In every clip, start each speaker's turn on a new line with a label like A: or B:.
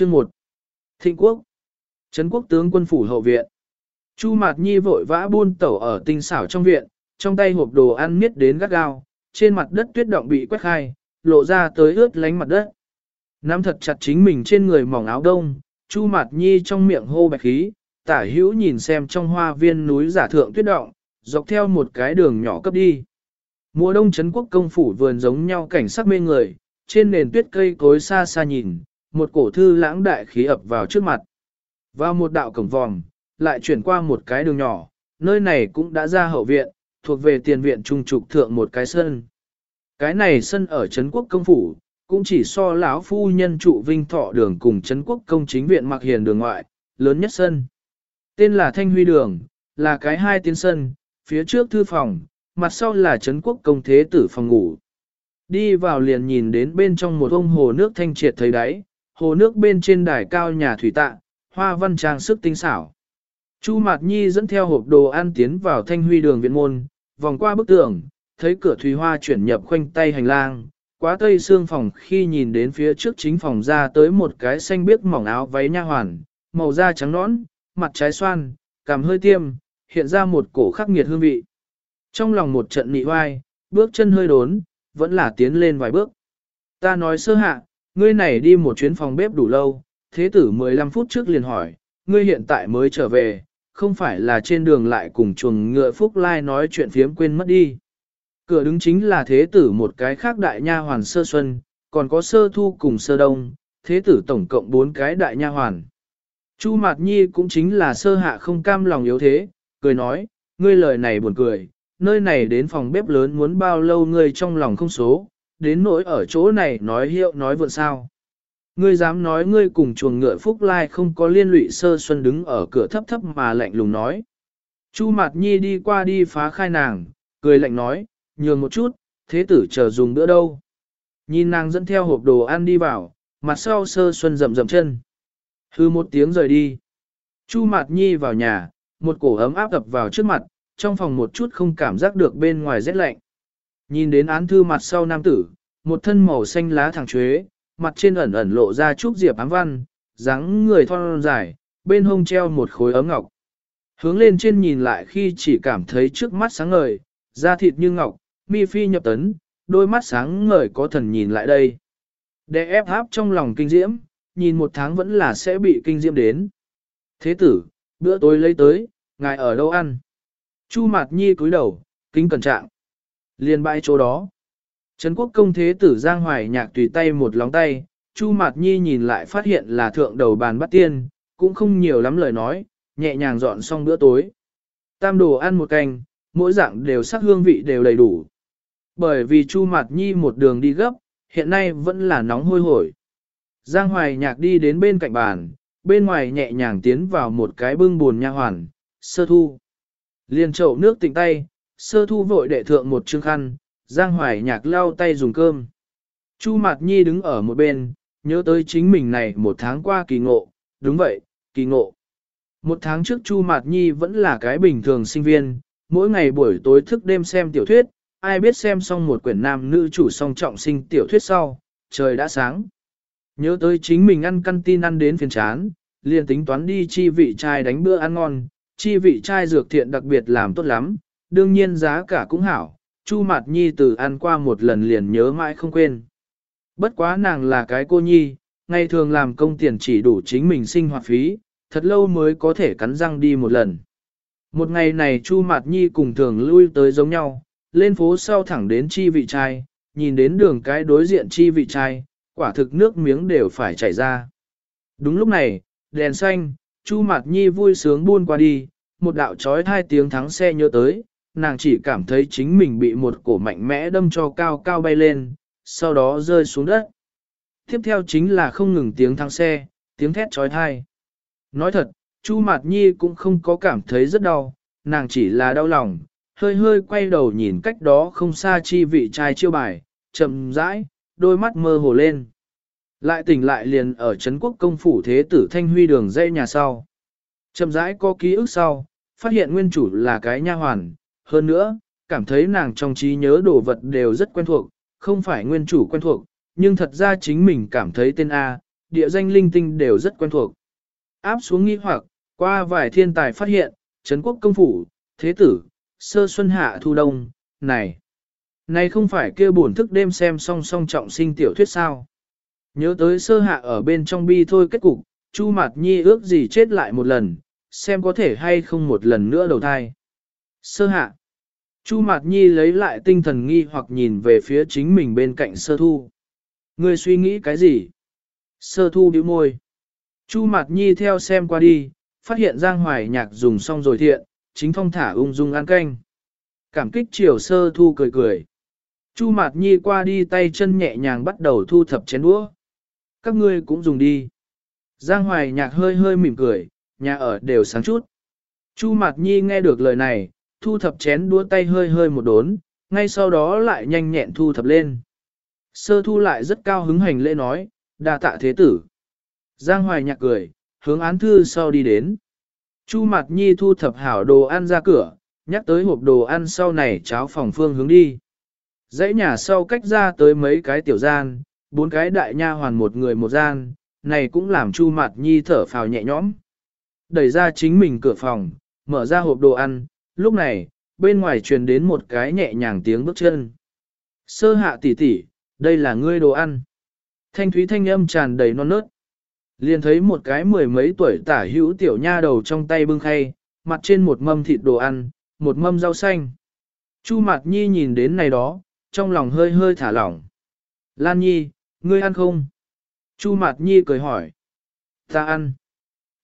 A: Chương 1. Thịnh quốc. Trấn quốc tướng quân phủ hậu viện. Chu Mạt Nhi vội vã buôn tẩu ở tinh xảo trong viện, trong tay hộp đồ ăn miết đến gắt gao, trên mặt đất tuyết động bị quét khai, lộ ra tới ướt lánh mặt đất. Nắm thật chặt chính mình trên người mỏng áo đông, Chu Mạt Nhi trong miệng hô bạch khí, tả hữu nhìn xem trong hoa viên núi giả thượng tuyết động, dọc theo một cái đường nhỏ cấp đi. Mùa đông Trấn quốc công phủ vườn giống nhau cảnh sắc mê người, trên nền tuyết cây cối xa xa nhìn, một cổ thư lãng đại khí ập vào trước mặt. Vào một đạo cổng vòm, lại chuyển qua một cái đường nhỏ, nơi này cũng đã ra hậu viện, thuộc về tiền viện trung trục thượng một cái sân. Cái này sân ở Trấn quốc công phủ, cũng chỉ so lão phu nhân trụ vinh thọ đường cùng Trấn quốc công chính viện mặc hiền đường ngoại, lớn nhất sân. Tên là Thanh Huy Đường, là cái hai tiến sân, phía trước thư phòng, mặt sau là Trấn quốc công thế tử phòng ngủ. Đi vào liền nhìn đến bên trong một ông hồ nước thanh triệt thấy đáy, hồ nước bên trên đài cao nhà thủy tạ, hoa văn trang sức tinh xảo. Chu Mạt Nhi dẫn theo hộp đồ ăn tiến vào thanh huy đường viện môn, vòng qua bức tường, thấy cửa thủy hoa chuyển nhập khoanh tay hành lang, quá tây xương phòng khi nhìn đến phía trước chính phòng ra tới một cái xanh biếc mỏng áo váy nha hoàn, màu da trắng nõn, mặt trái xoan, cằm hơi tiêm, hiện ra một cổ khắc nghiệt hương vị. Trong lòng một trận nị hoai, bước chân hơi đốn, vẫn là tiến lên vài bước. Ta nói sơ hạ, ngươi này đi một chuyến phòng bếp đủ lâu, thế tử 15 phút trước liền hỏi, ngươi hiện tại mới trở về, không phải là trên đường lại cùng chuồng ngựa Phúc Lai nói chuyện phiếm quên mất đi. Cửa đứng chính là thế tử một cái khác đại nha hoàn sơ xuân, còn có sơ thu cùng sơ đông, thế tử tổng cộng 4 cái đại nha hoàn. Chu Mạt Nhi cũng chính là sơ hạ không cam lòng yếu thế, cười nói, ngươi lời này buồn cười, nơi này đến phòng bếp lớn muốn bao lâu ngươi trong lòng không số, đến nỗi ở chỗ này nói hiệu nói vượn sao. Ngươi dám nói ngươi cùng chuồng ngựa Phúc Lai không có liên lụy sơ xuân đứng ở cửa thấp thấp mà lạnh lùng nói. Chu Mạt Nhi đi qua đi phá khai nàng, cười lạnh nói, nhường một chút, thế tử chờ dùng bữa đâu. Nhìn nàng dẫn theo hộp đồ ăn đi vào, mặt sau sơ xuân rầm rầm chân. Hư một tiếng rời đi. Chu Mạt Nhi vào nhà, một cổ ấm áp ập vào trước mặt, trong phòng một chút không cảm giác được bên ngoài rét lạnh. Nhìn đến án thư mặt sau nam tử, một thân màu xanh lá thẳng chuế, mặt trên ẩn ẩn lộ ra chút diệp ám văn, dáng người thon dài, bên hông treo một khối ấm ngọc. Hướng lên trên nhìn lại khi chỉ cảm thấy trước mắt sáng ngời, da thịt như ngọc, mi phi nhập tấn, đôi mắt sáng ngời có thần nhìn lại đây. Để ép áp trong lòng kinh diễm, nhìn một tháng vẫn là sẽ bị kinh diễm đến. Thế tử, bữa tối lấy tới, ngài ở đâu ăn? Chu Mạt Nhi cúi đầu, kính cẩn trạng. Liên bãi chỗ đó. Trấn quốc công thế tử Giang Hoài nhạc tùy tay một lóng tay, Chu Mạt Nhi nhìn lại phát hiện là thượng đầu bàn bắt tiên, cũng không nhiều lắm lời nói, nhẹ nhàng dọn xong bữa tối. Tam đồ ăn một canh, mỗi dạng đều sắc hương vị đều đầy đủ. Bởi vì Chu Mạt Nhi một đường đi gấp, hiện nay vẫn là nóng hôi hổi. Giang Hoài nhạc đi đến bên cạnh bàn, bên ngoài nhẹ nhàng tiến vào một cái bưng buồn nha hoàn, sơ thu. liền chậu nước tịnh tay, sơ thu vội đệ thượng một chương khăn, Giang Hoài nhạc lau tay dùng cơm. Chu Mạt Nhi đứng ở một bên, nhớ tới chính mình này một tháng qua kỳ ngộ, đúng vậy, kỳ ngộ. Một tháng trước Chu Mạt Nhi vẫn là cái bình thường sinh viên, mỗi ngày buổi tối thức đêm xem tiểu thuyết, ai biết xem xong một quyển nam nữ chủ song trọng sinh tiểu thuyết sau, trời đã sáng. Nhớ tới chính mình ăn căn tin ăn đến phiền chán, liền tính toán đi chi vị trai đánh bữa ăn ngon, chi vị trai dược thiện đặc biệt làm tốt lắm, đương nhiên giá cả cũng hảo, Chu Mạt Nhi từ ăn qua một lần liền nhớ mãi không quên. Bất quá nàng là cái cô nhi, ngày thường làm công tiền chỉ đủ chính mình sinh hoạt phí, thật lâu mới có thể cắn răng đi một lần. Một ngày này Chu Mạt Nhi cùng thường lui tới giống nhau, lên phố sau thẳng đến chi vị trai, nhìn đến đường cái đối diện chi vị trai, quả thực nước miếng đều phải chảy ra. Đúng lúc này, đèn xanh, Chu Mạt Nhi vui sướng buôn qua đi, một đạo trói hai tiếng thắng xe nhớ tới, nàng chỉ cảm thấy chính mình bị một cổ mạnh mẽ đâm cho cao cao bay lên, sau đó rơi xuống đất. Tiếp theo chính là không ngừng tiếng thang xe, tiếng thét trói thai. Nói thật, Chu Mạt Nhi cũng không có cảm thấy rất đau, nàng chỉ là đau lòng, hơi hơi quay đầu nhìn cách đó không xa chi vị trai chiêu bài, chậm rãi, đôi mắt mơ hồ lên. Lại tỉnh lại liền ở Trấn quốc công phủ thế tử Thanh Huy đường dây nhà sau. Chậm rãi có ký ức sau, phát hiện nguyên chủ là cái nha hoàn, hơn nữa, cảm thấy nàng trong trí nhớ đồ vật đều rất quen thuộc, không phải nguyên chủ quen thuộc, nhưng thật ra chính mình cảm thấy tên A, địa danh linh tinh đều rất quen thuộc. Áp xuống nghi hoặc, qua vài thiên tài phát hiện, Trấn quốc công phủ, thế tử, sơ xuân hạ thu đông, này. Này không phải kêu buồn thức đêm xem song song trọng sinh tiểu thuyết sao. Nhớ tới sơ hạ ở bên trong bi thôi kết cục, Chu Mạt Nhi ước gì chết lại một lần, xem có thể hay không một lần nữa đầu thai. Sơ hạ. Chu Mạt Nhi lấy lại tinh thần nghi hoặc nhìn về phía chính mình bên cạnh sơ thu. Ngươi suy nghĩ cái gì? Sơ thu bĩu môi. Chu Mạt Nhi theo xem qua đi, phát hiện Giang Hoài Nhạc dùng xong rồi thiện, chính thông thả ung dung ăn canh. Cảm kích chiều sơ thu cười cười. Chu Mạt Nhi qua đi tay chân nhẹ nhàng bắt đầu thu thập chén đũa. Các ngươi cũng dùng đi. Giang Hoài Nhạc hơi hơi mỉm cười, nhà ở đều sáng chút. Chu Mạt Nhi nghe được lời này, thu thập chén đua tay hơi hơi một đốn, ngay sau đó lại nhanh nhẹn thu thập lên. Sơ thu lại rất cao hứng hành lễ nói, đa tạ thế tử. Giang Hoài Nhạc cười, hướng án thư sau đi đến. Chu Mạt Nhi thu thập hảo đồ ăn ra cửa, nhắc tới hộp đồ ăn sau này cháo phòng phương hướng đi. Dãy nhà sau cách ra tới mấy cái tiểu gian, bốn cái đại nha hoàn một người một gian, này cũng làm Chu Mạt Nhi thở phào nhẹ nhõm. Đẩy ra chính mình cửa phòng, mở ra hộp đồ ăn, lúc này, bên ngoài truyền đến một cái nhẹ nhàng tiếng bước chân. Sơ hạ tỷ tỷ, đây là ngươi đồ ăn. Thanh thúy thanh âm tràn đầy non nớt. Liền thấy một cái mười mấy tuổi tả hữu tiểu nha đầu trong tay bưng khay, mặt trên một mâm thịt đồ ăn, một mâm rau xanh. Chu Mạt Nhi nhìn đến này đó, trong lòng hơi hơi thả lỏng. Lan Nhi, ngươi ăn không? Chu Mạt Nhi cười hỏi. Ta ăn.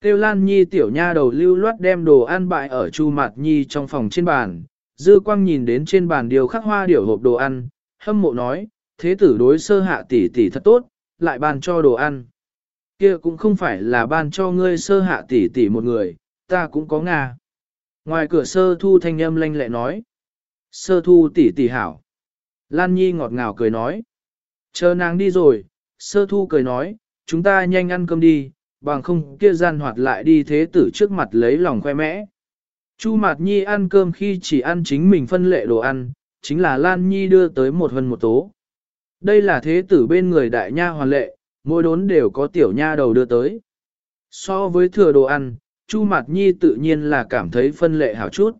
A: Tiêu Lan Nhi tiểu nha đầu lưu loát đem đồ ăn bại ở Chu Mạt Nhi trong phòng trên bàn. Dư quang nhìn đến trên bàn điều khắc hoa điểu hộp đồ ăn, hâm mộ nói, thế tử đối sơ hạ tỷ tỷ thật tốt, lại ban cho đồ ăn. Kia cũng không phải là ban cho ngươi sơ hạ tỷ tỷ một người, ta cũng có ngà. Ngoài cửa sơ thu thanh âm lanh lẹ nói. Sơ thu tỷ tỷ hảo. Lan Nhi ngọt ngào cười nói. Chờ nàng đi rồi, sơ thu cười nói, chúng ta nhanh ăn cơm đi, bằng không kia gian hoạt lại đi thế tử trước mặt lấy lòng khoe mẽ. Chu Mạt Nhi ăn cơm khi chỉ ăn chính mình phân lệ đồ ăn, chính là Lan Nhi đưa tới một hân một tố. Đây là thế tử bên người đại nha hoàn lệ, mỗi đốn đều có tiểu nha đầu đưa tới. So với thừa đồ ăn, Chu Mạt Nhi tự nhiên là cảm thấy phân lệ hảo chút.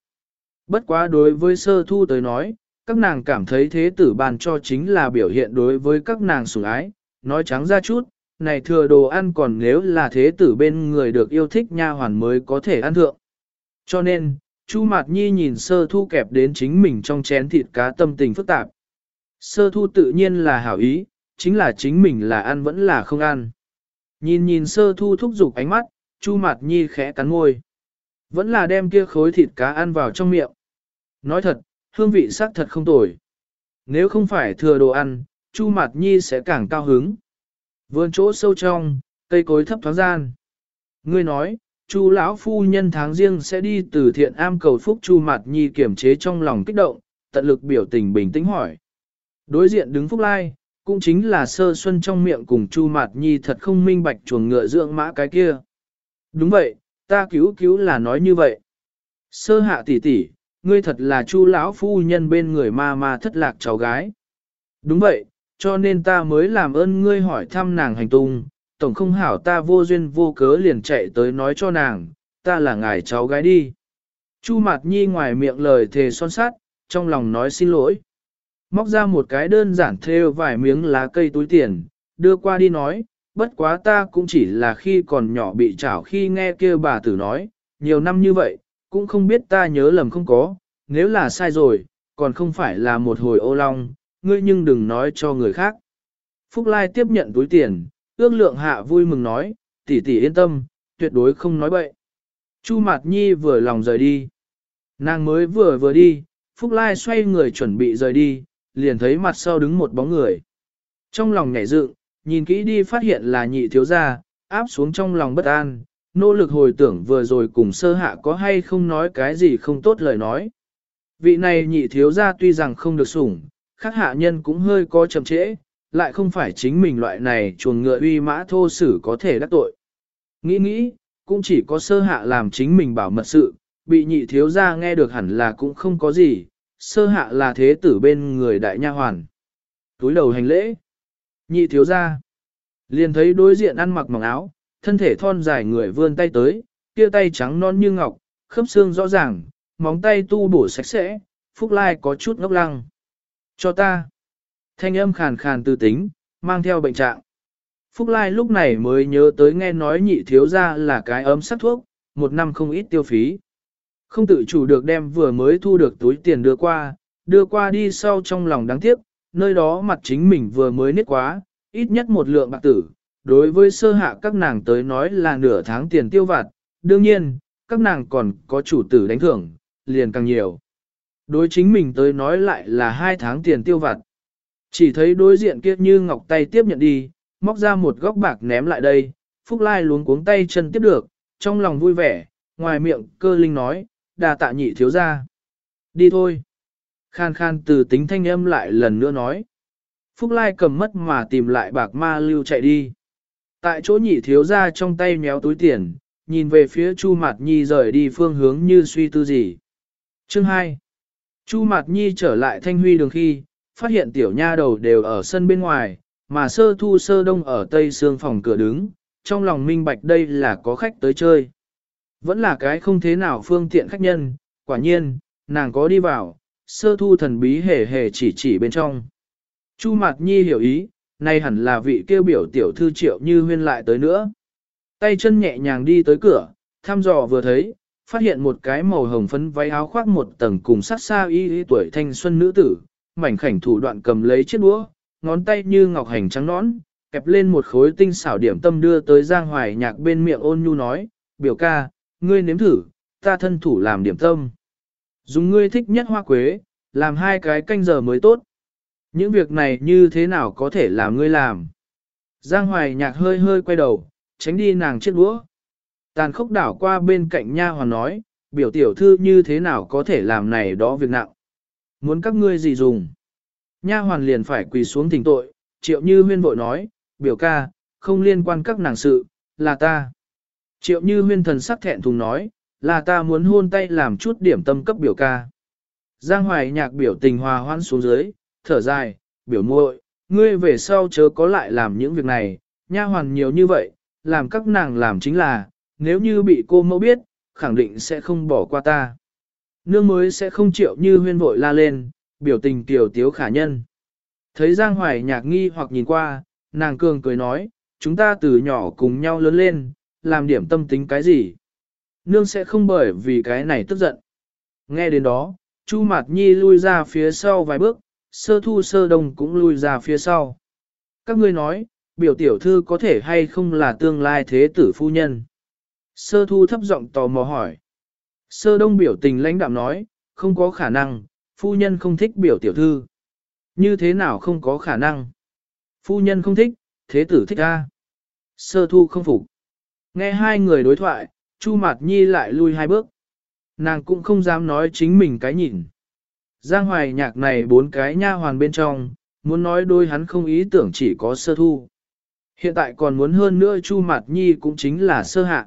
A: Bất quá đối với sơ thu tới nói, các nàng cảm thấy thế tử bàn cho chính là biểu hiện đối với các nàng sủng ái, nói trắng ra chút, này thừa đồ ăn còn nếu là thế tử bên người được yêu thích nha hoàn mới có thể ăn thượng. Cho nên, Chu Mạt Nhi nhìn sơ thu kẹp đến chính mình trong chén thịt cá tâm tình phức tạp. Sơ thu tự nhiên là hảo ý, chính là chính mình là ăn vẫn là không ăn. Nhìn nhìn sơ thu thúc giục ánh mắt, Chu Mạt Nhi khẽ cắn môi. Vẫn là đem kia khối thịt cá ăn vào trong miệng. Nói thật, hương vị sắc thật không tồi. Nếu không phải thừa đồ ăn, Chu Mạt Nhi sẽ càng cao hứng. Vườn chỗ sâu trong, cây cối thấp thoáng gian. Ngươi nói, Chu lão phu nhân tháng riêng sẽ đi từ thiện am cầu phúc Chu Mạt Nhi kiểm chế trong lòng kích động, tận lực biểu tình bình tĩnh hỏi. Đối diện đứng Phúc Lai, cũng chính là sơ xuân trong miệng cùng Chu Mạt Nhi thật không minh bạch chuồng ngựa dưỡng mã cái kia. Đúng vậy, ta cứu cứu là nói như vậy. Sơ hạ tỷ tỷ, ngươi thật là Chu lão phu nhân bên người ma ma thất lạc cháu gái. Đúng vậy, cho nên ta mới làm ơn ngươi hỏi thăm nàng hành tung, tổng không hảo ta vô duyên vô cớ liền chạy tới nói cho nàng, ta là ngài cháu gái đi. Chu Mạt Nhi ngoài miệng lời thề son sát, trong lòng nói xin lỗi. Móc ra một cái đơn giản thêu vài miếng lá cây túi tiền, đưa qua đi nói, bất quá ta cũng chỉ là khi còn nhỏ bị chảo khi nghe kia bà tử nói, nhiều năm như vậy, cũng không biết ta nhớ lầm không có, nếu là sai rồi, còn không phải là một hồi ô long, ngươi nhưng đừng nói cho người khác. Phúc Lai tiếp nhận túi tiền, ước lượng hạ vui mừng nói, tỷ tỷ yên tâm, tuyệt đối không nói bậy. Chu Mạt Nhi vừa lòng rời đi. Nàng mới vừa vừa đi, Phúc Lai xoay người chuẩn bị rời đi, liền thấy mặt sau đứng một bóng người. Trong lòng nhảy dựng, nhìn kỹ đi phát hiện là nhị thiếu gia, áp xuống trong lòng bất an, nỗ lực hồi tưởng vừa rồi cùng sơ hạ có hay không nói cái gì không tốt lời nói. Vị này nhị thiếu gia tuy rằng không được sủng, khác hạ nhân cũng hơi có chậm trễ, lại không phải chính mình loại này chuồng ngựa uy mã thô sử có thể đắc tội. Nghĩ nghĩ, cũng chỉ có sơ hạ làm chính mình bảo mật sự, bị nhị thiếu gia nghe được hẳn là cũng không có gì, sơ hạ là thế tử bên người đại nha hoàn. Túi đầu hành lễ. Nhị thiếu gia. Liền thấy đối diện ăn mặc mỏng áo, thân thể thon dài người vươn tay tới, kia tay trắng non như ngọc, khớp xương rõ ràng, móng tay tu bổ sạch sẽ, Phúc Lai có chút ngốc lăng. Cho ta. Thanh âm khàn khàn tư tính, mang theo bệnh trạng. Phúc Lai lúc này mới nhớ tới nghe nói nhị thiếu ra là cái ấm sắc thuốc, một năm không ít tiêu phí. Không tự chủ được đem vừa mới thu được túi tiền đưa qua, đưa qua đi sau trong lòng đáng tiếc, nơi đó mặt chính mình vừa mới nết quá, ít nhất một lượng bạc tử. Đối với sơ hạ các nàng tới nói là nửa tháng tiền tiêu vặt, đương nhiên, các nàng còn có chủ tử đánh thưởng, liền càng nhiều. Đối chính mình tới nói lại là hai tháng tiền tiêu vặt. Chỉ thấy đối diện kia như ngọc tay tiếp nhận đi, móc ra một góc bạc ném lại đây, Phúc Lai luống cuống tay chân tiếp được, trong lòng vui vẻ, ngoài miệng cơ linh nói, đà tạ nhị thiếu ra. Đi thôi. Khan khan từ tính thanh âm lại lần nữa nói. Phúc Lai cầm mất mà tìm lại bạc ma lưu chạy đi. Tại chỗ nhị thiếu ra trong tay méo túi tiền, nhìn về phía Chu Mạt Nhi rời đi phương hướng như suy tư gì. Chương 2. Chu Mạt Nhi trở lại thanh huy đường khi, phát hiện tiểu nha đầu đều ở sân bên ngoài, mà sơ thu sơ đông ở tây xương phòng cửa đứng, trong lòng minh bạch đây là có khách tới chơi. Vẫn là cái không thế nào phương tiện khách nhân, quả nhiên, nàng có đi vào, sơ thu thần bí hề hề chỉ chỉ bên trong. Chu Mạt Nhi hiểu ý, nay hẳn là vị kêu biểu tiểu thư triệu như huyên lại tới nữa. Tay chân nhẹ nhàng đi tới cửa, thăm dò vừa thấy, phát hiện một cái màu hồng phấn váy áo khoác một tầng cùng sát xa y y tuổi thanh xuân nữ tử, mảnh khảnh thủ đoạn cầm lấy chiếc đũa, ngón tay như ngọc hành trắng nõn, kẹp lên một khối tinh xảo điểm tâm đưa tới Giang Hoài Nhạc bên miệng ôn nhu nói, biểu ca, ngươi nếm thử, ta thân thủ làm điểm tâm. Dùng ngươi thích nhất hoa quế, làm hai cái canh giờ mới tốt. Những việc này như thế nào có thể làm ngươi làm? Giang Hoài Nhạc hơi hơi quay đầu, tránh đi nàng chiếc đũa. Tàn khốc đảo qua bên cạnh nha hoàn nói, biểu tiểu thư như thế nào có thể làm này đó việc nặng. Muốn các ngươi gì dùng? Nha hoàn liền phải quỳ xuống thỉnh tội, triệu như huyên vội nói, biểu ca, không liên quan các nàng sự, là ta. Triệu như huyên thần sắc thẹn thùng nói, là ta muốn hôn tay làm chút điểm tâm cấp biểu ca. Giang hoài nhạc biểu tình hòa hoãn xuống dưới, thở dài, biểu muội, ngươi về sau chớ có lại làm những việc này, nha hoàn nhiều như vậy, làm các nàng làm chính là, nếu như bị cô mẫu biết, khẳng định sẽ không bỏ qua ta. Nương mới sẽ không chịu như huyên vội la lên, biểu tình tiểu tiếu khả nhân. Thấy Giang Hoài nhạc nghi hoặc nhìn qua, nàng cường cười nói, chúng ta từ nhỏ cùng nhau lớn lên, làm điểm tâm tính cái gì. Nương sẽ không bởi vì cái này tức giận. Nghe đến đó, Chu Mạt Nhi lui ra phía sau vài bước, sơ thu sơ đông cũng lui ra phía sau. Các ngươi nói, biểu tiểu thư có thể hay không là tương lai thế tử phu nhân. Sơ thu thấp giọng tò mò hỏi. Sơ đông biểu tình lãnh đạm nói, không có khả năng, phu nhân không thích biểu tiểu thư. Như thế nào không có khả năng? Phu nhân không thích, thế tử thích a. Sơ thu không phục. Nghe hai người đối thoại, Chu Mạt Nhi lại lui hai bước. Nàng cũng không dám nói chính mình cái nhìn. Giang hoài nhạc này bốn cái nha hoàn bên trong, muốn nói đôi hắn không ý tưởng chỉ có sơ thu. Hiện tại còn muốn hơn nữa Chu Mạt Nhi cũng chính là sơ hạ.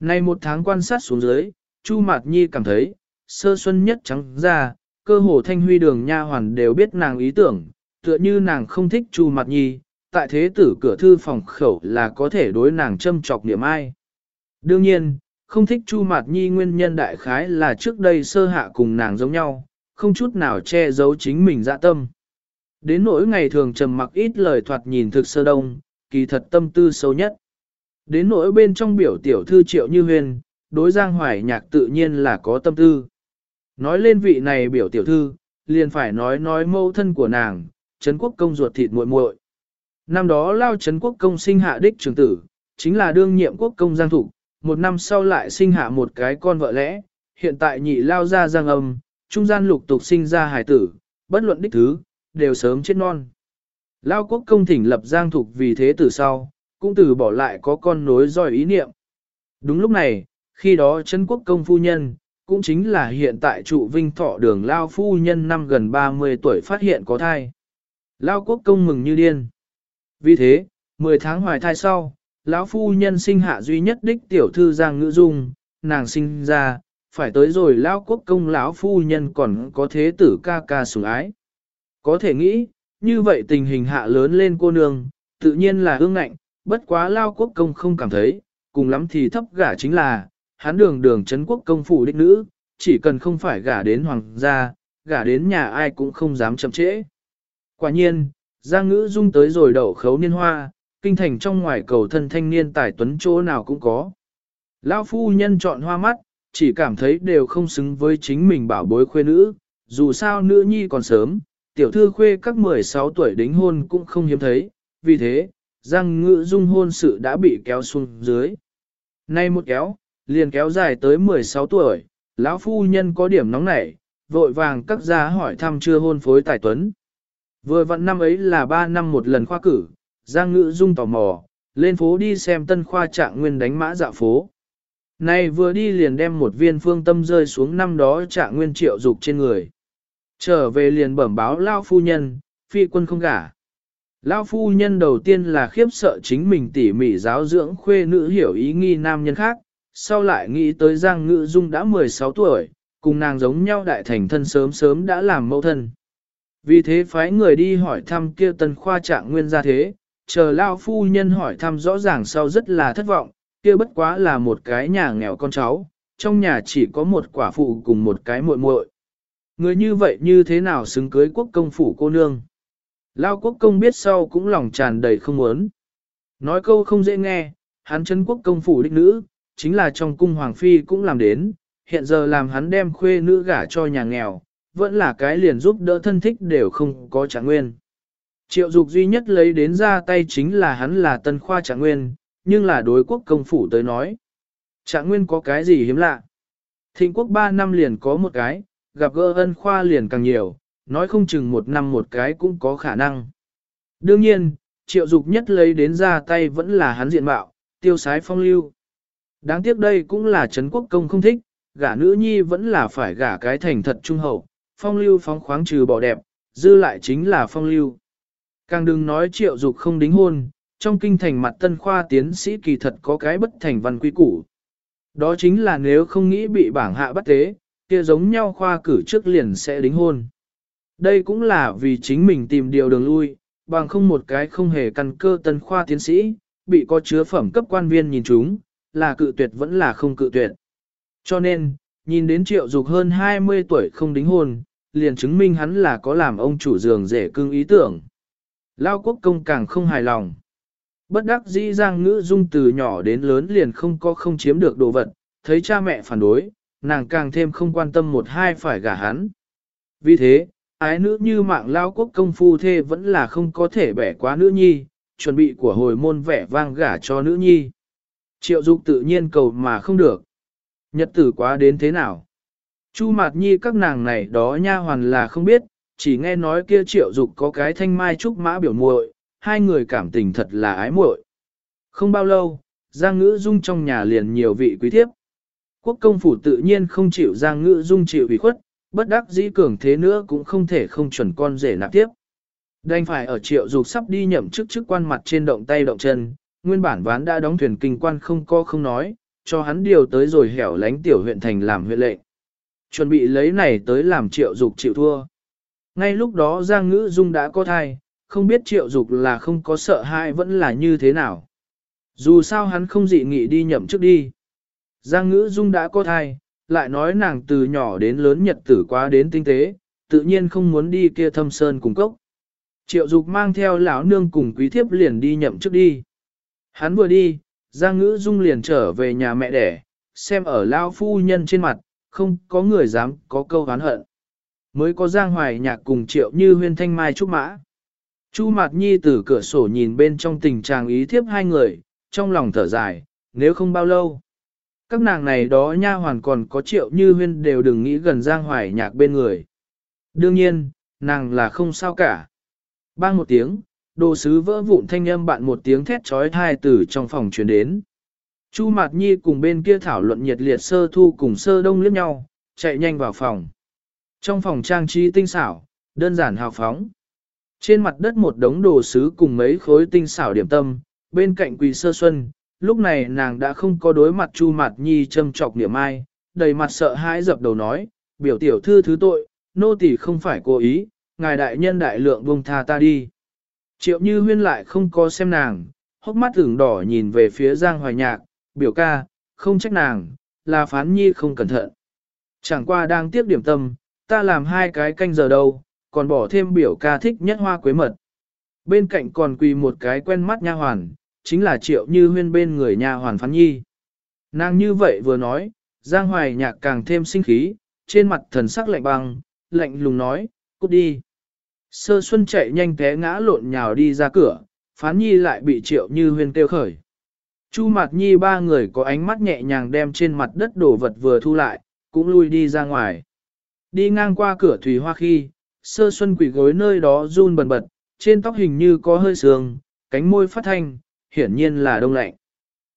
A: Nay một tháng quan sát xuống dưới, Chu Mạt Nhi cảm thấy, sơ xuân nhất trắng ra, cơ hồ thanh huy đường nha hoàn đều biết nàng ý tưởng, tựa như nàng không thích Chu Mạt Nhi, tại thế tử cửa thư phòng khẩu là có thể đối nàng châm chọc niệm ai. Đương nhiên, không thích Chu Mạt Nhi nguyên nhân đại khái là trước đây sơ hạ cùng nàng giống nhau, không chút nào che giấu chính mình dạ tâm. Đến nỗi ngày thường trầm mặc ít lời thoạt nhìn thực sơ đông, kỳ thật tâm tư sâu nhất. Đến nỗi bên trong biểu tiểu thư triệu như huyền, đối giang hoài nhạc tự nhiên là có tâm tư. Nói lên vị này biểu tiểu thư, liền phải nói nói mâu thân của nàng, Trấn Quốc công ruột thịt muội muội. Năm đó lao Trấn Quốc công sinh hạ đích trường tử, chính là đương nhiệm quốc công giang thủ, một năm sau lại sinh hạ một cái con vợ lẽ, hiện tại nhị lao ra giang âm, trung gian lục tục sinh ra hải tử, bất luận đích thứ, đều sớm chết non. Lao quốc công thỉnh lập giang thục vì thế từ sau, cũng từ bỏ lại có con nối dõi ý niệm. Đúng lúc này, khi đó Trấn quốc công phu nhân, cũng chính là hiện tại trụ vinh thọ đường Lao phu nhân năm gần 30 tuổi phát hiện có thai. Lao quốc công mừng như điên. Vì thế, 10 tháng hoài thai sau, lão phu nhân sinh hạ duy nhất đích tiểu thư Giang Ngữ Dung, nàng sinh ra, phải tới rồi lão quốc công lão phu nhân còn có thế tử ca ca sủng ái. Có thể nghĩ, như vậy tình hình hạ lớn lên cô nương, tự nhiên là ương ngạnh, bất quá lao quốc công không cảm thấy, cùng lắm thì thấp gả chính là, hắn đường đường chấn quốc công phủ đích nữ, chỉ cần không phải gả đến hoàng gia, gả đến nhà ai cũng không dám chậm trễ. Quả nhiên, Giang ngữ dung tới rồi đậu khấu niên hoa, kinh thành trong ngoài cầu thân thanh niên tài tuấn chỗ nào cũng có. Lão phu nhân chọn hoa mắt, chỉ cảm thấy đều không xứng với chính mình bảo bối khuê nữ, dù sao nữ nhi còn sớm, tiểu thư khuê các 16 tuổi đính hôn cũng không hiếm thấy, vì thế, Giang ngữ dung hôn sự đã bị kéo xuống dưới. Nay một kéo, liền kéo dài tới 16 tuổi, lão phu nhân có điểm nóng nảy, vội vàng cắt ra hỏi thăm chưa hôn phối tài tuấn. Vừa vặn năm ấy là 3 năm một lần khoa cử, Giang Ngữ Dung tò mò, lên phố đi xem tân khoa trạng nguyên đánh mã dạo phố. Này vừa đi liền đem một viên phương tâm rơi xuống năm đó trạng nguyên triệu dục trên người. Trở về liền bẩm báo Lao Phu Nhân, phi quân không gả. Lao Phu Nhân đầu tiên là khiếp sợ chính mình tỉ mỉ giáo dưỡng khuê nữ hiểu ý nghi nam nhân khác, sau lại nghĩ tới Giang Ngự Dung đã 16 tuổi, cùng nàng giống nhau đại thành thân sớm sớm đã làm mẫu thân. Vì thế phái người đi hỏi thăm kia tân khoa trạng nguyên gia thế, chờ lao phu nhân hỏi thăm rõ ràng sau rất là thất vọng, kia bất quá là một cái nhà nghèo con cháu, trong nhà chỉ có một quả phụ cùng một cái muội muội. Người như vậy như thế nào xứng cưới quốc công phủ cô nương? Lao quốc công biết sau cũng lòng tràn đầy không muốn. Nói câu không dễ nghe, hắn chân quốc công phủ đích nữ, chính là trong cung hoàng phi cũng làm đến, hiện giờ làm hắn đem khuê nữ gả cho nhà nghèo, vẫn là cái liền giúp đỡ thân thích đều không có trả nguyên. Triệu dục duy nhất lấy đến ra tay chính là hắn là tân khoa trạng nguyên, nhưng là đối quốc công phủ tới nói. Trạng nguyên có cái gì hiếm lạ? Thịnh quốc 3 năm liền có một cái, gặp gỡ ân khoa liền càng nhiều, nói không chừng một năm một cái cũng có khả năng. Đương nhiên, triệu dục nhất lấy đến ra tay vẫn là hắn diện mạo, tiêu sái phong lưu. Đáng tiếc đây cũng là Trấn quốc công không thích, gả nữ nhi vẫn là phải gả cái thành thật trung hậu, phong lưu phóng khoáng trừ bỏ đẹp, dư lại chính là phong lưu. Càng đừng nói triệu dục không đính hôn, trong kinh thành mặt tân khoa tiến sĩ kỳ thật có cái bất thành văn quy củ. Đó chính là nếu không nghĩ bị bảng hạ bắt tế, kia giống nhau khoa cử trước liền sẽ đính hôn. Đây cũng là vì chính mình tìm điều đường lui, bằng không một cái không hề căn cơ tân khoa tiến sĩ, bị có chứa phẩm cấp quan viên nhìn chúng, là cự tuyệt vẫn là không cự tuyệt. Cho nên, nhìn đến triệu dục hơn 20 tuổi không đính hôn, liền chứng minh hắn là có làm ông chủ giường rể cưng ý tưởng. Lao quốc công càng không hài lòng. Bất đắc dĩ giang ngữ dung từ nhỏ đến lớn liền không có không chiếm được đồ vật, thấy cha mẹ phản đối, nàng càng thêm không quan tâm một hai phải gả hắn. Vì thế, ái nữ như mạng lao quốc công phu thê vẫn là không có thể bẻ quá nữ nhi, chuẩn bị của hồi môn vẻ vang gả cho nữ nhi. Triệu dục tự nhiên cầu mà không được. Nhật tử quá đến thế nào? Chu Mạt Nhi các nàng này đó nha hoàn là không biết, chỉ nghe nói kia triệu dục có cái thanh mai trúc mã biểu muội, hai người cảm tình thật là ái muội. Không bao lâu, Giang Ngữ Dung trong nhà liền nhiều vị quý thiếp. Quốc công phủ tự nhiên không chịu Giang Ngữ Dung chịu ủy khuất, bất đắc dĩ cường thế nữa cũng không thể không chuẩn con rể nạp tiếp. Đành phải ở triệu dục sắp đi nhậm chức chức quan mặt trên động tay động chân, nguyên bản ván đã đóng thuyền kinh quan không co không nói, cho hắn điều tới rồi hẻo lánh tiểu huyện thành làm huyện lệnh. Chuẩn bị lấy này tới làm triệu dục chịu thua. Ngay lúc đó Giang Ngữ Dung đã có thai, không biết triệu dục là không có sợ hãi vẫn là như thế nào. Dù sao hắn không dị nghị đi nhậm chức đi. Giang Ngữ Dung đã có thai, lại nói nàng từ nhỏ đến lớn nhật tử quá đến tinh tế, tự nhiên không muốn đi kia thâm sơn cùng cốc. Triệu dục mang theo lão nương cùng quý thiếp liền đi nhậm trước đi. Hắn vừa đi, Giang Ngữ Dung liền trở về nhà mẹ đẻ, xem ở lão phu nhân trên mặt, không có người dám có câu hán hận. Mới có Giang Hoài Nhạc cùng Triệu Như Huyên Thanh Mai Trúc Mã. Chu Mạt Nhi từ cửa sổ nhìn bên trong tình trạng ý thiếp hai người, trong lòng thở dài, nếu không bao lâu. Các nàng này đó nha hoàn còn có Triệu Như Huyên đều đừng nghĩ gần Giang Hoài Nhạc bên người. Đương nhiên, nàng là không sao cả. Bang một tiếng, đồ sứ vỡ vụn thanh âm bạn một tiếng thét trói thai từ trong phòng truyền đến. Chu Mạt Nhi cùng bên kia thảo luận nhiệt liệt sơ thu cùng sơ đông liếc nhau, chạy nhanh vào phòng. Trong phòng trang trí tinh xảo, đơn giản hào phóng. Trên mặt đất một đống đồ sứ cùng mấy khối tinh xảo điểm tâm, bên cạnh quỳ sơ xuân, lúc này nàng đã không có đối mặt Chu Mạt Nhi châm trọc niệm ai, đầy mặt sợ hãi dập đầu nói, biểu tiểu thư thứ tội, nô tỳ không phải cố ý, ngài đại nhân đại lượng buông tha ta đi. Triệu như huyên lại không có xem nàng, hốc mắt ửng đỏ nhìn về phía Giang Hoài Nhạc, biểu ca, không trách nàng, là phán nhi không cẩn thận. Chẳng qua đang tiếc điểm tâm, ta làm hai cái canh giờ đâu, còn bỏ thêm biểu ca thích nhất hoa quế mật. Bên cạnh còn quỳ một cái quen mắt nha hoàn, chính là triệu như huyên bên người nhà hoàn phán nhi. Nàng như vậy vừa nói, Giang Hoài Nhạc càng thêm sinh khí, trên mặt thần sắc lạnh băng, lạnh lùng nói, cút đi. Sơ Xuân chạy nhanh té ngã lộn nhào đi ra cửa, phán nhi lại bị triệu như huyên tiêu khởi. Chu mặt nhi ba người có ánh mắt nhẹ nhàng đem trên mặt đất đổ vật vừa thu lại, cũng lui đi ra ngoài. Đi ngang qua cửa thủy hoa khi, sơ xuân quỷ gối nơi đó run bần bật, trên tóc hình như có hơi sương, cánh môi phát thanh, hiển nhiên là đông lạnh.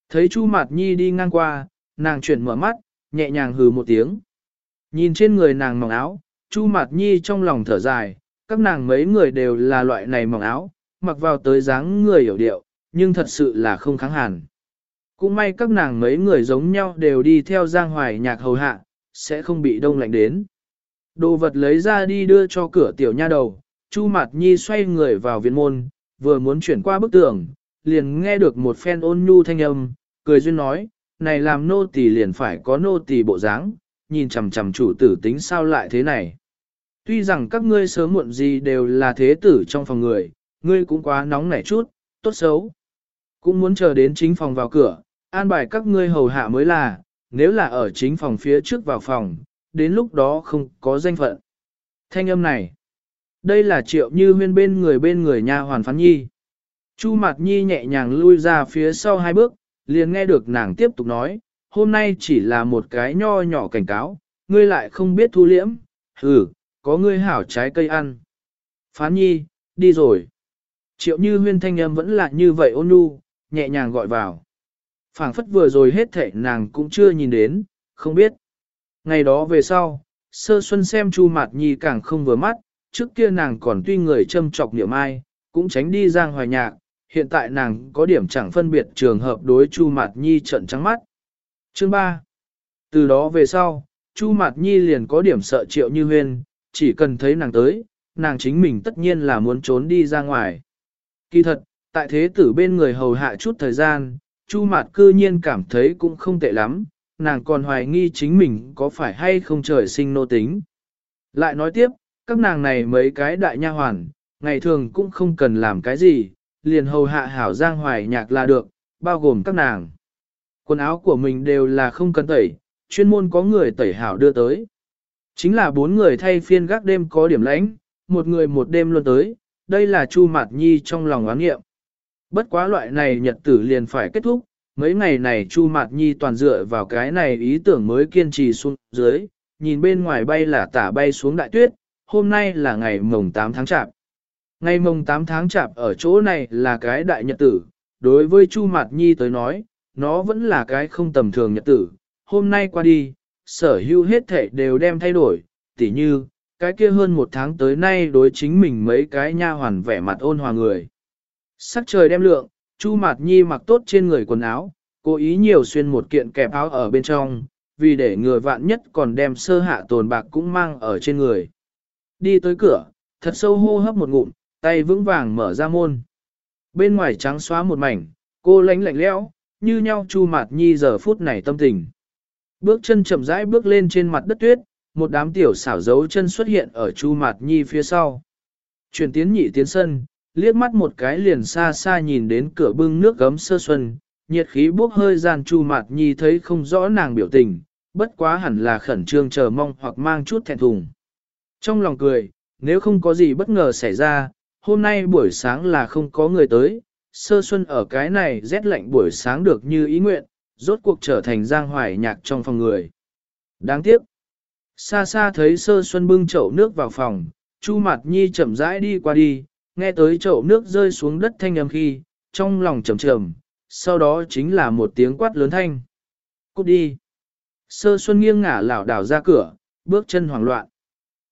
A: Thấy Chu Mạt Nhi đi ngang qua, nàng chuyển mở mắt, nhẹ nhàng hừ một tiếng. Nhìn trên người nàng mỏng áo, Chu Mạt Nhi trong lòng thở dài, các nàng mấy người đều là loại này mỏng áo, mặc vào tới dáng người hiểu điệu, nhưng thật sự là không kháng hẳn. Cũng may các nàng mấy người giống nhau đều đi theo giang hoài nhạc hầu hạ, sẽ không bị đông lạnh đến. Đồ vật lấy ra đi đưa cho cửa tiểu nha đầu, Chu Mạt Nhi xoay người vào viện môn, vừa muốn chuyển qua bức tường, liền nghe được một phen ôn nhu thanh âm, cười duyên nói, này làm nô tỳ liền phải có nô tỳ bộ dáng, nhìn chằm chằm chủ tử tính sao lại thế này. Tuy rằng các ngươi sớm muộn gì đều là thế tử trong phòng người, ngươi cũng quá nóng nảy chút, tốt xấu. Cũng muốn chờ đến chính phòng vào cửa, an bài các ngươi hầu hạ mới là, nếu là ở chính phòng phía trước vào phòng, đến lúc đó không có danh phận. Thanh âm này, đây là triệu như huyên bên người bên người nha hoàn phán nhi. Chu Mạt Nhi nhẹ nhàng lui ra phía sau hai bước, liền nghe được nàng tiếp tục nói, hôm nay chỉ là một cái nho nhỏ cảnh cáo, ngươi lại không biết thu liễm, hừ, có ngươi hảo trái cây ăn. Phán Nhi, đi rồi. Triệu như huyên thanh âm vẫn là như vậy ôn nhu, nhẹ nhàng gọi vào. phảng phất vừa rồi hết thệ nàng cũng chưa nhìn đến, không biết. Ngày đó về sau, sơ xuân xem Chu Mạt Nhi càng không vừa mắt, trước kia nàng còn tuy người châm trọc niệm ai, cũng tránh đi giang hoài nhạc, hiện tại nàng có điểm chẳng phân biệt trường hợp đối Chu Mạt Nhi trận trắng mắt. Chương 3. Từ đó về sau, Chu Mạt Nhi liền có điểm sợ triệu như huyên, chỉ cần thấy nàng tới, nàng chính mình tất nhiên là muốn trốn đi ra ngoài. Kỳ thật, tại thế tử bên người hầu hạ chút thời gian, Chu Mạt cư nhiên cảm thấy cũng không tệ lắm, nàng còn hoài nghi chính mình có phải hay không trời sinh nô tính. Lại nói tiếp, các nàng này mấy cái đại nha hoàn, ngày thường cũng không cần làm cái gì, liền hầu hạ hảo giang hoài nhạc là được, bao gồm các nàng. Quần áo của mình đều là không cần tẩy, chuyên môn có người tẩy hảo đưa tới. Chính là bốn người thay phiên gác đêm có điểm lãnh, một người một đêm luôn tới, đây là Chu Mạt Nhi trong lòng oán nghiệm. Bất quá loại này nhật tử liền phải kết thúc, mấy ngày này Chu Mạt Nhi toàn dựa vào cái này ý tưởng mới kiên trì xuống dưới, nhìn bên ngoài bay là tả bay xuống đại tuyết, hôm nay là ngày mồng 8 tháng chạp. Ngày mồng 8 tháng chạp ở chỗ này là cái đại nhật tử, đối với Chu Mạt Nhi tới nói, nó vẫn là cái không tầm thường nhật tử. Hôm nay qua đi, sở hữu hết thể đều đem thay đổi, tỉ như, cái kia hơn một tháng tới nay đối chính mình mấy cái nha hoàn vẻ mặt ôn hòa người. Sắc trời đem lượng, Chu Mạt Nhi mặc tốt trên người quần áo, cố ý nhiều xuyên một kiện kẹp áo ở bên trong, vì để người vạn nhất còn đem sơ hạ tồn bạc cũng mang ở trên người. Đi tới cửa, thật sâu hô hấp một ngụm, tay vững vàng mở ra môn. Bên ngoài trắng xóa một mảnh, cô lánh lạnh lẽo, như nhau Chu Mạt Nhi giờ phút này tâm tình. Bước chân chậm rãi bước lên trên mặt đất tuyết, một đám tiểu xảo dấu chân xuất hiện ở Chu Mạt Nhi phía sau. Chuyển tiến nhị tiến sân, liếc mắt một cái liền xa xa nhìn đến cửa bưng nước gấm sơ xuân, nhiệt khí bốc hơi gian Chu Mạt Nhi thấy không rõ nàng biểu tình, bất quá hẳn là khẩn trương chờ mong hoặc mang chút thẹn thùng. Trong lòng cười, nếu không có gì bất ngờ xảy ra, hôm nay buổi sáng là không có người tới, sơ xuân ở cái này rét lạnh buổi sáng được như ý nguyện, rốt cuộc trở thành giang hoài nhạc trong phòng người. Đáng tiếc, xa xa thấy sơ xuân bưng chậu nước vào phòng, Chu Mạt Nhi chậm rãi đi qua đi, nghe tới chậu nước rơi xuống đất thanh âm khi, trong lòng trầm trầm, sau đó chính là một tiếng quát lớn thanh. Cút đi. Sơ xuân nghiêng ngả lảo đảo ra cửa, bước chân hoảng loạn.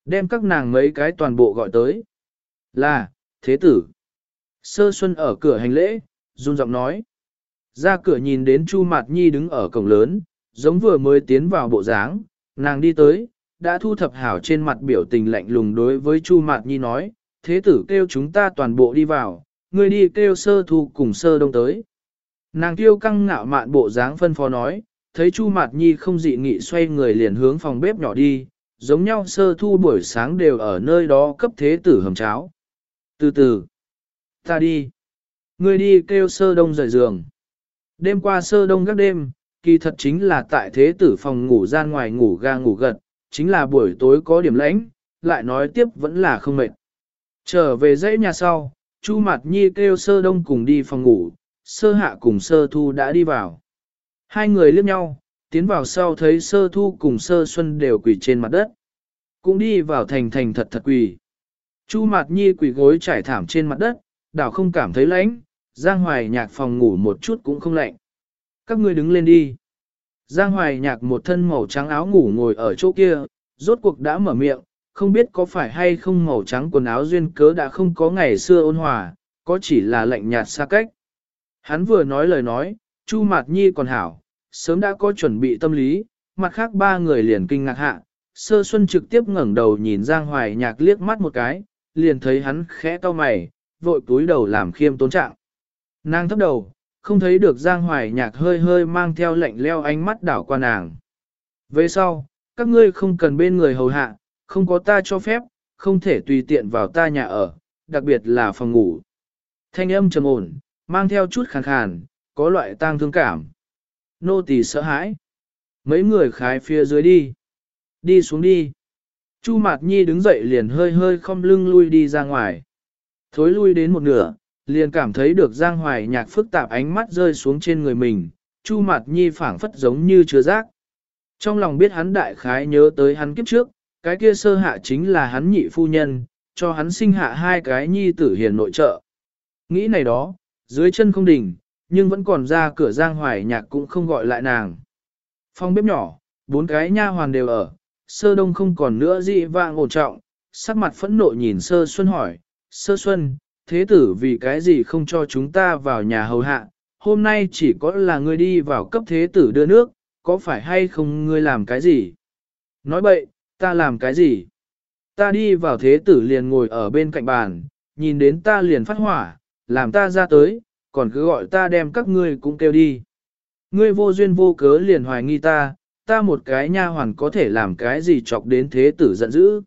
A: Đem các nàng mấy cái toàn bộ gọi tới. Là, thế tử. Sơ Xuân ở cửa hành lễ, run giọng nói. Ra cửa nhìn đến Chu Mạt Nhi đứng ở cổng lớn, giống vừa mới tiến vào bộ dáng, nàng đi tới, đã thu thập hảo trên mặt biểu tình lạnh lùng đối với Chu Mạt Nhi nói, thế tử kêu chúng ta toàn bộ đi vào, người đi kêu sơ thu cùng sơ đông tới. Nàng tiêu căng ngạo mạn bộ dáng phân phó nói, thấy Chu Mạt Nhi không dị nghị xoay người liền hướng phòng bếp nhỏ đi, giống nhau sơ thu buổi sáng đều ở nơi đó cấp thế tử hầm cháo. Từ từ, ta đi. Ngươi đi kêu sơ đông rời giường. Đêm qua sơ đông các đêm, kỳ thật chính là tại thế tử phòng ngủ gian ngoài ngủ ga ngủ gật, chính là buổi tối có điểm lãnh, lại nói tiếp vẫn là không mệt. Trở về dãy nhà sau, Chu Mạt Nhi kêu sơ đông cùng đi phòng ngủ, sơ hạ cùng sơ thu đã đi vào. Hai người liếc nhau, tiến vào sau thấy sơ thu cùng sơ xuân đều quỳ trên mặt đất. Cũng đi vào thành thành thật thật quỳ. Chu Mạt Nhi quỳ gối trải thảm trên mặt đất, đảo không cảm thấy lạnh, Giang Hoài nhạc phòng ngủ một chút cũng không lạnh. Các ngươi đứng lên đi. Giang Hoài nhạc một thân màu trắng áo ngủ ngồi ở chỗ kia, rốt cuộc đã mở miệng, không biết có phải hay không màu trắng quần áo duyên cớ đã không có ngày xưa ôn hòa, có chỉ là lạnh nhạt xa cách. Hắn vừa nói lời nói, Chu Mạt Nhi còn hảo, sớm đã có chuẩn bị tâm lý, mặt khác ba người liền kinh ngạc hạ, sơ xuân trực tiếp ngẩng đầu nhìn Giang Hoài nhạc liếc mắt một cái, liền thấy hắn khẽ cau mày, vội túi đầu làm khiêm tốn trạng. Nàng thấp đầu, không thấy được Giang Hoài nhạc hơi hơi mang theo lạnh leo ánh mắt đảo qua nàng. Về sau, các ngươi không cần bên người hầu hạ, không có ta cho phép, không thể tùy tiện vào ta nhà ở, đặc biệt là phòng ngủ. Thanh âm trầm ổn, mang theo chút khàn khàn, có loại tang thương cảm. Nô tỳ sợ hãi. Mấy người khái phía dưới đi. Đi xuống đi. Chu Mạt Nhi đứng dậy liền hơi hơi không lưng lui đi ra ngoài. Thối lui đến một nửa, liền cảm thấy được Giang Hoài nhạc phức tạp ánh mắt rơi xuống trên người mình, Chu Mạt Nhi phảng phất giống như chứa rác. Trong lòng biết hắn đại khái nhớ tới hắn kiếp trước, cái kia sơ hạ chính là hắn nhị phu nhân, cho hắn sinh hạ hai cái nhi tử hiền nội trợ. Nghĩ này đó, dưới chân không đỉnh, nhưng vẫn còn ra cửa Giang Hoài nhạc cũng không gọi lại nàng. Phòng bếp nhỏ, bốn cái nha hoàn đều ở, sơ đông không còn nữa dị vang ổn trọng, sắc mặt phẫn nộ nhìn sơ xuân hỏi, sơ xuân, thế tử vì cái gì không cho chúng ta vào nhà hầu hạ, hôm nay chỉ có là ngươi đi vào cấp thế tử đưa nước, có phải hay không ngươi làm cái gì? Nói bậy, ta làm cái gì? Ta đi vào thế tử liền ngồi ở bên cạnh bàn, nhìn đến ta liền phát hỏa, làm ta ra tới, còn cứ gọi ta đem các ngươi cũng kêu đi. Ngươi vô duyên vô cớ liền hoài nghi ta, ta một cái nha hoàn có thể làm cái gì chọc đến thế tử giận dữ.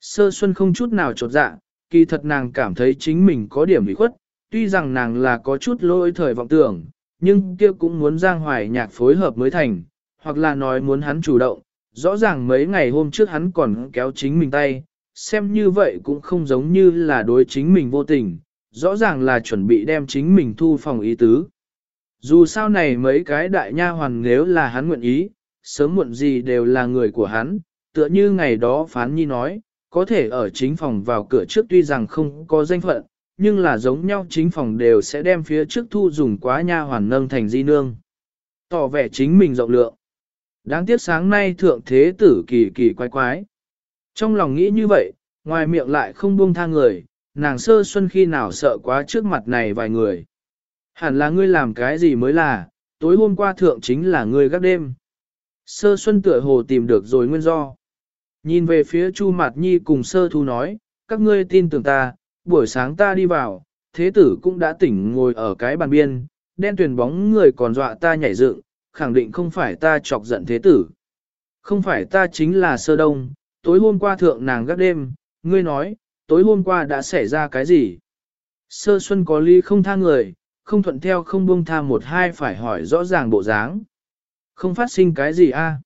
A: Sơ Xuân không chút nào chột dạ, kỳ thật nàng cảm thấy chính mình có điểm bị khuất, tuy rằng nàng là có chút lỗi thời vọng tưởng, nhưng kia cũng muốn Giang Hoài nhạc phối hợp mới thành, hoặc là nói muốn hắn chủ động, rõ ràng mấy ngày hôm trước hắn còn kéo chính mình tay, xem như vậy cũng không giống như là đối chính mình vô tình, rõ ràng là chuẩn bị đem chính mình thu phòng ý tứ. Dù sao này mấy cái đại nha hoàn nếu là hắn nguyện ý, sớm muộn gì đều là người của hắn, tựa như ngày đó phán nhi nói, có thể ở chính phòng vào cửa trước tuy rằng không có danh phận, nhưng là giống nhau chính phòng đều sẽ đem phía trước thu dùng quá nha hoàn nâng thành di nương. Tỏ vẻ chính mình rộng lượng. Đáng tiếc sáng nay thượng thế tử kỳ kỳ quái quái. Trong lòng nghĩ như vậy, ngoài miệng lại không buông tha người, nàng sơ xuân khi nào sợ quá trước mặt này vài người. Hẳn là ngươi làm cái gì mới là, tối hôm qua thượng chính là ngươi gác đêm. Sơ xuân tựa hồ tìm được rồi nguyên do. Nhìn về phía Chu Mạt Nhi cùng sơ thu nói, các ngươi tin tưởng ta, buổi sáng ta đi vào, thế tử cũng đã tỉnh ngồi ở cái bàn biên, đen tuyển bóng người còn dọa ta nhảy dựng, khẳng định không phải ta chọc giận thế tử. Không phải ta chính là sơ đông, tối hôm qua thượng nàng gác đêm, ngươi nói, tối hôm qua đã xảy ra cái gì? Sơ xuân có ly không tha người, không thuận theo không buông tha một hai phải hỏi rõ ràng bộ dáng. Không phát sinh cái gì a?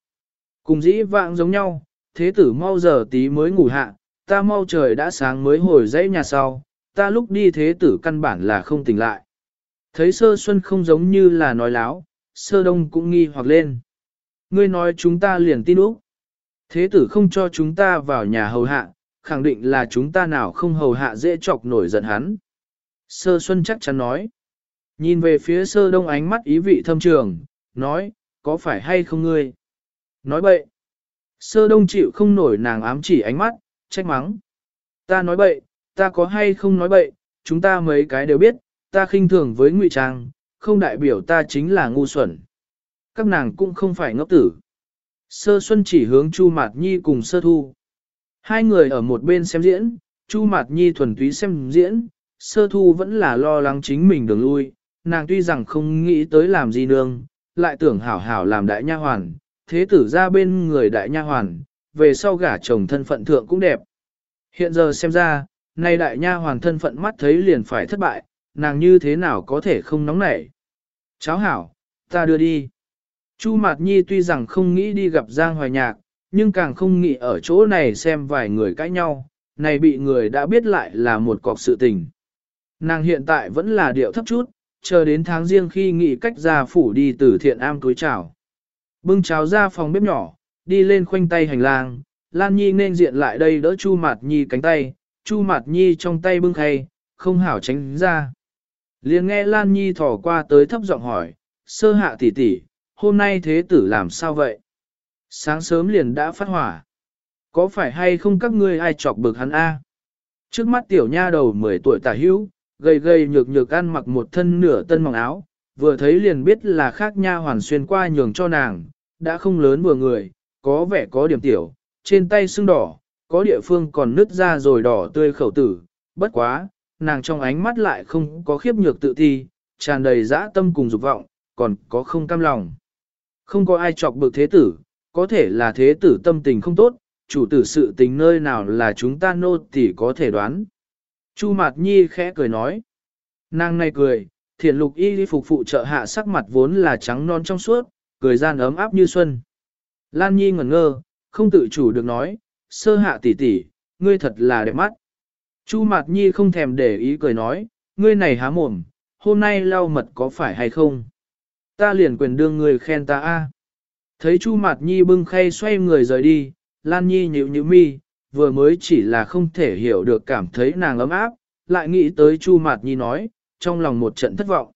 A: Cùng dĩ vãng giống nhau, thế tử mau giờ tí mới ngủ hạ, ta mau trời đã sáng mới hồi dãy nhà sau, ta lúc đi thế tử căn bản là không tỉnh lại. Thấy sơ xuân không giống như là nói láo, sơ đông cũng nghi hoặc lên. Ngươi nói chúng ta liền tin úc. Thế tử không cho chúng ta vào nhà hầu hạ, khẳng định là chúng ta nào không hầu hạ dễ chọc nổi giận hắn. Sơ Xuân chắc chắn nói. Nhìn về phía sơ đông ánh mắt ý vị thâm trường, nói, có phải hay không ngươi? Nói bậy. Sơ đông chịu không nổi nàng ám chỉ ánh mắt, trách mắng. Ta nói bậy, ta có hay không nói bậy, chúng ta mấy cái đều biết, ta khinh thường với ngụy trang, không đại biểu ta chính là ngu xuẩn. Các nàng cũng không phải ngốc tử. Sơ Xuân chỉ hướng Chu Mạt Nhi cùng Sơ Thu. Hai người ở một bên xem diễn, Chu Mạt Nhi thuần túy xem diễn, sơ thu vẫn là lo lắng chính mình đường lui, nàng tuy rằng không nghĩ tới làm gì nương, lại tưởng hảo hảo làm đại nha hoàn, thế tử ra bên người đại nha hoàn, về sau gả chồng thân phận thượng cũng đẹp. Hiện giờ xem ra, nay đại nha hoàn thân phận mắt thấy liền phải thất bại, nàng như thế nào có thể không nóng nảy. Cháu hảo, ta đưa đi. Chu Mạt Nhi tuy rằng không nghĩ đi gặp Giang Hoài Nhạc, nhưng càng không nghĩ ở chỗ này xem vài người cãi nhau, này bị người đã biết lại là một cọc sự tình. Nàng hiện tại vẫn là điệu thấp chút, chờ đến tháng riêng khi nghị cách ra phủ đi từ thiện am túi chào. Bưng cháo ra phòng bếp nhỏ, đi lên khoanh tay hành lang, Lan Nhi nên diện lại đây đỡ Chu Mạt Nhi cánh tay, Chu Mạt Nhi trong tay bưng khay, không hảo tránh ra. Liền nghe Lan Nhi thỏ qua tới thấp giọng hỏi, sơ hạ tỷ tỷ, hôm nay thế tử làm sao vậy? Sáng sớm liền đã phát hỏa. Có phải hay không các ngươi ai chọc bực hắn a? Trước mắt tiểu nha đầu 10 tuổi tả hữu, gầy gầy nhược nhược ăn mặc một thân nửa tân mỏng áo, vừa thấy liền biết là khác nha hoàn xuyên qua nhường cho nàng, đã không lớn vừa người, có vẻ có điểm tiểu, trên tay sưng đỏ, có địa phương còn nứt ra rồi đỏ tươi khẩu tử, bất quá, nàng trong ánh mắt lại không có khiếp nhược tự thi tràn đầy dã tâm cùng dục vọng, còn có không cam lòng. Không có ai chọc bực thế tử, có thể là thế tử tâm tình không tốt, chủ tử sự tình nơi nào là chúng ta nô tỳ có thể đoán. Chu Mạt Nhi khẽ cười nói. Nàng này cười, thiện lục y phục phụ trợ hạ sắc mặt vốn là trắng non trong suốt, cười gian ấm áp như xuân. Lan Nhi ngẩn ngơ, không tự chủ được nói, sơ hạ tỷ tỷ, ngươi thật là đẹp mắt. Chu Mạt Nhi không thèm để ý cười nói, ngươi này há mồm, hôm nay lau mật có phải hay không? Ta liền quyền đương người khen ta a. Thấy Chu Mạt Nhi bưng khay xoay người rời đi, Lan Nhi nhíu nhíu mi, vừa mới chỉ là không thể hiểu được cảm thấy nàng ấm áp, lại nghĩ tới Chu Mạt Nhi nói, trong lòng một trận thất vọng.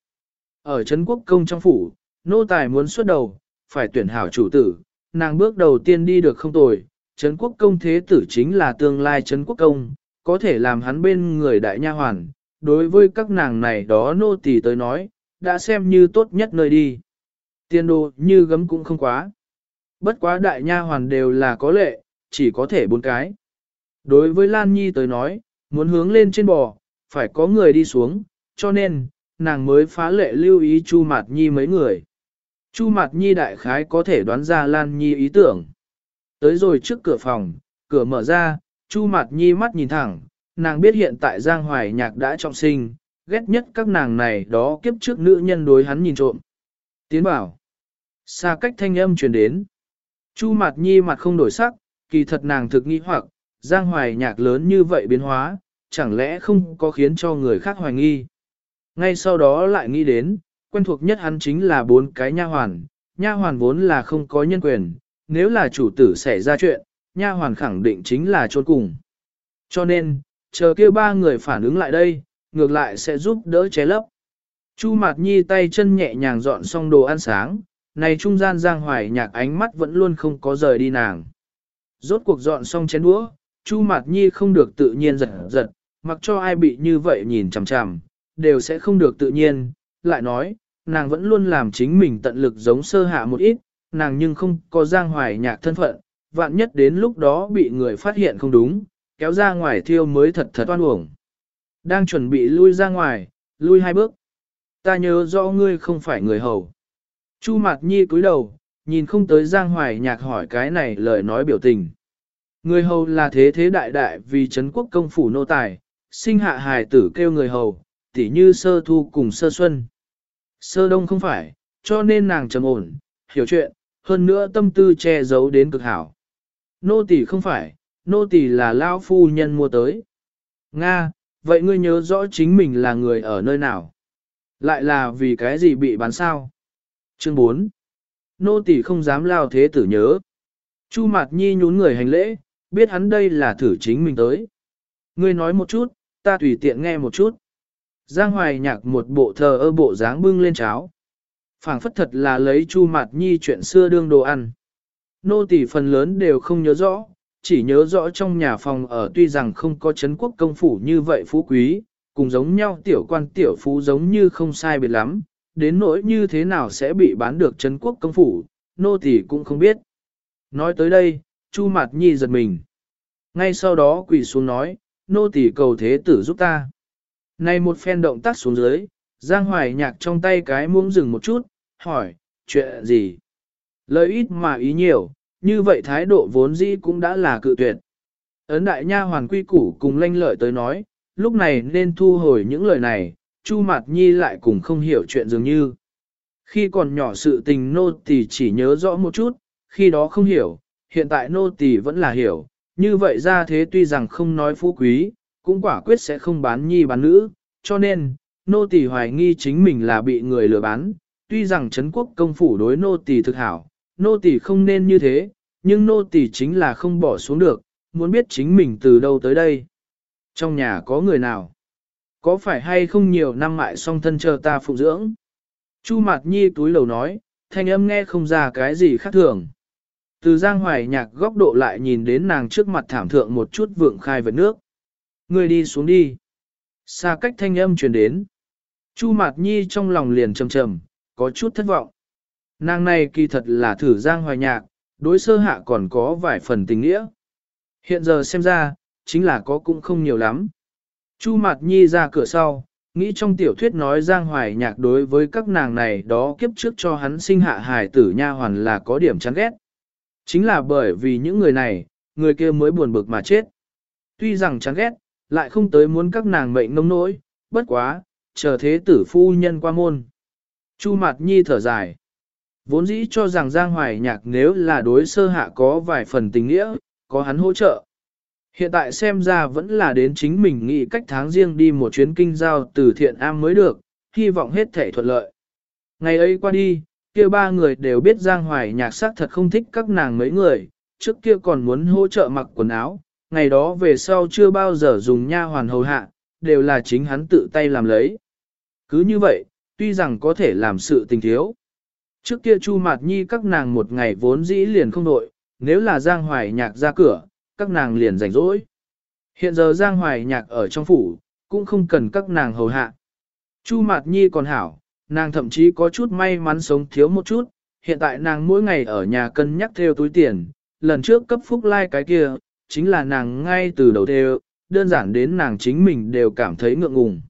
A: Ở Trấn Quốc Công trong phủ, nô tài muốn xuất đầu, phải tuyển hảo chủ tử, nàng bước đầu tiên đi được không tồi, Trấn Quốc Công thế tử chính là tương lai Trấn Quốc Công, có thể làm hắn bên người đại nha hoàn, đối với các nàng này đó nô tỳ tới nói, đã xem như tốt nhất nơi đi. Tiên đồ như gấm cũng không quá. Bất quá đại nha hoàn đều là có lệ, chỉ có thể bốn cái. Đối với Lan Nhi tới nói, muốn hướng lên trên bò, phải có người đi xuống, cho nên, nàng mới phá lệ lưu ý Chu Mạt Nhi mấy người. Chu Mạt Nhi đại khái có thể đoán ra Lan Nhi ý tưởng. Tới rồi trước cửa phòng, cửa mở ra, Chu Mạt Nhi mắt nhìn thẳng, nàng biết hiện tại Giang Hoài Nhạc đã trọng sinh, ghét nhất các nàng này đó kiếp trước nữ nhân đối hắn nhìn trộm. Tiến bảo, xa cách thanh âm truyền đến. Chu Mạt Nhi mặt không đổi sắc, kỳ thật nàng thực nghi hoặc, Giang Hoài Nhạc lớn như vậy biến hóa, chẳng lẽ không có khiến cho người khác hoài nghi. Ngay sau đó lại nghĩ đến, quen thuộc nhất hắn chính là bốn cái nha hoàn, nha hoàn vốn là không có nhân quyền, nếu là chủ tử xảy ra chuyện, nha hoàn khẳng định chính là chôn cùng. Cho nên, chờ kia ba người phản ứng lại đây, ngược lại sẽ giúp đỡ ché lấp. Chu Mạt Nhi tay chân nhẹ nhàng dọn xong đồ ăn sáng, này trung gian Giang Hoài nhạc ánh mắt vẫn luôn không có rời đi nàng. Rốt cuộc dọn xong chén đũa, Chu Mạt Nhi không được tự nhiên giật giật, mặc cho ai bị như vậy nhìn chằm chằm, đều sẽ không được tự nhiên, lại nói, nàng vẫn luôn làm chính mình tận lực giống sơ hạ một ít, nàng nhưng không có Giang Hoài nhạc thân phận, vạn nhất đến lúc đó bị người phát hiện không đúng, kéo ra ngoài thiêu mới thật thật oan uổng. Đang chuẩn bị lui ra ngoài, lui hai bước. Ta nhớ rõ ngươi không phải người hầu. Chu Mạt Nhi cúi đầu, nhìn không tới Giang Hoài nhạc hỏi cái này lời nói biểu tình. Người hầu là thế thế đại đại vì Trấn quốc công phủ nô tài, sinh hạ hài tử kêu người hầu, tỉ như sơ thu cùng sơ xuân. Sơ đông không phải, cho nên nàng trầm ổn, hiểu chuyện, hơn nữa tâm tư che giấu đến cực hảo. Nô tỳ không phải, nô tỳ là lão phu nhân mua tới. Nga, vậy ngươi nhớ rõ chính mình là người ở nơi nào? Lại là vì cái gì bị bán sao? Chương 4. Nô tỳ không dám lao thế tử nhớ. Chu Mạt Nhi nhún người hành lễ, biết hắn đây là thử chính mình tới. Ngươi nói một chút, ta tùy tiện nghe một chút. Giang Hoài nhạc một bộ thờ ơ bộ dáng bưng lên cháo. phảng phất thật là lấy Chu Mạt Nhi chuyện xưa đương đồ ăn. Nô tỳ phần lớn đều không nhớ rõ, chỉ nhớ rõ trong nhà phòng ở tuy rằng không có chấn quốc công phủ như vậy phú quý, cùng giống nhau tiểu quan tiểu phú giống như không sai biệt lắm, đến nỗi như thế nào sẽ bị bán được chấn quốc công phủ, nô tỳ cũng không biết. Nói tới đây, Chu Mạt Nhi giật mình. Ngay sau đó quỳ xuống nói, nô tỳ cầu thế tử giúp ta. Này một phen động tác xuống dưới, Giang Hoài Nhạc trong tay cái muỗng dừng một chút, hỏi, chuyện gì? Lời ít mà ý nhiều, như vậy thái độ vốn dĩ cũng đã là cự tuyệt. Ấn đại nha hoàn quy củ cùng lanh lợi tới nói, lúc này nên thu hồi những lời này, Chu Mạt Nhi lại cùng không hiểu chuyện dường như. Khi còn nhỏ sự tình nô tỳ chỉ nhớ rõ một chút, khi đó không hiểu, hiện tại nô tỳ vẫn là hiểu, như vậy ra thế tuy rằng không nói phú quý, cũng quả quyết sẽ không bán nhi bán nữ, cho nên, nô tỳ hoài nghi chính mình là bị người lừa bán, tuy rằng Trấn quốc công phủ đối nô tỳ thực hảo, nô tỳ không nên như thế, nhưng nô tỳ chính là không bỏ xuống được, muốn biết chính mình từ đâu tới đây. Trong nhà có người nào? Có phải hay không nhiều năm mại song thân chờ ta phụ dưỡng? Chu Mạt Nhi túi lầu nói, thanh âm nghe không ra cái gì khác thường. Từ giang hoài nhạc góc độ lại nhìn đến nàng trước mặt thảm thượng một chút vượng khai vật nước. Người đi xuống đi. Xa cách thanh âm truyền đến. Chu Mạt Nhi trong lòng liền trầm trầm, có chút thất vọng. Nàng này kỳ thật là thử giang hoài nhạc, đối sơ hạ còn có vài phần tình nghĩa. Hiện giờ xem ra, chính là có cũng không nhiều lắm. Chu Mạt Nhi ra cửa sau, nghĩ trong tiểu thuyết nói Giang Hoài Nhạc đối với các nàng này đó kiếp trước cho hắn sinh hạ hài tử nha hoàn là có điểm chán ghét. Chính là bởi vì những người này, người kia mới buồn bực mà chết. Tuy rằng chán ghét, lại không tới muốn các nàng mệnh nông nỗi, bất quá, chờ thế tử phu nhân qua môn. Chu Mạt Nhi thở dài. Vốn dĩ cho rằng Giang Hoài Nhạc nếu là đối sơ hạ có vài phần tình nghĩa, có hắn hỗ trợ. Hiện tại xem ra vẫn là đến chính mình nghĩ cách tháng riêng đi một chuyến kinh giao từ thiện am mới được, hy vọng hết thể thuận lợi. Ngày ấy qua đi, kia ba người đều biết Giang Hoài nhạc sắc thật không thích các nàng mấy người, trước kia còn muốn hỗ trợ mặc quần áo, ngày đó về sau chưa bao giờ dùng nha hoàn hầu hạ, đều là chính hắn tự tay làm lấy. Cứ như vậy, tuy rằng có thể làm sự tình thiếu. Trước kia Chu Mạt Nhi các nàng một ngày vốn dĩ liền không đội, nếu là Giang Hoài nhạc ra cửa, các nàng liền rảnh rỗi. Hiện giờ Giang Hoài nhạc ở trong phủ, cũng không cần các nàng hầu hạ. Chu Mạt Nhi còn hảo, nàng thậm chí có chút may mắn sống thiếu một chút, hiện tại nàng mỗi ngày ở nhà cân nhắc theo túi tiền, lần trước cấp phúc lai like cái kia, chính là nàng ngay từ đầu theo, đơn giản đến nàng chính mình đều cảm thấy ngượng ngùng.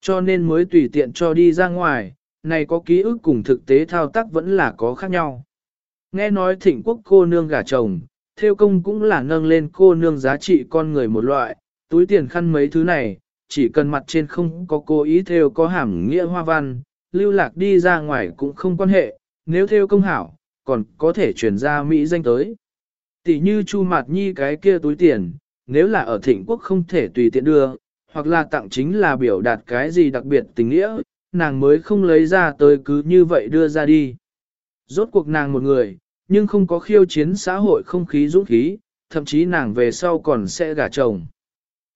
A: Cho nên mới tùy tiện cho đi ra ngoài, này có ký ức cùng thực tế thao tác vẫn là có khác nhau. Nghe nói thịnh quốc cô nương gả chồng, theo công cũng là nâng lên cô nương giá trị con người một loại, túi tiền khăn mấy thứ này, chỉ cần mặt trên không có cố ý theo có hàm nghĩa hoa văn, lưu lạc đi ra ngoài cũng không quan hệ, nếu theo công hảo, còn có thể chuyển ra Mỹ danh tới. Tỷ như Chu Mạt Nhi cái kia túi tiền, nếu là ở thịnh quốc không thể tùy tiện đưa, hoặc là tặng chính là biểu đạt cái gì đặc biệt tình nghĩa, nàng mới không lấy ra tới cứ như vậy đưa ra đi. Rốt cuộc nàng một người, nhưng không có khiêu chiến xã hội không khí dũng khí, thậm chí nàng về sau còn sẽ gả chồng.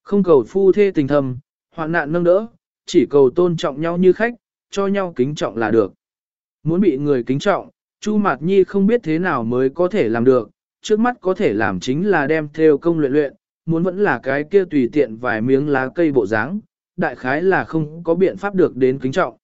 A: Không cầu phu thê tình thầm, hoạn nạn nâng đỡ, chỉ cầu tôn trọng nhau như khách, cho nhau kính trọng là được. Muốn bị người kính trọng, Chu Mạt Nhi không biết thế nào mới có thể làm được, trước mắt có thể làm chính là đem theo công luyện luyện, muốn vẫn là cái kia tùy tiện vài miếng lá cây bộ dáng, đại khái là không có biện pháp được đến kính trọng.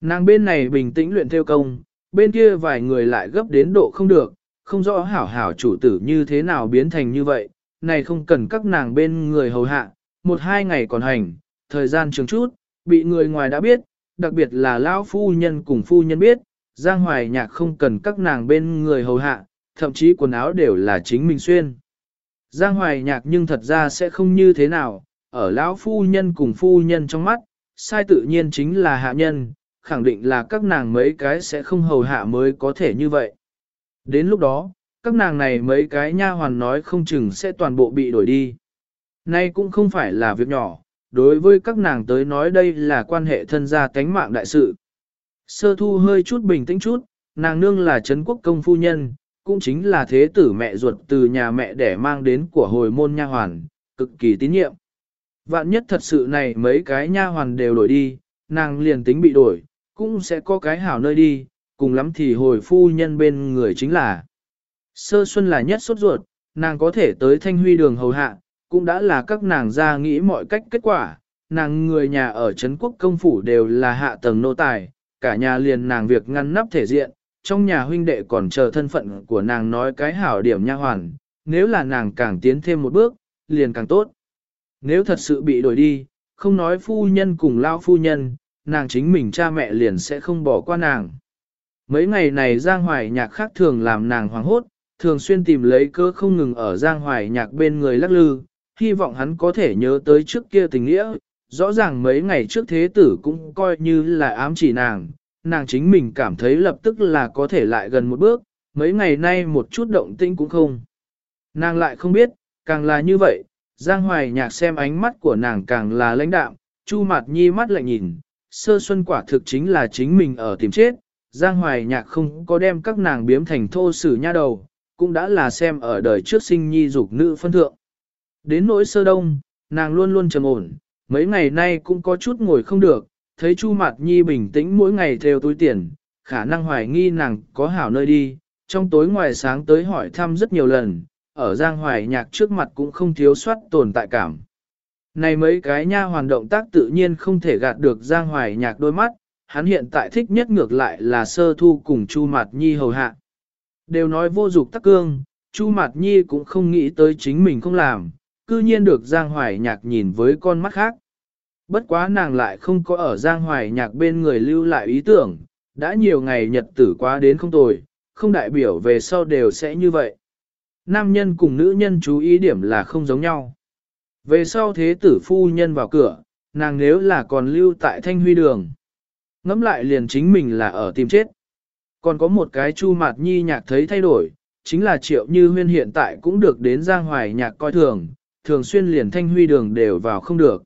A: Nàng bên này bình tĩnh luyện theo công, bên kia vài người lại gấp đến độ không được, không rõ hảo hảo chủ tử như thế nào biến thành như vậy, này không cần các nàng bên người hầu hạ, một hai ngày còn hành, thời gian trường chút, bị người ngoài đã biết, đặc biệt là lão phu nhân cùng phu nhân biết, Giang Hoài Nhạc không cần các nàng bên người hầu hạ, thậm chí quần áo đều là chính mình xuyên. Giang Hoài Nhạc nhưng thật ra sẽ không như thế nào, ở lão phu nhân cùng phu nhân trong mắt, sai tự nhiên chính là hạ nhân, khẳng định là các nàng mấy cái sẽ không hầu hạ mới có thể như vậy. Đến lúc đó, các nàng này mấy cái nha hoàn nói không chừng sẽ toàn bộ bị đổi đi. Nay cũng không phải là việc nhỏ, đối với các nàng tới nói đây là quan hệ thân gia cánh mạng đại sự. Sơ thu hơi chút bình tĩnh chút, nàng nương là Trấn quốc công phu nhân, cũng chính là thế tử mẹ ruột từ nhà mẹ để mang đến của hồi môn nha hoàn, cực kỳ tín nhiệm. Vạn nhất thật sự này mấy cái nha hoàn đều đổi đi, nàng liền tính bị đổi, cũng sẽ có cái hảo nơi đi, cùng lắm thì hồi phu nhân bên người chính là. Sơ xuân là nhất sốt ruột, nàng có thể tới thanh huy đường hầu hạ, cũng đã là các nàng ra nghĩ mọi cách kết quả, nàng người nhà ở Trấn quốc công phủ đều là hạ tầng nô tài, cả nhà liền nàng việc ngăn nắp thể diện, trong nhà huynh đệ còn chờ thân phận của nàng nói cái hảo điểm nha hoàn, nếu là nàng càng tiến thêm một bước, liền càng tốt. Nếu thật sự bị đổi đi, không nói phu nhân cùng lao phu nhân, nàng chính mình cha mẹ liền sẽ không bỏ qua nàng. Mấy ngày này Giang Hoài Nhạc khác thường làm nàng hoảng hốt, thường xuyên tìm lấy cơ không ngừng ở Giang Hoài Nhạc bên người lắc lư, hy vọng hắn có thể nhớ tới trước kia tình nghĩa. Rõ ràng mấy ngày trước thế tử cũng coi như là ám chỉ nàng, nàng chính mình cảm thấy lập tức là có thể lại gần một bước, mấy ngày nay một chút động tĩnh cũng không. Nàng lại không biết, càng là như vậy, Giang Hoài Nhạc xem ánh mắt của nàng càng là lãnh đạm, Chu Mạt Nhi mắt lạnh nhìn, sơ xuân quả thực chính là chính mình ở tìm chết, Giang Hoài Nhạc không có đem các nàng biếm thành thô sử nha đầu, cũng đã là xem ở đời trước sinh nhi dục nữ phân thượng. Đến nỗi sơ đông, nàng luôn luôn trầm ổn, mấy ngày nay cũng có chút ngồi không được, thấy Chu Mạt Nhi bình tĩnh mỗi ngày theo túi tiền, khả năng hoài nghi nàng có hảo nơi đi, trong tối ngoài sáng tới hỏi thăm rất nhiều lần, ở Giang Hoài Nhạc trước mặt cũng không thiếu soát tồn tại cảm. Này mấy cái nha hoàn động tác tự nhiên không thể gạt được Giang Hoài Nhạc đôi mắt, hắn hiện tại thích nhất ngược lại là sơ thu cùng Chu Mạt Nhi hầu hạ. Đều nói vô dục tắc cương, Chu Mạt Nhi cũng không nghĩ tới chính mình không làm, cư nhiên được Giang Hoài Nhạc nhìn với con mắt khác. Bất quá nàng lại không có ở Giang Hoài Nhạc bên người lưu lại ý tưởng, đã nhiều ngày nhật tử quá đến không tồi, không đại biểu về sau đều sẽ như vậy. Nam nhân cùng nữ nhân chú ý điểm là không giống nhau. Về sau thế tử phu nhân vào cửa, nàng nếu là còn lưu tại thanh huy đường. Ngắm lại liền chính mình là ở tìm chết. Còn có một cái chu mạt nhi nhạc thấy thay đổi, chính là triệu như huyên hiện tại cũng được đến giang hoài nhạc coi thường, thường xuyên liền thanh huy đường đều vào không được.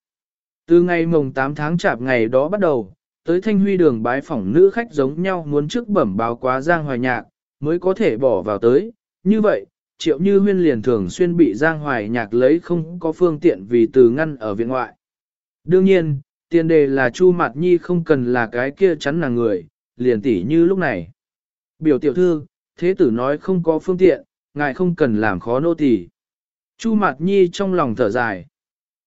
A: Từ ngày mồng 8 tháng chạp ngày đó bắt đầu, tới thanh huy đường bái phỏng nữ khách giống nhau muốn trước bẩm báo quá giang hoài nhạc, mới có thể bỏ vào tới. Như vậy, triệu như huyên liền thường xuyên bị giang hoài nhạc lấy không có phương tiện vì từ ngăn ở viện ngoại. Đương nhiên, tiền đề là Chu Mạt Nhi không cần là cái kia chắn là người, liền tỉ như lúc này. Biểu tiểu thư, thế tử nói không có phương tiện, ngài không cần làm khó nô tỳ. Chu Mạt Nhi trong lòng thở dài.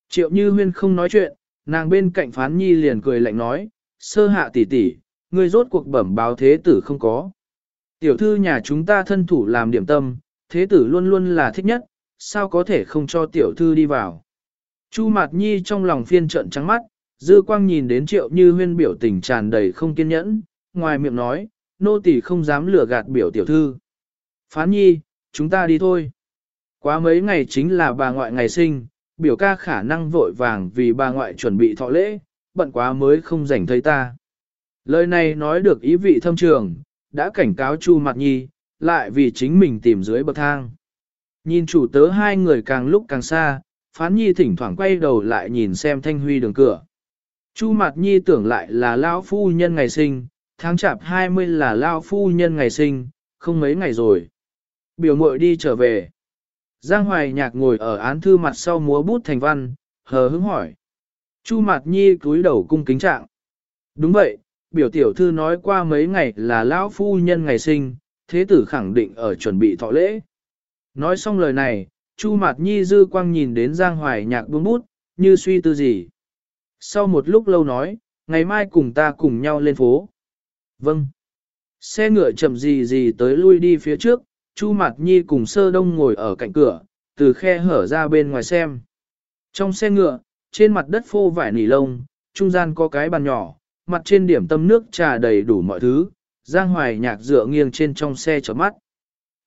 A: Triệu Như Huyên không nói chuyện, nàng bên cạnh Phán Nhi liền cười lạnh nói, sơ hạ tỷ tỷ, ngươi rốt cuộc bẩm báo thế tử không có. Tiểu thư nhà chúng ta thân thủ làm điểm tâm, thế tử luôn luôn là thích nhất, sao có thể không cho tiểu thư đi vào. Chu Mạt Nhi trong lòng phiên trận trắng mắt, dư quang nhìn đến triệu như huyên biểu tình tràn đầy không kiên nhẫn, ngoài miệng nói, nô tỳ không dám lừa gạt biểu tiểu thư. Phán Nhi, chúng ta đi thôi. Quá mấy ngày chính là bà ngoại ngày sinh, biểu ca khả năng vội vàng vì bà ngoại chuẩn bị thọ lễ, bận quá mới không rảnh thấy ta. Lời này nói được ý vị thâm trường, đã cảnh cáo Chu Mạt Nhi, lại vì chính mình tìm dưới bậc thang. Nhìn chủ tớ hai người càng lúc càng xa, Phán Nhi thỉnh thoảng quay đầu lại nhìn xem Thanh Huy đường cửa. Chu Mạt Nhi tưởng lại là Lão Phu Nhân ngày sinh, tháng chạp 20 là Lão Phu Nhân ngày sinh, không mấy ngày rồi. Biểu muội đi trở về. Giang Hoài Nhạc ngồi ở án thư mặt sau múa bút thành văn, hờ hững hỏi. Chu Mạt Nhi cúi đầu cung kính trạng. Đúng vậy, biểu tiểu thư nói qua mấy ngày là Lão Phu Nhân ngày sinh, thế tử khẳng định ở chuẩn bị thọ lễ. Nói xong lời này, Chu Mạt Nhi dư quang nhìn đến Giang Hoài Nhạc buông bút, như suy tư gì. Sau một lúc lâu nói, ngày mai cùng ta cùng nhau lên phố. Vâng. Xe ngựa chậm gì gì tới lui đi phía trước, Chu Mạt Nhi cùng Sơ Đông ngồi ở cạnh cửa, từ khe hở ra bên ngoài xem. Trong xe ngựa, trên mặt đất phô vải nỉ lông, trung gian có cái bàn nhỏ, mặt trên điểm tâm nước trà đầy đủ mọi thứ, Giang Hoài nhạc dựa nghiêng trên trong xe chớp mắt.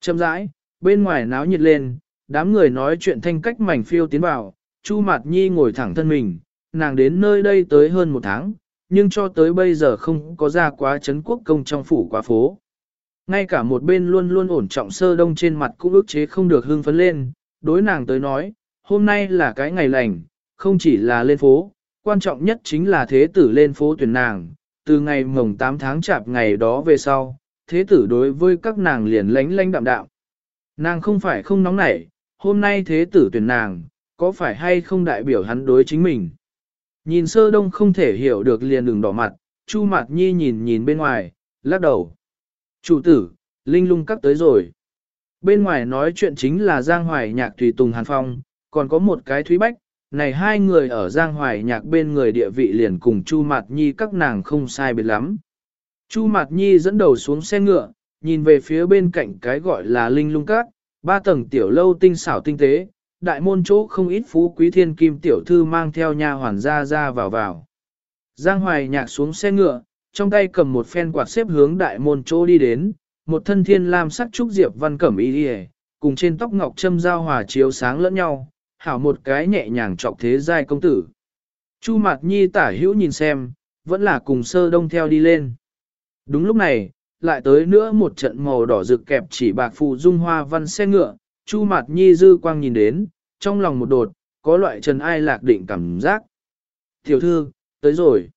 A: Chậm rãi, bên ngoài náo nhiệt lên, đám người nói chuyện thanh cách mảnh phiêu tiến vào, Chu Mạt Nhi ngồi thẳng thân mình, nàng đến nơi đây tới hơn một tháng, nhưng cho tới bây giờ không có ra quá chấn quốc công trong phủ quá phố. Ngay cả một bên luôn luôn ổn trọng sơ đông trên mặt cũng ức chế không được hương phấn lên, đối nàng tới nói, hôm nay là cái ngày lành, không chỉ là lên phố, quan trọng nhất chính là thế tử lên phố tuyển nàng, từ ngày mồng 8 tháng chạp ngày đó về sau, thế tử đối với các nàng liền lánh lánh đạm đạm. Nàng không phải không nóng nảy, hôm nay thế tử tuyển nàng, có phải hay không đại biểu hắn đối chính mình. Nhìn sơ đông không thể hiểu được liền đường đỏ mặt, Chu Mạt Nhi nhìn nhìn bên ngoài, lắc đầu. Chủ tử, Linh lung các tới rồi. Bên ngoài nói chuyện chính là Giang Hoài Nhạc Tùy Tùng Hàn Phong, còn có một cái Thúy Bách, này hai người ở Giang Hoài Nhạc bên người địa vị liền cùng Chu Mạt Nhi các nàng không sai biệt lắm. Chu Mạt Nhi dẫn đầu xuống xe ngựa, nhìn về phía bên cạnh cái gọi là Linh lung cát, ba tầng tiểu lâu tinh xảo tinh tế, đại môn chỗ không ít phú quý thiên kim tiểu thư mang theo nha hoàn ra ra vào vào. Giang Hoài nhạc xuống xe ngựa, trong tay cầm một phen quạt xếp hướng đại môn chỗ đi đến, một thân thiên lam sắc trúc diệp văn cẩm y đi cùng trên tóc ngọc châm giao hòa chiếu sáng lẫn nhau, hảo một cái nhẹ nhàng trọc thế giai công tử. Chu Mạt Nhi tả hữu nhìn xem, vẫn là cùng sơ đông theo đi lên. Đúng lúc này, lại tới nữa một trận màu đỏ rực kẹp chỉ bạc phụ dung hoa văn xe ngựa, Chu Mạt Nhi dư quang nhìn đến, trong lòng một đột, có loại trần ai lạc định cảm giác. Tiểu thư, tới rồi.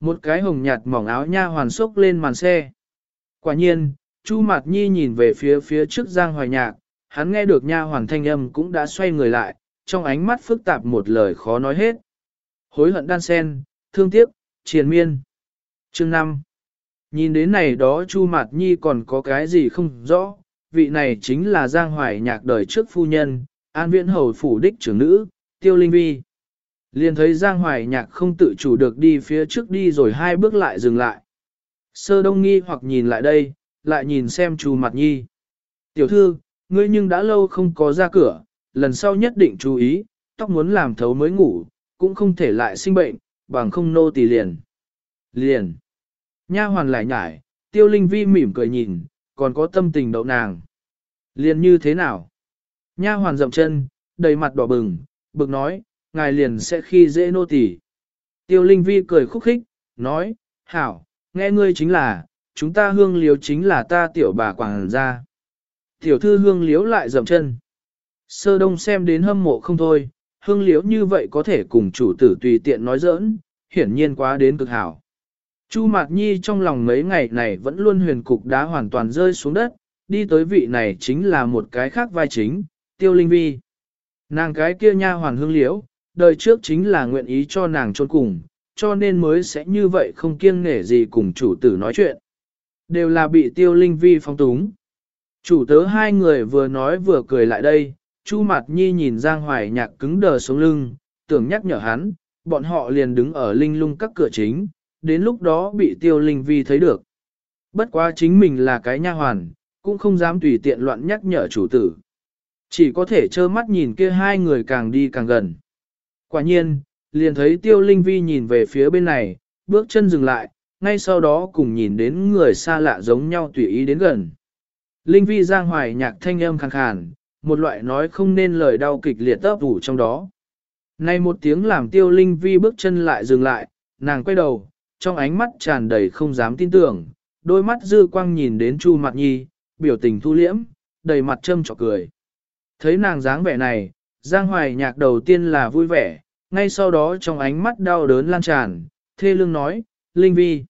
A: Một cái hồng nhạt mỏng áo nha hoàn sốc lên màn xe. Quả nhiên, Chu Mạt Nhi nhìn về phía phía trước Giang Hoài Nhạc, hắn nghe được nha hoàn thanh âm cũng đã xoay người lại, trong ánh mắt phức tạp một lời khó nói hết. Hối hận đan sen, thương tiếc, triền miên. Chương 5 Nhìn đến này đó Chu Mạt Nhi còn có cái gì không rõ, vị này chính là Giang Hoài Nhạc đời trước phu nhân, An Viễn Hầu Phủ Đích trưởng nữ, Tiêu Linh Vi. Liền thấy Giang Hoài Nhạc không tự chủ được đi phía trước đi rồi hai bước lại dừng lại. Sơ Đông nghi hoặc nhìn lại đây, lại nhìn xem Chu Mạt Nhi. Tiểu thư, ngươi nhưng đã lâu không có ra cửa, lần sau nhất định chú ý, tóc muốn làm thấu mới ngủ, cũng không thể lại sinh bệnh, bằng không nô tỳ liền. Liền. Nha hoàn lại nhải, tiêu linh vi mỉm cười nhìn, còn có tâm tình đậu nàng. Liền như thế nào? Nha hoàn dậm chân, đầy mặt đỏ bừng, bực nói, ngài liền sẽ khi dễ nô tỳ. Tiêu linh vi cười khúc khích, nói, hảo, nghe ngươi chính là, chúng ta hương liếu chính là ta tiểu bà quảng gia. Tiểu thư hương liếu lại dậm chân. Sơ đông xem đến hâm mộ không thôi, hương liếu như vậy có thể cùng chủ tử tùy tiện nói giỡn, hiển nhiên quá đến cực hảo. Chu Mạt Nhi trong lòng mấy ngày này vẫn luôn huyền cục đá hoàn toàn rơi xuống đất, đi tới vị này chính là một cái khác vai chính, tiêu linh vi. Nàng cái kia nha hoàn hương liễu, đời trước chính là nguyện ý cho nàng trốn cùng, cho nên mới sẽ như vậy không kiêng nể gì cùng chủ tử nói chuyện. Đều là bị tiêu linh vi phong túng. Chủ tớ hai người vừa nói vừa cười lại đây, Chu Mạt Nhi nhìn Giang Hoài Nhạc cứng đờ sống lưng, tưởng nhắc nhở hắn, bọn họ liền đứng ở linh lung các cửa chính, đến lúc đó bị tiêu linh vi thấy được. Bất quá chính mình là cái nha hoàn, cũng không dám tùy tiện loạn nhắc nhở chủ tử. Chỉ có thể trơ mắt nhìn kia hai người càng đi càng gần. Quả nhiên, liền thấy tiêu linh vi nhìn về phía bên này, bước chân dừng lại, ngay sau đó cùng nhìn đến người xa lạ giống nhau tùy ý đến gần. Linh vi giang hoài nhạc thanh âm khàn khàn, một loại nói không nên lời đau kịch liệt tấp ủ trong đó. Này một tiếng làm tiêu linh vi bước chân lại dừng lại, nàng quay đầu, trong ánh mắt tràn đầy không dám tin tưởng, đôi mắt dư quang nhìn đến Chu Mạt Nhi, biểu tình thu liễm, đầy mặt châm trọc cười. Thấy nàng dáng vẻ này, Giang Hoài nhạc đầu tiên là vui vẻ, ngay sau đó trong ánh mắt đau đớn lan tràn, thê lương nói, Linh Vi.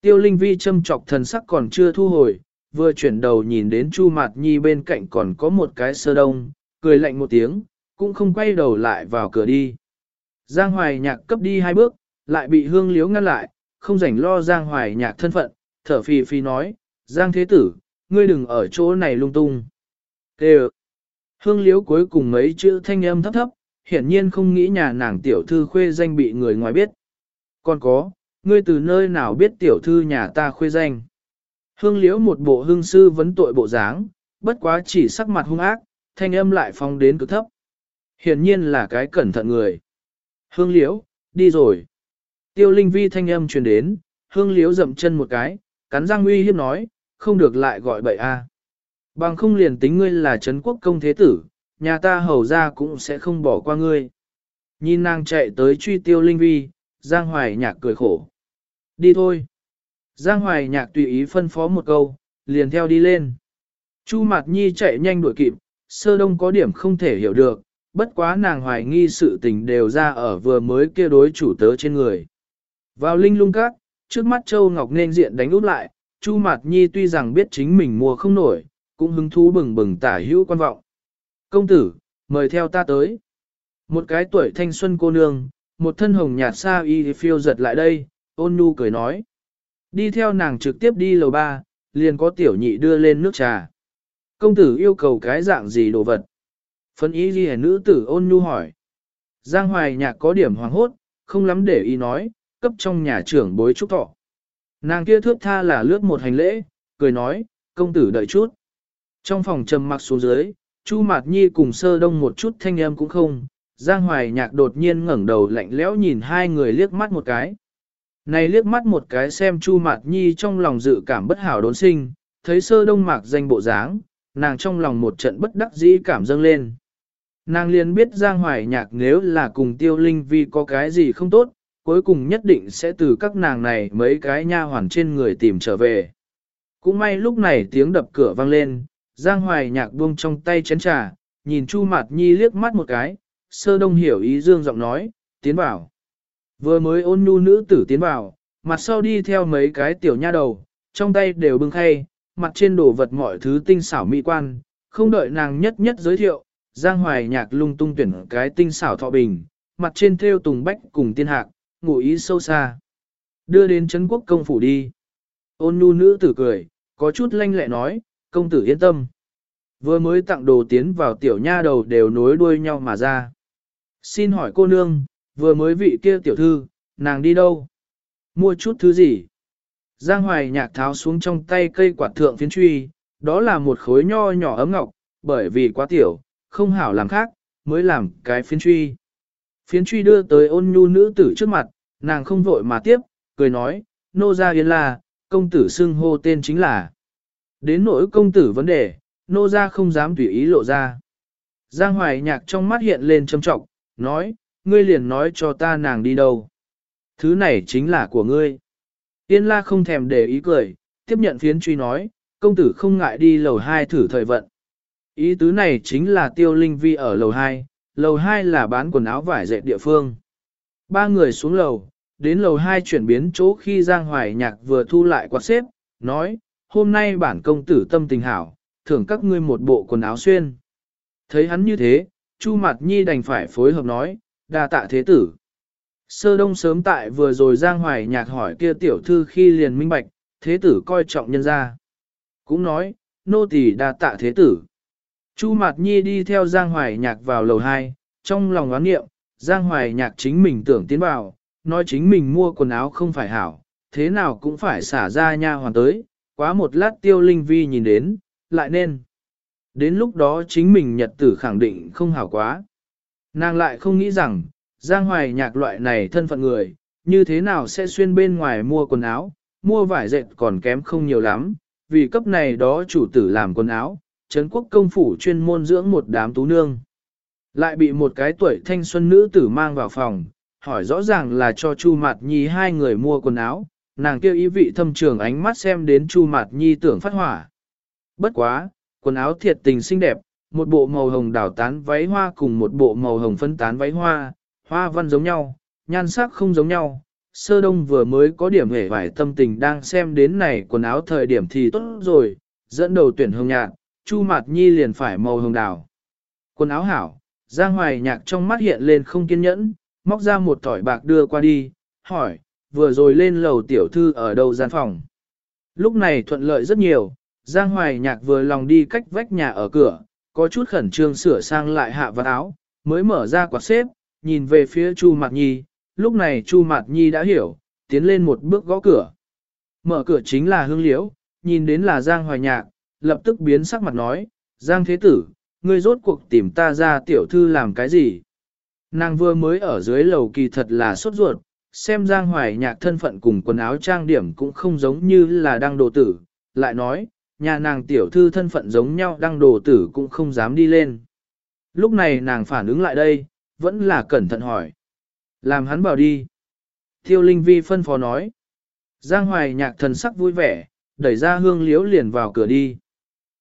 A: Tiêu Linh Vi châm trọc thần sắc còn chưa thu hồi, vừa chuyển đầu nhìn đến Chu Mạt Nhi bên cạnh còn có một cái sơ đông, cười lạnh một tiếng, cũng không quay đầu lại vào cửa đi. Giang Hoài nhạc cấp đi hai bước, lại bị hương liếu ngăn lại, không rảnh lo Giang Hoài nhạc thân phận, thở phì phì nói, Giang Thế Tử, ngươi đừng ở chỗ này lung tung. Kêu, Hương liếu cuối cùng mấy chữ thanh âm thấp thấp, hiển nhiên không nghĩ nhà nàng tiểu thư khuê danh bị người ngoài biết. Còn có, ngươi từ nơi nào biết tiểu thư nhà ta khuê danh. Hương liễu một bộ hương sư vấn tội bộ dáng, bất quá chỉ sắc mặt hung ác, thanh âm lại phong đến cực thấp. Hiển nhiên là cái cẩn thận người. Hương liễu, đi rồi. Tiêu linh vi thanh âm truyền đến, hương liễu dậm chân một cái, cắn răng uy hiếp nói, không được lại gọi bậy a. Bằng không liền tính ngươi là Trấn quốc công thế tử, nhà ta hầu ra cũng sẽ không bỏ qua ngươi. Nhìn nàng chạy tới truy tiêu linh vi, Giang Hoài nhạc cười khổ. Đi thôi. Giang Hoài nhạc tùy ý phân phó một câu, liền theo đi lên. Chu Mạt Nhi chạy nhanh đuổi kịp, sơ đông có điểm không thể hiểu được, bất quá nàng hoài nghi sự tình đều ra ở vừa mới kia đối chủ tớ trên người. Vào linh lung các, trước mắt Châu Ngọc nên diện đánh úp lại, Chu Mạt Nhi tuy rằng biết chính mình mua không nổi, cũng hứng thú bừng bừng tả hữu quan vọng. Công tử, mời theo ta tới. Một cái tuổi thanh xuân cô nương, một thân hồng nhạt xa y phiêu giật lại đây, ôn nhu cười nói. Đi theo nàng trực tiếp đi lầu ba, liền có tiểu nhị đưa lên nước trà. Công tử yêu cầu cái dạng gì đồ vật? Phân ý ghi nữ tử ôn nhu hỏi. Giang hoài nhạc có điểm hoàng hốt, không lắm để ý nói, cấp trong nhà trưởng bối trúc thọ. Nàng kia thước tha là lướt một hành lễ, cười nói, công tử đợi chút. Trong phòng trầm mặc xuống dưới, Chu Mạt Nhi cùng sơ đông một chút thanh âm cũng không, Giang Hoài Nhạc đột nhiên ngẩng đầu lạnh lẽo nhìn hai người liếc mắt một cái. Này liếc mắt một cái xem Chu Mạt Nhi trong lòng dự cảm bất hảo đốn sinh, thấy sơ đông mạc danh bộ dáng, nàng trong lòng một trận bất đắc dĩ cảm dâng lên. Nàng liền biết Giang Hoài Nhạc nếu là cùng Tiêu Linh Vi có cái gì không tốt, cuối cùng nhất định sẽ từ các nàng này mấy cái nha hoàn trên người tìm trở về. Cũng may lúc này tiếng đập cửa vang lên, Giang Hoài Nhạc buông trong tay chén trà, nhìn Chu Mạt Nhi liếc mắt một cái, sơ đông hiểu ý dương giọng nói, tiến vào. Vừa mới ôn nhu nữ tử tiến vào, mặt sau đi theo mấy cái tiểu nha đầu, trong tay đều bưng khay, mặt trên đồ vật mọi thứ tinh xảo mỹ quan, không đợi nàng nhất nhất giới thiệu, Giang Hoài Nhạc lung tung tuyển cái tinh xảo thọ bình, mặt trên thêu tùng bách cùng tiên hạc, ngụ ý sâu xa. Đưa đến Trấn quốc công phủ đi. Ôn nhu nữ tử cười, có chút lanh lẹ nói, công tử yên tâm. Vừa mới tặng đồ tiến vào tiểu nha đầu đều nối đuôi nhau mà ra. Xin hỏi cô nương, vừa mới vị kia tiểu thư, nàng đi đâu? Mua chút thứ gì? Giang hoài nhạc tháo xuống trong tay cây quạt thượng phiến truy, đó là một khối nho nhỏ ấm ngọc, bởi vì quá tiểu, không hảo làm khác, mới làm cái phiến truy. Phiến truy đưa tới ôn nhu nữ tử trước mặt, nàng không vội mà tiếp, cười nói, nô gia yên là, công tử xưng hô tên chính là. Đến nỗi công tử vấn đề, nô gia không dám tùy ý lộ ra. Giang hoài nhạc trong mắt hiện lên trầm trọng, nói, ngươi liền nói cho ta nàng đi đâu. Thứ này chính là của ngươi. Yên la không thèm để ý cười, tiếp nhận phiến truy nói, công tử không ngại đi lầu 2 thử thời vận. Ý tứ này chính là tiêu linh vi ở lầu 2, lầu 2 là bán quần áo vải dệt địa phương. Ba người xuống lầu, đến lầu 2 chuyển biến chỗ khi Giang Hoài Nhạc vừa thu lại quạt xếp, nói, hôm nay bản công tử tâm tình hảo, thưởng các ngươi một bộ quần áo xuyên. Thấy hắn như thế, Chu Mạt Nhi đành phải phối hợp nói, đa tạ thế tử. Sơ đông sớm tại vừa rồi Giang Hoài Nhạc hỏi kia tiểu thư khi liền minh bạch, thế tử coi trọng nhân ra. Cũng nói, nô tỳ đa tạ thế tử. Chu Mạt Nhi đi theo Giang Hoài Nhạc vào lầu 2, trong lòng oán nghiệm, Giang Hoài Nhạc chính mình tưởng tiến vào, nói chính mình mua quần áo không phải hảo, thế nào cũng phải xả ra nha hoàn tới, quá một lát tiêu linh vi nhìn đến, lại nên. Đến lúc đó chính mình nhật tử khẳng định không hảo quá. Nàng lại không nghĩ rằng, Giang Hoài Nhạc loại này thân phận người, như thế nào sẽ xuyên bên ngoài mua quần áo, mua vải dệt còn kém không nhiều lắm, vì cấp này đó chủ tử làm quần áo, Trấn quốc công phủ chuyên môn dưỡng một đám tú nương. Lại bị một cái tuổi thanh xuân nữ tử mang vào phòng, hỏi rõ ràng là cho Chu Mạt Nhi hai người mua quần áo, nàng kêu ý vị thâm trường ánh mắt xem đến Chu Mạt Nhi tưởng phát hỏa. Bất quá, quần áo thiệt tình xinh đẹp, một bộ màu hồng đảo tán váy hoa cùng một bộ màu hồng phân tán váy hoa, hoa văn giống nhau, nhan sắc không giống nhau. Sơ đông vừa mới có điểm hề vải tâm tình đang xem đến này quần áo thời điểm thì tốt rồi, dẫn đầu tuyển hồng nhạc, Chu Mạt Nhi liền phải màu hồng đào. Quần áo hảo, Giang Hoài Nhạc trong mắt hiện lên không kiên nhẫn, móc ra một tỏi bạc đưa qua đi, hỏi, vừa rồi lên lầu tiểu thư ở đâu gian phòng. Lúc này thuận lợi rất nhiều, Giang Hoài Nhạc vừa lòng đi cách vách nhà ở cửa, có chút khẩn trương sửa sang lại hạ vật áo, mới mở ra quạt xếp, nhìn về phía Chu Mạt Nhi, lúc này Chu Mạt Nhi đã hiểu, tiến lên một bước gõ cửa. Mở cửa chính là hương liễu, nhìn đến là Giang Hoài Nhạc, lập tức biến sắc mặt nói, Giang Thế Tử, ngươi rốt cuộc tìm ta ra tiểu thư làm cái gì? Nàng vừa mới ở dưới lầu kỳ thật là sốt ruột, xem Giang Hoài Nhạc thân phận cùng quần áo trang điểm cũng không giống như là đang đồ tử, lại nói, nhà nàng tiểu thư thân phận giống nhau đang đồ tử cũng không dám đi lên. Lúc này nàng phản ứng lại đây, vẫn là cẩn thận hỏi. Làm hắn bảo đi. Thiêu Linh Vi phân phó nói. Giang Hoài Nhạc thần sắc vui vẻ, đẩy ra hương liếu liền vào cửa đi.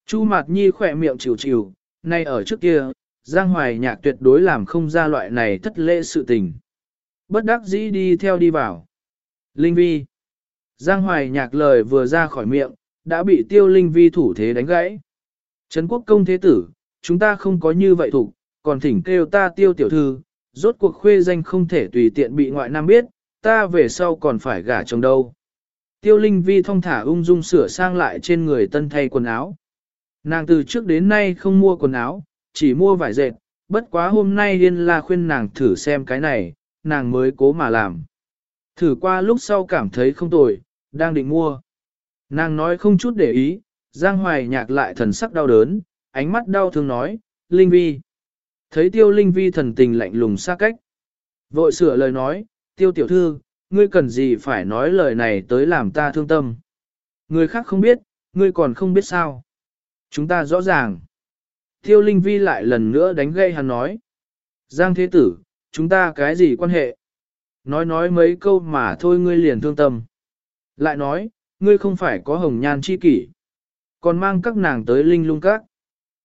A: Chu Mạt Nhi khỏe miệng chịu chịu, nay ở trước kia, Giang Hoài Nhạc tuyệt đối làm không ra loại này thất lễ sự tình. Bất đắc dĩ đi theo đi vào. Linh Vi. Giang Hoài Nhạc lời vừa ra khỏi miệng, đã bị tiêu Linh Vi thủ thế đánh gãy. Trấn quốc công thế tử, chúng ta không có như vậy thủ, còn thỉnh kêu ta tiêu tiểu thư, rốt cuộc khuê danh không thể tùy tiện bị ngoại nam biết, ta về sau còn phải gả chồng đâu. Tiêu Linh Vi thong thả ung dung sửa sang lại trên người tân thay quần áo. Nàng từ trước đến nay không mua quần áo, chỉ mua vải dệt, bất quá hôm nay liên la khuyên nàng thử xem cái này, nàng mới cố mà làm. Thử qua lúc sau cảm thấy không tồi, đang định mua. Nàng nói không chút để ý, Giang Hoài nhạc lại thần sắc đau đớn, ánh mắt đau thương nói, Linh Vi. Thấy tiêu Linh Vi thần tình lạnh lùng xa cách. Vội sửa lời nói, tiêu tiểu thư, ngươi cần gì phải nói lời này tới làm ta thương tâm. Người khác không biết, ngươi còn không biết sao. Chúng ta rõ ràng. Tiêu Linh Vi lại lần nữa đánh gây hắn nói. Giang Thế Tử, chúng ta cái gì quan hệ? Nói nói mấy câu mà thôi ngươi liền thương tâm. Lại nói, ngươi không phải có hồng nhan chi kỷ. Còn mang các nàng tới linh lung các.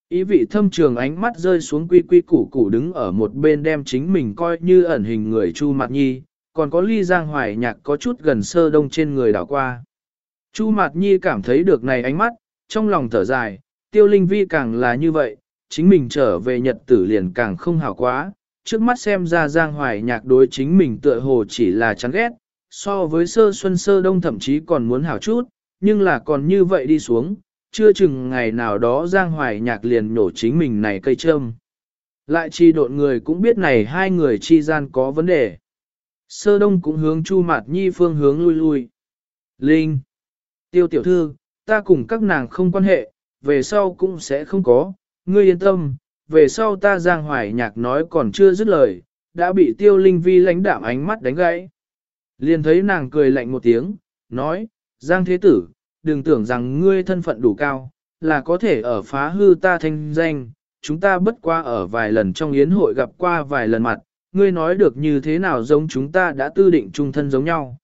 A: Ý vị thâm trường ánh mắt rơi xuống quy quy củ củ đứng ở một bên đem chính mình coi như ẩn hình người Chu Mạt Nhi, còn có ly giang hoài nhạc có chút gần sơ đông trên người đảo qua. Chu Mạt Nhi cảm thấy được này ánh mắt, trong lòng thở dài, tiêu linh vi càng là như vậy, chính mình trở về nhật tử liền càng không hảo quá, trước mắt xem ra giang hoài nhạc đối chính mình tựa hồ chỉ là chán ghét, so với sơ xuân sơ đông thậm chí còn muốn hảo chút, nhưng là còn như vậy đi xuống, chưa chừng ngày nào đó giang hoài nhạc liền nổ chính mình này cây trơm. Lại chi độn người cũng biết này hai người chi gian có vấn đề. Sơ đông cũng hướng chu mạt nhi phương hướng lui lui. Linh! Tiêu tiểu thư, ta cùng các nàng không quan hệ, về sau cũng sẽ không có, ngươi yên tâm, về sau ta giang hoài nhạc nói còn chưa dứt lời, đã bị tiêu linh vi lãnh đạm ánh mắt đánh gãy. Liền thấy nàng cười lạnh một tiếng, nói, giang thế tử, đừng tưởng rằng ngươi thân phận đủ cao, là có thể ở phá hư ta thanh danh, chúng ta bất qua ở vài lần trong yến hội gặp qua vài lần mặt, ngươi nói được như thế nào giống chúng ta đã tư định chung thân giống nhau.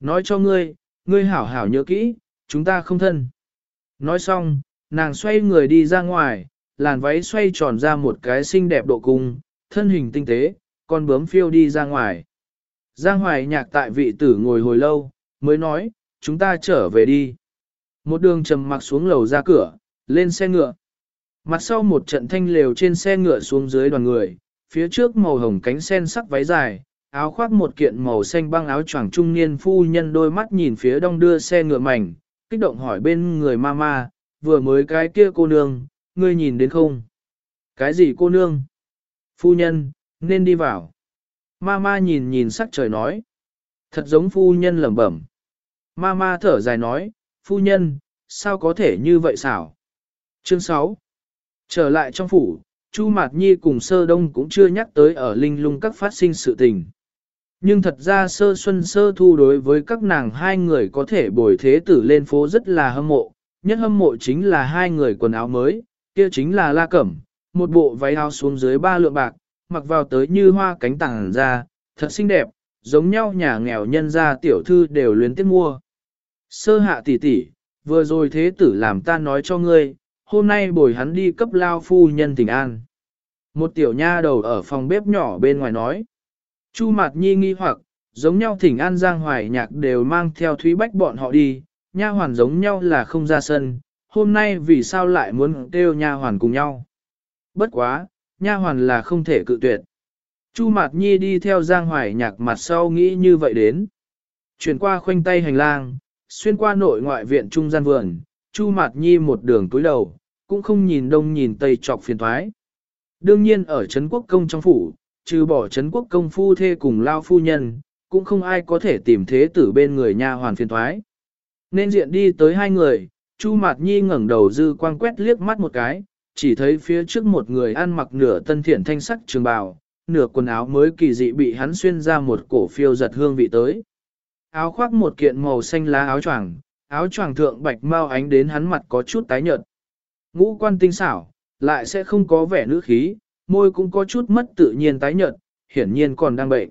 A: Nói cho ngươi, ngươi hảo hảo nhớ kỹ, chúng ta không thân. Nói xong, nàng xoay người đi ra ngoài, làn váy xoay tròn ra một cái xinh đẹp độ cung, thân hình tinh tế, con bướm phiêu đi ra ngoài. Giang hoài nhạc tại vị tử ngồi hồi lâu, mới nói, chúng ta trở về đi. Một đường trầm mặc xuống lầu ra cửa, lên xe ngựa. Mặt sau một trận thanh lều trên xe ngựa xuống dưới đoàn người, phía trước màu hồng cánh sen sắc váy dài, áo khoác một kiện màu xanh băng áo choàng trung niên phu nhân đôi mắt nhìn phía đông đưa xe ngựa mảnh, kích động hỏi bên người mama, vừa mới cái kia cô nương, ngươi nhìn đến không? Cái gì cô nương? Phu nhân, nên đi vào. Mama nhìn nhìn sắc trời nói. Thật giống phu nhân lẩm bẩm. Mama thở dài nói, phu nhân, sao có thể như vậy xảo? Chương 6 Trở lại trong phủ, Chu Mạt Nhi cùng Sơ Đông cũng chưa nhắc tới ở linh lung các phát sinh sự tình. Nhưng thật ra Sơ Xuân Sơ Thu đối với các nàng hai người có thể bồi thế tử lên phố rất là hâm mộ, nhất hâm mộ chính là hai người quần áo mới, kia chính là La Cẩm, một bộ váy áo xuống dưới ba lượng bạc, mặc vào tới như hoa cánh tảng ra, thật xinh đẹp, giống nhau nhà nghèo nhân gia tiểu thư đều luyến tiếc mua. Sơ hạ tỷ tỷ, vừa rồi thế tử làm ta nói cho ngươi, hôm nay bồi hắn đi cấp lao phu nhân tình an. Một tiểu nha đầu ở phòng bếp nhỏ bên ngoài nói. Chu mặt nhi nghi hoặc, giống nhau thỉnh an giang hoài nhạc đều mang theo thúy bách bọn họ đi, nha hoàn giống nhau là không ra sân, hôm nay vì sao lại muốn kêu nha hoàn cùng nhau. Bất quá, nha hoàn là không thể cự tuyệt. Chu Mạt Nhi đi theo Giang Hoài Nhạc mặt sau nghĩ như vậy đến. Chuyển qua khoanh tay hành lang, xuyên qua nội ngoại viện trung gian vườn, Chu Mạt Nhi một đường túi đầu, cũng không nhìn đông nhìn tây trọc phiền thoái. Đương nhiên ở Trấn Quốc Công trong phủ, trừ bỏ Trấn Quốc Công phu thê cùng lao phu nhân, cũng không ai có thể tìm thế tử bên người nha hoàn phiền thoái. Nên diện đi tới hai người, Chu Mạt Nhi ngẩng đầu dư quang quét liếc mắt một cái, chỉ thấy phía trước một người ăn mặc nửa tân thiện thanh sắc trường bào, nửa quần áo mới kỳ dị bị hắn xuyên ra một cổ phiêu giật hương vị tới. Áo khoác một kiện màu xanh lá áo choàng, áo choàng thượng bạch mau ánh đến hắn mặt có chút tái nhợt. Ngũ quan tinh xảo, lại sẽ không có vẻ nữ khí, môi cũng có chút mất tự nhiên tái nhợt, hiển nhiên còn đang bệnh.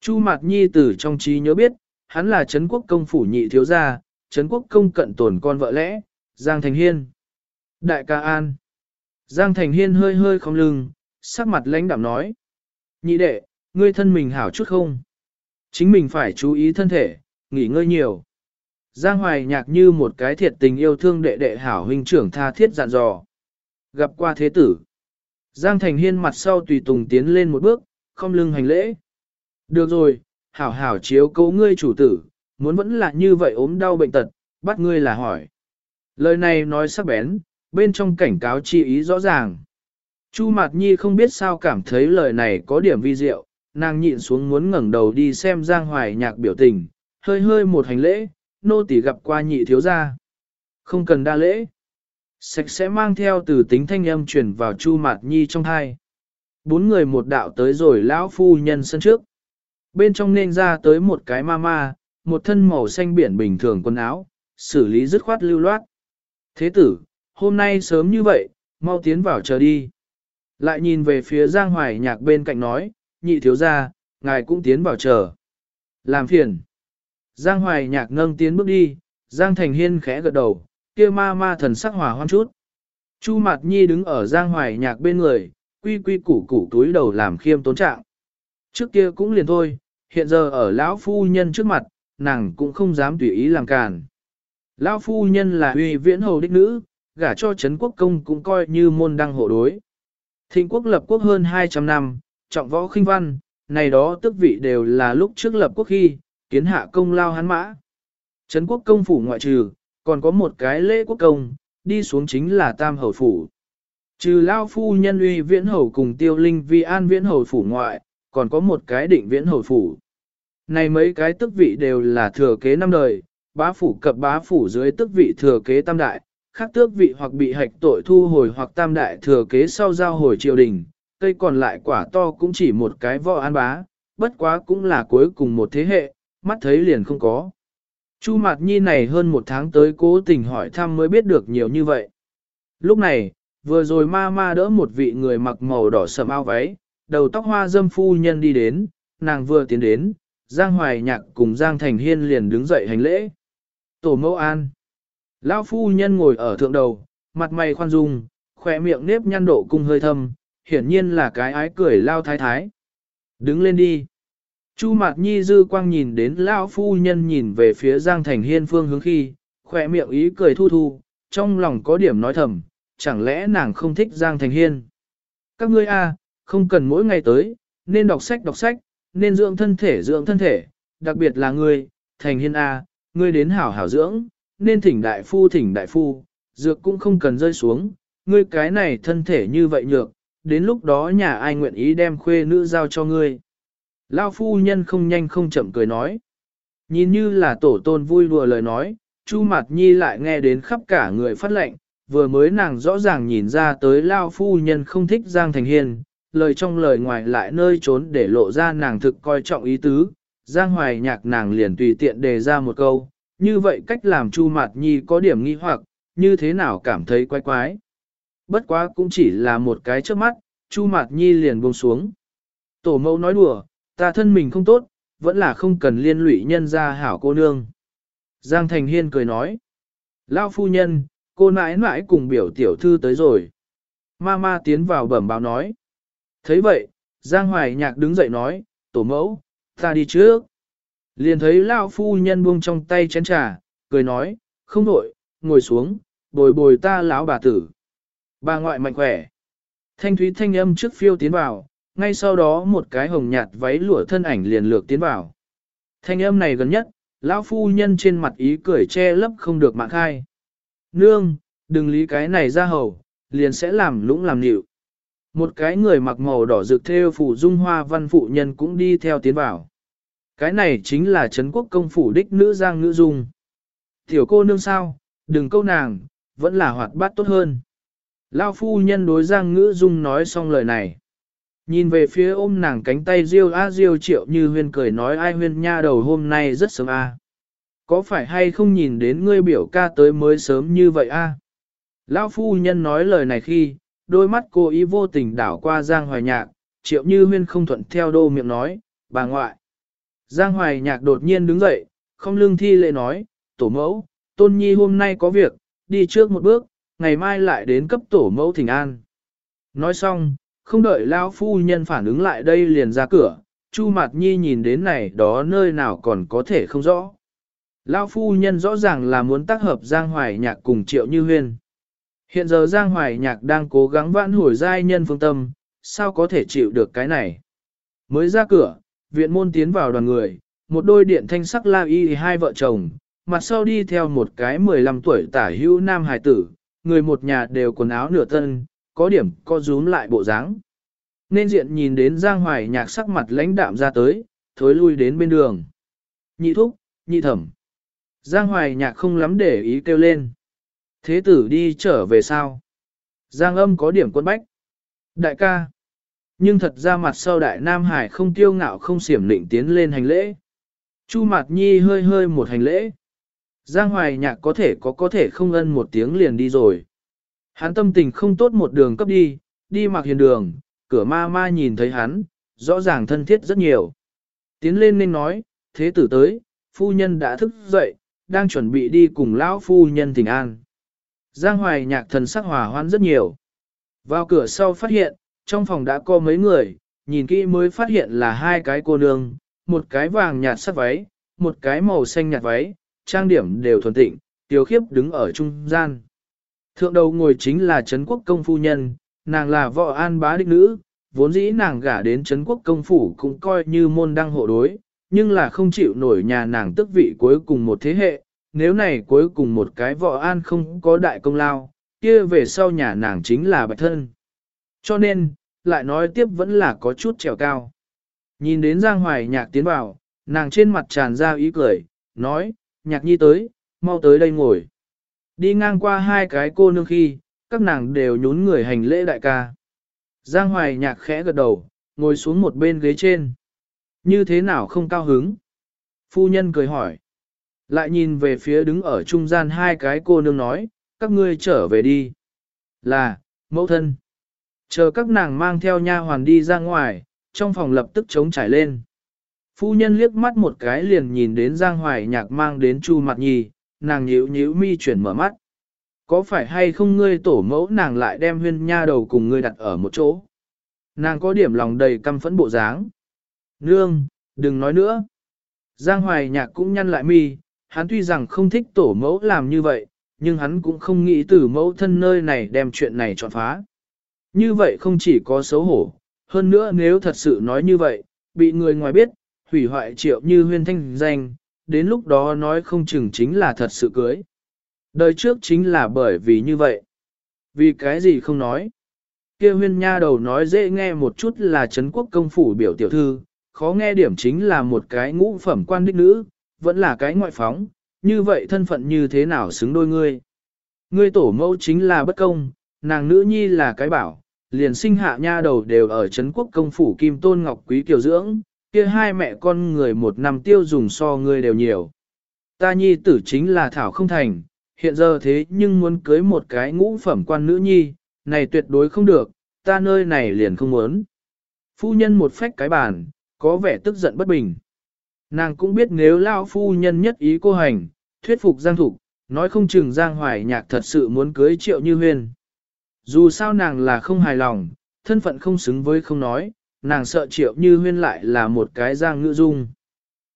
A: Chu Mạt Nhi từ trong trí nhớ biết, hắn là Trấn Quốc công phủ nhị thiếu gia, Trấn Quốc công cận tổn con vợ lẽ, Giang Thành Hiên. Đại ca An. Giang Thành Hiên hơi hơi không lưng, sắc mặt lãnh đạm nói. Nhị đệ, ngươi thân mình hảo chút không? Chính mình phải chú ý thân thể, nghỉ ngơi nhiều. Giang Hoài nhạc như một cái thiệt tình yêu thương đệ đệ hảo huynh trưởng tha thiết dặn dò. Gặp qua thế tử. Giang Thành Hiên mặt sau tùy tùng tiến lên một bước, không lưng hành lễ. Được rồi, hảo hảo chiếu cố ngươi chủ tử, muốn vẫn là như vậy ốm đau bệnh tật, bắt ngươi là hỏi. Lời này nói sắc bén, bên trong cảnh cáo chi ý rõ ràng. Chu Mạt Nhi không biết sao cảm thấy lời này có điểm vi diệu, nàng nhịn xuống muốn ngẩng đầu đi xem Giang Hoài nhạc biểu tình, hơi hơi một hành lễ, nô tỳ gặp qua nhị thiếu gia. Không cần đa lễ. sạch sẽ mang theo từ tính thanh âm truyền vào Chu Mạt Nhi trong hai. Bốn người một đạo tới rồi lão phu nhân sân trước. Bên trong nên ra tới một cái ma ma, một thân màu xanh biển bình thường quần áo, xử lý dứt khoát lưu loát. Thế tử, hôm nay sớm như vậy, mau tiến vào chờ đi. Lại nhìn về phía Giang Hoài Nhạc bên cạnh nói, nhị thiếu gia, ngài cũng tiến vào chờ. Làm phiền. Giang Hoài Nhạc nâng tiến bước đi, Giang Thành Hiên khẽ gật đầu, kia ma ma thần sắc hòa hoan chút. Chu Mạt Nhi đứng ở Giang Hoài Nhạc bên người, quy quy củ củ túi đầu làm khiêm tốn trạng. Trước kia cũng liền thôi, hiện giờ ở lão phu nhân trước mặt, nàng cũng không dám tùy ý làm càn. Lão phu nhân là uy viễn hầu đích nữ, gả cho Trấn quốc công cũng coi như môn đăng hộ đối. Thịnh quốc lập quốc hơn 200 năm, trọng võ khinh văn, này đó tức vị đều là lúc trước lập quốc khi, kiến hạ công lao hắn mã. Trấn quốc công phủ ngoại trừ, còn có một cái lễ quốc công, đi xuống chính là tam hầu phủ. Trừ lao phu nhân uy viễn hầu cùng tiêu linh vi an viễn hầu phủ ngoại, còn có một cái định viễn hầu phủ. Này mấy cái tức vị đều là thừa kế năm đời, bá phủ cập bá phủ dưới tức vị thừa kế tam đại, khác tước vị hoặc bị hạch tội thu hồi hoặc tam đại thừa kế sau giao hồi triều đình, cây còn lại quả to cũng chỉ một cái võ an bá, bất quá cũng là cuối cùng một thế hệ, mắt thấy liền không có. Chu Mạt Nhi này hơn một tháng tới cố tình hỏi thăm mới biết được nhiều như vậy. Lúc này, vừa rồi ma ma đỡ một vị người mặc màu đỏ sầm áo váy, đầu tóc hoa dâm phu nhân đi đến, nàng vừa tiến đến, Giang Hoài Nhạc cùng Giang Thành Hiên liền đứng dậy hành lễ. Tổ mẫu an. Lão phu nhân ngồi ở thượng đầu, mặt mày khoan dung, khỏe miệng nếp nhăn độ cung hơi thâm, hiển nhiên là cái ái cười lao thái thái. Đứng lên đi. Chu Mạt Nhi dư quang nhìn đến lão phu nhân nhìn về phía Giang Thành Hiên phương hướng khi, khỏe miệng ý cười thu thu, trong lòng có điểm nói thầm, chẳng lẽ nàng không thích Giang Thành Hiên. Các ngươi a, không cần mỗi ngày tới, nên đọc sách đọc sách, nên dưỡng thân thể dưỡng thân thể, đặc biệt là ngươi, Thành Hiên a, ngươi đến hảo hảo dưỡng, nên thỉnh đại phu thỉnh đại phu, dược cũng không cần rơi xuống, ngươi cái này thân thể như vậy nhược, đến lúc đó nhà ai nguyện ý đem khuê nữ giao cho ngươi. Lao phu nhân không nhanh không chậm cười nói. Nhìn như là tổ tôn vui đùa lời nói, Chu Mạt Nhi lại nghe đến khắp cả người phát lệnh, vừa mới nàng rõ ràng nhìn ra tới Lao phu nhân không thích Giang Thành Hiên, lời trong lời ngoài lại nơi trốn để lộ ra nàng thực coi trọng ý tứ, Giang Hoài nhạc nàng liền tùy tiện đề ra một câu, như vậy cách làm Chu Mạt Nhi có điểm nghi hoặc, như thế nào cảm thấy quái quái. Bất quá cũng chỉ là một cái trước mắt, Chu Mạt Nhi liền buông xuống. Tổ mẫu nói đùa, ta thân mình không tốt, vẫn là không cần liên lụy nhân ra hảo cô nương. Giang Thành Hiên cười nói. Lao phu nhân, cô nãi nãi cùng biểu tiểu thư tới rồi. Ma ma tiến vào bẩm báo nói thấy vậy, Giang Hoài Nhạc đứng dậy nói, tổ mẫu, ta đi trước. Liền thấy lão phu nhân buông trong tay chén trà, cười nói, không đổi, ngồi xuống, bồi bồi ta lão bà tử. Bà ngoại mạnh khỏe. Thanh thúy thanh âm trước phiêu tiến vào, ngay sau đó một cái hồng nhạt váy lụa thân ảnh liền lược tiến vào. Thanh âm này gần nhất, lão phu nhân trên mặt ý cười che lấp không được mạng khai. Nương, đừng lý cái này ra hầu, liền sẽ làm lũng làm nịu. Một cái người mặc màu đỏ rực theo phủ dung hoa văn phụ nhân cũng đi theo tiến vào. Cái này chính là Trấn quốc công phủ đích nữ giang nữ dung. Tiểu cô nương sao, đừng câu nàng, vẫn là hoạt bát tốt hơn. Lao phu nhân đối giang ngữ dung nói xong lời này. Nhìn về phía ôm nàng cánh tay riêu a riêu triệu như huyên cười nói ai huyên nha đầu hôm nay rất sớm a. Có phải hay không nhìn đến ngươi biểu ca tới mới sớm như vậy a? Lão phu nhân nói lời này khi, đôi mắt cô ý vô tình đảo qua Giang Hoài Nhạc, triệu như huyên không thuận theo đô miệng nói, bà ngoại. Giang Hoài Nhạc đột nhiên đứng dậy, không lương thi lệ nói, tổ mẫu, tôn nhi hôm nay có việc, đi trước một bước, ngày mai lại đến cấp tổ mẫu thỉnh an. Nói xong, không đợi lão phu nhân phản ứng lại đây liền ra cửa, Chu Mạt Nhi nhìn đến này đó nơi nào còn có thể không rõ. Lão phu nhân rõ ràng là muốn tác hợp Giang Hoài Nhạc cùng Triệu Như Huyên. Hiện giờ Giang Hoài Nhạc đang cố gắng vãn hồi giai nhân phương tâm, sao có thể chịu được cái này. Mới ra cửa, viện môn tiến vào đoàn người, một đôi điện thanh sắc la y hai vợ chồng, mặt sau đi theo một cái 15 tuổi tả hữu nam hài tử, người một nhà đều quần áo nửa tân, có điểm co rúm lại bộ dáng. Nên diện nhìn đến Giang Hoài nhạc sắc mặt lãnh đạm ra tới, thối lui đến bên đường. Nhị thúc, nhị thẩm. Giang Hoài nhạc không lắm để ý kêu lên. Thế tử đi trở về sao? Giang âm có điểm quân bách. Đại ca. Nhưng thật ra mặt sau đại Nam Hải không tiêu ngạo không xiểm định tiến lên hành lễ. Chu Mạt Nhi hơi hơi một hành lễ. Giang Hoài Nhạc có thể có có thể không ân một tiếng liền đi rồi. Hắn tâm tình không tốt một đường cấp đi, đi mặc hiền đường, cửa ma ma nhìn thấy hắn, rõ ràng thân thiết rất nhiều. Tiến lên nên nói, thế tử tới, phu nhân đã thức dậy, đang chuẩn bị đi cùng lão phu nhân thỉnh an. Giang Hoài Nhạc thần sắc hòa hoan rất nhiều. Vào cửa sau phát hiện, trong phòng đã có mấy người, nhìn kỹ mới phát hiện là hai cái cô nương, một cái vàng nhạt sắc váy, một cái màu xanh nhạt váy, trang điểm đều thuần tịnh, tiểu khiếp đứng ở trung gian. Thượng đầu ngồi chính là Trấn Quốc Công Phu Nhân, nàng là vợ an bá đích nữ, vốn dĩ nàng gả đến Trấn Quốc Công Phủ cũng coi như môn đăng hộ đối, nhưng là không chịu nổi nhà nàng tức vị cuối cùng một thế hệ, nếu này cuối cùng một cái vợ an không có đại công lao, kia về sau nhà nàng chính là bạch thân. Cho nên, lại nói tiếp vẫn là có chút trèo cao. Nhìn đến Giang Hoài nhạc tiến vào, nàng trên mặt tràn ra ý cười, nói, nhạc nhi tới, mau tới đây ngồi. Đi ngang qua hai cái cô nương khi, các nàng đều nhún người hành lễ đại ca. Giang Hoài nhạc khẽ gật đầu, ngồi xuống một bên ghế trên. Như thế nào không cao hứng? Phu nhân cười hỏi. Lại nhìn về phía đứng ở trung gian hai cái cô nương nói, các ngươi trở về đi. Là, mẫu thân. Chờ các nàng mang theo nha hoàn đi ra ngoài, trong phòng lập tức trống trải lên. Phu nhân liếc mắt một cái liền nhìn đến Giang Hoài Nhạc mang đến Chu Mặt Nhi, nàng nhíu nhíu mi chuyển mở mắt. Có phải hay không ngươi tổ mẫu nàng lại đem huyên nha đầu cùng ngươi đặt ở một chỗ? Nàng có điểm lòng đầy căm phẫn bộ dáng. Nương, đừng nói nữa. Giang Hoài Nhạc cũng nhăn lại mi, hắn tuy rằng không thích tổ mẫu làm như vậy, nhưng hắn cũng không nghĩ từ mẫu thân nơi này đem chuyện này chọn phá. Như vậy không chỉ có xấu hổ, hơn nữa nếu thật sự nói như vậy, bị người ngoài biết, hủy hoại triệu như huyên thanh danh, đến lúc đó nói không chừng chính là thật sự cưới. Đời trước chính là bởi vì như vậy. Vì cái gì không nói. kia huyên nha đầu nói dễ nghe một chút là Trấn quốc công phủ biểu tiểu thư, khó nghe điểm chính là một cái ngũ phẩm quan đích nữ, vẫn là cái ngoại phóng, như vậy thân phận như thế nào xứng đôi ngươi. Ngươi tổ mẫu chính là bất công, nàng nữ nhi là cái bảo, liền sinh hạ nha đầu đều ở Trấn quốc công phủ Kim Tôn Ngọc Quý Kiều Dưỡng, kia hai mẹ con người một năm tiêu dùng so ngươi đều nhiều. Ta nhi tử chính là Thảo không thành, hiện giờ thế nhưng muốn cưới một cái ngũ phẩm quan nữ nhi, này tuyệt đối không được, ta nơi này liền không muốn. Phu nhân một phách cái bàn, có vẻ tức giận bất bình. Nàng cũng biết nếu lao phu nhân nhất ý cô hành, thuyết phục Giang Thục, nói không chừng Giang Hoài Nhạc thật sự muốn cưới triệu như huyên. Dù sao nàng là không hài lòng, thân phận không xứng với không nói, nàng sợ triệu như huyên lại là một cái Giang ngữ dung.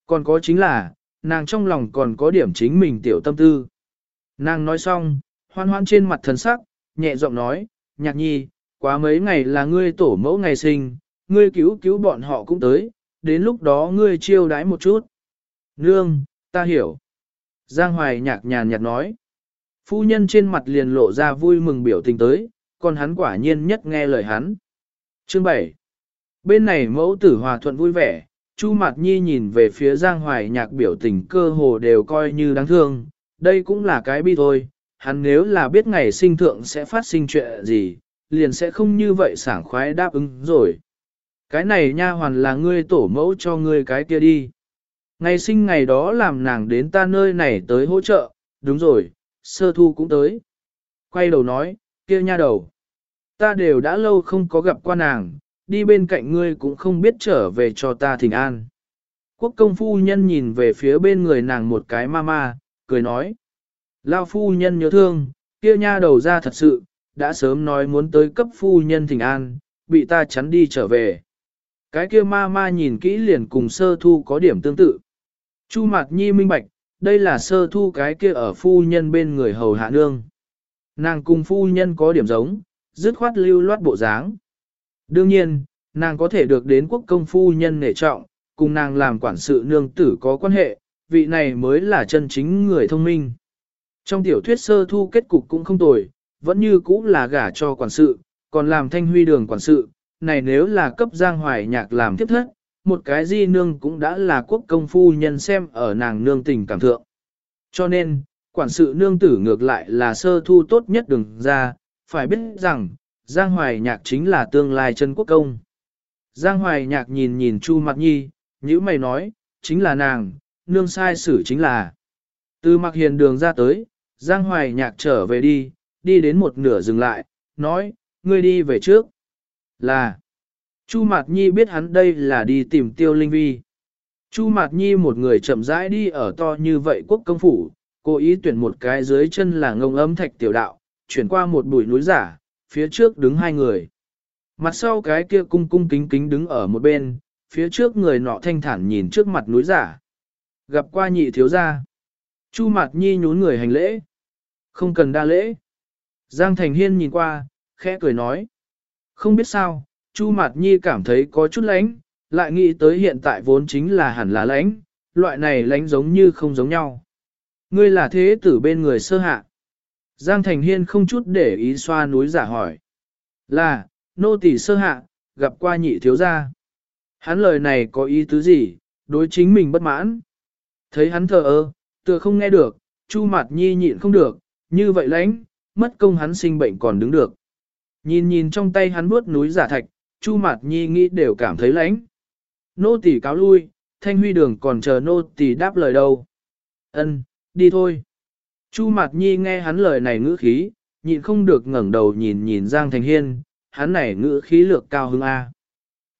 A: Còn có chính là, nàng trong lòng còn có điểm chính mình tiểu tâm tư. Nàng nói xong, hoan hoan trên mặt thần sắc, nhẹ giọng nói, nhạc nhi, quá mấy ngày là ngươi tổ mẫu ngày sinh, ngươi cứu cứu bọn họ cũng tới, đến lúc đó ngươi chiêu đãi một chút. Nương, ta hiểu. Giang Hoài nhạc nhàn nhạt nói. Phu nhân trên mặt liền lộ ra vui mừng biểu tình tới, còn hắn quả nhiên nhất nghe lời hắn. Chương 7 Bên này mẫu tử hòa thuận vui vẻ, Chu Mạt Nhi nhìn về phía Giang Hoài nhạc biểu tình cơ hồ đều coi như đáng thương, đây cũng là cái bi thôi, hắn nếu là biết ngày sinh thượng sẽ phát sinh chuyện gì, liền sẽ không như vậy sảng khoái đáp ứng rồi. Cái này nha hoàn là ngươi tổ mẫu cho ngươi cái kia đi. Ngày sinh ngày đó làm nàng đến ta nơi này tới hỗ trợ, đúng rồi, sơ thu cũng tới. Quay đầu nói, kia nha đầu. Ta đều đã lâu không có gặp qua nàng, đi bên cạnh ngươi cũng không biết trở về cho ta thỉnh an. Quốc công phu nhân nhìn về phía bên người nàng một cái ma ma, cười nói. Lao phu nhân nhớ thương, kia nha đầu ra thật sự, đã sớm nói muốn tới cấp phu nhân thỉnh an, bị ta chắn đi trở về. Cái kia ma ma nhìn kỹ liền cùng sơ thu có điểm tương tự. Chu Mạt Nhi minh bạch, đây là sơ thu cái kia ở phu nhân bên người hầu hạ nương. Nàng cùng phu nhân có điểm giống, dứt khoát lưu loát bộ dáng. Đương nhiên, nàng có thể được đến quốc công phu nhân nể trọng, cùng nàng làm quản sự nương tử có quan hệ, vị này mới là chân chính người thông minh. Trong tiểu thuyết sơ thu kết cục cũng không tồi, vẫn như cũ là gả cho quản sự, còn làm thanh huy đường quản sự, này nếu là cấp giang hoài nhạc làm tiếp thất, một cái di nương cũng đã là quốc công phu nhân xem ở nàng nương tình cảm thượng. Cho nên, quản sự nương tử ngược lại là sơ thu tốt nhất đừng ra, phải biết rằng, Giang Hoài Nhạc chính là tương lai chân quốc công. Giang Hoài Nhạc nhìn nhìn Chu Mặc Nhi, những mày nói, chính là nàng, nương sai xử chính là. Từ mặc hiền đường ra tới, Giang Hoài Nhạc trở về đi, đi đến một nửa dừng lại, nói, ngươi đi về trước. Là, Chu Mạt Nhi biết hắn đây là đi tìm tiêu linh vi. Chu Mạt Nhi một người chậm rãi đi ở to như vậy quốc công phủ, cố ý tuyển một cái dưới chân là ngông ấm thạch tiểu đạo, chuyển qua một bụi núi giả, phía trước đứng hai người. Mặt sau cái kia cung cung kính kính đứng ở một bên, phía trước người nọ thanh thản nhìn trước mặt núi giả. Gặp qua nhị thiếu gia. Chu Mạt Nhi nhún người hành lễ. Không cần đa lễ. Giang Thành Hiên nhìn qua, khẽ cười nói. Không biết sao, Chu Mạt Nhi cảm thấy có chút lánh, lại nghĩ tới hiện tại vốn chính là hẳn là lánh, loại này lánh giống như không giống nhau. Ngươi là thế tử bên người sơ hạ. Giang Thành Hiên không chút để ý xoa núi giả hỏi. Là, nô tỳ sơ hạ, gặp qua nhị thiếu gia. Hắn lời này có ý tứ gì, đối chính mình bất mãn. Thấy hắn thờ ơ, tựa không nghe được, Chu Mạt Nhi nhịn không được, như vậy lãnh, mất công hắn sinh bệnh còn đứng được. Nhìn nhìn trong tay hắn bước núi giả thạch, Chu Mạt Nhi nghĩ đều cảm thấy lãnh. Nô tỳ cáo lui, Thanh Huy Đường còn chờ nô tỳ đáp lời đâu. Ân, đi thôi. Chu Mạt Nhi nghe hắn lời này ngữ khí, nhịn không được ngẩng đầu nhìn nhìn Giang Thành Hiên, hắn này ngữ khí lược cao hứng A.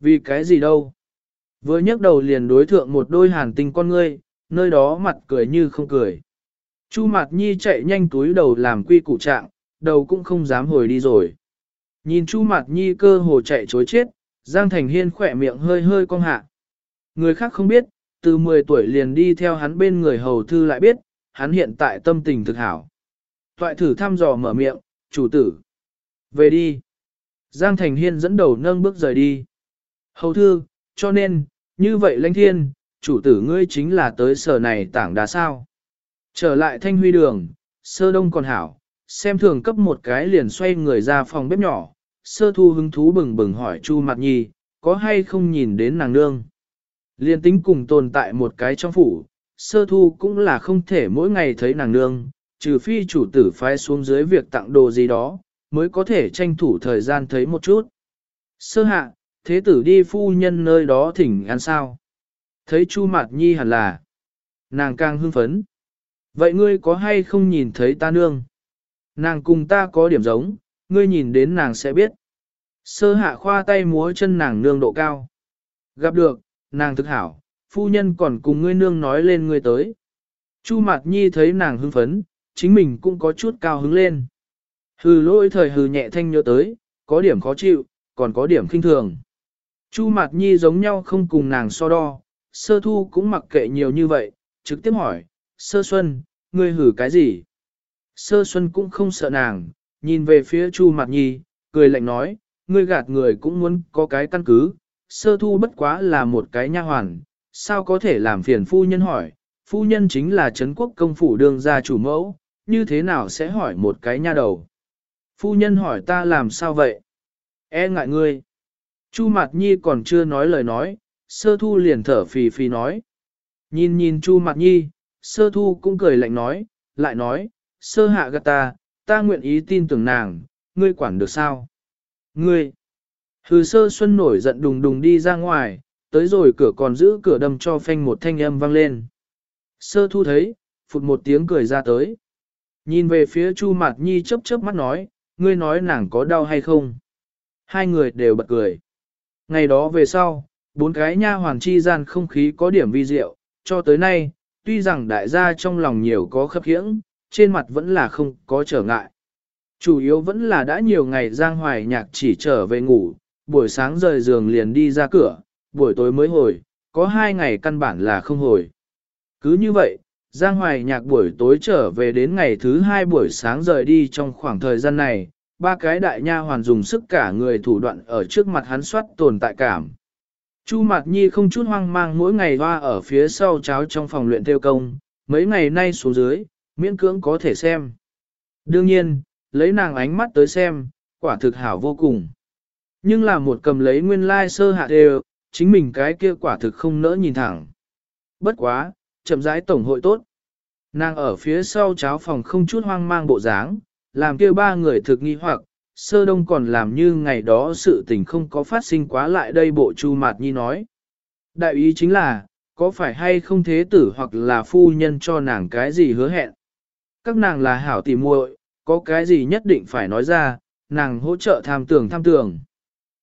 A: Vì cái gì đâu? Vừa nhấc đầu liền đối thượng một đôi hàn tinh con ngươi, nơi đó mặt cười như không cười. Chu Mạt Nhi chạy nhanh túi đầu làm quy củ trạng, đầu cũng không dám hồi đi rồi. Nhìn Chu Mạt Nhi cơ hồ chạy chối chết, Giang Thành Hiên khỏe miệng hơi hơi cong hạ. Người khác không biết, từ 10 tuổi liền đi theo hắn bên người hầu thư lại biết, hắn hiện tại tâm tình thực hảo. Toại thử thăm dò mở miệng, chủ tử. Về đi. Giang Thành Hiên dẫn đầu nâng bước rời đi. Hầu thư, cho nên, như vậy lãnh thiên, chủ tử ngươi chính là tới sở này tảng đá sao. Trở lại thanh huy đường, sơ đông còn hảo, xem thường cấp một cái liền xoay người ra phòng bếp nhỏ, sơ thu hứng thú bừng bừng hỏi Chu Mạt Nhi, có hay không nhìn đến nàng nương. Liên tính cùng tồn tại một cái trong phủ, sơ thu cũng là không thể mỗi ngày thấy nàng nương, trừ phi chủ tử phái xuống dưới việc tặng đồ gì đó, mới có thể tranh thủ thời gian thấy một chút. Sơ hạ, thế tử đi phu nhân nơi đó thỉnh ăn sao. Thấy Chu Mạt Nhi hẳn là, nàng càng hưng phấn. Vậy ngươi có hay không nhìn thấy ta nương? Nàng cùng ta có điểm giống, ngươi nhìn đến nàng sẽ biết. Sơ hạ khoa tay múa chân nàng nương độ cao. Gặp được, nàng thực hảo, phu nhân còn cùng ngươi nương nói lên ngươi tới. Chu Mạt Nhi thấy nàng hưng phấn, chính mình cũng có chút cao hứng lên. Hừ lỗi thời hừ nhẹ thanh nhớ tới, có điểm khó chịu, còn có điểm khinh thường. Chu Mạt Nhi giống nhau không cùng nàng so đo, sơ thu cũng mặc kệ nhiều như vậy, trực tiếp hỏi, sơ xuân, ngươi hử cái gì? Sơ xuân cũng không sợ nàng, nhìn về phía Chu Mạt Nhi, cười lạnh nói, ngươi gạt người cũng muốn có cái căn cứ, sơ thu bất quá là một cái nha hoàn, sao có thể làm phiền phu nhân hỏi, phu nhân chính là Trấn quốc công phủ đương gia chủ mẫu, như thế nào sẽ hỏi một cái nha đầu? Phu nhân hỏi ta làm sao vậy? E ngại ngươi. Chu Mạt Nhi còn chưa nói lời nói, sơ thu liền thở phì phì nói. Nhìn nhìn Chu Mạt Nhi, sơ thu cũng cười lạnh nói, lại nói, sơ hạ gạt ta, ta nguyện ý tin tưởng nàng, ngươi quản được sao? Ngươi! Hừ sơ xuân nổi giận đùng đùng đi ra ngoài, tới rồi cửa còn giữ cửa đâm cho phanh một thanh âm vang lên. Sơ thu thấy, phụt một tiếng cười ra tới. Nhìn về phía Chu Mạt Nhi chớp chớp mắt nói, ngươi nói nàng có đau hay không? Hai người đều bật cười. Ngày đó về sau, bốn cái nha hoàn chi gian không khí có điểm vi diệu, cho tới nay, tuy rằng đại gia trong lòng nhiều có khấp khiễng, trên mặt vẫn là không có trở ngại. Chủ yếu vẫn là đã nhiều ngày Giang Hoài Nhạc chỉ trở về ngủ, buổi sáng rời giường liền đi ra cửa, buổi tối mới hồi, có hai ngày căn bản là không hồi. Cứ như vậy, Giang Hoài Nhạc buổi tối trở về đến ngày thứ hai buổi sáng rời đi trong khoảng thời gian này, ba cái đại nha hoàn dùng sức cả người thủ đoạn ở trước mặt hắn soát tồn tại cảm. Chu Mạc Nhi không chút hoang mang mỗi ngày hoa ở phía sau cháo trong phòng luyện theo công, mấy ngày nay xuống dưới, miễn cưỡng có thể xem. Đương nhiên, lấy nàng ánh mắt tới xem, quả thực hảo vô cùng. Nhưng là một cầm lấy nguyên lai sơ hạ đều, chính mình cái kia quả thực không nỡ nhìn thẳng. Bất quá, chậm rãi tổng hội tốt. Nàng ở phía sau cháo phòng không chút hoang mang bộ dáng, làm kia ba người thực nghi hoặc, sơ đông còn làm như ngày đó sự tình không có phát sinh quá lại đây bộ chu mạt nhi nói. Đại ý chính là, có phải hay không thế tử hoặc là phu nhân cho nàng cái gì hứa hẹn. Các nàng là hảo tỉ muội, có cái gì nhất định phải nói ra, nàng hỗ trợ tham tưởng tham tưởng.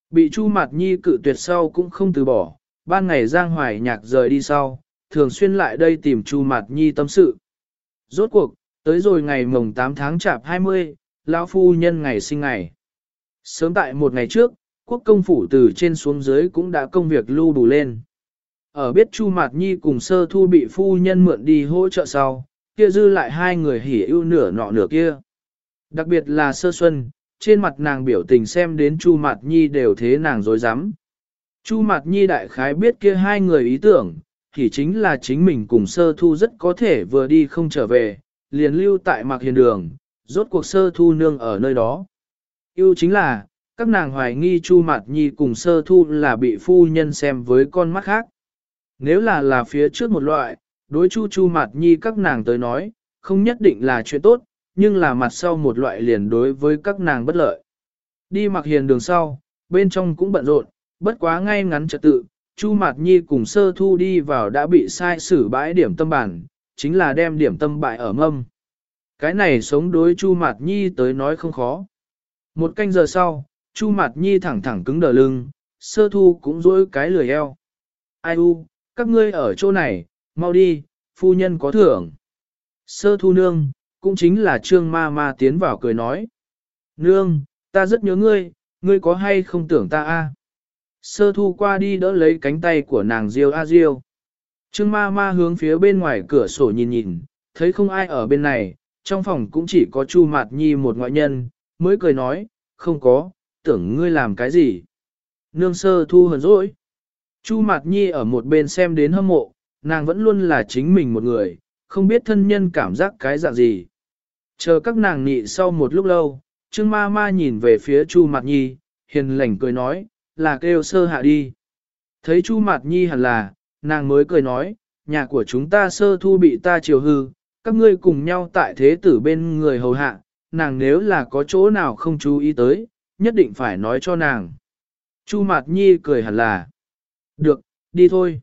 A: Bị Chu Mạt Nhi cự tuyệt sau cũng không từ bỏ, ban ngày Giang Hoài Nhạc rời đi sau, thường xuyên lại đây tìm Chu Mạt Nhi tâm sự. Rốt cuộc, tới rồi ngày mồng 8 tháng chạp 20, lão phu nhân ngày sinh ngày. Sớm tại một ngày trước, quốc công phủ từ trên xuống dưới cũng đã công việc lưu đủ lên. Ở biết Chu Mạt Nhi cùng sơ thu bị phu nhân mượn đi hỗ trợ sau, kia dư lại hai người hỉ ưu nửa nọ nửa kia. Đặc biệt là sơ xuân, trên mặt nàng biểu tình xem đến Chu Mạt Nhi đều thế nàng dối rắm Chu Mạt Nhi đại khái biết kia hai người ý tưởng, thì chính là chính mình cùng sơ thu rất có thể vừa đi không trở về, liền lưu tại mặc hiền đường, rốt cuộc sơ thu nương ở nơi đó. Yêu chính là, các nàng hoài nghi Chu Mạt Nhi cùng sơ thu là bị phu nhân xem với con mắt khác. Nếu là là phía trước một loại, đối Chu Chu Mạt Nhi các nàng tới nói, không nhất định là chuyện tốt, nhưng là mặt sau một loại liền đối với các nàng bất lợi. Đi mặc hiền đường sau, bên trong cũng bận rộn, bất quá ngay ngắn trật tự, Chu Mạt Nhi cùng sơ thu đi vào đã bị sai xử bãi điểm tâm bản, chính là đem điểm tâm bại ở mâm. Cái này sống đối Chu Mạt Nhi tới nói không khó. Một canh giờ sau, Chu Mạt Nhi thẳng thẳng cứng đờ lưng, sơ thu cũng dỗi cái lười eo. Ai u, các ngươi ở chỗ này, mau đi, phu nhân có thưởng. Sơ thu nương, cũng chính là trương ma ma tiến vào cười nói. Nương, ta rất nhớ ngươi, ngươi có hay không tưởng ta a? À? Sơ thu qua đi đỡ lấy cánh tay của nàng Diêu a Diêu. Trương ma ma hướng phía bên ngoài cửa sổ nhìn nhìn, thấy không ai ở bên này, trong phòng cũng chỉ có Chu Mạt Nhi một ngoại nhân, mới cười nói, không có, tưởng ngươi làm cái gì. Nương sơ thu hờn dỗi. Chu Mạt Nhi ở một bên xem đến hâm mộ, nàng vẫn luôn là chính mình một người, không biết thân nhân cảm giác cái dạng gì. Chờ các nàng nghị sau một lúc lâu, Trương ma ma nhìn về phía Chu Mạt Nhi, hiền lành cười nói, là kêu sơ hạ đi. Thấy Chu Mạt Nhi hẳn là, nàng mới cười nói, nhà của chúng ta sơ thu bị ta chiều hư, các ngươi cùng nhau tại thế tử bên người hầu hạ, nàng nếu là có chỗ nào không chú ý tới, nhất định phải nói cho nàng. Chu Mạt Nhi cười hẳn là, được, đi thôi.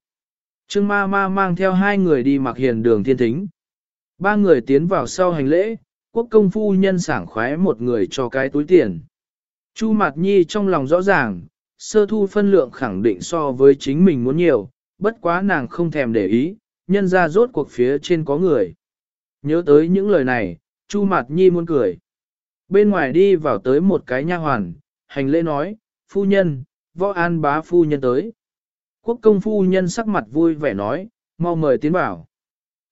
A: Trương ma ma mang theo hai người đi mặc hiền đường thiên thính. Ba người tiến vào sau hành lễ, quốc công phu nhân sảng khoái một người cho cái túi tiền. Chu Mạt Nhi trong lòng rõ ràng, sơ thu phân lượng khẳng định so với chính mình muốn nhiều, bất quá nàng không thèm để ý, nhân ra rốt cuộc phía trên có người. Nhớ tới những lời này, Chu Mạt Nhi muốn cười. Bên ngoài đi vào tới một cái nha hoàn, hành lễ nói, phu nhân, võ an bá phu nhân tới. Quốc công phu nhân sắc mặt vui vẻ nói, mau mời tiến bảo.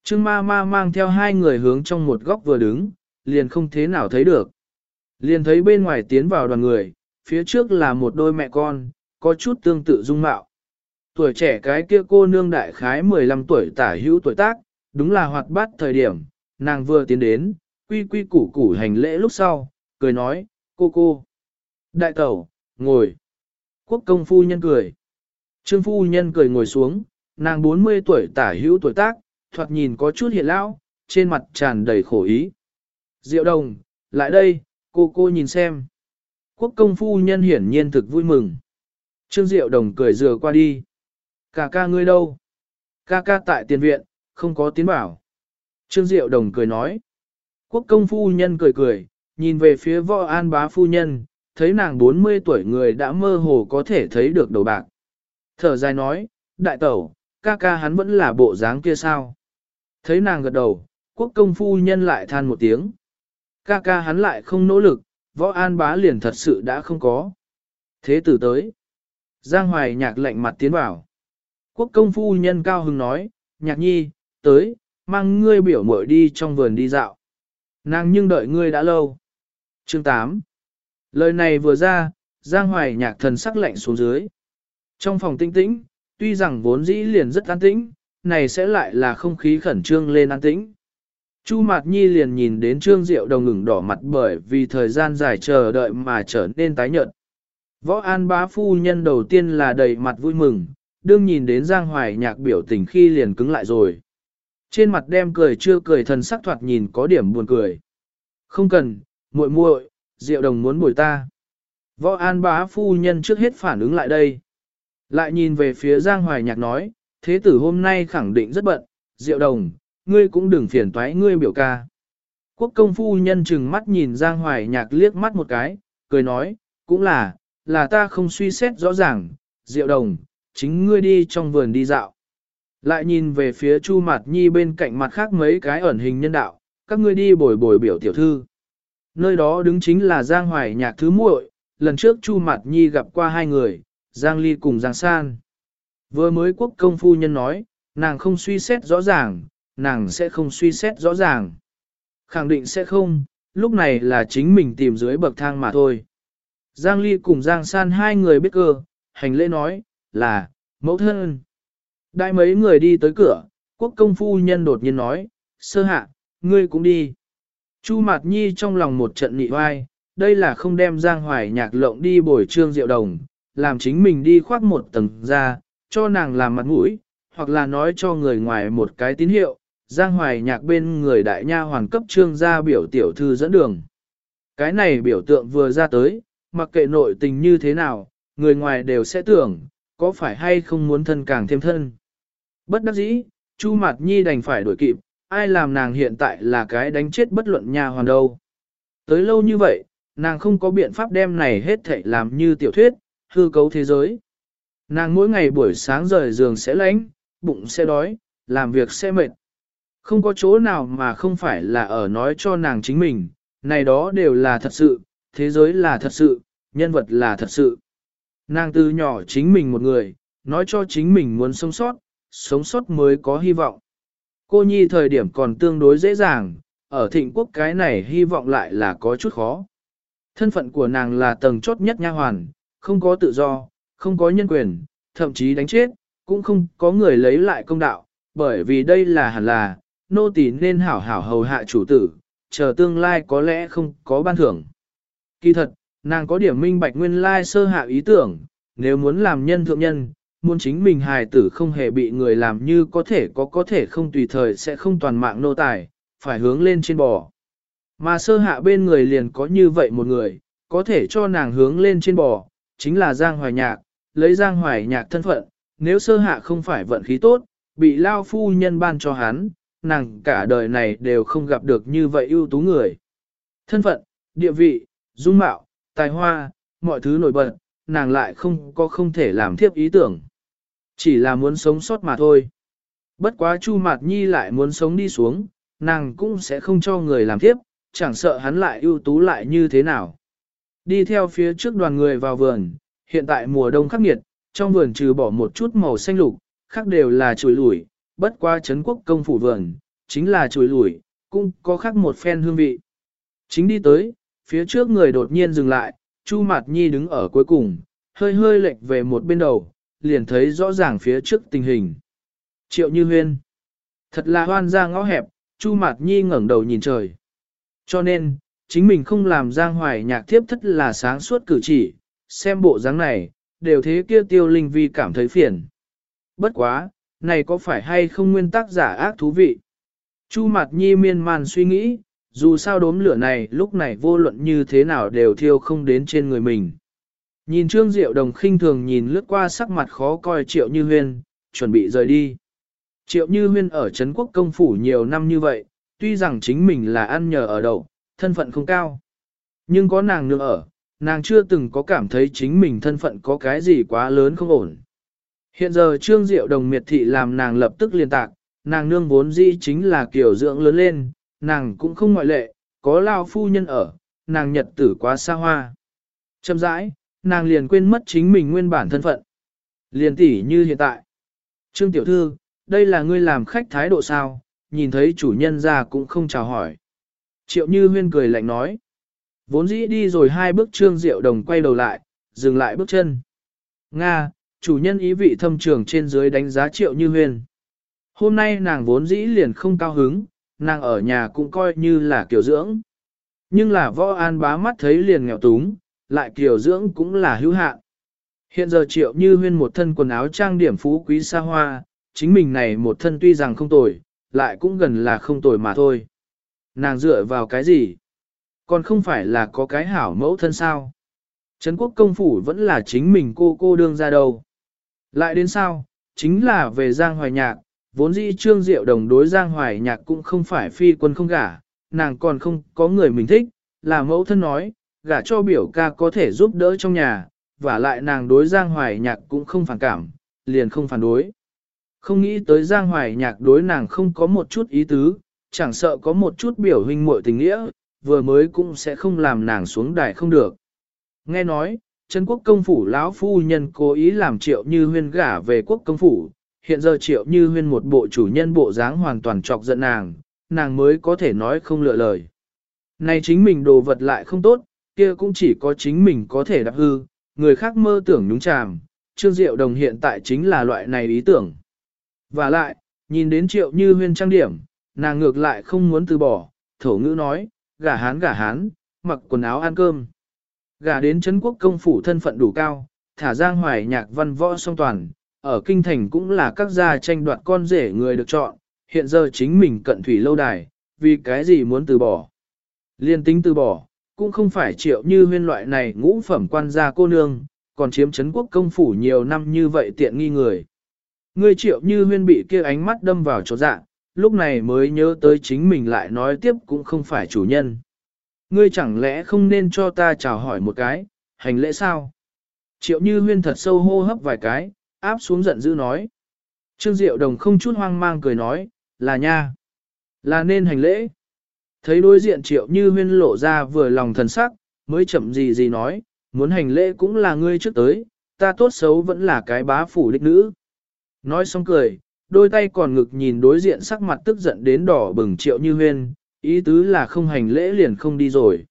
A: Trương ma ma mang theo hai người hướng trong một góc vừa đứng, liền không thế nào thấy được. Liền thấy bên ngoài tiến vào đoàn người, phía trước là một đôi mẹ con, có chút tương tự dung mạo. Tuổi trẻ cái kia cô nương đại khái 15 tuổi tả hữu tuổi tác, đúng là hoạt bát thời điểm, nàng vừa tiến đến, quy quy củ củ hành lễ lúc sau, cười nói, cô cô. Đại tẩu, ngồi. Quốc công phu nhân cười. Trương phu nhân cười ngồi xuống, nàng 40 tuổi tả hữu tuổi tác, thoạt nhìn có chút hiện lão, trên mặt tràn đầy khổ ý. Diệu đồng, lại đây, cô cô nhìn xem. Quốc công phu nhân hiển nhiên thực vui mừng. Trương Diệu đồng cười dừa qua đi. Cà ca ngươi đâu? Ca ca tại tiền viện, không có tiến bảo. Trương Diệu đồng cười nói. Quốc công phu nhân cười cười, nhìn về phía võ an bá phu nhân, thấy nàng 40 tuổi người đã mơ hồ có thể thấy được đầu bạc. Thở dài nói, đại tẩu, ca ca hắn vẫn là bộ dáng kia sao? Thấy nàng gật đầu, quốc công phu nhân lại than một tiếng. Ca ca hắn lại không nỗ lực, võ an bá liền thật sự đã không có. Thế tử tới. Giang hoài nhạc lạnh mặt tiến vào. Quốc công phu nhân cao hứng nói, nhạc nhi, tới, mang ngươi biểu mội đi trong vườn đi dạo. Nàng nhưng đợi ngươi đã lâu. Chương 8 Lời này vừa ra, Giang hoài nhạc thần sắc lạnh xuống dưới. Trong phòng tinh tĩnh, tuy rằng vốn dĩ liền rất an tĩnh, này sẽ lại là không khí khẩn trương lên an tĩnh. Chu Mạt Nhi liền nhìn đến Trương Diệu đồng ngừng đỏ mặt bởi vì thời gian dài chờ đợi mà trở nên tái nhợt. Võ An bá phu nhân đầu tiên là đầy mặt vui mừng, đương nhìn đến Giang Hoài nhạc biểu tình khi liền cứng lại rồi. Trên mặt đem cười chưa cười thần sắc thoạt nhìn có điểm buồn cười. Không cần, muội muội, Diệu Đồng muốn bồi ta. Võ An bá phu nhân trước hết phản ứng lại đây. Lại nhìn về phía Giang Hoài Nhạc nói, thế tử hôm nay khẳng định rất bận, Diệu Đồng, ngươi cũng đừng phiền toái ngươi biểu ca. Quốc công phu nhân chừng mắt nhìn Giang Hoài Nhạc liếc mắt một cái, cười nói, cũng là, là ta không suy xét rõ ràng, Diệu Đồng, chính ngươi đi trong vườn đi dạo. Lại nhìn về phía Chu Mạt Nhi bên cạnh mặt khác mấy cái ẩn hình nhân đạo, các ngươi đi bồi bồi biểu tiểu thư. Nơi đó đứng chính là Giang Hoài Nhạc thứ muội, lần trước Chu Mạt Nhi gặp qua hai người, Giang Ly cùng Giang San. Vừa mới quốc công phu nhân nói, nàng không suy xét rõ ràng, nàng sẽ không suy xét rõ ràng. Khẳng định sẽ không, lúc này là chính mình tìm dưới bậc thang mà thôi. Giang Ly cùng Giang San hai người biết cơ, hành lễ nói, là, mẫu thân. Đại mấy người đi tới cửa, quốc công phu nhân đột nhiên nói, sơ hạ, ngươi cũng đi. Chu Mạt Nhi trong lòng một trận nị oai, đây là không đem Giang Hoài nhạc lộng đi bồi trương diệu đồng, làm chính mình đi khoác một tầng ra, cho nàng làm mặt mũi, hoặc là nói cho người ngoài một cái tín hiệu, Giang Hoài nhạc bên người đại nha hoàn cấp trương gia biểu tiểu thư dẫn đường. Cái này biểu tượng vừa ra tới, mặc kệ nội tình như thế nào, người ngoài đều sẽ tưởng, có phải hay không muốn thân càng thêm thân. Bất đắc dĩ, Chu Mạt Nhi đành phải đổi kịp, ai làm nàng hiện tại là cái đánh chết bất luận nha hoàn đâu. Tới lâu như vậy, nàng không có biện pháp đem này hết thảy làm như tiểu thuyết, hư cấu thế giới. Nàng mỗi ngày buổi sáng rời giường sẽ lánh, bụng sẽ đói, làm việc sẽ mệt. Không có chỗ nào mà không phải là ở nói cho nàng chính mình, này đó đều là thật sự, thế giới là thật sự, nhân vật là thật sự. Nàng từ nhỏ chính mình một người, nói cho chính mình muốn sống sót, sống sót mới có hy vọng. Cô Nhi thời điểm còn tương đối dễ dàng, ở thịnh quốc cái này hy vọng lại là có chút khó. Thân phận của nàng là tầng chốt nhất nha hoàn, không có tự do, không có nhân quyền, thậm chí đánh chết, cũng không có người lấy lại công đạo, bởi vì đây là hẳn là, nô tỳ nên hảo hảo hầu hạ chủ tử, chờ tương lai có lẽ không có ban thưởng. Kỳ thật, nàng có điểm minh bạch nguyên lai sơ hạ ý tưởng, nếu muốn làm nhân thượng nhân, muốn chính mình hài tử không hề bị người làm như có thể có có thể không tùy thời sẽ không toàn mạng nô tài, phải hướng lên trên bò. Mà sơ hạ bên người liền có như vậy một người, có thể cho nàng hướng lên trên bò, chính là Giang Hoài Nhạc, lấy Giang Hoài Nhạc thân phận, nếu sơ hạ không phải vận khí tốt, bị lao phu nhân ban cho hắn, nàng cả đời này đều không gặp được như vậy ưu tú người. Thân phận, địa vị, dung mạo, tài hoa, mọi thứ nổi bật, nàng lại không có không thể làm thiếp ý tưởng. Chỉ là muốn sống sót mà thôi. Bất quá Chu Mạt Nhi lại muốn sống đi xuống, nàng cũng sẽ không cho người làm thiếp, chẳng sợ hắn lại ưu tú lại như thế nào. Đi theo phía trước đoàn người vào vườn, hiện tại mùa đông khắc nghiệt, trong vườn trừ bỏ một chút màu xanh lục, khác đều là chuối lủi, bất qua Trấn quốc công phủ vườn, chính là chuối lủi, cũng có khác một phen hương vị. Chính đi tới, phía trước người đột nhiên dừng lại, Chu Mạt Nhi đứng ở cuối cùng, hơi hơi lệch về một bên đầu, liền thấy rõ ràng phía trước tình hình. Triệu Như Huyên. Thật là hoan ra ngõ hẹp, Chu Mạt Nhi ngẩng đầu nhìn trời. Cho nên, chính mình không làm giang hoài nhạc thiếp thất là sáng suốt cử chỉ, xem bộ dáng này, đều thế kia tiêu linh vi cảm thấy phiền. Bất quá, này có phải hay không nguyên tắc giả ác thú vị? Chu mặt Nhi miên man suy nghĩ, dù sao đốm lửa này lúc này vô luận như thế nào đều thiêu không đến trên người mình. Nhìn Trương Diệu Đồng khinh thường nhìn lướt qua sắc mặt khó coi Triệu Như Huyên, chuẩn bị rời đi. Triệu Như Huyên ở Trấn Quốc công phủ nhiều năm như vậy, tuy rằng chính mình là ăn nhờ ở đậu, thân phận không cao. Nhưng có nàng nương ở, nàng chưa từng có cảm thấy chính mình thân phận có cái gì quá lớn không ổn. Hiện giờ Trương Diệu Đồng miệt thị làm nàng lập tức liên tạc, nàng nương vốn dĩ chính là kiểu dưỡng lớn lên, nàng cũng không ngoại lệ, có lao phu nhân ở, nàng nhật tử quá xa hoa. Châm rãi, nàng liền quên mất chính mình nguyên bản thân phận. Liền tỉ như hiện tại. Trương Tiểu Thư, đây là ngươi làm khách thái độ sao, nhìn thấy chủ nhân ra cũng không chào hỏi. Triệu Như Huyên cười lạnh nói. Vốn dĩ đi rồi hai bước Trương Diệu Đồng quay đầu lại, dừng lại bước chân. Nga, chủ nhân ý vị thâm trường trên dưới đánh giá Triệu Như Huyên. Hôm nay nàng vốn dĩ liền không cao hứng, nàng ở nhà cũng coi như là kiểu dưỡng. Nhưng là võ an bá mắt thấy liền nghèo túng, lại kiểu dưỡng cũng là hữu hạn. Hiện giờ triệu như huyên một thân quần áo trang điểm phú quý xa hoa, chính mình này một thân tuy rằng không tồi, lại cũng gần là không tồi mà thôi. Nàng dựa vào cái gì? Còn không phải là có cái hảo mẫu thân sao? Trấn quốc công phủ vẫn là chính mình cô cô đương ra đâu. Lại đến sao? Chính là về Giang Hoài Nhạc, vốn dĩ trương diệu đồng đối Giang Hoài Nhạc cũng không phải phi quân không gả, nàng còn không có người mình thích, là mẫu thân nói, gả cho biểu ca có thể giúp đỡ trong nhà, và lại nàng đối Giang Hoài Nhạc cũng không phản cảm, liền không phản đối. Không nghĩ tới Giang Hoài Nhạc đối nàng không có một chút ý tứ, chẳng sợ có một chút biểu huynh muội tình nghĩa, vừa mới cũng sẽ không làm nàng xuống đài không được. Nghe nói, Trấn quốc công phủ lão phu nhân cố ý làm triệu như huyên gả về quốc công phủ, hiện giờ triệu như huyên một bộ chủ nhân bộ dáng hoàn toàn chọc giận nàng, nàng mới có thể nói không lựa lời. Này chính mình đồ vật lại không tốt, kia cũng chỉ có chính mình có thể đạp hư, người khác mơ tưởng nhúng chàm, Trương Diệu Đồng hiện tại chính là loại này ý tưởng. Và lại, nhìn đến triệu như huyên trang điểm, nàng ngược lại không muốn từ bỏ, thổ ngữ nói, gả hán gả hán, mặc quần áo ăn cơm. Gả đến Trấn quốc công phủ thân phận đủ cao, thả giang hoài nhạc văn võ song toàn, ở kinh thành cũng là các gia tranh đoạt con rể người được chọn, hiện giờ chính mình cận thủy lâu đài, vì cái gì muốn từ bỏ. Liên tính từ bỏ, cũng không phải triệu như huyên loại này ngũ phẩm quan gia cô nương, còn chiếm chấn quốc công phủ nhiều năm như vậy tiện nghi người. Ngươi triệu như huyên bị kia ánh mắt đâm vào chỗ dạ, lúc này mới nhớ tới chính mình lại nói tiếp cũng không phải chủ nhân. Ngươi chẳng lẽ không nên cho ta chào hỏi một cái, hành lễ sao? Triệu như huyên thật sâu hô hấp vài cái, áp xuống giận dữ nói. Trương Diệu Đồng không chút hoang mang cười nói, là nha, là nên hành lễ. Thấy đối diện triệu như huyên lộ ra vừa lòng thần sắc, mới chậm gì gì nói, muốn hành lễ cũng là ngươi trước tới, ta tốt xấu vẫn là cái bá phủ đích nữ. Nói xong cười, đôi tay còn ngực nhìn đối diện sắc mặt tức giận đến đỏ bừng triệu như huyên, ý tứ là không hành lễ liền không đi rồi.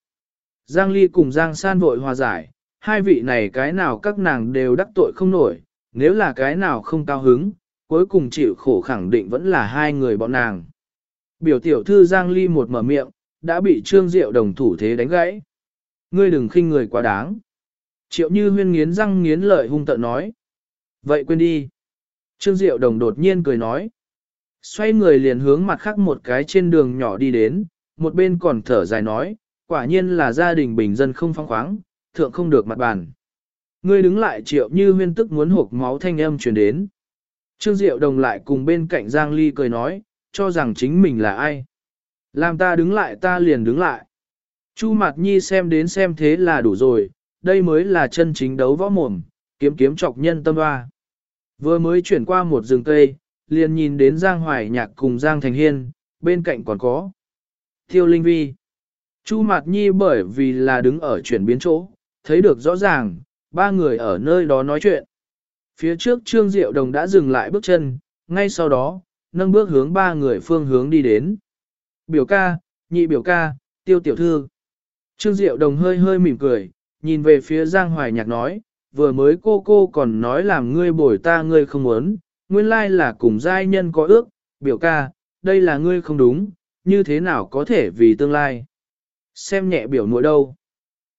A: Giang Ly cùng Giang San vội hòa giải, hai vị này cái nào các nàng đều đắc tội không nổi, nếu là cái nào không cao hứng, cuối cùng chịu khổ khẳng định vẫn là hai người bọn nàng. Biểu tiểu thư Giang Ly một mở miệng, đã bị Trương Diệu đồng thủ thế đánh gãy. Ngươi đừng khinh người quá đáng. Triệu như huyên nghiến răng nghiến lợi hung tợn nói. Vậy quên đi. Trương Diệu đồng đột nhiên cười nói. Xoay người liền hướng mặt khác một cái trên đường nhỏ đi đến, một bên còn thở dài nói, quả nhiên là gia đình bình dân không phong khoáng, thượng không được mặt bàn. Ngươi đứng lại triệu như huyên tức muốn hộp máu thanh âm truyền đến. Trương Diệu đồng lại cùng bên cạnh Giang Ly cười nói, cho rằng chính mình là ai. Làm ta đứng lại ta liền đứng lại. Chu Mạt Nhi xem đến xem thế là đủ rồi, đây mới là chân chính đấu võ mồm, kiếm kiếm chọc nhân tâm hoa. Vừa mới chuyển qua một rừng cây, liền nhìn đến Giang Hoài Nhạc cùng Giang Thành Hiên, bên cạnh còn có Thiêu Linh Vi. Chu Mạt Nhi bởi vì là đứng ở chuyển biến chỗ, thấy được rõ ràng, ba người ở nơi đó nói chuyện. Phía trước Trương Diệu Đồng đã dừng lại bước chân, ngay sau đó, nâng bước hướng ba người phương hướng đi đến. Biểu ca, nhị biểu ca, tiêu tiểu thư. Trương Diệu Đồng hơi hơi mỉm cười, nhìn về phía Giang Hoài Nhạc nói, vừa mới cô cô còn nói làm ngươi bồi ta ngươi không muốn, nguyên lai là cùng giai nhân có ước, biểu ca, đây là ngươi không đúng, như thế nào có thể vì tương lai. Xem nhẹ biểu muội đâu.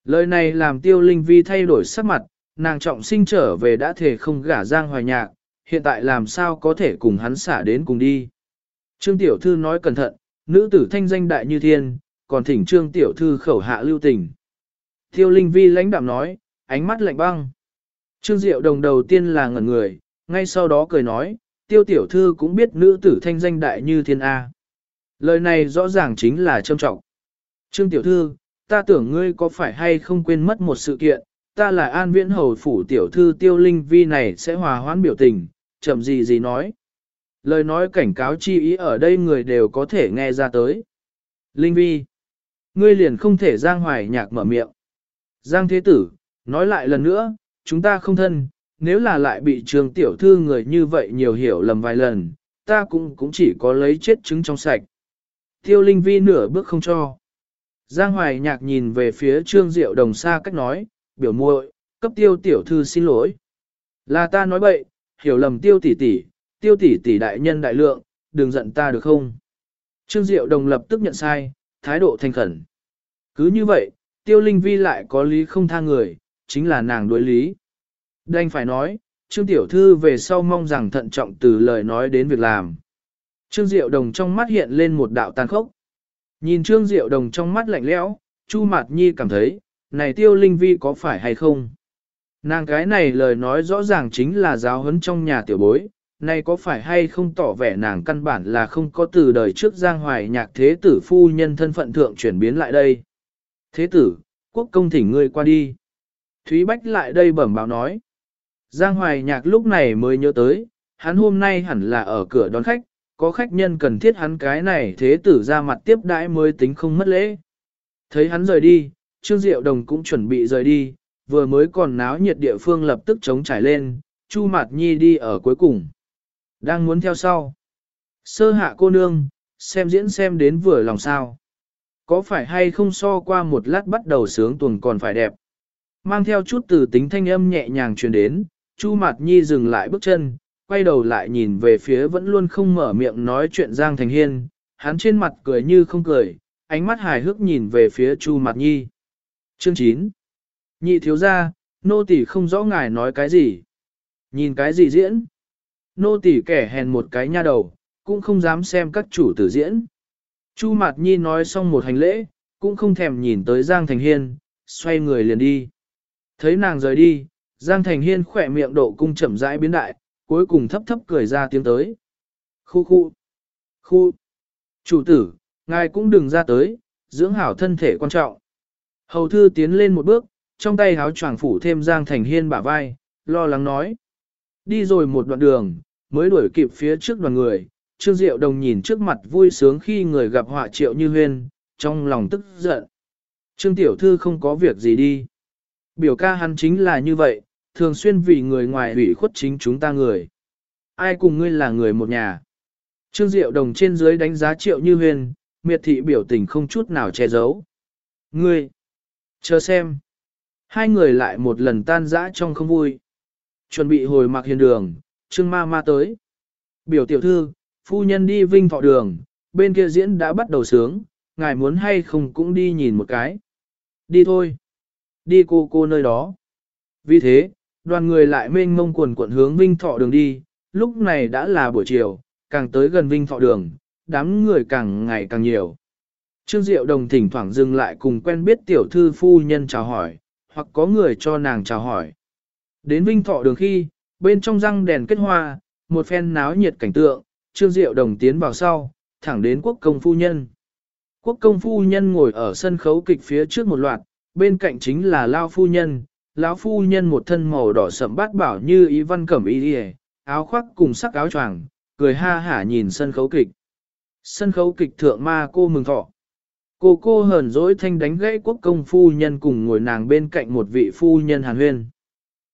A: Lời này làm tiêu linh vi thay đổi sắc mặt, nàng trọng sinh trở về đã thể không gả Giang Hoài Nhạc, hiện tại làm sao có thể cùng hắn xả đến cùng đi. Trương Tiểu Thư nói cẩn thận, nữ tử thanh danh đại như thiên, còn thỉnh Trương Tiểu Thư khẩu hạ lưu tình. Tiêu Linh Vi lãnh đạm nói, ánh mắt lạnh băng. Trương Diệu Đồng đầu tiên là ngẩn người, ngay sau đó cười nói, Tiêu Tiểu Thư cũng biết nữ tử thanh danh đại như thiên A. Lời này rõ ràng chính là trâm trọng. Trương Tiểu Thư, ta tưởng ngươi có phải hay không quên mất một sự kiện, ta là an viễn hầu phủ tiểu thư Tiêu Linh Vi này sẽ hòa hoãn biểu tình, chậm gì gì nói. Lời nói cảnh cáo chi ý ở đây người đều có thể nghe ra tới. Linh vi. Ngươi liền không thể giang hoài nhạc mở miệng. Giang thế tử, nói lại lần nữa, chúng ta không thân, nếu là lại bị trường tiểu thư người như vậy nhiều hiểu lầm vài lần, ta cũng cũng chỉ có lấy chết trứng trong sạch. Tiêu Linh Vi nửa bước không cho. Giang Hoài Nhạc nhìn về phía Trương Diệu Đồng xa cách nói, biểu muội, cấp tiêu tiểu thư xin lỗi. Là ta nói bậy, hiểu lầm tiêu tỷ tỷ, tiêu tỷ tỷ đại nhân đại lượng, đừng giận ta được không? Trương Diệu Đồng lập tức nhận sai, thái độ thành khẩn. Cứ như vậy, tiêu linh vi lại có lý không tha người, chính là nàng đối lý. Đành phải nói, Trương Tiểu Thư về sau mong rằng thận trọng từ lời nói đến việc làm. Trương Diệu Đồng trong mắt hiện lên một đạo tàn khốc. Nhìn Trương Diệu Đồng trong mắt lạnh lẽo, Chu Mạt Nhi cảm thấy, này tiêu linh vi có phải hay không? Nàng cái này lời nói rõ ràng chính là giáo huấn trong nhà tiểu bối, này có phải hay không tỏ vẻ nàng căn bản là không có từ đời trước giang hoài nhạc thế tử phu nhân thân phận thượng chuyển biến lại đây. Thế tử, quốc công thỉnh ngươi qua đi. Thúy Bách lại đây bẩm báo nói. Giang hoài nhạc lúc này mới nhớ tới, hắn hôm nay hẳn là ở cửa đón khách, có khách nhân cần thiết hắn cái này thế tử ra mặt tiếp đãi mới tính không mất lễ. Thấy hắn rời đi, Trương Diệu Đồng cũng chuẩn bị rời đi, vừa mới còn náo nhiệt địa phương lập tức chống trải lên, Chu Mạt Nhi đi ở cuối cùng. Đang muốn theo sau. Sơ hạ cô nương, xem diễn xem đến vừa lòng sao. Có phải hay không so qua một lát bắt đầu sướng tuần còn phải đẹp. Mang theo chút từ tính thanh âm nhẹ nhàng truyền đến, Chu Mạt Nhi dừng lại bước chân, quay đầu lại nhìn về phía vẫn luôn không mở miệng nói chuyện Giang Thành Hiên, hắn trên mặt cười như không cười, ánh mắt hài hước nhìn về phía Chu Mạt Nhi. Chương 9 Nhị thiếu gia, nô tỳ không rõ ngài nói cái gì. Nhìn cái gì diễn? Nô tỳ kẻ hèn một cái nha đầu, cũng không dám xem các chủ tử diễn. Chu Mạt Nhi nói xong một hành lễ, cũng không thèm nhìn tới Giang Thành Hiên, xoay người liền đi. Thấy nàng rời đi, Giang Thành Hiên khỏe miệng độ cung chậm rãi biến đại, cuối cùng thấp thấp cười ra tiếng tới. Khu khu, khu, chủ tử, ngài cũng đừng ra tới, dưỡng hảo thân thể quan trọng. Hầu thư tiến lên một bước, trong tay háo choàng phủ thêm Giang Thành Hiên bả vai, lo lắng nói. Đi rồi một đoạn đường, mới đuổi kịp phía trước đoàn người, Trương Diệu Đồng nhìn trước mặt vui sướng khi người gặp họa triệu như huyên, trong lòng tức giận. Trương Tiểu Thư không có việc gì đi. Biểu ca hắn chính là như vậy, thường xuyên vì người ngoài hủy khuất chính chúng ta người. Ai cùng ngươi là người một nhà. Trương Diệu Đồng trên dưới đánh giá triệu như huyền miệt thị biểu tình không chút nào che giấu. Ngươi, chờ xem. Hai người lại một lần tan rã trong không vui. Chuẩn bị hồi mặc hiền đường, Trương Ma Ma tới. Biểu tiểu thư, phu nhân đi vinh thọ đường, bên kia diễn đã bắt đầu sướng, ngài muốn hay không cũng đi nhìn một cái. Đi thôi. Đi cô cô nơi đó. Vì thế, đoàn người lại mênh mông quần quận hướng vinh thọ đường đi, lúc này đã là buổi chiều, càng tới gần vinh thọ đường, đám người càng ngày càng nhiều. Trương Diệu Đồng thỉnh thoảng dừng lại cùng quen biết tiểu thư phu nhân chào hỏi, hoặc có người cho nàng chào hỏi. Đến vinh thọ đường khi, bên trong răng đèn kết hoa, một phen náo nhiệt cảnh tượng, Trương Diệu Đồng tiến vào sau, thẳng đến quốc công phu nhân. Quốc công phu nhân ngồi ở sân khấu kịch phía trước một loạt, bên cạnh chính là Lao phu nhân, lão phu nhân một thân màu đỏ sậm bát bảo như ý văn cẩm y đi áo khoác cùng sắc áo choàng, cười ha hả nhìn sân khấu kịch. Sân khấu kịch thượng ma cô mừng thọ. Cô cô hờn dỗi thanh đánh gãy quốc công phu nhân cùng ngồi nàng bên cạnh một vị phu nhân hàn huyên.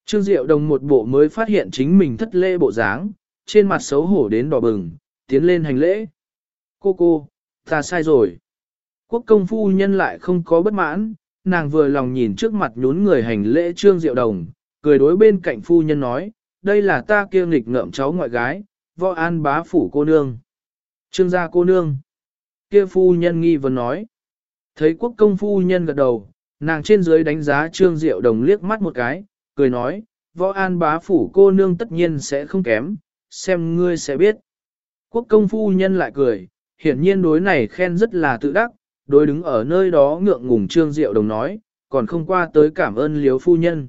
A: Trương Diệu Đồng một bộ mới phát hiện chính mình thất lễ bộ dáng, trên mặt xấu hổ đến đỏ bừng, tiến lên hành lễ. Cô cô, ta sai rồi. Quốc công phu nhân lại không có bất mãn, nàng vừa lòng nhìn trước mặt nhún người hành lễ Trương Diệu Đồng, cười đối bên cạnh phu nhân nói, đây là ta kia nghịch ngợm cháu ngoại gái, võ an bá phủ cô nương. Trương gia cô nương. Kia phu nhân nghi vấn nói. Thấy quốc công phu nhân gật đầu, nàng trên dưới đánh giá Trương Diệu Đồng liếc mắt một cái, cười nói, võ an bá phủ cô nương tất nhiên sẽ không kém, xem ngươi sẽ biết. Quốc công phu nhân lại cười, hiển nhiên đối này khen rất là tự đắc, đối đứng ở nơi đó ngượng ngùng Trương Diệu Đồng nói, còn không qua tới cảm ơn liếu phu nhân.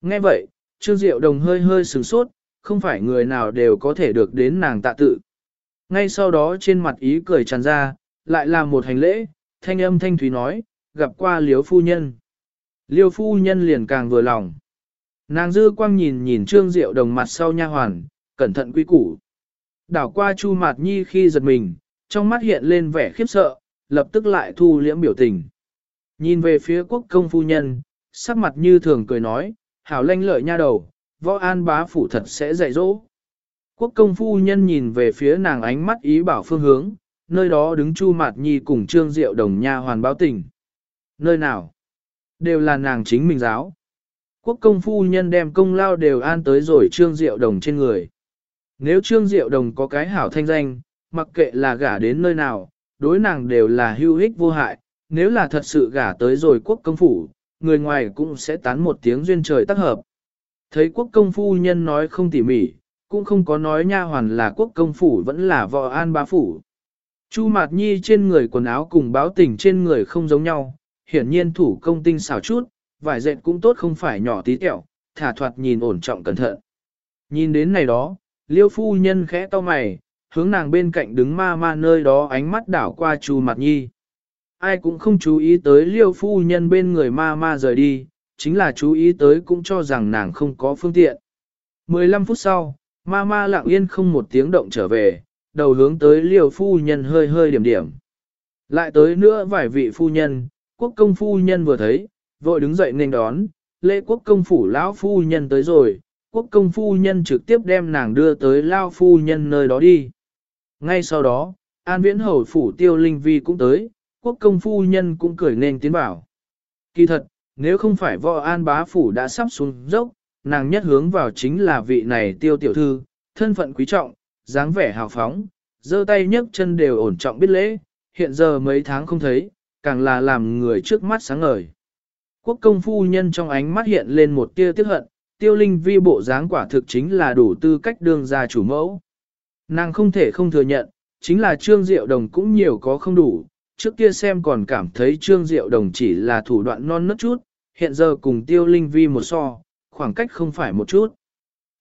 A: Nghe vậy, Trương Diệu Đồng hơi hơi sửng sốt, không phải người nào đều có thể được đến nàng tạ tự. Ngay sau đó trên mặt ý cười tràn ra, lại là một hành lễ, thanh âm thanh thúy nói, gặp qua liếu phu nhân. Liêu phu nhân liền càng vừa lòng. Nàng dư quang nhìn nhìn Trương Diệu Đồng mặt sau nha hoàn, cẩn thận quy củ. Đảo qua Chu Mạt Nhi khi giật mình, trong mắt hiện lên vẻ khiếp sợ, lập tức lại thu liễm biểu tình. Nhìn về phía quốc công phu nhân, sắc mặt như thường cười nói, hảo lanh lợi nha đầu, võ an bá phủ thật sẽ dạy dỗ. Quốc công phu nhân nhìn về phía nàng ánh mắt ý bảo phương hướng, nơi đó đứng Chu Mạt Nhi cùng Trương Diệu Đồng nha hoàn báo tình. Nơi nào? Đều là nàng chính mình giáo. Quốc công phu nhân đem công lao đều an tới rồi Trương Diệu Đồng trên người. Nếu Trương Diệu Đồng có cái hảo thanh danh, mặc kệ là gả đến nơi nào, đối nàng đều là hưu hích vô hại, nếu là thật sự gả tới rồi quốc công phủ, người ngoài cũng sẽ tán một tiếng duyên trời tác hợp. Thấy quốc công phu nhân nói không tỉ mỉ, cũng không có nói nha hoàn là quốc công phủ vẫn là vợ an bá phủ. Chu Mạt Nhi trên người quần áo cùng báo tình trên người không giống nhau, hiển nhiên thủ công tinh xảo chút, vải dệt cũng tốt không phải nhỏ tí tẹo, thả thoạt nhìn ổn trọng cẩn thận. Nhìn đến này đó, liêu phu nhân khẽ to mày, hướng nàng bên cạnh đứng ma ma nơi đó ánh mắt đảo qua Chu Mạt Nhi. Ai cũng không chú ý tới liêu phu nhân bên người ma ma rời đi, chính là chú ý tới cũng cho rằng nàng không có phương tiện. 15 phút sau, ma ma lặng yên không một tiếng động trở về, đầu hướng tới liêu phu nhân hơi hơi điểm điểm. Lại tới nữa vài vị phu nhân, quốc công phu nhân vừa thấy, vội đứng dậy nên đón, lễ quốc công phủ lão phu nhân tới rồi, quốc công phu nhân trực tiếp đem nàng đưa tới lao phu nhân nơi đó đi. Ngay sau đó, an viễn hầu phủ tiêu linh vi cũng tới, quốc công phu nhân cũng cười nên tiến bảo. Kỳ thật, nếu không phải võ an bá phủ đã sắp xuống dốc, nàng nhất hướng vào chính là vị này tiêu tiểu thư, thân phận quý trọng, dáng vẻ hào phóng, giơ tay nhấc chân đều ổn trọng biết lễ, hiện giờ mấy tháng không thấy, càng là làm người trước mắt sáng ngời. Quốc công phu nhân trong ánh mắt hiện lên một tia tiếc hận, tiêu linh vi bộ dáng quả thực chính là đủ tư cách đương gia chủ mẫu. Nàng không thể không thừa nhận, chính là trương diệu đồng cũng nhiều có không đủ, trước kia xem còn cảm thấy trương diệu đồng chỉ là thủ đoạn non nớt chút, hiện giờ cùng tiêu linh vi một so, khoảng cách không phải một chút.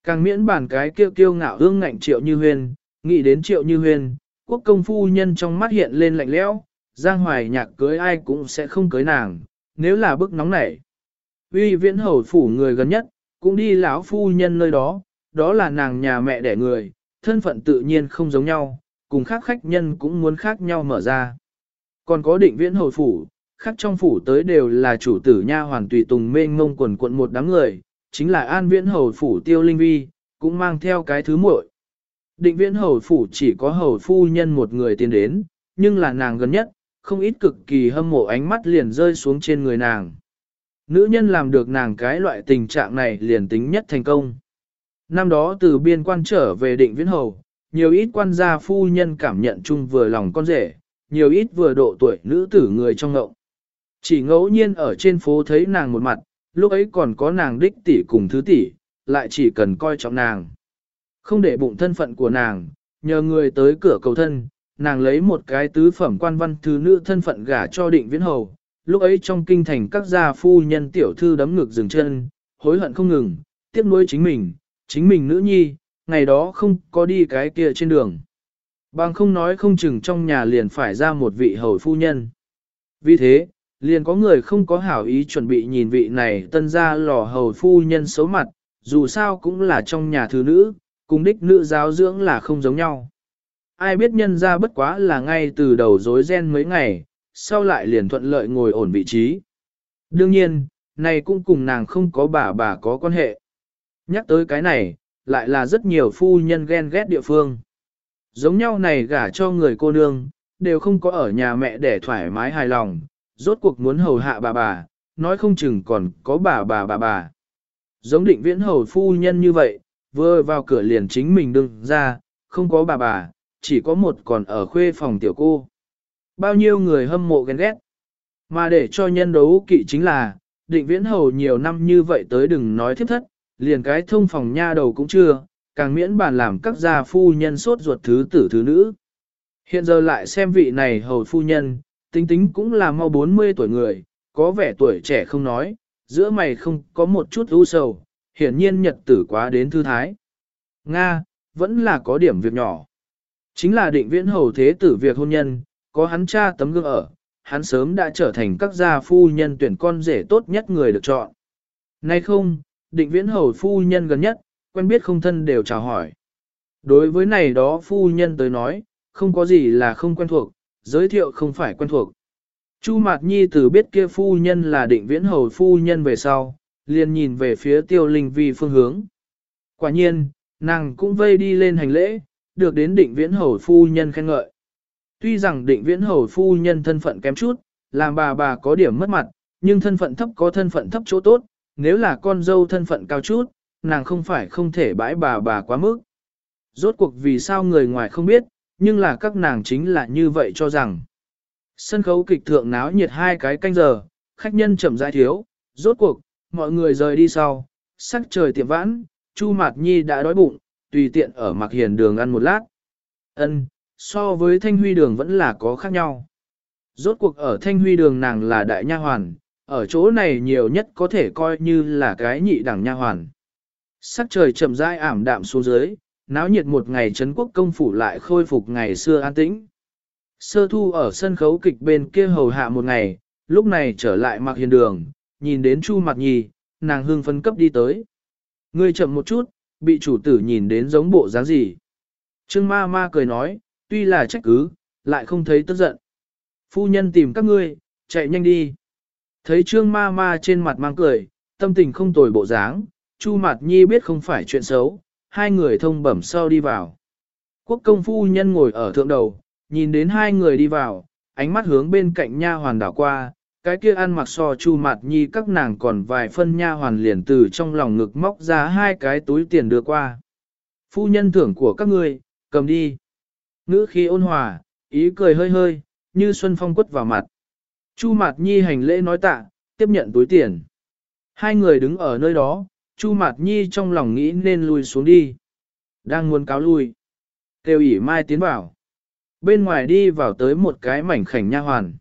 A: Càng miễn bản cái kêu kiêu ngạo hương ngạnh triệu như huyền, nghĩ đến triệu như huyền, quốc công phu nhân trong mắt hiện lên lạnh lẽo, giang hoài nhạc cưới ai cũng sẽ không cưới nàng, nếu là bức nóng nảy. Uy viễn hầu phủ người gần nhất, cũng đi lão phu nhân nơi đó, đó là nàng nhà mẹ đẻ người, thân phận tự nhiên không giống nhau, cùng khác khách nhân cũng muốn khác nhau mở ra. Còn có định viễn hầu phủ, khác trong phủ tới đều là chủ tử nha hoàn tùy tùng mênh ngông quần quận một đám người, chính là an viễn hầu phủ tiêu linh vi, cũng mang theo cái thứ muội. Định viễn hầu phủ chỉ có hầu phu nhân một người tiến đến, nhưng là nàng gần nhất, không ít cực kỳ hâm mộ ánh mắt liền rơi xuống trên người nàng. Nữ nhân làm được nàng cái loại tình trạng này liền tính nhất thành công. Năm đó từ biên quan trở về định viễn hầu, nhiều ít quan gia phu nhân cảm nhận chung vừa lòng con rể, nhiều ít vừa độ tuổi nữ tử người trong ngậu. Chỉ ngẫu nhiên ở trên phố thấy nàng một mặt, lúc ấy còn có nàng đích tỷ cùng thứ tỷ, lại chỉ cần coi trọng nàng. Không để bụng thân phận của nàng, nhờ người tới cửa cầu thân, nàng lấy một cái tứ phẩm quan văn thứ nữ thân phận gả cho định viễn hầu. Lúc ấy trong kinh thành các gia phu nhân tiểu thư đấm ngực dừng chân, hối hận không ngừng, tiếc nuối chính mình, chính mình nữ nhi, ngày đó không có đi cái kia trên đường. Bằng không nói không chừng trong nhà liền phải ra một vị hầu phu nhân. Vì thế, liền có người không có hảo ý chuẩn bị nhìn vị này tân ra lò hầu phu nhân xấu mặt, dù sao cũng là trong nhà thứ nữ, cùng đích nữ giáo dưỡng là không giống nhau. Ai biết nhân ra bất quá là ngay từ đầu dối ren mấy ngày, sau lại liền thuận lợi ngồi ổn vị trí. Đương nhiên, này cũng cùng nàng không có bà bà có quan hệ. Nhắc tới cái này, lại là rất nhiều phu nhân ghen ghét địa phương. Giống nhau này gả cho người cô nương, đều không có ở nhà mẹ để thoải mái hài lòng, rốt cuộc muốn hầu hạ bà bà, nói không chừng còn có bà bà bà bà. Giống định viễn hầu phu nhân như vậy, vừa vào cửa liền chính mình đừng ra, không có bà bà, chỉ có một còn ở khuê phòng tiểu cô. Bao nhiêu người hâm mộ ghen ghét. Mà để cho nhân đấu kỵ chính là, định viễn hầu nhiều năm như vậy tới đừng nói thiếp thất, liền cái thông phòng nha đầu cũng chưa, càng miễn bàn làm các gia phu nhân sốt ruột thứ tử thứ nữ. Hiện giờ lại xem vị này hầu phu nhân, tính tính cũng là mau 40 tuổi người, có vẻ tuổi trẻ không nói, giữa mày không có một chút ưu sầu, hiển nhiên nhật tử quá đến thư thái. Nga, vẫn là có điểm việc nhỏ. Chính là định viễn hầu thế tử việc hôn nhân, có hắn cha tấm gương ở, hắn sớm đã trở thành các gia phu nhân tuyển con rể tốt nhất người được chọn. Nay không, định viễn hầu phu nhân gần nhất, quen biết không thân đều chào hỏi. Đối với này đó phu nhân tới nói, không có gì là không quen thuộc, giới thiệu không phải quen thuộc. Chu Mạt Nhi từ biết kia phu nhân là định viễn hầu phu nhân về sau, liền nhìn về phía tiêu linh vi phương hướng. Quả nhiên, nàng cũng vây đi lên hành lễ, được đến định viễn hầu phu nhân khen ngợi. Tuy rằng định viễn hầu phu nhân thân phận kém chút, làm bà bà có điểm mất mặt, nhưng thân phận thấp có thân phận thấp chỗ tốt, nếu là con dâu thân phận cao chút, nàng không phải không thể bãi bà bà quá mức. Rốt cuộc vì sao người ngoài không biết, nhưng là các nàng chính là như vậy cho rằng. Sân khấu kịch thượng náo nhiệt hai cái canh giờ, khách nhân chậm rãi thiếu, rốt cuộc, mọi người rời đi sau, sắc trời tiệm vãn, Chu Mạt Nhi đã đói bụng, tùy tiện ở mặc hiền đường ăn một lát. Ân, so với thanh huy đường vẫn là có khác nhau. Rốt cuộc ở thanh huy đường nàng là đại nha hoàn, ở chỗ này nhiều nhất có thể coi như là cái nhị đẳng nha hoàn. Sắc trời chậm rãi ảm đạm xuống dưới, náo nhiệt một ngày Trấn quốc công phủ lại khôi phục ngày xưa an tĩnh. Sơ thu ở sân khấu kịch bên kia hầu hạ một ngày, lúc này trở lại mặc hiền đường, nhìn đến Chu mặt nhì nàng hương phân cấp đi tới. Ngươi chậm một chút, bị chủ tử nhìn đến giống bộ dáng gì. Trương ma ma cười nói, tuy là trách cứ, lại không thấy tức giận. Phu nhân tìm các ngươi, chạy nhanh đi. Thấy trương ma ma trên mặt mang cười, tâm tình không tồi bộ dáng, Chu Mạt Nhi biết không phải chuyện xấu, hai người thông bẩm sau đi vào. Quốc công phu nhân ngồi ở thượng đầu, nhìn đến hai người đi vào, ánh mắt hướng bên cạnh nha hoàn đảo qua, cái kia ăn mặc so Chu Mạt Nhi các nàng còn vài phân nha hoàn liền từ trong lòng ngực móc ra hai cái túi tiền đưa qua. Phu nhân thưởng của các ngươi, cầm đi. Ngữ khí ôn hòa, ý cười hơi hơi, như xuân phong quất vào mặt. Chu Mạt Nhi hành lễ nói tạ, tiếp nhận túi tiền. Hai người đứng ở nơi đó, Chu Mạt Nhi trong lòng nghĩ nên lui xuống đi. Đang muốn cáo lui. Tiêu ỉ mai tiến vào. Bên ngoài đi vào tới một cái mảnh khảnh nha hoàn.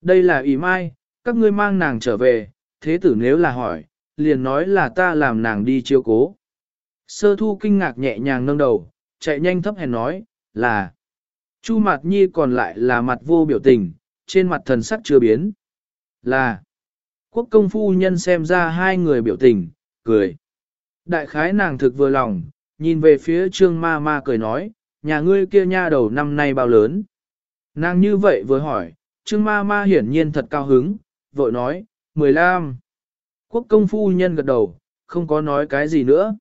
A: Đây là ỉ mai, các ngươi mang nàng trở về, thế tử nếu là hỏi, liền nói là ta làm nàng đi chiêu cố. Sơ thu kinh ngạc nhẹ nhàng nâng đầu, chạy nhanh thấp hèn nói, là. Chu Mạt Nhi còn lại là mặt vô biểu tình, trên mặt thần sắc chưa biến. Là. Quốc công phu nhân xem ra hai người biểu tình, cười. Đại khái nàng thực vừa lòng, nhìn về phía trương ma ma cười nói, nhà ngươi kia nha đầu năm nay bao lớn. Nàng như vậy vừa hỏi, trương ma ma hiển nhiên thật cao hứng, vội nói, mười lăm. Quốc công phu nhân gật đầu, không có nói cái gì nữa.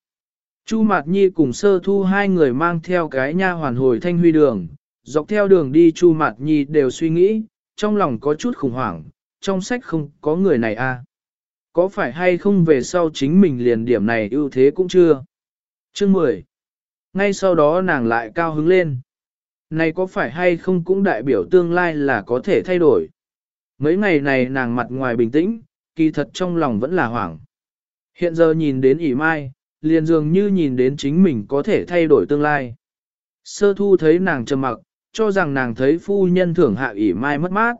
A: Chu Mạt Nhi cùng sơ thu hai người mang theo cái nha hoàn hồi thanh huy đường, dọc theo đường đi Chu Mạt Nhi đều suy nghĩ, trong lòng có chút khủng hoảng, trong sách không có người này à. Có phải hay không về sau chính mình liền điểm này ưu thế cũng chưa. Chương 10. Ngay sau đó nàng lại cao hứng lên. Này có phải hay không cũng đại biểu tương lai là có thể thay đổi. Mấy ngày này nàng mặt ngoài bình tĩnh, kỳ thật trong lòng vẫn là hoảng. Hiện giờ nhìn đến ỉ mai, liền dường như nhìn đến chính mình có thể thay đổi tương lai. Sơ thu thấy nàng trầm mặc, cho rằng nàng thấy phu nhân thưởng hạ ỉ mai mất mát.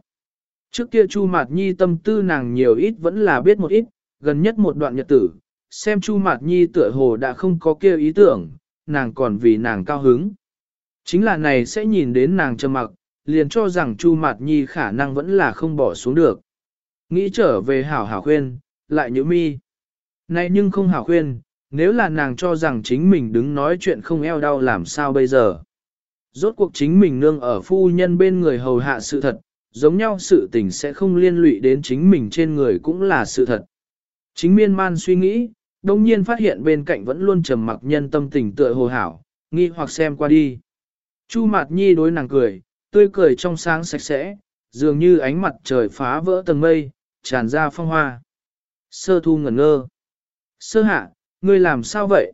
A: Trước kia Chu Mạt Nhi tâm tư nàng nhiều ít vẫn là biết một ít, gần nhất một đoạn nhật tử, xem Chu Mạt Nhi tựa hồ đã không có kia ý tưởng, nàng còn vì nàng cao hứng. Chính là này sẽ nhìn đến nàng trầm mặc, liền cho rằng Chu Mạt Nhi khả năng vẫn là không bỏ xuống được. Nghĩ trở về hảo hảo khuyên, lại Nhữ mi. Này nhưng không hảo khuyên, nếu là nàng cho rằng chính mình đứng nói chuyện không eo đau làm sao bây giờ. Rốt cuộc chính mình nương ở phu nhân bên người hầu hạ sự thật, giống nhau sự tình sẽ không liên lụy đến chính mình trên người cũng là sự thật. Chính miên man suy nghĩ, đồng nhiên phát hiện bên cạnh vẫn luôn trầm mặc nhân tâm tình tựa hồ hảo, nghi hoặc xem qua đi. Chu Mạt Nhi đối nàng cười, tươi cười trong sáng sạch sẽ, dường như ánh mặt trời phá vỡ tầng mây, tràn ra phong hoa. Sơ thu ngẩn ngơ. Sơ hạ, ngươi làm sao vậy?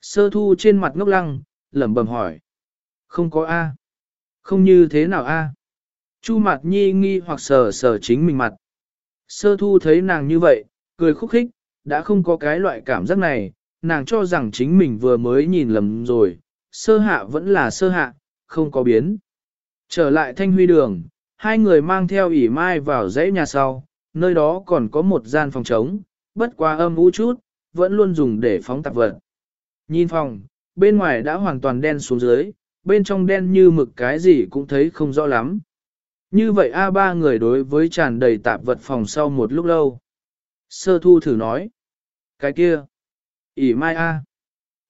A: Sơ thu trên mặt ngốc lăng, lẩm bẩm hỏi. Không có A. Không như thế nào A. Chu mặt nhi nghi hoặc sờ sờ chính mình mặt. Sơ thu thấy nàng như vậy, cười khúc khích, đã không có cái loại cảm giác này, nàng cho rằng chính mình vừa mới nhìn lầm rồi, sơ hạ vẫn là sơ hạ, không có biến. Trở lại thanh huy đường, hai người mang theo ỉ mai vào dãy nhà sau, nơi đó còn có một gian phòng trống, bất quá âm u chút, vẫn luôn dùng để phóng tạp vật. Nhìn phòng, bên ngoài đã hoàn toàn đen xuống dưới, bên trong đen như mực cái gì cũng thấy không rõ lắm. Như vậy A ba người đối với tràn đầy tạp vật phòng sau một lúc lâu. Sơ thu thử nói. Cái kia. ỉ mai A.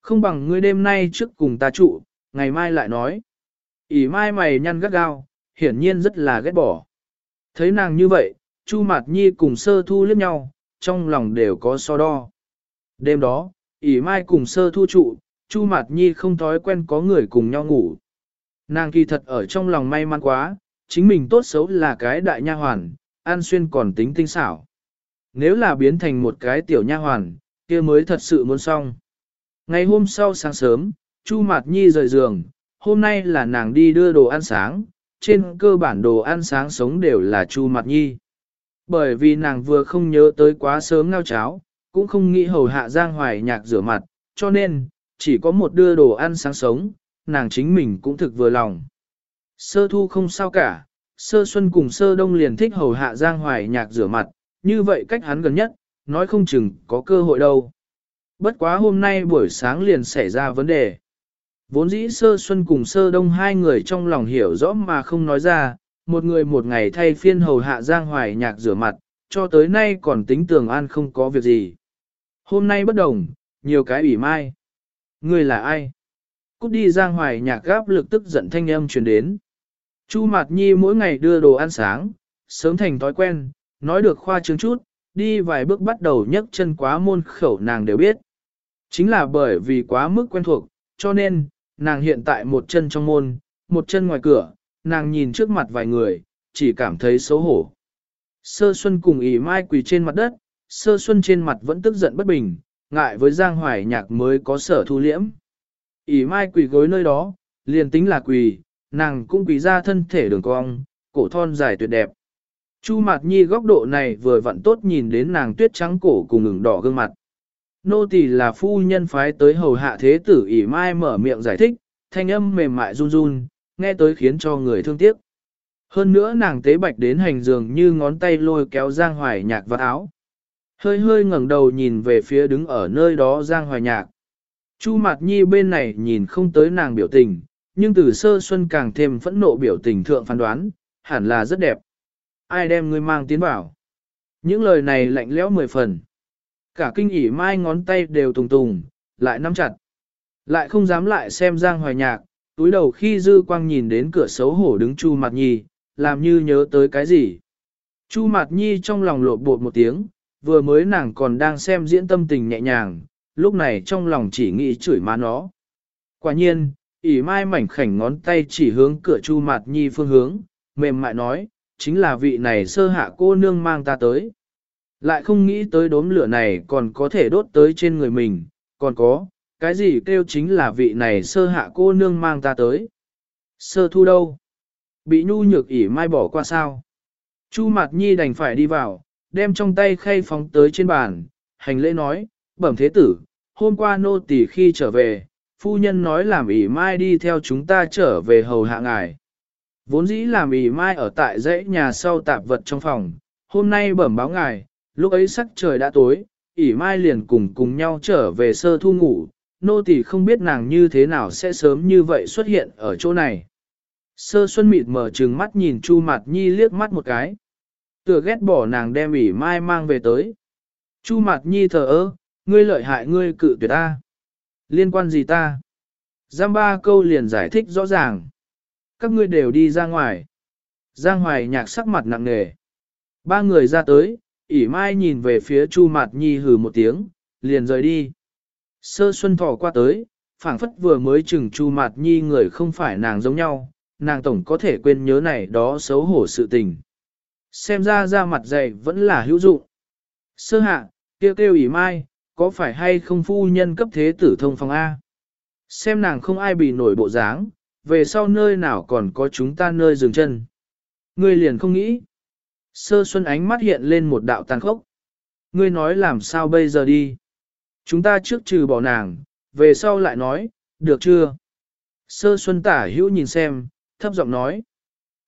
A: Không bằng ngươi đêm nay trước cùng ta trụ, ngày mai lại nói. ỉ mai mày nhăn gắt gao, hiển nhiên rất là ghét bỏ. Thấy nàng như vậy, Chu Mạt Nhi cùng sơ thu liếc nhau, trong lòng đều có so đo. Đêm đó, ỉ mai cùng sơ thu trụ, Chu Mạt Nhi không thói quen có người cùng nhau ngủ. Nàng kỳ thật ở trong lòng may mắn quá, chính mình tốt xấu là cái đại nha hoàn, an xuyên còn tính tinh xảo. Nếu là biến thành một cái tiểu nha hoàn, kia mới thật sự muốn xong. Ngày hôm sau sáng sớm, Chu Mạt Nhi rời giường, hôm nay là nàng đi đưa đồ ăn sáng, trên cơ bản đồ ăn sáng sống đều là Chu Mạt Nhi. Bởi vì nàng vừa không nhớ tới quá sớm ngao cháo, cũng không nghĩ hầu hạ Giang Hoài nhạc rửa mặt, cho nên, chỉ có một đưa đồ ăn sáng sống, nàng chính mình cũng thực vừa lòng. Sơ thu không sao cả, sơ xuân cùng sơ đông liền thích hầu hạ Giang Hoài nhạc rửa mặt, như vậy cách hắn gần nhất, nói không chừng có cơ hội đâu. Bất quá hôm nay buổi sáng liền xảy ra vấn đề. Vốn dĩ sơ xuân cùng sơ đông hai người trong lòng hiểu rõ mà không nói ra, một người một ngày thay phiên hầu hạ Giang Hoài nhạc rửa mặt, cho tới nay còn tính tưởng an không có việc gì. Hôm nay bất đồng, nhiều cái ủy mai. Người là ai? Cút đi Giang Hoài nhạc gáp lực tức giận thanh âm truyền đến. Chu Mạt Nhi mỗi ngày đưa đồ ăn sáng, sớm thành thói quen, nói được khoa trương chút, đi vài bước bắt đầu nhấc chân quá môn khẩu nàng đều biết. Chính là bởi vì quá mức quen thuộc, cho nên, nàng hiện tại một chân trong môn, một chân ngoài cửa, nàng nhìn trước mặt vài người, chỉ cảm thấy xấu hổ. Sơ Xuân cùng ỉ mai quỳ trên mặt đất, Sơ Xuân trên mặt vẫn tức giận bất bình, ngại với Giang Hoài Nhạc mới có sở thu liễm. ỉ mai quỳ gối nơi đó, liền tính là quỳ, nàng cũng quỳ ra thân thể đường cong, cổ thon dài tuyệt đẹp. Chu Mạt Nhi góc độ này vừa vặn tốt nhìn đến nàng tuyết trắng cổ cùng ngừng đỏ gương mặt. Nô tỳ là phu nhân phái tới hầu hạ thế tử ỉ mai mở miệng giải thích, thanh âm mềm mại run run, nghe tới khiến cho người thương tiếc. Hơn nữa nàng tế bạch đến hành giường như ngón tay lôi kéo Giang Hoài Nhạc vào áo. Hơi hơi ngẩng đầu nhìn về phía đứng ở nơi đó Giang Hoài Nhạc. Chu Mạt Nhi bên này nhìn không tới nàng biểu tình, nhưng từ sơ xuân càng thêm phẫn nộ biểu tình thượng phán đoán, hẳn là rất đẹp. Ai đem ngươi mang tiến vào? Những lời này lạnh lẽo mười phần. Cả kinh ỉ mai ngón tay đều tùng tùng, lại nắm chặt. Lại không dám lại xem Giang Hoài Nhạc, túi đầu khi dư quang nhìn đến cửa xấu hổ đứng Chu Mạt Nhi, làm như nhớ tới cái gì. Chu Mạt Nhi trong lòng lộ bột một tiếng, vừa mới nàng còn đang xem diễn tâm tình nhẹ nhàng, lúc này trong lòng chỉ nghĩ chửi má nó. Quả nhiên, ỉ mai mảnh khảnh ngón tay chỉ hướng cửa Chu Mạt Nhi phương hướng, mềm mại nói, chính là vị này sơ hạ cô nương mang ta tới. Lại không nghĩ tới đốm lửa này còn có thể đốt tới trên người mình, còn có, cái gì kêu chính là vị này sơ hạ cô nương mang ta tới. Sơ thu đâu? Bị nhu nhược ỉ mai bỏ qua sao? Chu Mạt Nhi đành phải đi vào, đem trong tay khay phóng tới trên bàn, hành lễ nói, bẩm thế tử, hôm qua nô tỳ khi trở về, phu nhân nói làm ỉ mai đi theo chúng ta trở về hầu hạ ngài. Vốn dĩ làm ỉ mai ở tại dãy nhà sau tạp vật trong phòng, hôm nay bẩm báo ngài, lúc ấy sắc trời đã tối, ỉ mai liền cùng cùng nhau trở về sơ thu ngủ, nô tỳ không biết nàng như thế nào sẽ sớm như vậy xuất hiện ở chỗ này. Sơ xuân mịt mở trừng mắt nhìn Chu Mạt Nhi liếc mắt một cái. Tựa ghét bỏ nàng đem ỉ mai mang về tới. Chu mặt Nhi thờ ơ, ngươi lợi hại ngươi cự tuyệt ta. Liên quan gì ta? Giam ba câu liền giải thích rõ ràng. Các ngươi đều đi ra ngoài. Giang Hoài nhạc sắc mặt nặng nề. Ba người ra tới, ỉ mai nhìn về phía Chu mặt Nhi hừ một tiếng, liền rời đi. Sơ Xuân thỏ qua tới, phảng phất vừa mới chừng Chu mặt Nhi người không phải nàng giống nhau, nàng tổng có thể quên nhớ này đó xấu hổ sự tình. Xem ra ra mặt dày vẫn là hữu dụng. Sơ hạ, kêu kêu ỉ mai, có phải hay không phu nhân cấp thế tử thông phòng A? Xem nàng không ai bị nổi bộ dáng, về sau nơi nào còn có chúng ta nơi dừng chân. Ngươi liền không nghĩ. Sơ xuân ánh mắt hiện lên một đạo tàn khốc. Ngươi nói làm sao bây giờ đi? Chúng ta trước trừ bỏ nàng, về sau lại nói, được chưa? Sơ xuân tả hữu nhìn xem, thấp giọng nói.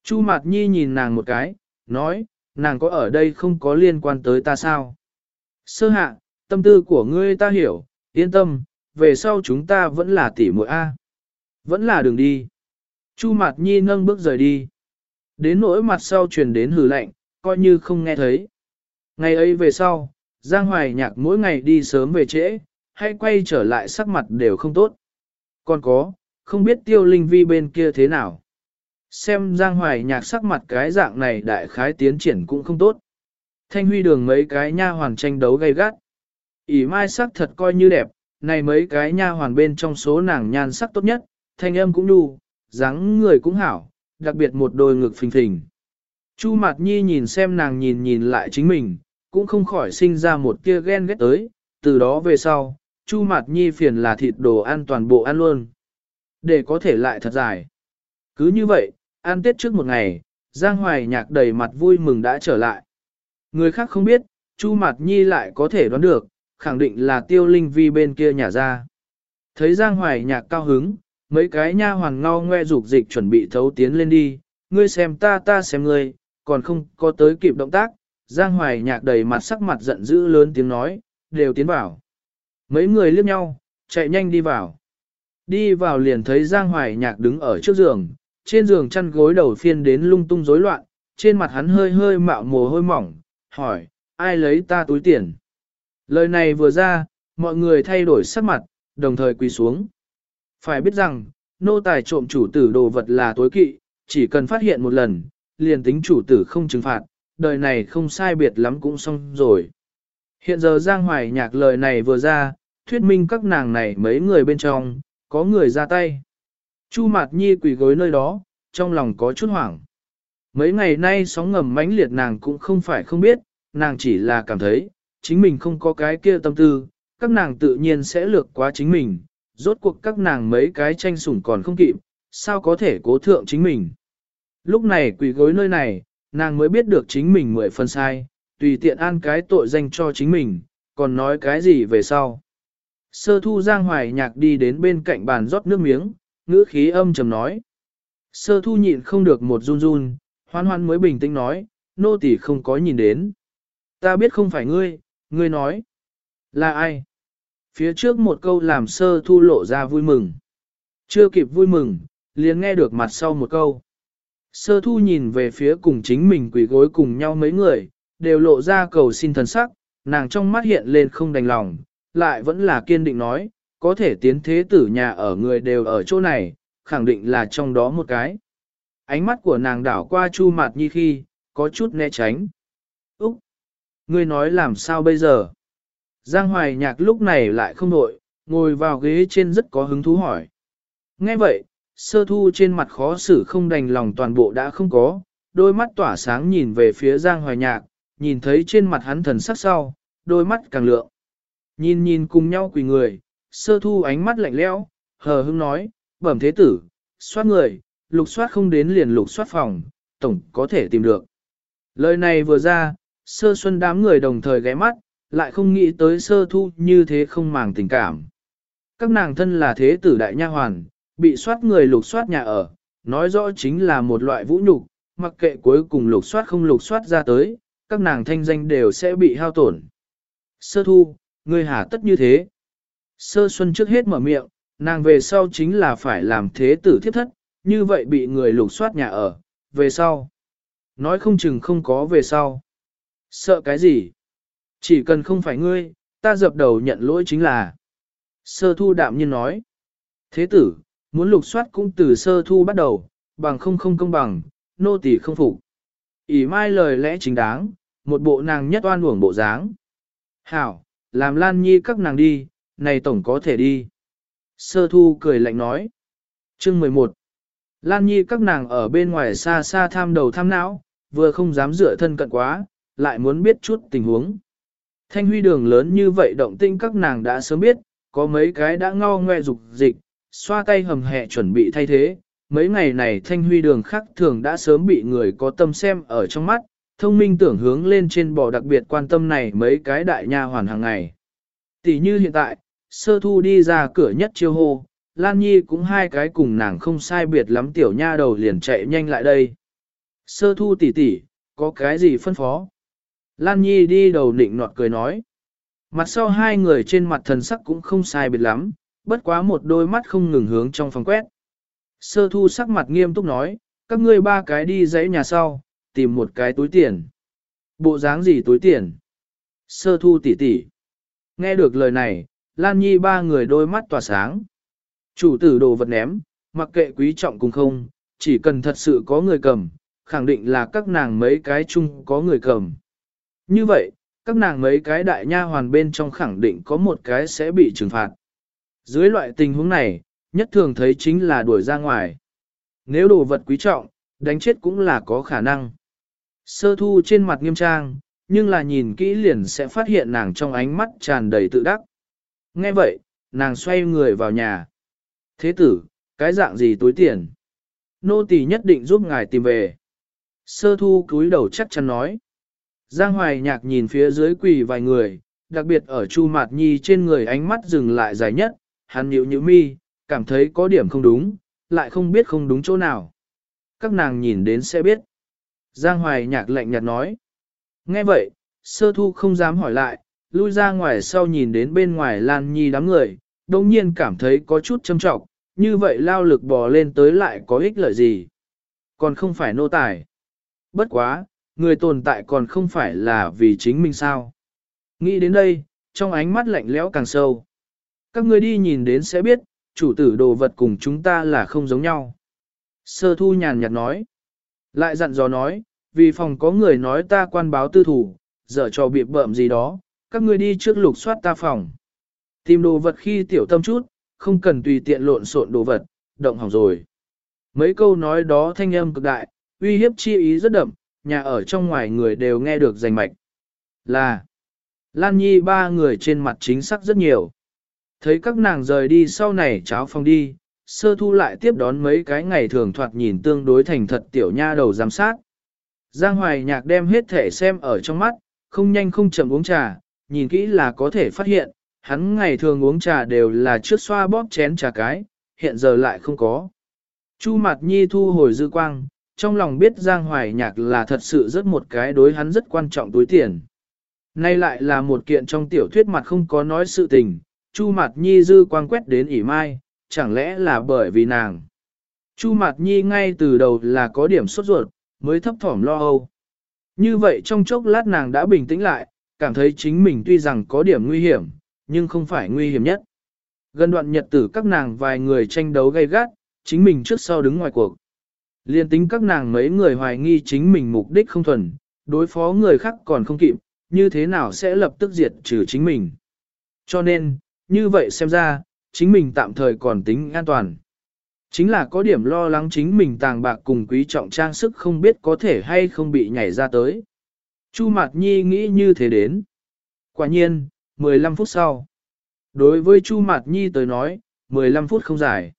A: Chu Mạt Nhi nhìn nàng một cái, nói, nàng có ở đây không có liên quan tới ta sao? Sơ hạ, tâm tư của ngươi ta hiểu, yên tâm, về sau chúng ta vẫn là tỷ muội A. Vẫn là đường đi. Chu Mạt Nhi nâng bước rời đi. Đến nỗi mặt sau truyền đến hử lạnh, coi như không nghe thấy. Ngày ấy về sau, Giang Hoài Nhạc mỗi ngày đi sớm về trễ, hay quay trở lại sắc mặt đều không tốt. Còn có, không biết tiêu linh vi bên kia thế nào. Xem Giang Hoài Nhạc sắc mặt cái dạng này đại khái tiến triển cũng không tốt. Thanh huy đường mấy cái nha hoàn tranh đấu gay gắt. ỉ mai sắc thật coi như đẹp, này mấy cái nha hoàn bên trong số nàng nhan sắc tốt nhất, thanh âm cũng đu, dáng người cũng hảo, đặc biệt một đôi ngực phình phình. Chu Mạt Nhi nhìn xem nàng nhìn nhìn lại chính mình, cũng không khỏi sinh ra một tia ghen ghét tới, từ đó về sau, Chu Mạt Nhi phiền là thịt đồ ăn toàn bộ ăn luôn. Để có thể lại thật dài. Cứ như vậy, ăn tết trước một ngày, Giang Hoài nhạc đầy mặt vui mừng đã trở lại. Người khác không biết, Chu Mạt Nhi lại có thể đoán được, khẳng định là tiêu linh vi bên kia nhà ra. Thấy Giang Hoài nhạc cao hứng, mấy cái nha hoàn ngao ngoe dục dịch chuẩn bị thấu tiến lên đi, ngươi xem ta ta xem ngươi, còn không có tới kịp động tác, Giang Hoài nhạc đầy mặt sắc mặt giận dữ lớn tiếng nói, đều tiến vào. Mấy người liếc nhau, chạy nhanh đi vào. Đi vào liền thấy Giang Hoài nhạc đứng ở trước giường, trên giường chăn gối đầu phiên đến lung tung rối loạn, trên mặt hắn hơi hơi mạo mồ hôi mỏng, hỏi, ai lấy ta túi tiền? Lời này vừa ra, mọi người thay đổi sắc mặt, đồng thời quỳ xuống. Phải biết rằng, nô tài trộm chủ tử đồ vật là tối kỵ, chỉ cần phát hiện một lần, liền tính chủ tử không trừng phạt, đời này không sai biệt lắm cũng xong rồi. Hiện giờ Giang Hoài nhạc lời này vừa ra, thuyết minh các nàng này mấy người bên trong, có người ra tay. Chu Mạt Nhi quỳ gối nơi đó, trong lòng có chút hoảng. Mấy ngày nay sóng ngầm mãnh liệt nàng cũng không phải không biết, nàng chỉ là cảm thấy, chính mình không có cái kia tâm tư, các nàng tự nhiên sẽ lược quá chính mình, rốt cuộc các nàng mấy cái tranh sủng còn không kịp, sao có thể cố thượng chính mình. Lúc này quỳ gối nơi này, nàng mới biết được chính mình mười phần sai, tùy tiện an cái tội danh cho chính mình, còn nói cái gì về sau. Sơ thu giang hoài nhạc đi đến bên cạnh bàn rót nước miếng, ngữ khí âm trầm nói. Sơ thu nhịn không được một run run, hoan hoan mới bình tĩnh nói, nô tỳ không có nhìn đến. Ta biết không phải ngươi, ngươi nói. Là ai? Phía trước một câu làm sơ thu lộ ra vui mừng. Chưa kịp vui mừng, liền nghe được mặt sau một câu. Sơ thu nhìn về phía cùng chính mình quỷ gối cùng nhau mấy người, đều lộ ra cầu xin thần sắc, nàng trong mắt hiện lên không đành lòng, lại vẫn là kiên định nói, có thể tiến thế tử nhà ở người đều ở chỗ này, khẳng định là trong đó một cái. Ánh mắt của nàng đảo qua Chu Mạt Nhi khi, có chút né tránh. Úc! Ngươi nói làm sao bây giờ? Giang Hoài Nhạc lúc này lại không đội, ngồi vào ghế trên rất có hứng thú hỏi. Nghe vậy, sơ thu trên mặt khó xử không đành lòng toàn bộ đã không có, đôi mắt tỏa sáng nhìn về phía Giang Hoài Nhạc, nhìn thấy trên mặt hắn thần sắc sau, đôi mắt càng lượng. Nhìn nhìn cùng nhau quỳ người, sơ thu ánh mắt lạnh lẽo, hờ hững nói, bẩm thế tử, soát người, lục soát không đến liền lục soát phòng, tổng có thể tìm được. Lời này vừa ra, sơ xuân đám người đồng thời ghé mắt, lại không nghĩ tới sơ thu như thế không màng tình cảm. Các nàng thân là thế tử đại nha hoàn, bị soát người lục soát nhà ở, nói rõ chính là một loại vũ nhục, mặc kệ cuối cùng lục soát không lục soát ra tới, các nàng thanh danh đều sẽ bị hao tổn. Sơ thu, ngươi hà tất như thế. Sơ xuân trước hết mở miệng, nàng về sau chính là phải làm thế tử thiết thất, như vậy bị người lục soát nhà ở, về sau. Nói không chừng không có về sau. Sợ cái gì? Chỉ cần không phải ngươi, ta dập đầu nhận lỗi chính là. Sơ thu đạm nhiên nói. Thế tử, muốn lục soát cũng từ sơ thu bắt đầu, bằng không không công bằng, nô tỳ không phục. ỉ mai lời lẽ chính đáng, một bộ nàng nhất oan uổng bộ dáng. Hảo, làm lan nhi các nàng đi, này tổng có thể đi. Sơ thu cười lạnh nói. Chương 11 Lan nhi các nàng ở bên ngoài xa xa tham đầu tham não, vừa không dám dựa thân cận quá, lại muốn biết chút tình huống. Thanh huy đường lớn như vậy động tinh các nàng đã sớm biết, có mấy cái đã ngao ngoe dục dịch, xoa tay hầm hẹ chuẩn bị thay thế. Mấy ngày này thanh huy đường khác thường đã sớm bị người có tâm xem ở trong mắt, thông minh tưởng hướng lên trên bò đặc biệt quan tâm này mấy cái đại nha hoàn hàng ngày. Tỷ như hiện tại, sơ thu đi ra cửa nhất chiêu hô, Lan Nhi cũng hai cái cùng nàng không sai biệt lắm tiểu nha đầu liền chạy nhanh lại đây. Sơ thu tỷ tỷ, có cái gì phân phó? Lan Nhi đi đầu nịnh nọt cười nói. Mặt sau hai người trên mặt thần sắc cũng không sai biệt lắm, bất quá một đôi mắt không ngừng hướng trong phòng quét. Sơ thu sắc mặt nghiêm túc nói, các ngươi ba cái đi dãy nhà sau, tìm một cái túi tiền. Bộ dáng gì túi tiền? Sơ thu tỷ tỷ. Nghe được lời này, Lan Nhi ba người đôi mắt tỏa sáng. Chủ tử đồ vật ném, mặc kệ quý trọng cùng không, chỉ cần thật sự có người cầm, khẳng định là các nàng mấy cái chung có người cầm. Như vậy, các nàng mấy cái đại nha hoàn bên trong khẳng định có một cái sẽ bị trừng phạt. Dưới loại tình huống này, nhất thường thấy chính là đuổi ra ngoài. Nếu đồ vật quý trọng, đánh chết cũng là có khả năng. Sơ thu trên mặt nghiêm trang, nhưng là nhìn kỹ liền sẽ phát hiện nàng trong ánh mắt tràn đầy tự đắc. Nghe vậy, nàng xoay người vào nhà. Thế tử, cái dạng gì túi tiền? Nô tỳ nhất định giúp ngài tìm về. Sơ thu cúi đầu chắc chắn nói. Giang Hoài Nhạc nhìn phía dưới quỳ vài người, đặc biệt ở Chu Mạt Nhi trên người ánh mắt dừng lại dài nhất, hắn nhịu nhịu mi, cảm thấy có điểm không đúng, lại không biết không đúng chỗ nào. Các nàng nhìn đến sẽ biết. Giang Hoài nhạc lạnh nhạt nói. Nghe vậy, sơ thu không dám hỏi lại, lui ra ngoài sau nhìn đến bên ngoài Lan Nhi đám người, đồng nhiên cảm thấy có chút châm trọng, như vậy lao lực bò lên tới lại có ích lợi gì. Còn không phải nô tài. Bất quá, người tồn tại còn không phải là vì chính mình sao. Nghĩ đến đây, trong ánh mắt lạnh lẽo càng sâu. Các người đi nhìn đến sẽ biết, chủ tử đồ vật cùng chúng ta là không giống nhau. Sơ thu nhàn nhạt nói. Lại dặn dò nói, vì phòng có người nói ta quan báo tư thủ, dở trò bị bợm gì đó, các ngươi đi trước lục soát ta phòng. Tìm đồ vật khi tiểu tâm chút, không cần tùy tiện lộn xộn đồ vật, động hỏng rồi. Mấy câu nói đó thanh âm cực đại, uy hiếp chi ý rất đậm, nhà ở trong ngoài người đều nghe được rành mạch. Là, Lan Nhi ba người trên mặt chính xác rất nhiều. Thấy các nàng rời đi sau này cháo phòng đi, sơ thu lại tiếp đón mấy cái ngày thường thoạt nhìn tương đối thành thật tiểu nha đầu giám sát. Giang Hoài Nhạc đem hết thể xem ở trong mắt, không nhanh không chậm uống trà, nhìn kỹ là có thể phát hiện, hắn ngày thường uống trà đều là trước xoa bóp chén trà cái, hiện giờ lại không có. Chu Mạt Nhi thu hồi dư quang, trong lòng biết Giang Hoài Nhạc là thật sự rất một cái đối hắn rất quan trọng túi tiền. Nay lại là một kiện trong tiểu thuyết mặt không có nói sự tình, Chu Mạt Nhi dư quang quét đến ỉ mai, chẳng lẽ là bởi vì nàng. Chu Mạt Nhi ngay từ đầu là có điểm sốt ruột, mới thấp thỏm lo âu. Như vậy trong chốc lát nàng đã bình tĩnh lại, cảm thấy chính mình tuy rằng có điểm nguy hiểm, nhưng không phải nguy hiểm nhất. Gần đoạn nhật tử các nàng vài người tranh đấu gay gắt, chính mình trước sau đứng ngoài cuộc. Liên tính các nàng mấy người hoài nghi chính mình mục đích không thuần, đối phó người khác còn không kịp, như thế nào sẽ lập tức diệt trừ chính mình. Cho nên, như vậy xem ra, chính mình tạm thời còn tính an toàn. Chính là có điểm lo lắng chính mình tàng bạc cùng quý trọng trang sức không biết có thể hay không bị nhảy ra tới. Chu Mạt Nhi nghĩ như thế đến. Quả nhiên, 15 phút sau. Đối với Chu Mạt Nhi tới nói, 15 phút không dài.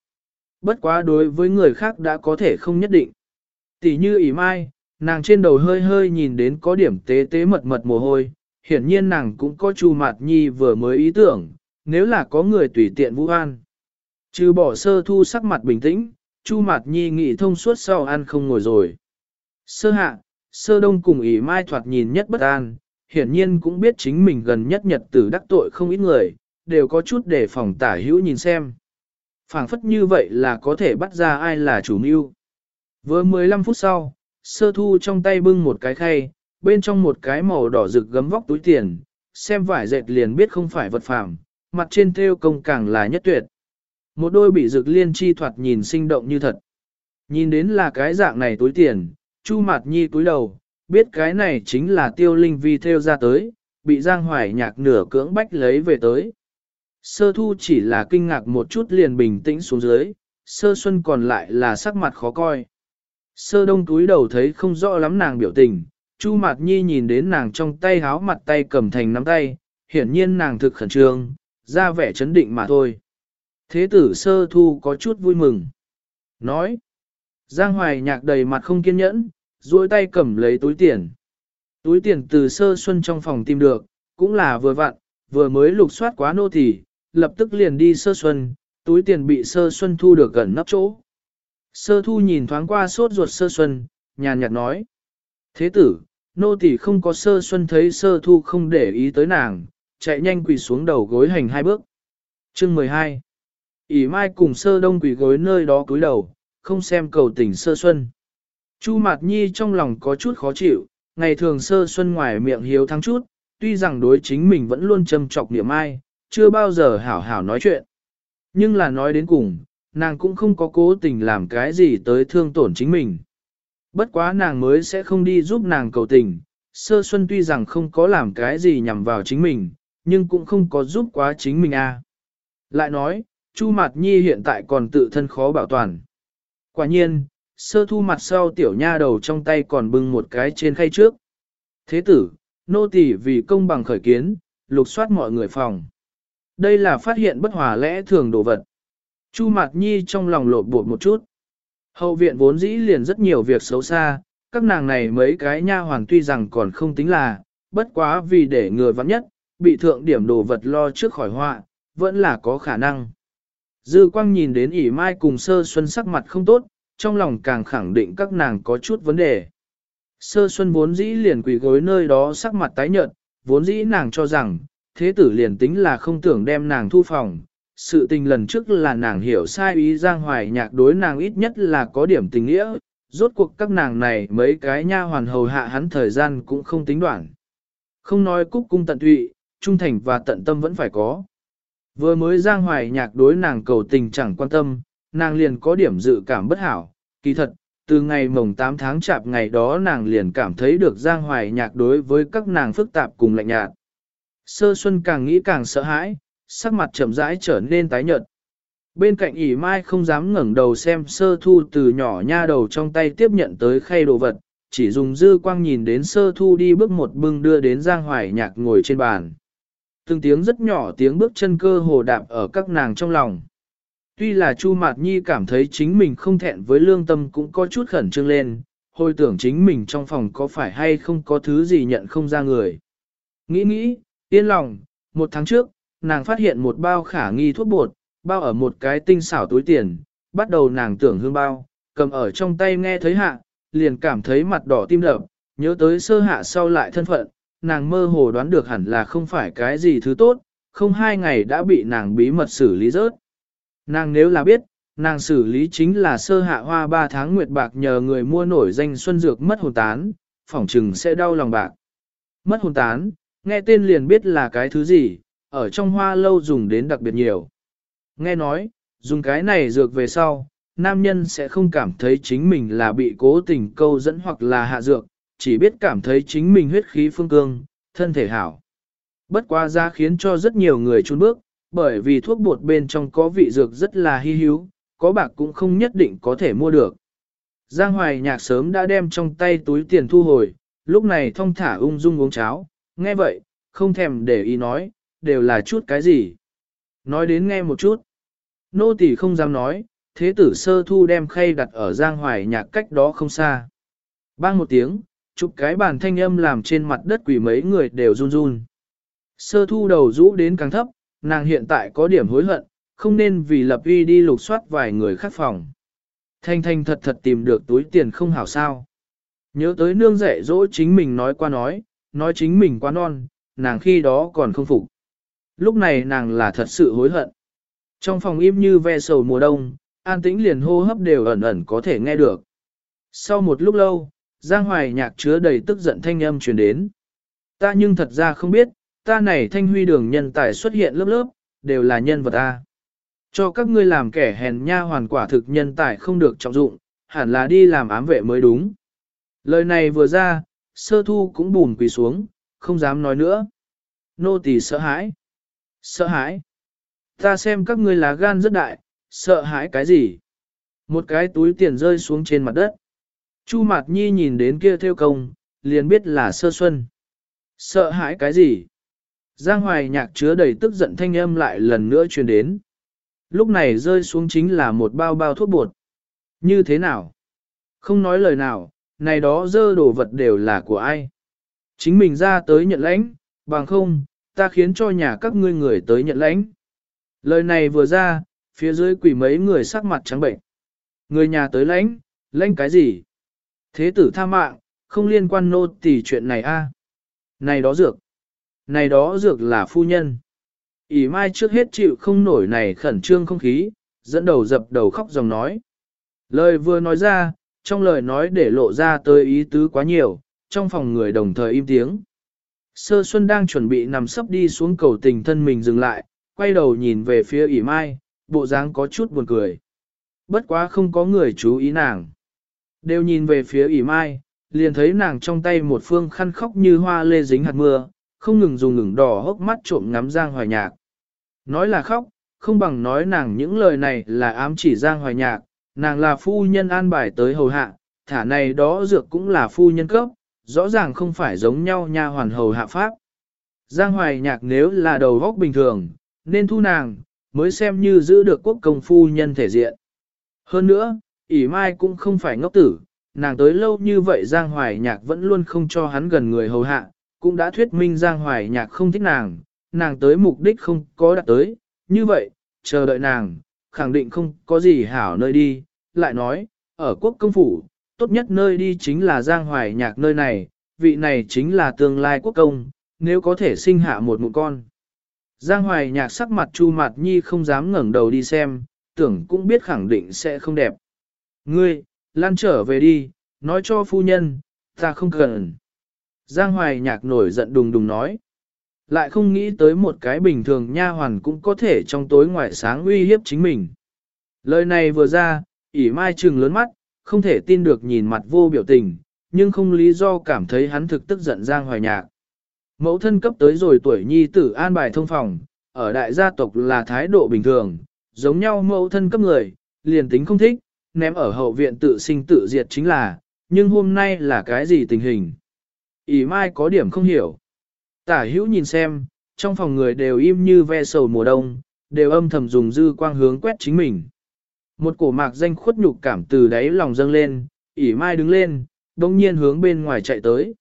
A: Bất quá đối với người khác đã có thể không nhất định. Tỷ như ỉ mai, nàng trên đầu hơi hơi nhìn đến có điểm tế tế mật mật mồ hôi. Hiển nhiên nàng cũng có Chu Mạt Nhi vừa mới ý tưởng, nếu là có người tùy tiện vũ an. Trừ bỏ sơ thu sắc mặt bình tĩnh, Chu Mạt Nhi nghĩ thông suốt sau ăn không ngồi rồi. Sơ hạ, sơ đông cùng ỉ mai thoạt nhìn nhất bất an, hiển nhiên cũng biết chính mình gần nhất nhật tử đắc tội không ít người, đều có chút để phòng tả hữu nhìn xem. phảng phất như vậy là có thể bắt ra ai là chủ mưu. Vừa 15 phút sau, sơ thu trong tay bưng một cái khay, bên trong một cái màu đỏ rực gấm vóc túi tiền, xem vải dệt liền biết không phải vật phẩm, mặt trên thêu công càng là nhất tuyệt. Một đôi bị rực liên chi thoạt nhìn sinh động như thật. Nhìn đến là cái dạng này túi tiền, Chu Mạt Nhi cúi đầu, biết cái này chính là tiêu linh vi theo ra tới, bị Giang Hoài nhạc nửa cưỡng bách lấy về tới. Sơ thu chỉ là kinh ngạc một chút liền bình tĩnh xuống dưới, sơ xuân còn lại là sắc mặt khó coi. Sơ đông túi đầu thấy không rõ lắm nàng biểu tình, Chu Mạt Nhi nhìn đến nàng trong tay háo mặt tay cầm thành nắm tay, hiển nhiên nàng thực khẩn trương, ra vẻ chấn định mà thôi. Thế tử sơ thu có chút vui mừng. Nói. Giang hoài nhạc đầy mặt không kiên nhẫn, duỗi tay cầm lấy túi tiền. Túi tiền từ sơ xuân trong phòng tìm được, cũng là vừa vặn, vừa mới lục soát quá nô tỳ, lập tức liền đi sơ xuân, túi tiền bị sơ xuân thu được gần nắp chỗ. Sơ thu nhìn thoáng qua sốt ruột sơ xuân, nhàn nhạt nói. Thế tử, nô tỳ không có sơ xuân thấy sơ thu không để ý tới nàng, chạy nhanh quỳ xuống đầu gối hành hai bước. Chương 12 ỉ mai cùng sơ đông quỷ gối nơi đó cúi đầu, không xem cầu tình sơ xuân. Chu Mạt Nhi trong lòng có chút khó chịu, ngày thường sơ xuân ngoài miệng hiếu thắng chút, tuy rằng đối chính mình vẫn luôn châm trọc niệm ai, chưa bao giờ hảo hảo nói chuyện. Nhưng là nói đến cùng, nàng cũng không có cố tình làm cái gì tới thương tổn chính mình. Bất quá nàng mới sẽ không đi giúp nàng cầu tình, sơ xuân tuy rằng không có làm cái gì nhằm vào chính mình, nhưng cũng không có giúp quá chính mình a. À. Lại nói, Chu Mạt Nhi hiện tại còn tự thân khó bảo toàn. Quả nhiên, sơ thu mặt sau tiểu nha đầu trong tay còn bưng một cái trên khay trước. Thế tử, nô tỳ vì công bằng khởi kiến, lục soát mọi người phòng. Đây là phát hiện bất hòa lẽ thường đồ vật. Chu Mạt Nhi trong lòng lột bột một chút. Hậu viện vốn dĩ liền rất nhiều việc xấu xa, các nàng này mấy cái nha hoàn tuy rằng còn không tính là, bất quá vì để người vắng nhất, bị thượng điểm đồ vật lo trước khỏi họa, vẫn là có khả năng. Dư quang nhìn đến ỉ mai cùng sơ xuân sắc mặt không tốt, trong lòng càng khẳng định các nàng có chút vấn đề. Sơ xuân vốn dĩ liền quỳ gối nơi đó sắc mặt tái nhợt, vốn dĩ nàng cho rằng, thế tử liền tính là không tưởng đem nàng thu phòng. Sự tình lần trước là nàng hiểu sai ý Giang Hoài nhạc đối nàng ít nhất là có điểm tình nghĩa, rốt cuộc các nàng này mấy cái nha hoàn hầu hạ hắn thời gian cũng không tính đoạn. Không nói cúc cung tận tụy, trung thành và tận tâm vẫn phải có. Vừa mới Giang Hoài nhạc đối nàng cầu tình chẳng quan tâm, nàng liền có điểm dự cảm bất hảo. Kỳ thật, từ ngày mồng 8 tháng chạp ngày đó nàng liền cảm thấy được Giang Hoài nhạc đối với các nàng phức tạp cùng lạnh nhạt. Sơ Xuân càng nghĩ càng sợ hãi, sắc mặt chậm rãi trở nên tái nhợt. Bên cạnh ỉ mai không dám ngẩng đầu xem sơ thu từ nhỏ nha đầu trong tay tiếp nhận tới khay đồ vật, chỉ dùng dư quang nhìn đến sơ thu đi bước một bưng đưa đến Giang Hoài nhạc ngồi trên bàn. Từng tiếng rất nhỏ tiếng bước chân cơ hồ đạp ở các nàng trong lòng. Tuy là Chu Mạt Nhi cảm thấy chính mình không thẹn với lương tâm cũng có chút khẩn trương lên, hồi tưởng chính mình trong phòng có phải hay không có thứ gì nhận không ra người. Nghĩ nghĩ, yên lòng, một tháng trước, nàng phát hiện một bao khả nghi thuốc bột, bao ở một cái tinh xảo túi tiền, bắt đầu nàng tưởng hương bao, cầm ở trong tay nghe thấy hạ, liền cảm thấy mặt đỏ tim đập, nhớ tới sơ hạ sau lại thân phận, nàng mơ hồ đoán được hẳn là không phải cái gì thứ tốt, không hai ngày đã bị nàng bí mật xử lý rớt. Nàng nếu là biết, nàng xử lý chính là sơ hạ hoa ba tháng nguyệt bạc nhờ người mua nổi danh xuân dược mất hồn tán, phỏng trừng sẽ đau lòng bạc. Mất hồn tán, nghe tên liền biết là cái thứ gì, ở trong hoa lâu dùng đến đặc biệt nhiều. Nghe nói, dùng cái này dược về sau, nam nhân sẽ không cảm thấy chính mình là bị cố tình câu dẫn hoặc là hạ dược, chỉ biết cảm thấy chính mình huyết khí phương cương, thân thể hảo. Bất quá ra khiến cho rất nhiều người chôn bước, bởi vì thuốc bột bên trong có vị dược rất là hy hữu, có bạc cũng không nhất định có thể mua được. Giang Hoài Nhạc sớm đã đem trong tay túi tiền thu hồi, lúc này thong thả ung dung uống cháo, nghe vậy, không thèm để ý nói, đều là chút cái gì. Nói đến nghe một chút. Nô tỳ không dám nói, thế tử sơ thu đem khay đặt ở Giang Hoài Nhạc cách đó không xa. Bang một tiếng, chụp cái bàn thanh âm làm trên mặt đất quỷ mấy người đều run run. Sơ thu đầu rũ đến càng thấp, nàng hiện tại có điểm hối hận, không nên vì lập uy đi lục soát vài người khác phòng. Thanh thanh thật thật tìm được túi tiền không hảo sao. Nhớ tới nương dạy dỗ chính mình nói qua nói, nói chính mình quá non, nàng khi đó còn không phục. Lúc này nàng là thật sự hối hận. Trong phòng im như ve sầu mùa đông, an tĩnh liền hô hấp đều ẩn ẩn có thể nghe được. Sau một lúc lâu, Giang Hoài nhạc chứa đầy tức giận thanh âm truyền đến. Ta nhưng thật ra không biết, ta này thanh huy đường nhân tài xuất hiện lớp lớp, đều là nhân vật ta. Cho các ngươi làm kẻ hèn nha hoàn quả thực nhân tài không được trọng dụng, hẳn là đi làm ám vệ mới đúng. Lời này vừa ra, sơ thu cũng bùn quỳ xuống, không dám nói nữa. Nô tỳ sợ hãi. Sợ hãi. Ta xem các ngươi là gan rất đại, sợ hãi cái gì? Một cái túi tiền rơi xuống trên mặt đất. Chu Mạt Nhi nhìn đến kia theo công, liền biết là sơ xuân. Sợ hãi cái gì? Giang Hoài nhạc chứa đầy tức giận thanh âm lại lần nữa truyền đến. Lúc này rơi xuống chính là một bao bao thuốc bột. Như thế nào? Không nói lời nào, này đó dơ đồ vật đều là của ai? Chính mình ra tới nhận lãnh, bằng không, ta khiến cho nhà các ngươi người tới nhận lãnh. Lời này vừa ra, phía dưới quỷ mấy người sắc mặt trắng bệnh. Người nhà tới lãnh, lãnh cái gì? Thế tử tha mạng, không liên quan nô tỳ chuyện này a. Này đó dược. Này đó dược là phu nhân. ỉ mai trước hết chịu không nổi này khẩn trương không khí, dẫn đầu dập đầu khóc dòng nói. Lời vừa nói ra, trong lời nói để lộ ra tới ý tứ quá nhiều, trong phòng người đồng thời im tiếng. Sơ Xuân đang chuẩn bị nằm sấp đi xuống cầu tình thân mình dừng lại, quay đầu nhìn về phía ỉ mai, bộ dáng có chút buồn cười. Bất quá không có người chú ý nàng. Đều nhìn về phía ỉ mai, liền thấy nàng trong tay một phương khăn khóc như hoa lê dính hạt mưa, không ngừng dùng ngừng đỏ hốc mắt trộm ngắm Giang Hoài Nhạc. Nói là khóc, không bằng nói nàng những lời này là ám chỉ Giang Hoài Nhạc, nàng là phu nhân an bài tới hầu hạ, thả này đó dược cũng là phu nhân cấp, rõ ràng không phải giống nhau nha hoàn hầu hạ pháp. Giang Hoài Nhạc nếu là đầu góc bình thường, nên thu nàng, mới xem như giữ được quốc công phu nhân thể diện. Hơn nữa, ỉ mai cũng không phải ngốc tử, nàng tới lâu như vậy Giang Hoài Nhạc vẫn luôn không cho hắn gần người hầu hạ, cũng đã thuyết minh Giang Hoài Nhạc không thích nàng, nàng tới mục đích không có đạt tới, như vậy, chờ đợi nàng, khẳng định không có gì hảo nơi đi, lại nói, ở quốc công phủ, tốt nhất nơi đi chính là Giang Hoài Nhạc nơi này, vị này chính là tương lai quốc công, nếu có thể sinh hạ một mụ con. Giang Hoài Nhạc sắc mặt Chu Mạt Nhi không dám ngẩng đầu đi xem, tưởng cũng biết khẳng định sẽ không đẹp. Ngươi, lan trở về đi, nói cho phu nhân, ta không cần. Giang Hoài Nhạc nổi giận đùng đùng nói. Lại không nghĩ tới một cái bình thường nha hoàn cũng có thể trong tối ngoại sáng uy hiếp chính mình. Lời này vừa ra, ỉ mai trừng lớn mắt, không thể tin được nhìn mặt vô biểu tình, nhưng không lý do cảm thấy hắn thực tức giận Giang Hoài Nhạc. Mẫu thân cấp tới rồi tuổi nhi tử an bài thông phòng, ở đại gia tộc là thái độ bình thường, giống nhau mẫu thân cấp người, liền tính không thích, ném ở hậu viện tự sinh tự diệt chính là, nhưng hôm nay là cái gì tình hình? Ỉ mai có điểm không hiểu. Tả hữu nhìn xem, trong phòng người đều im như ve sầu mùa đông, đều âm thầm dùng dư quang hướng quét chính mình. Một cổ mạc danh khuất nhục cảm từ đáy lòng dâng lên, ỉ mai đứng lên, đông nhiên hướng bên ngoài chạy tới.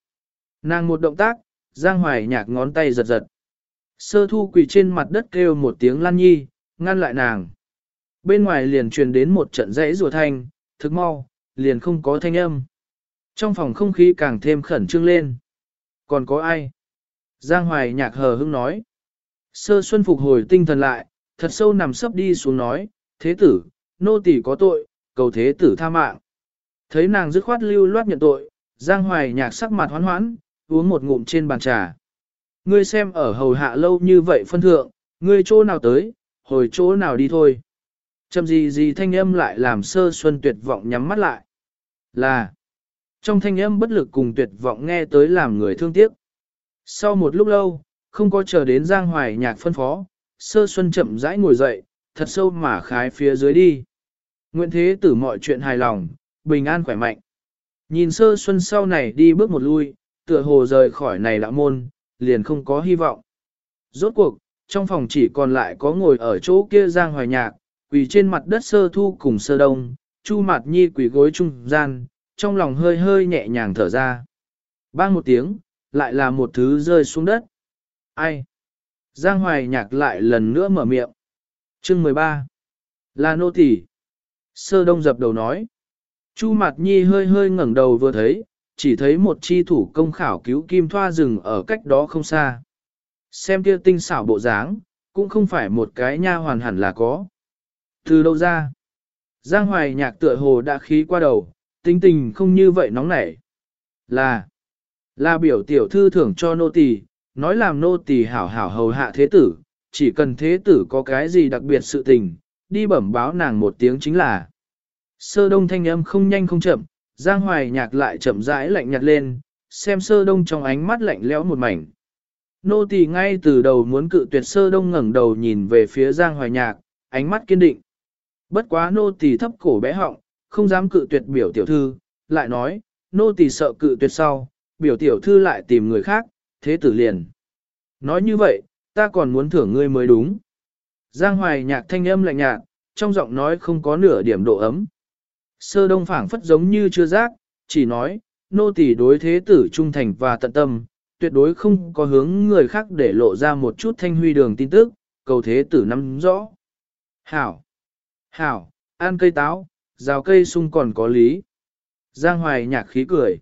A: Nàng một động tác, Giang Hoài nhạc ngón tay giật giật. Sơ thu quỳ trên mặt đất kêu một tiếng lan nhi, ngăn lại nàng. Bên ngoài liền truyền đến một trận rẽ rùa thanh, thức mau, liền không có thanh âm. Trong phòng không khí càng thêm khẩn trương lên. Còn có ai? Giang Hoài nhạc hờ hững nói. Sơ Xuân phục hồi tinh thần lại, thật sâu nằm sấp đi xuống nói, thế tử, nô tỳ có tội, cầu thế tử tha mạng. Thấy nàng dứt khoát lưu loát nhận tội, Giang Hoài nhạc sắc mặt hoán hoãn, uống một ngụm trên bàn trà. Ngươi xem ở hầu hạ lâu như vậy phân thượng, ngươi chỗ nào tới, hồi chỗ nào đi thôi. Chầm gì gì thanh âm lại làm sơ xuân tuyệt vọng nhắm mắt lại. Là, trong thanh âm bất lực cùng tuyệt vọng nghe tới làm người thương tiếc. Sau một lúc lâu, không có chờ đến Giang Hoài nhạc phân phó, sơ xuân chậm rãi ngồi dậy, thật sâu mà khái phía dưới đi. Nguyện thế tử mọi chuyện hài lòng, bình an khỏe mạnh. Nhìn sơ xuân sau này đi bước một lui, tựa hồ rời khỏi này lạ môn, liền không có hy vọng. Rốt cuộc, trong phòng chỉ còn lại có ngồi ở chỗ kia Giang Hoài Nhạc, quỳ trên mặt đất sơ thu cùng sơ đông, Chu Mạt Nhi quỳ gối trung gian, trong lòng hơi hơi nhẹ nhàng thở ra. Bang một tiếng, lại là một thứ rơi xuống đất. Ai? Giang Hoài Nhạc lại lần nữa mở miệng. Chương 13. Là nô tỳ. Sơ đông dập đầu nói. Chu Mạt Nhi hơi hơi ngẩng đầu vừa thấy, chỉ thấy một chi thủ công khảo cứu kim thoa rừng ở cách đó không xa. Xem kia tinh xảo bộ dáng, cũng không phải một cái nha hoàn hẳn là có. Từ đâu ra? Giang hoài nhạc tựa hồ đã khí qua đầu, tinh tình không như vậy nóng nảy. Là, là biểu tiểu thư thưởng cho nô tỳ, nói làm nô tỳ hảo hảo hầu hạ thế tử, chỉ cần thế tử có cái gì đặc biệt sự tình, đi bẩm báo nàng một tiếng chính là. Sơ đông thanh âm không nhanh không chậm, Giang Hoài nhạc lại chậm rãi lạnh nhạt lên, xem sơ đông trong ánh mắt lạnh lẽo một mảnh. Nô tỳ ngay từ đầu muốn cự tuyệt sơ đông ngẩng đầu nhìn về phía Giang Hoài nhạc, ánh mắt kiên định. Bất quá nô tỳ thấp cổ bé họng, không dám cự tuyệt biểu tiểu thư, lại nói, nô tỳ sợ cự tuyệt sau, biểu tiểu thư lại tìm người khác, thế tử liền. Nói như vậy, ta còn muốn thưởng ngươi mới đúng. Giang Hoài nhạc thanh âm lạnh nhạt, trong giọng nói không có nửa điểm độ ấm. Sơ đông phảng phất giống như chưa giác, chỉ nói, nô tỳ đối thế tử trung thành và tận tâm, tuyệt đối không có hướng người khác để lộ ra một chút thanh huy đường tin tức, cầu thế tử nắm rõ. Hảo! Hảo! Ăn cây táo, rào cây sung còn có lý. Giang Hoài nhạc khí cười.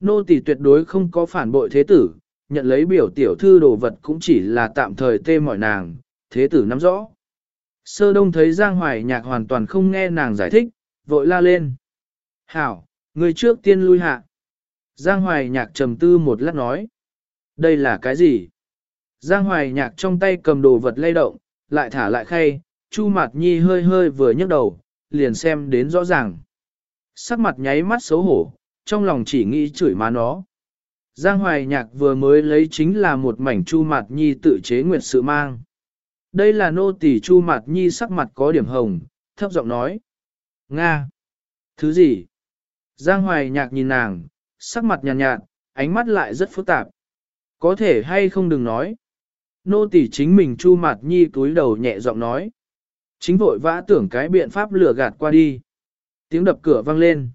A: Nô tỳ tuyệt đối không có phản bội thế tử, nhận lấy biểu tiểu thư đồ vật cũng chỉ là tạm thời tê mọi nàng, thế tử nắm rõ. Sơ đông thấy Giang Hoài nhạc hoàn toàn không nghe nàng giải thích, vội la lên. Hảo, người trước tiên lui hạ. Giang Hoài Nhạc trầm tư một lát nói. Đây là cái gì? Giang Hoài Nhạc trong tay cầm đồ vật lay động, lại thả lại khay, Chu Mạt Nhi hơi hơi vừa nhấc đầu, liền xem đến rõ ràng. Sắc mặt nháy mắt xấu hổ, trong lòng chỉ nghĩ chửi má nó. Giang Hoài Nhạc vừa mới lấy chính là một mảnh Chu mặt Nhi tự chế nguyệt sự mang. Đây là nô tỳ Chu mặt Nhi sắc mặt có điểm hồng, thấp giọng nói. Nga! Thứ gì? Giang Hoài nhạc nhìn nàng, sắc mặt nhàn nhạt, nhạt, ánh mắt lại rất phức tạp. Có thể hay không đừng nói. Nô tỳ chính mình chu mặt nhi túi đầu nhẹ giọng nói. Chính vội vã tưởng cái biện pháp lừa gạt qua đi. Tiếng đập cửa vang lên.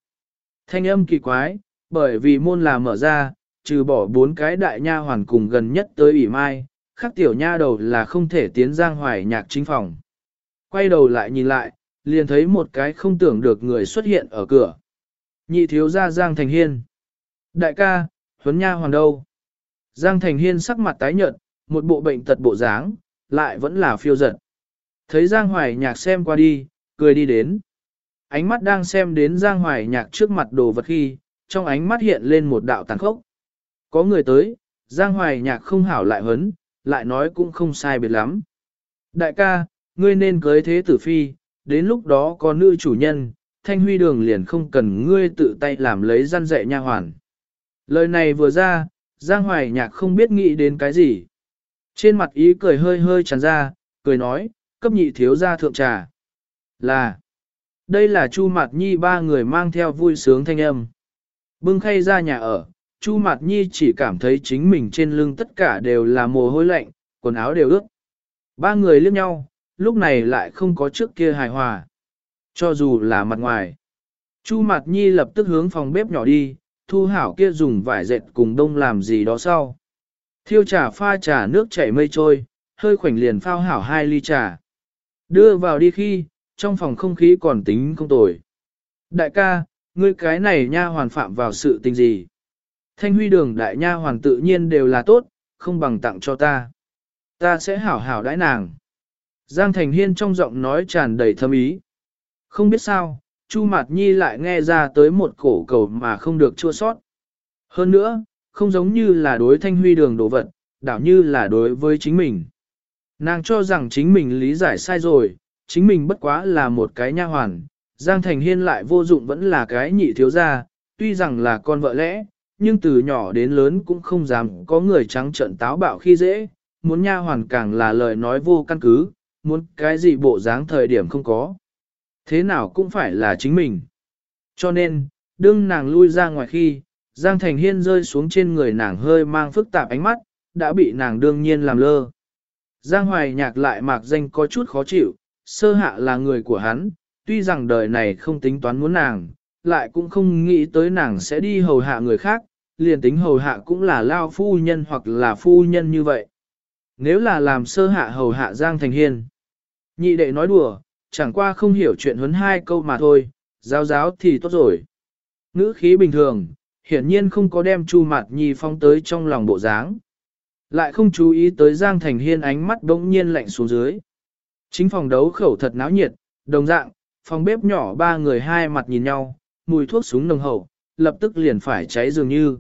A: Thanh âm kỳ quái, bởi vì môn là mở ra, trừ bỏ bốn cái đại nha hoàn cùng gần nhất tới ủy mai, khác tiểu nha đầu là không thể tiến giang hoài nhạc chính phòng. Quay đầu lại nhìn lại, liền thấy một cái không tưởng được người xuất hiện ở cửa. Nhị thiếu gia Giang Thành Hiên. Đại ca, huấn nha hoàn đâu? Giang Thành Hiên sắc mặt tái nhợt, một bộ bệnh tật bộ dáng, lại vẫn là phiêu giật. Thấy Giang Hoài Nhạc xem qua đi, cười đi đến. Ánh mắt đang xem đến Giang Hoài Nhạc trước mặt đồ vật khi, trong ánh mắt hiện lên một đạo tàn khốc. Có người tới, Giang Hoài Nhạc không hảo lại hấn, lại nói cũng không sai biệt lắm. Đại ca, ngươi nên cưới thế tử phi, đến lúc đó có nữ chủ nhân, thanh huy đường liền không cần ngươi tự tay làm lấy răn dạy nha hoàn. Lời này vừa ra, Giang Hoài Nhạc không biết nghĩ đến cái gì. Trên mặt ý cười hơi hơi tràn ra, cười nói, cấp nhị thiếu gia thượng trà. Là, đây là Chu Mạt Nhi ba người mang theo vui sướng thanh âm. Bưng khay ra nhà ở, Chu Mạt Nhi chỉ cảm thấy chính mình trên lưng tất cả đều là mồ hôi lạnh, quần áo đều ướt. Ba người liếc nhau, lúc này lại không có trước kia hài hòa. Cho dù là mặt ngoài. Chu Mạt Nhi lập tức hướng phòng bếp nhỏ đi, thu hảo kia dùng vải dệt cùng đông làm gì đó sau. Thiêu trà pha trà nước chảy mây trôi, hơi khoảnh liền phao hảo hai ly trà. Đưa vào đi khi, trong phòng không khí còn tính không tồi. Đại ca, ngươi cái này nha hoàn phạm vào sự tình gì? Thanh huy đường đại nha hoàn tự nhiên đều là tốt, không bằng tặng cho ta. Ta sẽ hảo hảo đãi nàng. Giang Thành Hiên trong giọng nói tràn đầy thâm ý. Không biết sao, Chu Mạt Nhi lại nghe ra tới một cổ cầu mà không được chua sót. Hơn nữa, không giống như là đối thanh huy đường đồ vật, đảo như là đối với chính mình. Nàng cho rằng chính mình lý giải sai rồi, chính mình bất quá là một cái nha hoàn, Giang Thành Hiên lại vô dụng vẫn là cái nhị thiếu gia, tuy rằng là con vợ lẽ, nhưng từ nhỏ đến lớn cũng không dám có người trắng trợn táo bạo khi dễ, muốn nha hoàn càng là lời nói vô căn cứ, muốn cái gì bộ dáng thời điểm không có. Thế nào cũng phải là chính mình. Cho nên, đương nàng lui ra ngoài khi, Giang Thành Hiên rơi xuống trên người nàng hơi mang phức tạp ánh mắt, đã bị nàng đương nhiên làm lơ. Giang Hoài nhạc lại mạc danh có chút khó chịu, sơ hạ là người của hắn, tuy rằng đời này không tính toán muốn nàng, lại cũng không nghĩ tới nàng sẽ đi hầu hạ người khác, liền tính hầu hạ cũng là lao phu nhân hoặc là phu nhân như vậy. Nếu là làm sơ hạ hầu hạ Giang Thành Hiên. Nhị đệ nói đùa, chẳng qua không hiểu chuyện huấn hai câu mà thôi, giáo giáo thì tốt rồi. Ngữ khí bình thường, hiển nhiên không có đem Chu Mạt Nhi phong tới trong lòng bộ dáng. Lại không chú ý tới Giang Thành Hiên ánh mắt bỗng nhiên lạnh xuống dưới. Chính phòng đấu khẩu thật náo nhiệt, đồng dạng, phòng bếp nhỏ ba người hai mặt nhìn nhau, mùi thuốc súng nồng hậu, lập tức liền phải cháy dường như.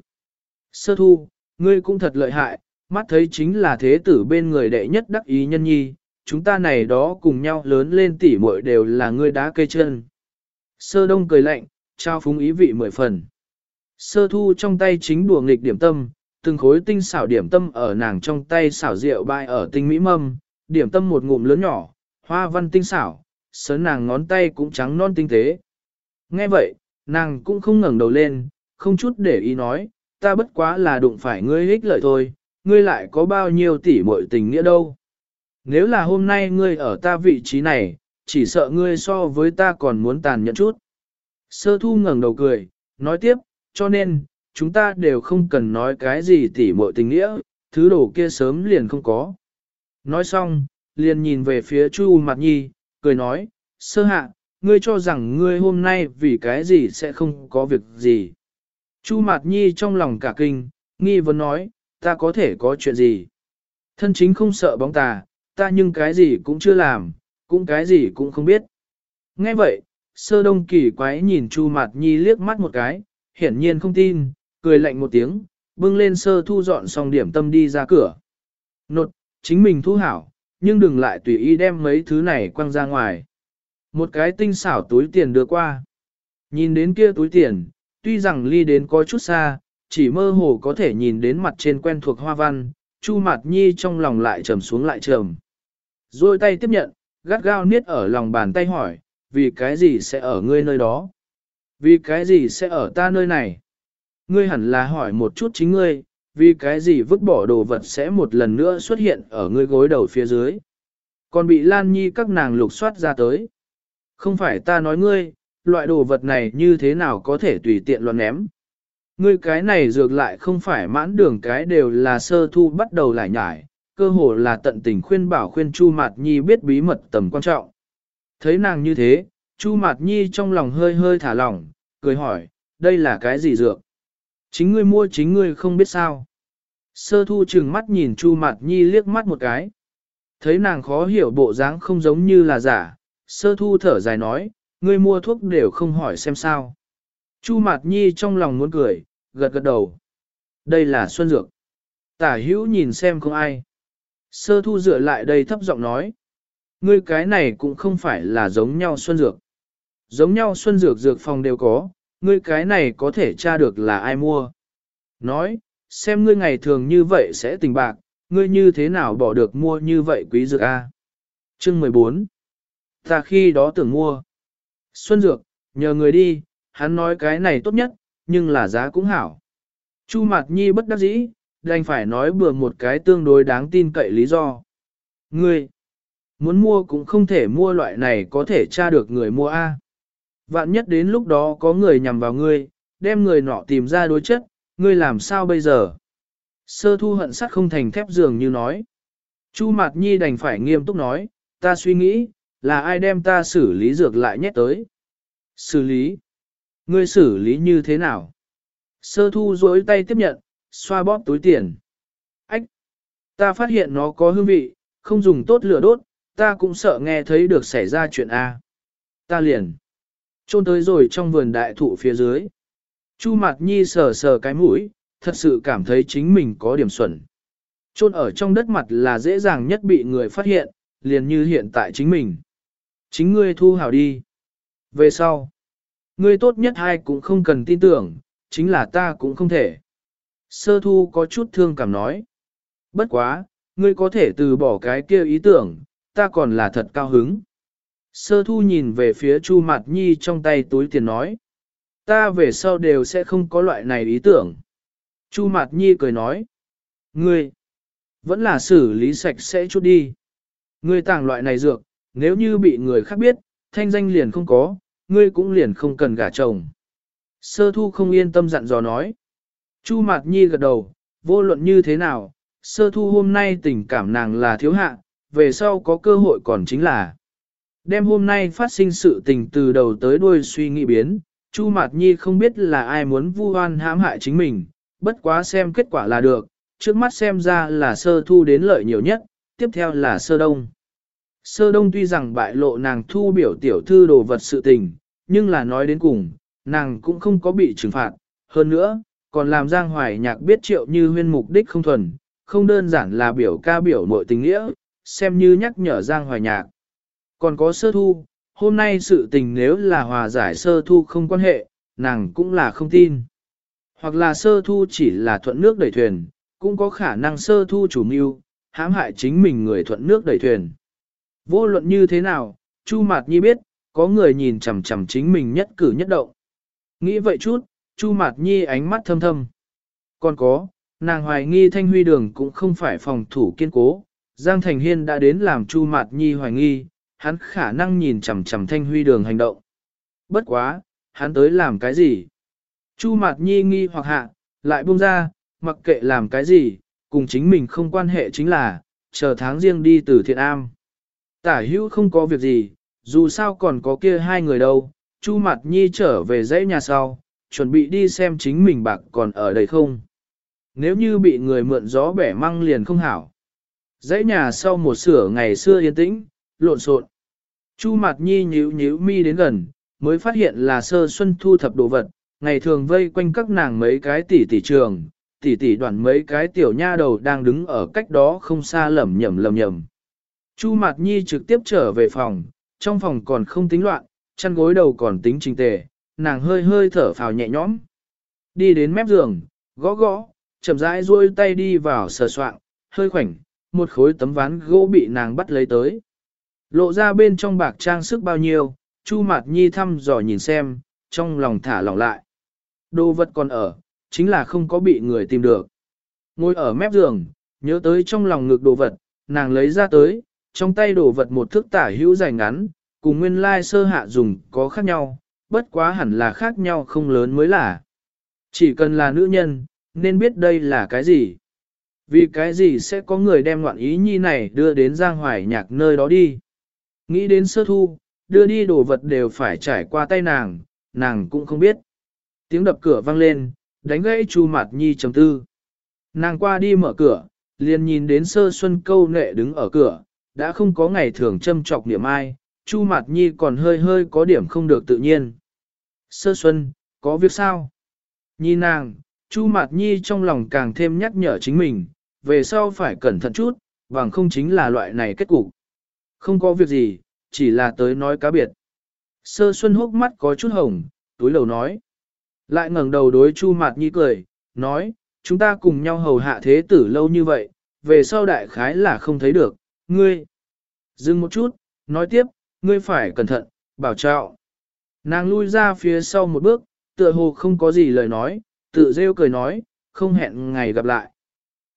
A: Sơ thu, ngươi cũng thật lợi hại, mắt thấy chính là thế tử bên người đệ nhất đắc ý nhân nhi, chúng ta này đó cùng nhau lớn lên tỉ muội đều là ngươi đá cây chân. Sơ đông cười lạnh, trao phúng ý vị mười phần. Sơ thu trong tay chính đùa nghịch điểm tâm, từng khối tinh xảo điểm tâm ở nàng trong tay xảo rượu bay ở tinh mỹ mâm, điểm tâm một ngụm lớn nhỏ, hoa văn tinh xảo, sớn nàng ngón tay cũng trắng non tinh tế. Nghe vậy, nàng cũng không ngẩng đầu lên, không chút để ý nói, ta bất quá là đụng phải ngươi ích lợi thôi, ngươi lại có bao nhiêu tỷ muội tình nghĩa đâu. Nếu là hôm nay ngươi ở ta vị trí này, chỉ sợ ngươi so với ta còn muốn tàn nhẫn chút. Sơ thu ngẩng đầu cười, nói tiếp, cho nên, chúng ta đều không cần nói cái gì tỉ muội tình nghĩa, thứ đồ kia sớm liền không có. Nói xong, liền nhìn về phía Chu Mạt Nhi, cười nói, sơ hạ, ngươi cho rằng ngươi hôm nay vì cái gì sẽ không có việc gì. Chu Mạt Nhi trong lòng cả kinh, nghi vấn nói, ta có thể có chuyện gì. Thân chính không sợ bóng tà, ta nhưng cái gì cũng chưa làm, cũng cái gì cũng không biết. Nghe vậy, sơ đông kỳ quái nhìn Chu Mạt Nhi liếc mắt một cái, hiển nhiên không tin, cười lạnh một tiếng, bưng lên sơ thu dọn xong điểm tâm đi ra cửa. Nột, chính mình thu hảo, nhưng đừng lại tùy ý đem mấy thứ này quăng ra ngoài. Một cái tinh xảo túi tiền đưa qua. Nhìn đến kia túi tiền, tuy rằng ly đến có chút xa, chỉ mơ hồ có thể nhìn đến mặt trên quen thuộc hoa văn, Chu Mạt Nhi trong lòng lại trầm xuống lại trầm. Rồi tay tiếp nhận, gắt gao niết ở lòng bàn tay hỏi, vì cái gì sẽ ở ngươi nơi đó? Vì cái gì sẽ ở ta nơi này? Ngươi hẳn là hỏi một chút chính ngươi, vì cái gì vứt bỏ đồ vật sẽ một lần nữa xuất hiện ở ngươi gối đầu phía dưới. Còn bị Lan Nhi các nàng lục soát ra tới. Không phải ta nói ngươi, loại đồ vật này như thế nào có thể tùy tiện loạn ném. Ngươi cái này dược lại không phải mãn đường cái đều là sơ thu bắt đầu lại nhải, cơ hồ là tận tình khuyên bảo khuyên Chu Mạt Nhi biết bí mật tầm quan trọng. Thấy nàng như thế, Chu Mạt Nhi trong lòng hơi hơi thả lỏng, cười hỏi, đây là cái gì dược? Chính ngươi mua chính ngươi không biết sao. Sơ thu chừng mắt nhìn Chu Mạt Nhi liếc mắt một cái. Thấy nàng khó hiểu bộ dáng không giống như là giả, sơ thu thở dài nói, ngươi mua thuốc đều không hỏi xem sao. Chu Mạt Nhi trong lòng muốn cười, gật gật đầu. Đây là xuân dược. Tả hữu nhìn xem không ai. Sơ thu dựa lại đây thấp giọng nói. Ngươi cái này cũng không phải là giống nhau xuân dược. Giống nhau xuân dược dược phòng đều có, ngươi cái này có thể tra được là ai mua. Nói, xem ngươi ngày thường như vậy sẽ tình bạc, ngươi như thế nào bỏ được mua như vậy quý dược A. Chương 14 Ta khi đó tưởng mua. Xuân dược, nhờ người đi, hắn nói cái này tốt nhất, nhưng là giá cũng hảo. Chu Mạt Nhi bất đắc dĩ, đành phải nói bừa một cái tương đối đáng tin cậy lý do. Ngươi, muốn mua cũng không thể mua loại này có thể tra được người mua A. Vạn nhất đến lúc đó có người nhằm vào ngươi, đem người nọ tìm ra đối chất, ngươi làm sao bây giờ? Sơ thu hận sắt không thành thép dường như nói. Chu Mạt Nhi đành phải nghiêm túc nói, ta suy nghĩ, là ai đem ta xử lý dược lại nhét tới. Xử lý? Ngươi xử lý như thế nào? Sơ thu rối tay tiếp nhận, xoa bóp túi tiền. Ách! Ta phát hiện nó có hương vị, không dùng tốt lửa đốt, ta cũng sợ nghe thấy được xảy ra chuyện A. Ta liền. Trôn tới rồi trong vườn đại thụ phía dưới. Chu Mạt Nhi sờ sờ cái mũi, thật sự cảm thấy chính mình có điểm xuẩn. Trôn ở trong đất mặt là dễ dàng nhất bị người phát hiện, liền như hiện tại chính mình. Chính ngươi thu hào đi. Về sau, ngươi tốt nhất hai cũng không cần tin tưởng, chính là ta cũng không thể. Sơ thu có chút thương cảm nói. Bất quá, ngươi có thể từ bỏ cái kia ý tưởng, ta còn là thật cao hứng. Sơ thu nhìn về phía Chu Mạt Nhi trong tay túi tiền nói. Ta về sau đều sẽ không có loại này ý tưởng. Chu Mạt Nhi cười nói. Ngươi, vẫn là xử lý sạch sẽ chút đi. Ngươi tàng loại này dược, nếu như bị người khác biết, thanh danh liền không có, ngươi cũng liền không cần gả chồng. Sơ thu không yên tâm dặn dò nói. Chu Mạt Nhi gật đầu, vô luận như thế nào, sơ thu hôm nay tình cảm nàng là thiếu hạ, về sau có cơ hội còn chính là. Đêm hôm nay phát sinh sự tình từ đầu tới đuôi suy nghĩ biến, Chu Mạt Nhi không biết là ai muốn vu oan hãm hại chính mình, bất quá xem kết quả là được, trước mắt xem ra là sơ thu đến lợi nhiều nhất, tiếp theo là sơ đông. Sơ đông tuy rằng bại lộ nàng thu biểu tiểu thư đồ vật sự tình, nhưng là nói đến cùng, nàng cũng không có bị trừng phạt, hơn nữa, còn làm Giang Hoài Nhạc biết triệu như huyên mục đích không thuần, không đơn giản là biểu ca biểu mọi tình nghĩa, xem như nhắc nhở Giang Hoài Nhạc. Còn có sơ thu, hôm nay sự tình nếu là hòa giải sơ thu không quan hệ, nàng cũng là không tin. Hoặc là sơ thu chỉ là thuận nước đẩy thuyền, cũng có khả năng sơ thu chủ mưu, hãm hại chính mình người thuận nước đẩy thuyền. Vô luận như thế nào, Chu Mạt Nhi biết, có người nhìn chằm chằm chính mình nhất cử nhất động. Nghĩ vậy chút, Chu Mạt Nhi ánh mắt thâm thâm. Còn có, nàng hoài nghi Thanh Huy Đường cũng không phải phòng thủ kiên cố. Giang Thành Hiên đã đến làm Chu Mạt Nhi hoài nghi, hắn khả năng nhìn chằm chằm Thanh Huy Đường hành động. Bất quá, hắn tới làm cái gì? Chu Mạt Nhi nghi hoặc hạ, lại buông ra, mặc kệ làm cái gì, cùng chính mình không quan hệ chính là, chờ tháng riêng đi từ thiện am. Tả hữu không có việc gì, dù sao còn có kia hai người đâu, Chu Mạt Nhi trở về dãy nhà sau, chuẩn bị đi xem chính mình bạc còn ở đây không. Nếu như bị người mượn gió bẻ măng liền không hảo. Dãy nhà sau một sửa ngày xưa yên tĩnh, lộn xộn. Chu Mạt Nhi nhíu nhíu mi đến gần, mới phát hiện là sơ xuân thu thập đồ vật, ngày thường vây quanh các nàng mấy cái tỷ tỷ trường, tỷ tỷ đoàn mấy cái tiểu nha đầu đang đứng ở cách đó không xa lẩm nhẩm lẩm nhẩm. Chu Mạt Nhi trực tiếp trở về phòng, trong phòng còn không tính loạn, chăn gối đầu còn tính trình tề, nàng hơi hơi thở phào nhẹ nhõm. Đi đến mép giường, gõ gõ, chậm rãi duỗi tay đi vào sờ soạng, hơi khoảnh, một khối tấm ván gỗ bị nàng bắt lấy tới. Lộ ra bên trong bạc trang sức bao nhiêu, Chu Mạt Nhi thăm dò nhìn xem, trong lòng thả lỏng lại. Đồ vật còn ở, chính là không có bị người tìm được. Ngồi ở mép giường, nhớ tới trong lòng ngực đồ vật, nàng lấy ra tới, trong tay đồ vật một thước tả hữu dài ngắn, cùng nguyên lai sơ hạ dùng có khác nhau, bất quá hẳn là khác nhau không lớn mới là. Chỉ cần là nữ nhân, nên biết đây là cái gì. Vì cái gì sẽ có người đem loạn ý nhi này đưa đến Giang Hoài Nhạc nơi đó đi. Nghĩ đến sơ thu, đưa đi đồ vật đều phải trải qua tay nàng, nàng cũng không biết. Tiếng đập cửa vang lên, đánh gãy Chu Mạt Nhi trầm tư. Nàng qua đi mở cửa, liền nhìn đến sơ xuân câu nệ đứng ở cửa, đã không có ngày thường châm trọc niệm ai, Chu Mạt Nhi còn hơi hơi có điểm không được tự nhiên. Sơ xuân, có việc sao? Nhìn nàng, Chu Mạt Nhi trong lòng càng thêm nhắc nhở chính mình, về sau phải cẩn thận chút, bằng không chính là loại này kết cục. Không có việc gì, chỉ là tới nói cá biệt. Sơ Xuân hốc mắt có chút hồng, túi lầu nói. Lại ngẩng đầu đối Chu Mạt Nhi cười, nói, chúng ta cùng nhau hầu hạ thế tử lâu như vậy, về sau đại khái là không thấy được, ngươi. Dừng một chút, nói tiếp, ngươi phải cẩn thận, bảo trọng. Nàng lui ra phía sau một bước, tựa hồ không có gì lời nói, tự rêu cười nói, không hẹn ngày gặp lại.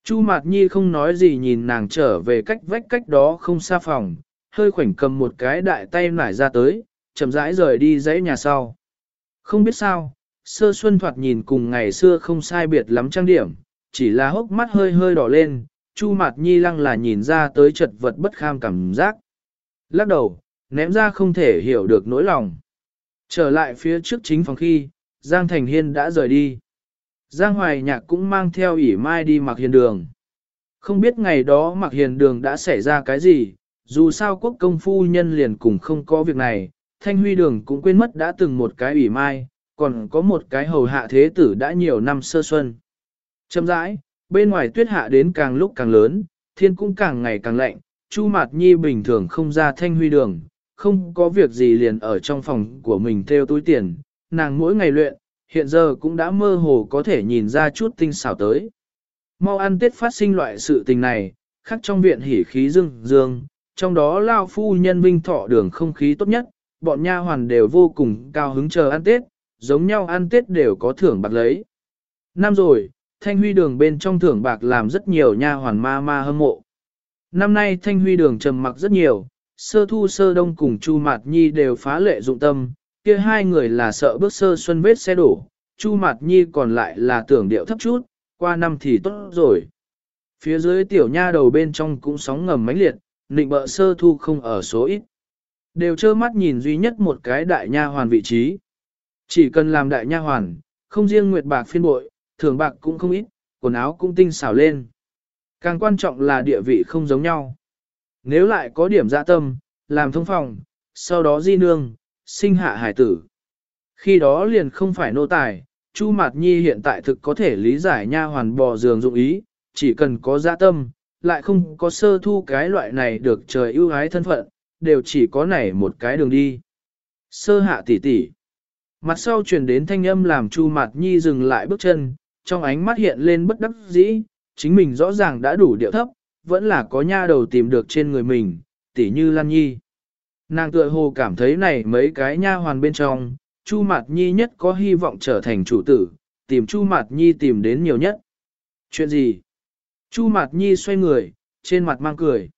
A: Chu Mạt Nhi không nói gì nhìn nàng trở về cách vách cách đó không xa phòng, hơi khoảnh cầm một cái đại tay nải ra tới, chậm rãi rời đi dãy nhà sau. Không biết sao, sơ xuân thoạt nhìn cùng ngày xưa không sai biệt lắm trang điểm, chỉ là hốc mắt hơi hơi đỏ lên, Chu mặt Nhi lăng là nhìn ra tới chật vật bất kham cảm giác. Lắc đầu, ném ra không thể hiểu được nỗi lòng. Trở lại phía trước chính phòng khi, Giang Thành Hiên đã rời đi. Giang Hoài Nhạc cũng mang theo ỉ mai đi mặc hiền đường. Không biết ngày đó mặc hiền đường đã xảy ra cái gì, dù sao quốc công phu nhân liền cùng không có việc này, thanh huy đường cũng quên mất đã từng một cái ủy mai, còn có một cái hầu hạ thế tử đã nhiều năm sơ xuân. Châm rãi, bên ngoài tuyết hạ đến càng lúc càng lớn, thiên cũng càng ngày càng lạnh, Chu Mạt Nhi bình thường không ra thanh huy đường, không có việc gì liền ở trong phòng của mình theo túi tiền, nàng mỗi ngày luyện, hiện giờ cũng đã mơ hồ có thể nhìn ra chút tinh xảo tới. Mau ăn tết phát sinh loại sự tình này, khắc trong viện hỉ khí dương dương, trong đó lao phu nhân vinh thọ đường không khí tốt nhất, bọn nha hoàn đều vô cùng cao hứng chờ ăn tết, giống nhau ăn tết đều có thưởng bạc lấy. Năm rồi, thanh huy đường bên trong thưởng bạc làm rất nhiều nha hoàn ma ma hâm mộ. Năm nay thanh huy đường trầm mặc rất nhiều, sơ thu sơ đông cùng chu mạt nhi đều phá lệ dụng tâm, kia hai người là sợ bước sơ xuân vết xe đổ, Chu Mạt Nhi còn lại là tưởng điệu thấp chút, qua năm thì tốt rồi. Phía dưới tiểu nha đầu bên trong cũng sóng ngầm mãnh liệt, nịnh bợ sơ thu không ở số ít. Đều trơ mắt nhìn duy nhất một cái đại nha hoàn vị trí. Chỉ cần làm đại nha hoàn, không riêng nguyệt bạc phiên bội, thường bạc cũng không ít, quần áo cũng tinh xảo lên. Càng quan trọng là địa vị không giống nhau. Nếu lại có điểm dạ tâm, làm thông phòng, sau đó di nương, sinh hạ hải tử. Khi đó liền không phải nô tài, Chu Mạt Nhi hiện tại thực có thể lý giải nha hoàn bò giường dụng ý, chỉ cần có dạ tâm, lại không có sơ thu cái loại này được trời ưu ái thân phận, đều chỉ có này một cái đường đi. Sơ hạ tỷ tỷ. Mặt sau truyền đến thanh âm làm Chu Mạt Nhi dừng lại bước chân, trong ánh mắt hiện lên bất đắc dĩ, chính mình rõ ràng đã đủ điệu thấp, vẫn là có nha đầu tìm được trên người mình, tỷ như Lan Nhi. Nàng tựa hồ cảm thấy này mấy cái nha hoàn bên trong, Chu Mạt Nhi nhất có hy vọng trở thành chủ tử, tìm Chu Mạt Nhi tìm đến nhiều nhất. Chuyện gì? Chu Mạt Nhi xoay người, trên mặt mang cười.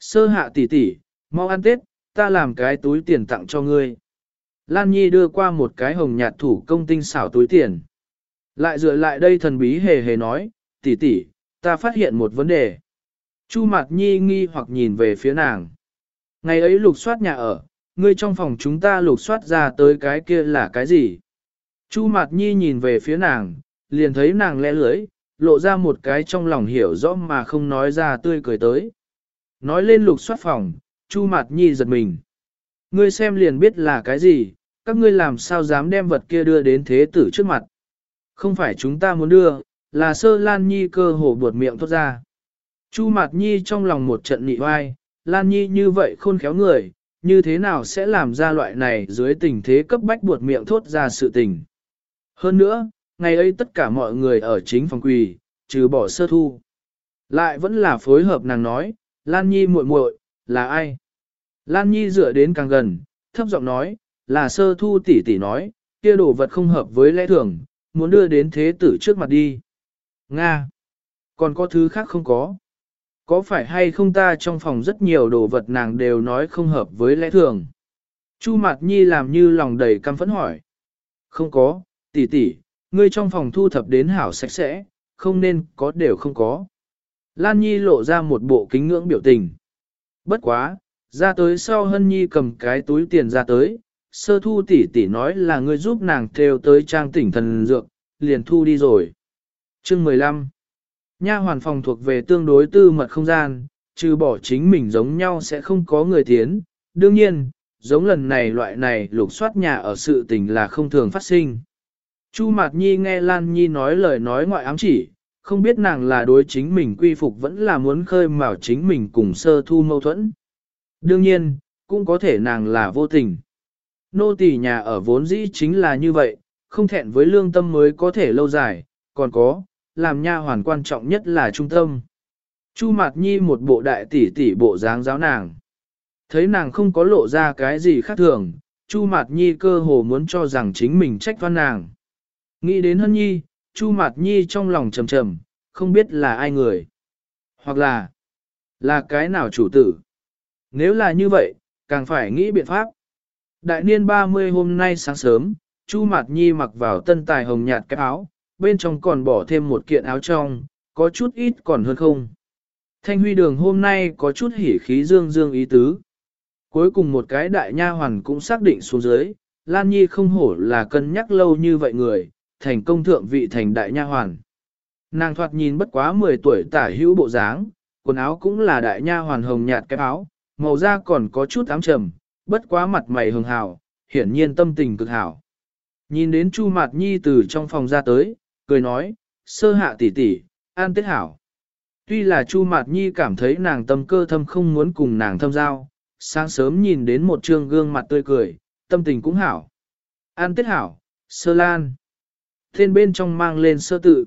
A: Sơ hạ tỷ tỷ, mau ăn Tết, ta làm cái túi tiền tặng cho ngươi. Lan Nhi đưa qua một cái hồng nhạt thủ công tinh xảo túi tiền. Lại dựa lại đây thần bí hề hề nói, tỷ tỷ, ta phát hiện một vấn đề. Chu Mạt Nhi nghi hoặc nhìn về phía nàng. Ngày ấy lục soát nhà ở, ngươi trong phòng chúng ta lục soát ra tới cái kia là cái gì? Chu Mạt Nhi nhìn về phía nàng, liền thấy nàng lẽ lưỡi lộ ra một cái trong lòng hiểu rõ mà không nói ra tươi cười tới. Nói lên lục soát phòng, Chu Mạt Nhi giật mình. Ngươi xem liền biết là cái gì, các ngươi làm sao dám đem vật kia đưa đến thế tử trước mặt. Không phải chúng ta muốn đưa, là sơ Lan Nhi cơ hồ buột miệng thốt ra. Chu Mạt Nhi trong lòng một trận nị oai, Lan Nhi như vậy khôn khéo người, như thế nào sẽ làm ra loại này dưới tình thế cấp bách buột miệng thốt ra sự tình. Hơn nữa, ngày ấy tất cả mọi người ở chính phòng quỳ, trừ bỏ sơ thu. Lại vẫn là phối hợp nàng nói, Lan Nhi muội muội là ai? Lan Nhi dựa đến càng gần, thấp giọng nói, là sơ thu tỷ tỷ nói, kia đồ vật không hợp với lẽ thường, muốn đưa đến thế tử trước mặt đi. Nga! Còn có thứ khác không có. Có phải hay không ta trong phòng rất nhiều đồ vật nàng đều nói không hợp với lẽ thường. Chu Mạt Nhi làm như lòng đầy căm phẫn hỏi. Không có, tỷ tỷ, ngươi trong phòng thu thập đến hảo sạch sẽ, không nên có đều không có. Lan Nhi lộ ra một bộ kính ngưỡng biểu tình. Bất quá, Ra tới sau hân nhi cầm cái túi tiền ra tới, sơ thu tỷ tỷ nói là ngươi giúp nàng theo tới trang tỉnh thần dược, liền thu đi rồi. Chương 15 Nha hoàn phòng thuộc về tương đối tư mật không gian, trừ bỏ chính mình giống nhau sẽ không có người tiến. Đương nhiên, giống lần này loại này lục soát nhà ở sự tình là không thường phát sinh. Chu Mạt Nhi nghe Lan Nhi nói lời nói ngoại ám chỉ, không biết nàng là đối chính mình quy phục vẫn là muốn khơi mào chính mình cùng sơ thu mâu thuẫn. Đương nhiên, cũng có thể nàng là vô tình. Nô tỳ nhà ở vốn dĩ chính là như vậy, không thẹn với lương tâm mới có thể lâu dài, còn có, làm nha hoàn quan trọng nhất là trung tâm. Chu Mạt Nhi một bộ đại tỷ tỷ bộ dáng giáo nàng. Thấy nàng không có lộ ra cái gì khác thường, Chu Mạt Nhi cơ hồ muốn cho rằng chính mình trách toan nàng. Nghĩ đến Hân Nhi, Chu Mạt Nhi trong lòng trầm trầm, không biết là ai người. Hoặc là, là cái nào chủ tử. Nếu là như vậy, càng phải nghĩ biện pháp. Đại niên 30 hôm nay sáng sớm, Chu Mạt Nhi mặc vào tân tài hồng nhạt cái áo, bên trong còn bỏ thêm một kiện áo trong, có chút ít còn hơn không. Thanh huy đường hôm nay có chút hỉ khí dương dương ý tứ. Cuối cùng một cái đại nha hoàn cũng xác định xuống dưới, Lan Nhi không hổ là cân nhắc lâu như vậy người, thành công thượng vị thành đại nha hoàn. Nàng thoạt nhìn bất quá 10 tuổi tả hữu bộ dáng, quần áo cũng là đại nha hoàn hồng nhạt cái áo, màu da còn có chút ám trầm, bất quá mặt mày hường hào, hiển nhiên tâm tình cực hảo. Nhìn đến Chu Mạt Nhi từ trong phòng ra tới, cười nói, sơ hạ tỷ tỷ, an tết hảo. Tuy là Chu Mạt Nhi cảm thấy nàng tâm cơ thâm không muốn cùng nàng thâm giao, sáng sớm nhìn đến một trương gương mặt tươi cười, tâm tình cũng hảo. An tết hảo, sơ lan. Tên bên trong mang lên sơ tự.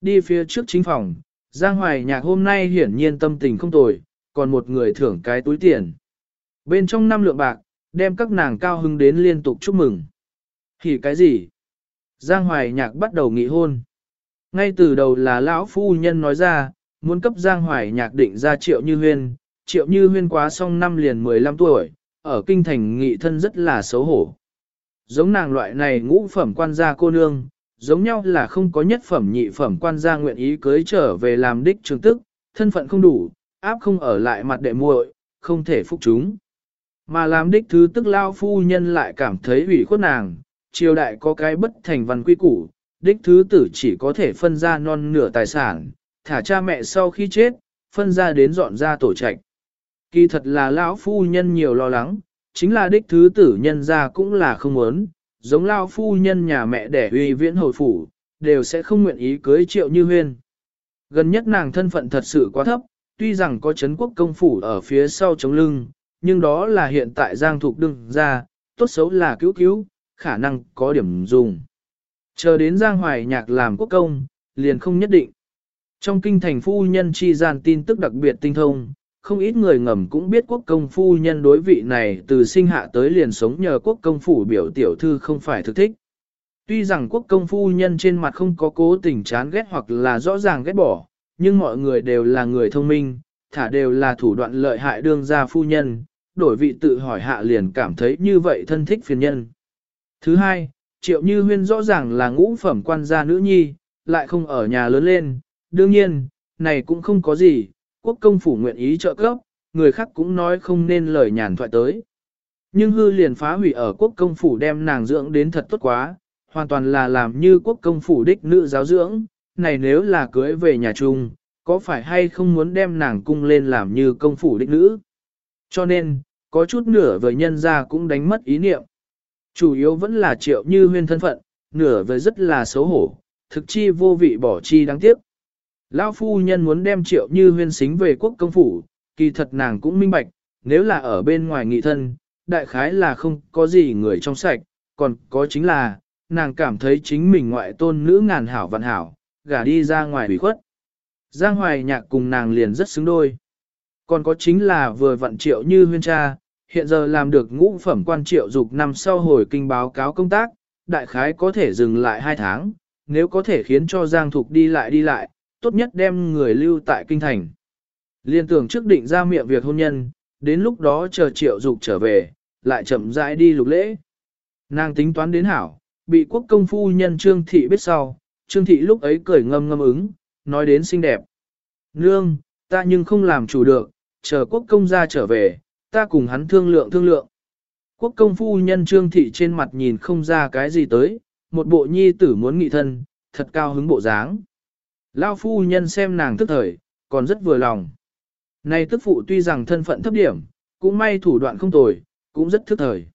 A: Đi phía trước chính phòng, Giang Hoài Nhạc hôm nay hiển nhiên tâm tình không tồi, còn một người thưởng cái túi tiền. Bên trong năm lượng bạc, đem các nàng cao hứng đến liên tục chúc mừng. Thì cái gì? Giang Hoài Nhạc bắt đầu nghị hôn. Ngay từ đầu là lão phu nhân nói ra, muốn cấp Giang Hoài Nhạc định ra triệu như huyên, triệu như huyên quá xong năm liền 15 tuổi, ở kinh thành nghị thân rất là xấu hổ. Giống nàng loại này ngũ phẩm quan gia cô nương, giống nhau là không có nhất phẩm nhị phẩm quan gia nguyện ý cưới trở về làm đích trường tức, thân phận không đủ, áp không ở lại mặt đệ muội, không thể phục chúng. Mà làm đích thứ tức lao phu nhân lại cảm thấy ủy khuất nàng, triều đại có cái bất thành văn quy củ, đích thứ tử chỉ có thể phân ra non nửa tài sản, thả cha mẹ sau khi chết, phân ra đến dọn ra tổ trạch. Kỳ thật là lão phu nhân nhiều lo lắng, chính là đích thứ tử nhân ra cũng là không muốn, giống lao phu nhân nhà mẹ đẻ uy viễn hồi phủ, đều sẽ không nguyện ý cưới triệu như huyên. Gần nhất nàng thân phận thật sự quá thấp, tuy rằng có chấn quốc công phủ ở phía sau chống lưng, nhưng đó là hiện tại giang thục đương ra, tốt xấu là cứu cứu, khả năng có điểm dùng. Chờ đến giang hoài nhạc làm quốc công, liền không nhất định. Trong kinh thành phu nhân chi gian tin tức đặc biệt tinh thông, không ít người ngầm cũng biết quốc công phu nhân đối vị này từ sinh hạ tới liền sống nhờ quốc công phủ biểu tiểu thư không phải thực thích. Tuy rằng quốc công phu nhân trên mặt không có cố tình chán ghét hoặc là rõ ràng ghét bỏ, nhưng mọi người đều là người thông minh, thả đều là thủ đoạn lợi hại đương gia phu nhân, đổi vị tự hỏi hạ liền cảm thấy như vậy thân thích phiền nhân. Thứ hai, triệu như huyên rõ ràng là ngũ phẩm quan gia nữ nhi, lại không ở nhà lớn lên, đương nhiên, này cũng không có gì, quốc công phủ nguyện ý trợ cấp, người khác cũng nói không nên lời nhàn thoại tới. Nhưng hư liền phá hủy ở quốc công phủ đem nàng dưỡng đến thật tốt quá, hoàn toàn là làm như quốc công phủ đích nữ giáo dưỡng, này nếu là cưới về nhà chung, có phải hay không muốn đem nàng cung lên làm như công phủ đích nữ. Cho nên, có chút nửa với nhân ra cũng đánh mất ý niệm. Chủ yếu vẫn là triệu như huyên thân phận, nửa với rất là xấu hổ, thực chi vô vị bỏ chi đáng tiếc. Lão phu nhân muốn đem triệu như huyên xính về quốc công phủ, kỳ thật nàng cũng minh bạch, nếu là ở bên ngoài nghị thân, đại khái là không có gì người trong sạch, còn có chính là, nàng cảm thấy chính mình ngoại tôn nữ ngàn hảo vạn hảo, gả đi ra ngoài bị khuất. Giang hoài nhạc cùng nàng liền rất xứng đôi. Còn có chính là vừa vận triệu như huyên cha, hiện giờ làm được ngũ phẩm quan triệu dục năm sau hồi kinh báo cáo công tác, đại khái có thể dừng lại hai tháng, nếu có thể khiến cho Giang Thục đi lại đi lại, tốt nhất đem người lưu tại kinh thành. Liên tưởng trước định ra miệng việc hôn nhân, đến lúc đó chờ triệu dục trở về, lại chậm rãi đi lục lễ. Nàng tính toán đến hảo, bị quốc công phu nhân Trương Thị biết sau, Trương Thị lúc ấy cười ngâm ngâm ứng, nói đến xinh đẹp. Nương, ta nhưng không làm chủ được, chờ quốc công gia trở về, ta cùng hắn thương lượng thương lượng. Quốc công phu nhân trương thị trên mặt nhìn không ra cái gì tới, một bộ nhi tử muốn nghị thân, thật cao hứng bộ dáng. Lao phu nhân xem nàng tức thời, còn rất vừa lòng. Này tức phụ tuy rằng thân phận thấp điểm, cũng may thủ đoạn không tồi, cũng rất thức thời.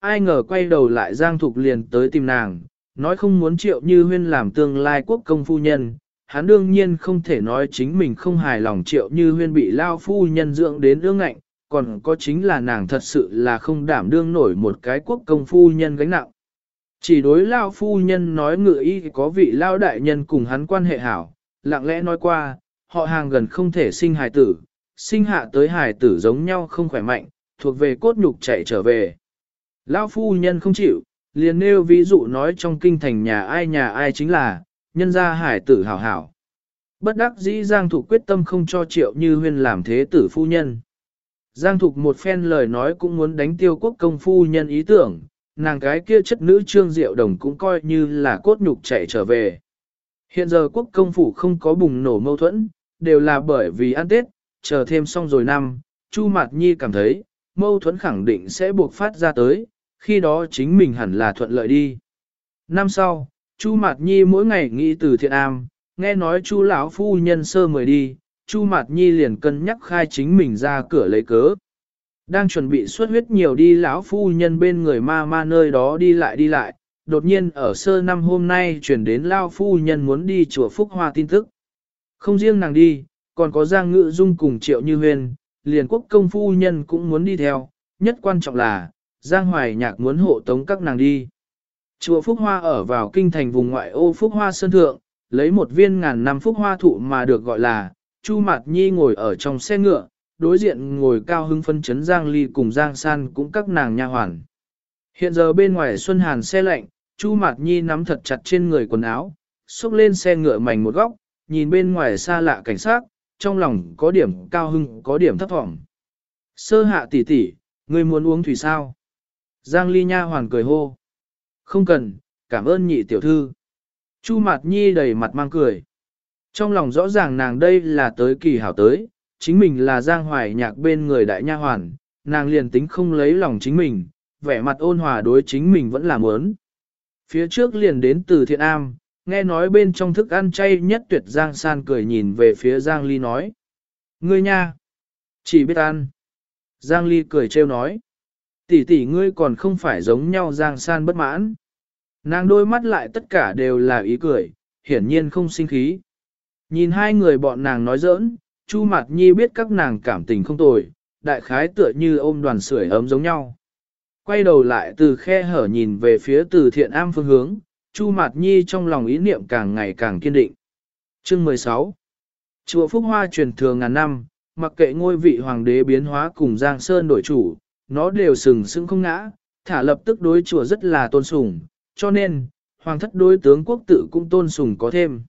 A: Ai ngờ quay đầu lại Giang Thục liền tới tìm nàng, nói không muốn triệu như huyên làm tương lai quốc công phu nhân. Hắn đương nhiên không thể nói chính mình không hài lòng triệu như huyên bị lao phu nhân dưỡng đến ương ngạnh, còn có chính là nàng thật sự là không đảm đương nổi một cái quốc công phu nhân gánh nặng. Chỉ đối lao phu nhân nói ngự y có vị lao đại nhân cùng hắn quan hệ hảo, lặng lẽ nói qua, họ hàng gần không thể sinh hài tử, sinh hạ tới hài tử giống nhau không khỏe mạnh, thuộc về cốt nhục chạy trở về. Lao phu nhân không chịu, liền nêu ví dụ nói trong kinh thành nhà ai nhà ai chính là, nhân gia hải tử hảo hảo. Bất đắc dĩ Giang Thục quyết tâm không cho triệu như huyên làm thế tử phu nhân. Giang Thục một phen lời nói cũng muốn đánh tiêu quốc công phu nhân ý tưởng, nàng cái kia chất nữ trương diệu đồng cũng coi như là cốt nhục chạy trở về. Hiện giờ quốc công phủ không có bùng nổ mâu thuẫn, đều là bởi vì ăn Tết, chờ thêm xong rồi năm, Chu Mạt Nhi cảm thấy, mâu thuẫn khẳng định sẽ buộc phát ra tới, khi đó chính mình hẳn là thuận lợi đi. Năm sau, Chu Mạt Nhi mỗi ngày nghĩ từ thiện am, nghe nói Chu lão phu nhân sơ mời đi, Chu Mạt Nhi liền cân nhắc khai chính mình ra cửa lấy cớ. Đang chuẩn bị xuất huyết nhiều đi lão phu nhân bên người ma ma nơi đó đi lại đi lại, đột nhiên ở sơ năm hôm nay chuyển đến lão phu nhân muốn đi chùa Phúc Hoa tin tức. Không riêng nàng đi, còn có Giang Ngự Dung cùng Triệu Như Huyền, liền quốc công phu nhân cũng muốn đi theo, nhất quan trọng là, Giang Hoài Nhạc muốn hộ tống các nàng đi. Chùa Phúc Hoa ở vào kinh thành vùng ngoại ô Phúc Hoa Sơn Thượng, lấy một viên ngàn năm Phúc Hoa thụ mà được gọi là, Chu Mạt Nhi ngồi ở trong xe ngựa, đối diện ngồi cao hưng phân chấn Giang Ly cùng Giang San cũng các nàng nha hoàn. Hiện giờ bên ngoài Xuân Hàn xe lạnh, Chu Mạt Nhi nắm thật chặt trên người quần áo, xúc lên xe ngựa mảnh một góc, nhìn bên ngoài xa lạ cảnh sát, trong lòng có điểm cao hưng, có điểm thấp thỏm. Sơ hạ tỷ tỷ, ngươi muốn uống thủy sao? Giang Ly nha hoàn cười hô. Không cần, cảm ơn nhị tiểu thư. Chu Mạt Nhi đầy mặt mang cười. Trong lòng rõ ràng nàng đây là tới kỳ hảo tới, chính mình là Giang Hoài nhạc bên người đại nha hoàn, nàng liền tính không lấy lòng chính mình, vẻ mặt ôn hòa đối chính mình vẫn là muốn. Phía trước liền đến từ thiện am, nghe nói bên trong thức ăn chay nhất tuyệt Giang San cười nhìn về phía Giang Ly nói. Ngươi nha, chỉ biết ăn. Giang Ly cười trêu nói. Tỷ tỷ ngươi còn không phải giống nhau Giang San bất mãn. Nàng đôi mắt lại tất cả đều là ý cười, hiển nhiên không sinh khí. Nhìn hai người bọn nàng nói giỡn, Chu Mạt Nhi biết các nàng cảm tình không tồi, đại khái tựa như ôm đoàn sưởi ấm giống nhau. Quay đầu lại từ khe hở nhìn về phía từ thiện am phương hướng, Chu Mạt Nhi trong lòng ý niệm càng ngày càng kiên định. Chương 16 Chùa Phúc Hoa truyền thừa ngàn năm, mặc kệ ngôi vị hoàng đế biến hóa cùng Giang Sơn đổi chủ, nó đều sừng sững không ngã, thả lập tức đối chùa rất là tôn sùng, cho nên, hoàng thất đối tướng quốc tự cũng tôn sùng có thêm.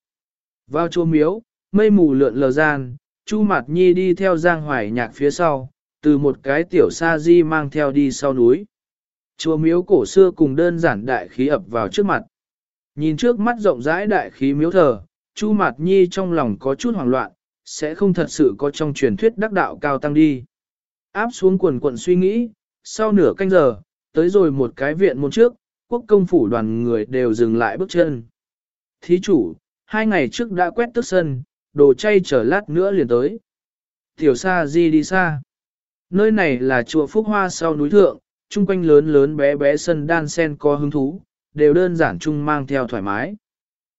A: Vào chùa miếu, mây mù lượn lờ gian, Chu Mạt Nhi đi theo Giang Hoài Nhạc phía sau, từ một cái tiểu sa di mang theo đi sau núi. Chùa miếu cổ xưa cùng đơn giản đại khí ập vào trước mặt. Nhìn trước mắt rộng rãi đại khí miếu thờ, Chu Mạt Nhi trong lòng có chút hoảng loạn, sẽ không thật sự có trong truyền thuyết đắc đạo cao tăng đi. Áp xuống quần quận suy nghĩ, sau nửa canh giờ, tới rồi một cái viện môn trước, quốc công phủ đoàn người đều dừng lại bước chân. Thí chủ, hai ngày trước đã quét tức sân, đồ chay chờ lát nữa liền tới. Tiểu xa di đi xa. Nơi này là chùa Phúc Hoa sau núi thượng, chung quanh lớn lớn bé bé sân đan sen có hứng thú, đều đơn giản chung mang theo thoải mái.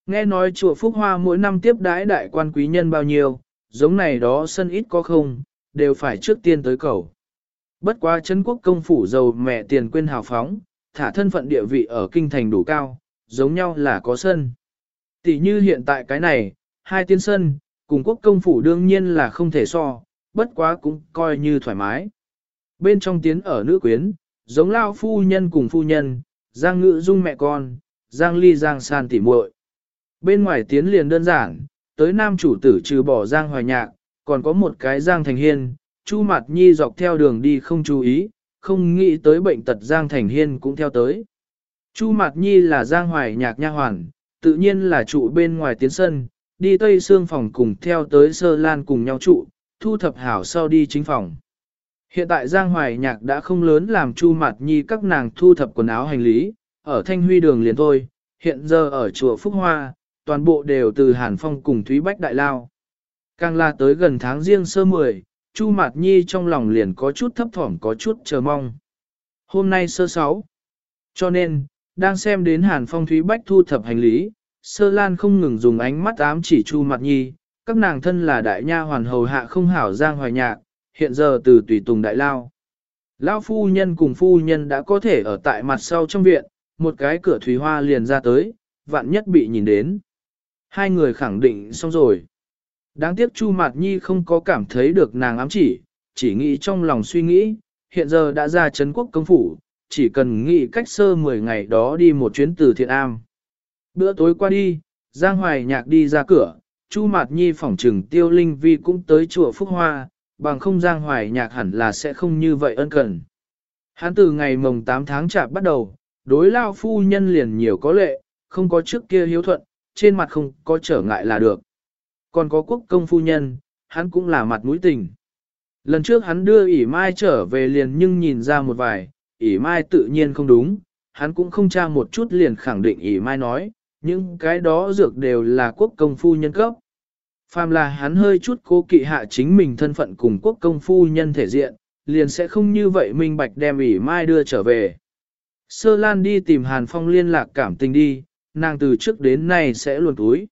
A: Nghe nói chùa Phúc Hoa mỗi năm tiếp đái đại quan quý nhân bao nhiêu, giống này đó sân ít có không, đều phải trước tiên tới cầu. Bất quá chân quốc công phủ giàu mẹ tiền quên hào phóng, thả thân phận địa vị ở kinh thành đủ cao, giống nhau là có sân. Tỷ như hiện tại cái này, hai tiên sân, cùng quốc công phủ đương nhiên là không thể so, bất quá cũng coi như thoải mái. Bên trong tiến ở nữ quyến, giống lao phu nhân cùng phu nhân, giang ngự dung mẹ con, giang ly giang san tỉ muội. Bên ngoài tiến liền đơn giản, tới nam chủ tử trừ bỏ giang hoài nhạc, còn có một cái giang thành hiên, chu mặt nhi dọc theo đường đi không chú ý, không nghĩ tới bệnh tật giang thành hiên cũng theo tới. Chu mặt nhi là giang hoài nhạc nha hoàn, tự nhiên là trụ bên ngoài tiến sân, đi tây xương phòng cùng theo tới sơ lan cùng nhau trụ, thu thập hảo sau đi chính phòng. Hiện tại Giang Hoài Nhạc đã không lớn làm Chu Mạt Nhi các nàng thu thập quần áo hành lý, ở Thanh Huy đường liền thôi, hiện giờ ở chùa Phúc Hoa, toàn bộ đều từ Hàn Phong cùng Thúy Bách Đại Lao. Càng là tới gần tháng riêng sơ mười, Chu Mạt Nhi trong lòng liền có chút thấp thỏm có chút chờ mong. Hôm nay sơ sáu. Cho nên, đang xem đến Hàn Phong Thúy Bách thu thập hành lý, Sơ Lan không ngừng dùng ánh mắt ám chỉ Chu Mạt Nhi, các nàng thân là đại nha hoàn hầu hạ không hảo giang hoài nhạc, hiện giờ từ tùy tùng đại lao. Lão phu nhân cùng phu nhân đã có thể ở tại mặt sau trong viện, một cái cửa thủy hoa liền ra tới, vạn nhất bị nhìn đến. Hai người khẳng định xong rồi. Đáng tiếc Chu Mạt Nhi không có cảm thấy được nàng ám chỉ, chỉ nghĩ trong lòng suy nghĩ, hiện giờ đã ra Trấn quốc công phủ, chỉ cần nghĩ cách sơ 10 ngày đó đi một chuyến từ thiện am. Bữa tối qua đi, Giang Hoài Nhạc đi ra cửa, Chu Mạt Nhi phỏng trừng Tiêu Linh Vi cũng tới chùa Phúc Hoa, bằng không Giang Hoài Nhạc hẳn là sẽ không như vậy ân cần. Hắn từ ngày mồng 8 tháng chạp bắt đầu, đối lao phu nhân liền nhiều có lệ, không có trước kia hiếu thuận, trên mặt không có trở ngại là được. Còn có quốc công phu nhân, hắn cũng là mặt mũi tình. Lần trước hắn đưa ỉ mai trở về liền nhưng nhìn ra một vài, ỉ mai tự nhiên không đúng, hắn cũng không tra một chút liền khẳng định ỉ mai nói, những cái đó dược đều là quốc công phu nhân cấp. Phàm là hắn hơi chút cố kỵ hạ chính mình thân phận cùng quốc công phu nhân thể diện, liền sẽ không như vậy minh bạch đem ỉ mai đưa trở về. Sơ Lan đi tìm Hàn Phong liên lạc cảm tình đi, nàng từ trước đến nay sẽ luồn túi.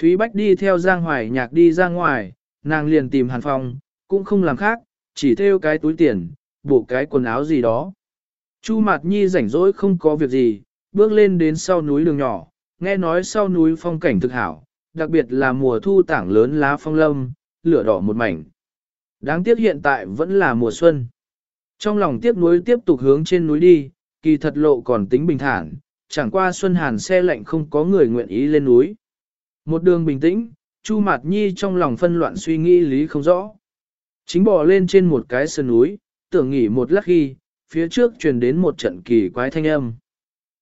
A: Thúy Bách đi theo Giang Hoài nhạc đi ra ngoài, nàng liền tìm Hàn Phong, cũng không làm khác, chỉ theo cái túi tiền, bộ cái quần áo gì đó. Chu Mạt Nhi rảnh rỗi không có việc gì, bước lên đến sau núi đường nhỏ, nghe nói sau núi phong cảnh thực hảo, đặc biệt là mùa thu tảng lớn lá phong lâm, lửa đỏ một mảnh. Đáng tiếc hiện tại vẫn là mùa xuân. Trong lòng tiếc núi tiếp tục hướng trên núi đi, kỳ thật lộ còn tính bình thản, chẳng qua xuân hàn xe lạnh không có người nguyện ý lên núi. Một đường bình tĩnh, Chu Mạt Nhi trong lòng phân loạn suy nghĩ lý không rõ. Chính bò lên trên một cái sườn núi, tưởng nghỉ một lát khi, phía trước truyền đến một trận kỳ quái thanh âm.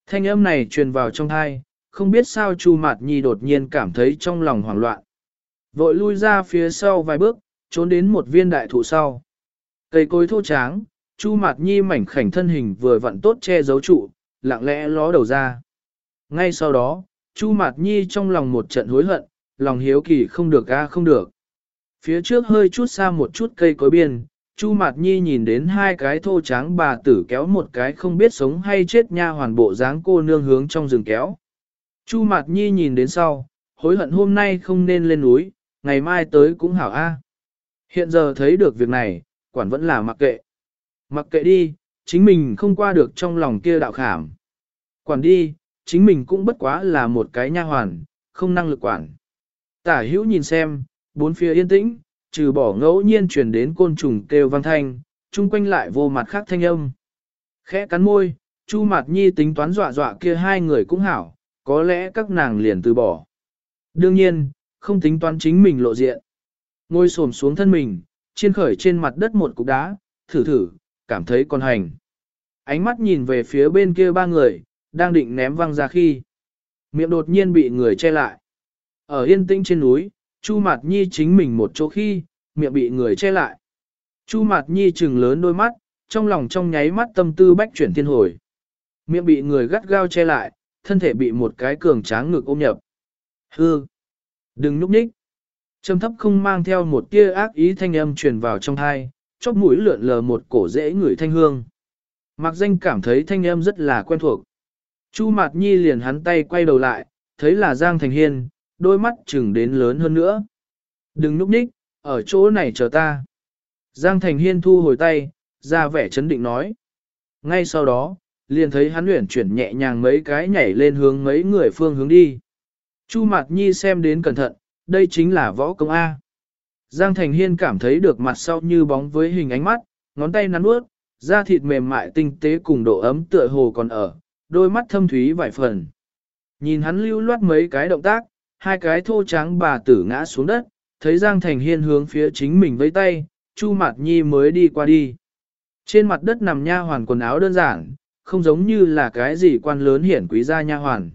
A: Thanh âm này truyền vào trong thai, không biết sao Chu Mạt Nhi đột nhiên cảm thấy trong lòng hoảng loạn. Vội lui ra phía sau vài bước, trốn đến một viên đại thụ sau. Cây cối thô tráng, Chu Mạt Nhi mảnh khảnh thân hình vừa vặn tốt che giấu trụ, lặng lẽ ló đầu ra. Ngay sau đó, Chu Mạt Nhi trong lòng một trận hối hận, lòng hiếu kỳ không được a không được. Phía trước hơi chút xa một chút cây cối biên, Chu Mạt Nhi nhìn đến hai cái thô tráng bà tử kéo một cái không biết sống hay chết nha hoàn bộ dáng cô nương hướng trong rừng kéo. Chu Mạt Nhi nhìn đến sau, hối hận hôm nay không nên lên núi, ngày mai tới cũng hảo a. Hiện giờ thấy được việc này, quản vẫn là mặc kệ. Mặc kệ đi, chính mình không qua được trong lòng kia đạo khảm. Quản đi, chính mình cũng bất quá là một cái nha hoàn, không năng lực quản. Tả hữu nhìn xem, bốn phía yên tĩnh, trừ bỏ ngẫu nhiên truyền đến côn trùng kêu vang thanh, chung quanh lại vô mặt khác thanh âm. Khẽ cắn môi, Chu Mạt Nhi tính toán dọa dọa kia hai người cũng hảo, có lẽ các nàng liền từ bỏ. Đương nhiên, không tính toán chính mình lộ diện. Ngồi xổm xuống thân mình, chiên khởi trên mặt đất một cục đá, thử thử, cảm thấy còn hành. Ánh mắt nhìn về phía bên kia ba người, đang định ném văng ra khi. Miệng đột nhiên bị người che lại. Ở yên tĩnh trên núi, Chu Mạt Nhi chính mình một chỗ khi, miệng bị người che lại. Chu Mạt Nhi trừng lớn đôi mắt, trong lòng trong nháy mắt tâm tư bách chuyển thiên hồi. Miệng bị người gắt gao che lại, thân thể bị một cái cường tráng ngực ôm nhập. Hư! Đừng núp nhích! Trầm thấp không mang theo một tia ác ý thanh âm truyền vào trong thai, chóp mũi lượn lờ một cổ dễ người thanh hương. Mạc danh cảm thấy thanh âm rất là quen thuộc. Chu Mạt Nhi liền hắn tay quay đầu lại, thấy là Giang Thành Hiên, đôi mắt chừng đến lớn hơn nữa. Đừng núp ních, ở chỗ này chờ ta. Giang Thành Hiên thu hồi tay, ra vẻ chấn định nói. Ngay sau đó, liền thấy hắn luyện chuyển nhẹ nhàng mấy cái nhảy lên hướng mấy người phương hướng đi. Chu Mạt Nhi xem đến cẩn thận, đây chính là võ công A. Giang Thành Hiên cảm thấy được mặt sau như bóng với hình ánh mắt, ngón tay nắn ướt, da thịt mềm mại tinh tế cùng độ ấm tựa hồ còn ở, đôi mắt thâm thúy vài phần. Nhìn hắn lưu loát mấy cái động tác, hai cái thô trắng bà tử ngã xuống đất, thấy Giang Thành Hiên hướng phía chính mình với tay, Chu Mạt Nhi mới đi qua đi. Trên mặt đất nằm nha hoàn quần áo đơn giản, không giống như là cái gì quan lớn hiển quý gia nha hoàn.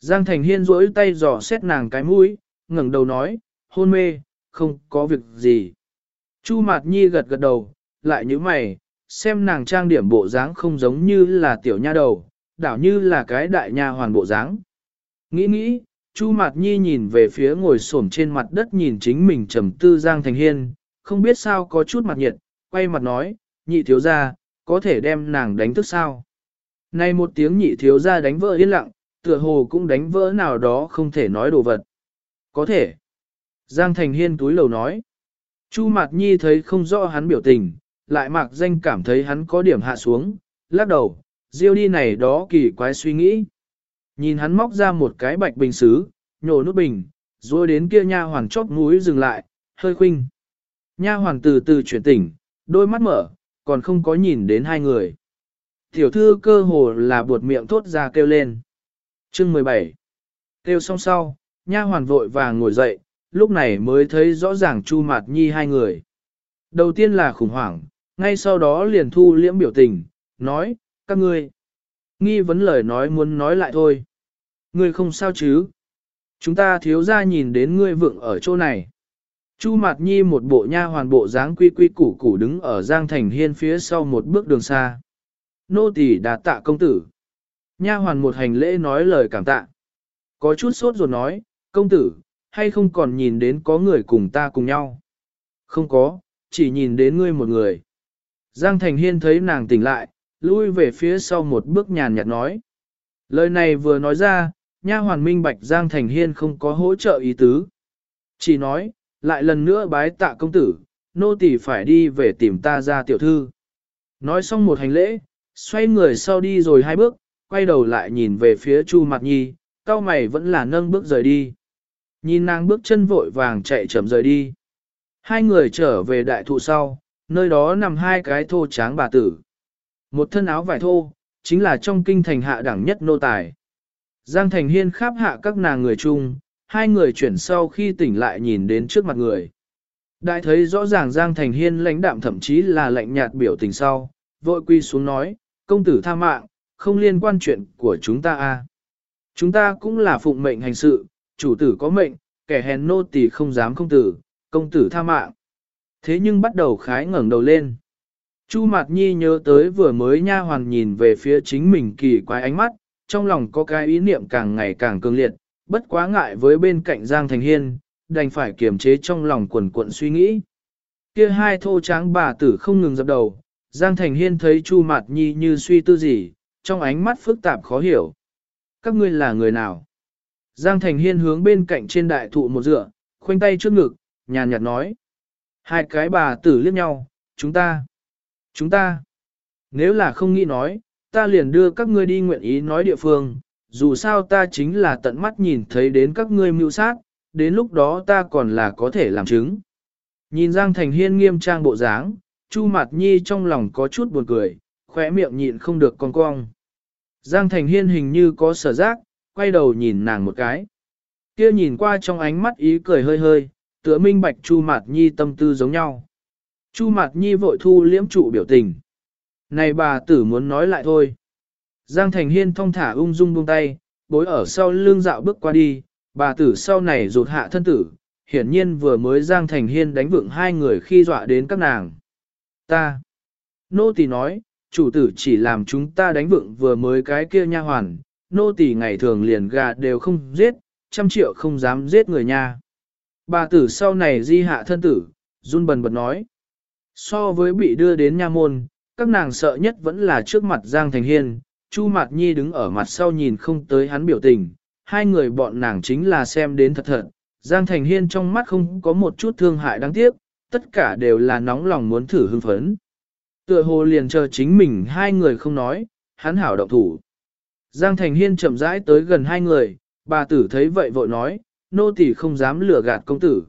A: Giang Thành Hiên rỗi tay dò xét nàng cái mũi, ngẩng đầu nói, hôn mê, không có việc gì. Chu Mạt Nhi gật gật đầu, lại như mày, xem nàng trang điểm bộ dáng không giống như là tiểu nha đầu, đảo như là cái đại nha hoàn bộ dáng. Nghĩ nghĩ, Chu Mạt Nhi nhìn về phía ngồi xổm trên mặt đất nhìn chính mình trầm tư Giang Thành Hiên, không biết sao có chút mặt nhiệt, quay mặt nói, nhị thiếu gia, có thể đem nàng đánh thức sao. Nay một tiếng nhị thiếu gia đánh vỡ yên lặng, tựa hồ cũng đánh vỡ nào đó không thể nói đồ vật. Có thể. Giang Thành Hiên túi lầu nói. Chu Mạt Nhi thấy không rõ hắn biểu tình, lại mặc danh cảm thấy hắn có điểm hạ xuống, lắc đầu, diêu đi này đó kỳ quái suy nghĩ. Nhìn hắn móc ra một cái bạch bình xứ, nhổ nút bình, rồi đến kia nha hoàng chóp mũi dừng lại, hơi khinh. Nha hoàng từ từ chuyển tỉnh, đôi mắt mở, còn không có nhìn đến hai người. Tiểu thư cơ hồ là buột miệng thốt ra kêu lên. Chương 17 Kêu xong sau, nha hoàn vội vàng ngồi dậy, lúc này mới thấy rõ ràng Chu Mạt Nhi hai người. Đầu tiên là khủng hoảng, ngay sau đó liền thu liễm biểu tình, nói, các ngươi. Nghi vấn lời nói muốn nói lại thôi. Ngươi không sao chứ? Chúng ta thiếu ra nhìn đến ngươi vượng ở chỗ này. Chu Mạt Nhi một bộ nha hoàn bộ dáng quy quy củ củ đứng ở Giang Thành Hiên phía sau một bước đường xa. Nô tỳ đã tạ công tử. Nha hoàn một hành lễ nói lời cảm tạ. Có chút sốt ruột nói, công tử, hay không còn nhìn đến có người cùng ta cùng nhau? Không có, chỉ nhìn đến ngươi một người. Giang Thành Hiên thấy nàng tỉnh lại, lui về phía sau một bước nhàn nhạt nói. Lời này vừa nói ra, nha hoàn minh bạch Giang Thành Hiên không có hỗ trợ ý tứ. Chỉ nói, lại lần nữa bái tạ công tử, nô tỳ phải đi về tìm ta ra tiểu thư. Nói xong một hành lễ, xoay người sau đi rồi hai bước, quay đầu lại nhìn về phía Chu Mạc Nhi, cao mày vẫn là nâng bước rời đi. Nhìn nàng bước chân vội vàng chạy chậm rời đi. Hai người trở về đại thụ sau, nơi đó nằm hai cái thô tráng bà tử. Một thân áo vải thô, chính là trong kinh thành hạ đẳng nhất nô tài. Giang Thành Hiên kháp hạ các nàng người chung, hai người chuyển sau khi tỉnh lại nhìn đến trước mặt người. Đại thấy rõ ràng Giang Thành Hiên lãnh đạm thậm chí là lạnh nhạt biểu tình sau, vội quy xuống nói, công tử tha mạng, không liên quan chuyện của chúng ta a. Chúng ta cũng là phụng mệnh hành sự, chủ tử có mệnh, kẻ hèn nô tỳ không dám không tử, công tử tha mạng. Thế nhưng bắt đầu khái ngẩng đầu lên. Chu Mạt Nhi nhớ tới vừa mới nha hoàn nhìn về phía chính mình kỳ quái ánh mắt, trong lòng có cái ý niệm càng ngày càng cường liệt, bất quá ngại với bên cạnh Giang Thành Hiên, đành phải kiềm chế trong lòng quần cuộn suy nghĩ. Kia hai thô tráng bà tử không ngừng dập đầu, Giang Thành Hiên thấy Chu Mạt Nhi như suy tư gì, trong ánh mắt phức tạp khó hiểu. Các ngươi là người nào? Giang Thành Hiên hướng bên cạnh trên đại thụ một dựa, khoanh tay trước ngực, nhàn nhạt nói. Hai cái bà tử liếc nhau, chúng ta, chúng ta. Nếu là không nghĩ nói, ta liền đưa các ngươi đi nguyện ý nói địa phương, dù sao ta chính là tận mắt nhìn thấy đến các ngươi mưu sát, đến lúc đó ta còn là có thể làm chứng. Nhìn Giang Thành Hiên nghiêm trang bộ dáng, Chu Mạt Nhi trong lòng có chút buồn cười, khóe miệng nhịn không được cong cong. Giang Thành Hiên hình như có sở giác, quay đầu nhìn nàng một cái. Kia nhìn qua trong ánh mắt ý cười hơi hơi, tựa minh bạch Chu Mạt Nhi tâm tư giống nhau. Chu Mạt Nhi vội thu liễm trụ biểu tình. Này bà tử muốn nói lại thôi. Giang Thành Hiên thong thả ung dung buông tay, bối ở sau lưng dạo bước qua đi, bà tử sau này rụt hạ thân tử, hiển nhiên vừa mới Giang Thành Hiên đánh vượng hai người khi dọa đến các nàng. Ta. Nô tỳ nói, chủ tử chỉ làm chúng ta đánh vượng vừa mới cái kia nha hoàn, nô tỳ ngày thường liền gà đều không giết, trăm triệu không dám giết người nha. Bà tử sau này di hạ thân tử, run bần bật nói. So với bị đưa đến nha môn, các nàng sợ nhất vẫn là trước mặt Giang Thành Hiên, Chu Mạt Nhi đứng ở mặt sau nhìn không tới hắn biểu tình, hai người bọn nàng chính là xem đến thật thật. Giang Thành Hiên trong mắt không có một chút thương hại đáng tiếc, tất cả đều là nóng lòng muốn thử hưng phấn. Tựa hồ liền chờ chính mình hai người không nói, hắn hảo động thủ. Giang Thành Hiên chậm rãi tới gần hai người, bà tử thấy vậy vội nói, nô tỳ không dám lừa gạt công tử.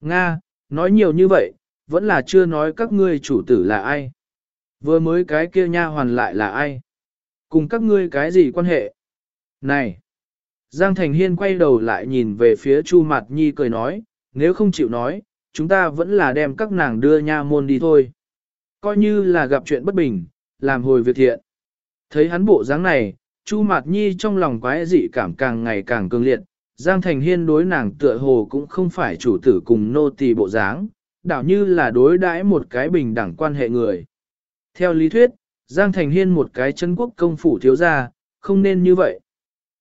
A: Nga, nói nhiều như vậy, vẫn là chưa nói các ngươi chủ tử là ai. Vừa mới cái kia nha hoàn lại là ai. Cùng các ngươi cái gì quan hệ? Này! Giang Thành Hiên quay đầu lại nhìn về phía Chu Mạt Nhi cười nói, nếu không chịu nói, chúng ta vẫn là đem các nàng đưa nha môn đi thôi. Coi như là gặp chuyện bất bình, làm hồi việc thiện. Thấy hắn bộ dáng này, Chu Mạt Nhi trong lòng quái dị cảm càng ngày càng cường liệt, Giang Thành Hiên đối nàng tựa hồ cũng không phải chủ tử cùng nô tỳ bộ dáng, đảo như là đối đãi một cái bình đẳng quan hệ người. Theo lý thuyết, Giang Thành Hiên một cái chân quốc công phủ thiếu gia, không nên như vậy.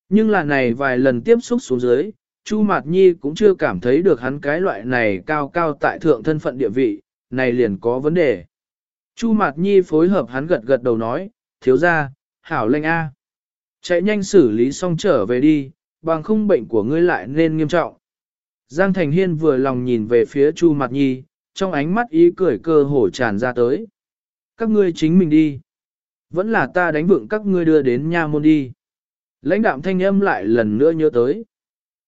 A: Nhưng là này vài lần tiếp xúc xuống dưới, Chu Mạt Nhi cũng chưa cảm thấy được hắn cái loại này cao cao tại thượng thân phận địa vị, này liền có vấn đề. Chu Mạt Nhi phối hợp hắn gật gật đầu nói, thiếu gia, hảo lệnh A. Chạy nhanh xử lý xong trở về đi, bằng không bệnh của ngươi lại nên nghiêm trọng. Giang Thành Hiên vừa lòng nhìn về phía Chu Mạt Nhi, trong ánh mắt ý cười cơ hổ tràn ra tới. Các ngươi chính mình đi. Vẫn là ta đánh vượng các ngươi đưa đến nha môn đi. Lãnh đạm thanh âm lại lần nữa nhớ tới.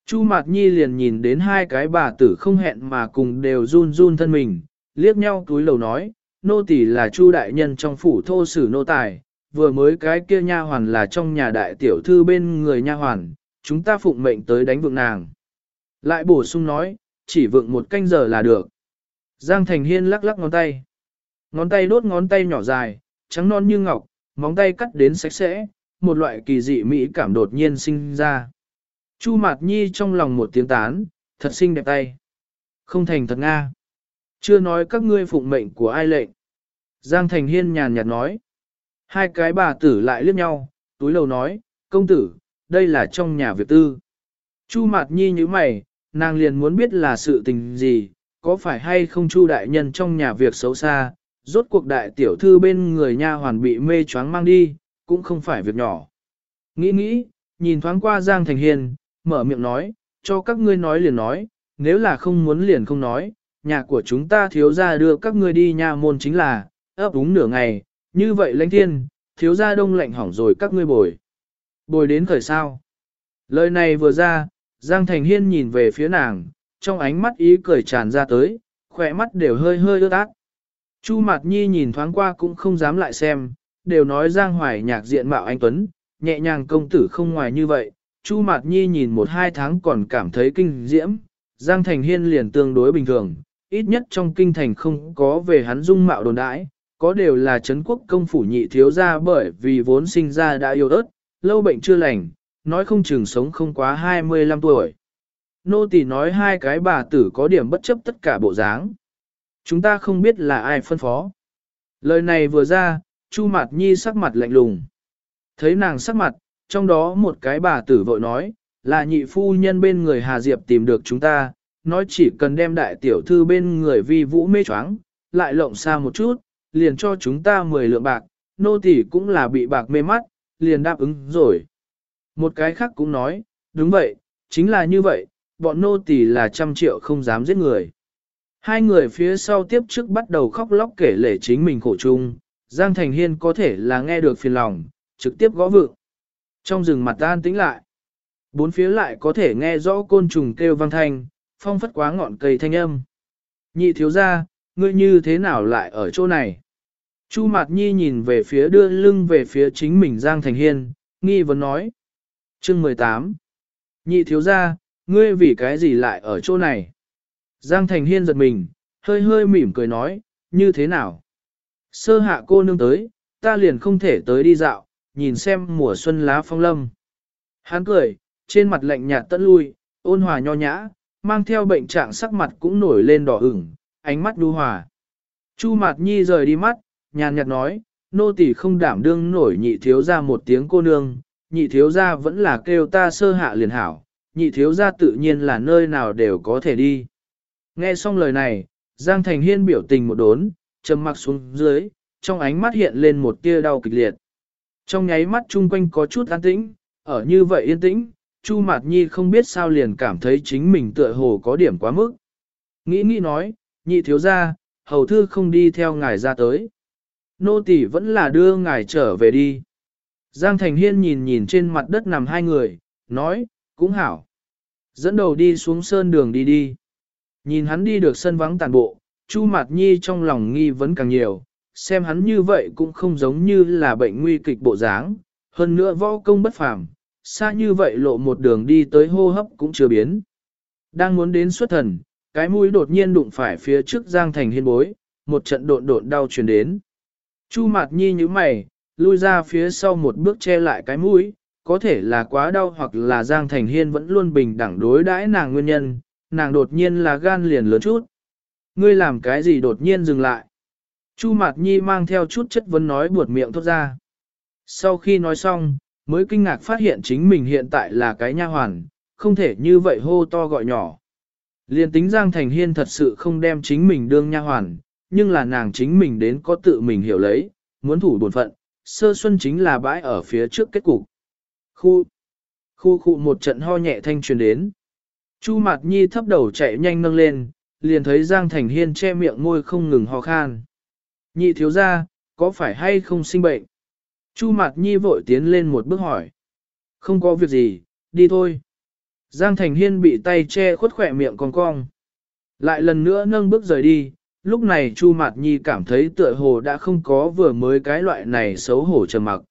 A: Chu Mạt Nhi liền nhìn đến hai cái bà tử không hẹn mà cùng đều run run thân mình, liếc nhau túi lầu nói, nô tỳ là Chu đại nhân trong phủ thô sử nô tài, vừa mới cái kia nha hoàn là trong nhà đại tiểu thư bên người nha hoàn, chúng ta phụng mệnh tới đánh vượng nàng. Lại bổ sung nói, chỉ vượng một canh giờ là được. Giang Thành Hiên lắc lắc ngón tay. Ngón tay đốt ngón tay nhỏ dài, trắng non như ngọc, móng tay cắt đến sạch sẽ, một loại kỳ dị mỹ cảm đột nhiên sinh ra. Chu Mạt Nhi trong lòng một tiếng tán, thật xinh đẹp tay. Không thành thật Nga. Chưa nói các ngươi phụng mệnh của ai lệnh. Giang Thành Hiên nhàn nhạt nói. Hai cái bà tử lại liếc nhau, túi lầu nói, công tử, đây là trong nhà việc tư. Chu Mạt Nhi như mày, nàng liền muốn biết là sự tình gì, có phải hay không Chu đại nhân trong nhà việc xấu xa, rốt cuộc đại tiểu thư bên người nha hoàn bị mê choáng mang đi, cũng không phải việc nhỏ. Nghĩ nghĩ, nhìn thoáng qua Giang Thành Hiên, mở miệng nói, cho các ngươi nói liền nói, nếu là không muốn liền không nói, nhà của chúng ta thiếu gia đưa các ngươi đi nha môn chính là, ấp úng nửa ngày, như vậy lãnh thiên, thiếu gia đông lạnh hỏng rồi các ngươi bồi. Bồi đến khởi sao. Lời này vừa ra, Giang Thành Hiên nhìn về phía nàng, trong ánh mắt ý cười tràn ra tới, khỏe mắt đều hơi hơi ướt át. Chu Mạt Nhi nhìn thoáng qua cũng không dám lại xem, đều nói Giang Hoài nhạc diện mạo anh Tuấn, nhẹ nhàng công tử không ngoài như vậy. Chu Mạt Nhi nhìn một hai tháng còn cảm thấy kinh diễm, Giang Thành Hiên liền tương đối bình thường, ít nhất trong kinh thành không có về hắn dung mạo đồn đãi, có đều là Trấn quốc công phủ nhị thiếu ra bởi vì vốn sinh ra đã yêu ớt, lâu bệnh chưa lành, nói không chừng sống không quá 25 tuổi. Nô tỳ nói hai cái bà tử có điểm bất chấp tất cả bộ dáng. Chúng ta không biết là ai phân phó. Lời này vừa ra, Chu Mạt Nhi sắc mặt lạnh lùng. Thấy nàng sắc mặt, trong đó một cái bà tử vội nói, là nhị phu nhân bên người Hà Diệp tìm được chúng ta, nói chỉ cần đem đại tiểu thư bên người vi vũ mê choáng, lại lộng xa một chút, liền cho chúng ta 10 lượng bạc, nô tỳ cũng là bị bạc mê mắt, liền đáp ứng rồi. Một cái khác cũng nói, đúng vậy, chính là như vậy, bọn nô tỳ là trăm triệu không dám giết người. Hai người phía sau tiếp trước bắt đầu khóc lóc kể lể chính mình khổ chung, Giang Thành Hiên có thể là nghe được phiền lòng, trực tiếp gõ vượng. Trong rừng mặt an tĩnh lại, bốn phía lại có thể nghe rõ côn trùng kêu vang thanh, phong phất quá ngọn cây thanh âm. Nhị thiếu ra, ngươi như thế nào lại ở chỗ này? Chu Mạt Nhi nhìn về phía đưa lưng về phía chính mình Giang Thành Hiên, nghi vấn nói. Chương 18 Nhị thiếu ra, ngươi vì cái gì lại ở chỗ này? Giang Thành Hiên giật mình, hơi hơi mỉm cười nói, như thế nào? Sơ hạ cô nương tới, ta liền không thể tới đi dạo, nhìn xem mùa xuân lá phong lâm. Hắn cười, trên mặt lạnh nhạt tận lui, ôn hòa nho nhã, mang theo bệnh trạng sắc mặt cũng nổi lên đỏ ửng, ánh mắt đu hòa. Chu Mạt Nhi rời đi mắt, nhàn nhạt nói, nô tỳ không đảm đương nổi nhị thiếu ra một tiếng cô nương, nhị thiếu ra vẫn là kêu ta sơ hạ liền hảo, nhị thiếu ra tự nhiên là nơi nào đều có thể đi. Nghe xong lời này, Giang Thành Hiên biểu tình một đốn, trầm mặc xuống dưới, trong ánh mắt hiện lên một tia đau kịch liệt. Trong nháy mắt chung quanh có chút an tĩnh, ở như vậy yên tĩnh, Chu Mạt Nhi không biết sao liền cảm thấy chính mình tựa hồ có điểm quá mức. Nghĩ nghĩ nói, nhị thiếu ra, hầu thư không đi theo ngài ra tới. Nô tỳ vẫn là đưa ngài trở về đi. Giang Thành Hiên nhìn nhìn trên mặt đất nằm hai người, nói, cũng hảo. Dẫn đầu đi xuống sơn đường đi đi. Nhìn hắn đi được sân vắng tàn bộ, Chu Mạt Nhi trong lòng nghi vấn càng nhiều, xem hắn như vậy cũng không giống như là bệnh nguy kịch bộ dáng, hơn nữa võ công bất phàm, xa như vậy lộ một đường đi tới hô hấp cũng chưa biến. Đang muốn đến xuất thần, cái mũi đột nhiên đụng phải phía trước Giang Thành Hiên bối, một trận độn độn đau truyền đến. Chu Mạt Nhi như mày, lui ra phía sau một bước che lại cái mũi, có thể là quá đau hoặc là Giang Thành Hiên vẫn luôn bình đẳng đối đãi nàng nguyên nhân, nàng đột nhiên là gan liền lớn chút. Ngươi làm cái gì đột nhiên dừng lại? Chu Mạt Nhi mang theo chút chất vấn nói buột miệng thốt ra. Sau khi nói xong, mới kinh ngạc phát hiện chính mình hiện tại là cái nha hoàn, không thể như vậy hô to gọi nhỏ. Liên tính Giang Thành Hiên thật sự không đem chính mình đương nha hoàn, nhưng là nàng chính mình đến có tự mình hiểu lấy, muốn thủ bổn phận, sơ xuân chính là bãi ở phía trước kết cục. Khu, khu khu một trận ho nhẹ thanh truyền đến. Chu Mạt Nhi thấp đầu chạy nhanh nâng lên, liền thấy Giang Thành Hiên che miệng môi không ngừng ho khan. Nhị thiếu gia, có phải hay không sinh bệnh? Chu Mạt Nhi vội tiến lên một bước hỏi. Không có việc gì, đi thôi. Giang Thành Hiên bị tay che khuất khỏe miệng con cong. Lại lần nữa nâng bước rời đi, lúc này Chu Mạt Nhi cảm thấy tựa hồ đã không có vừa mới cái loại này xấu hổ trầm mặc.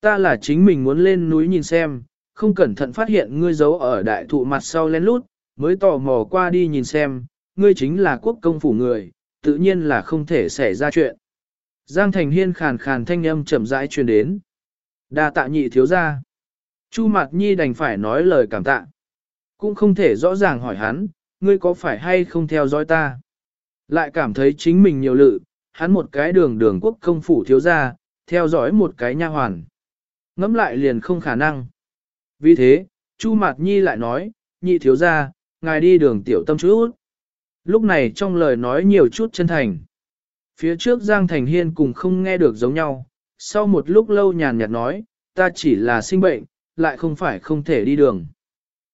A: Ta là chính mình muốn lên núi nhìn xem, không cẩn thận phát hiện ngươi giấu ở đại thụ mặt sau lén lút, mới tò mò qua đi nhìn xem, ngươi chính là quốc công phủ người, tự nhiên là không thể xảy ra chuyện. Giang Thành Hiên khàn khàn thanh âm chậm rãi truyền đến. Đa tạ nhị thiếu gia. Chu Mạt Nhi đành phải nói lời cảm tạ. Cũng không thể rõ ràng hỏi hắn, ngươi có phải hay không theo dõi ta. Lại cảm thấy chính mình nhiều lự, hắn một cái đường đường quốc công phủ thiếu gia, theo dõi một cái nha hoàn. ngẫm lại liền không khả năng. Vì thế, Chu Mạt Nhi lại nói, nhị thiếu gia, ngài đi đường tiểu tâm chút. Lúc này trong lời nói nhiều chút chân thành. Phía trước Giang Thành Hiên cùng không nghe được giống nhau, sau một lúc lâu nhàn nhạt nói, ta chỉ là sinh bệnh, lại không phải không thể đi đường.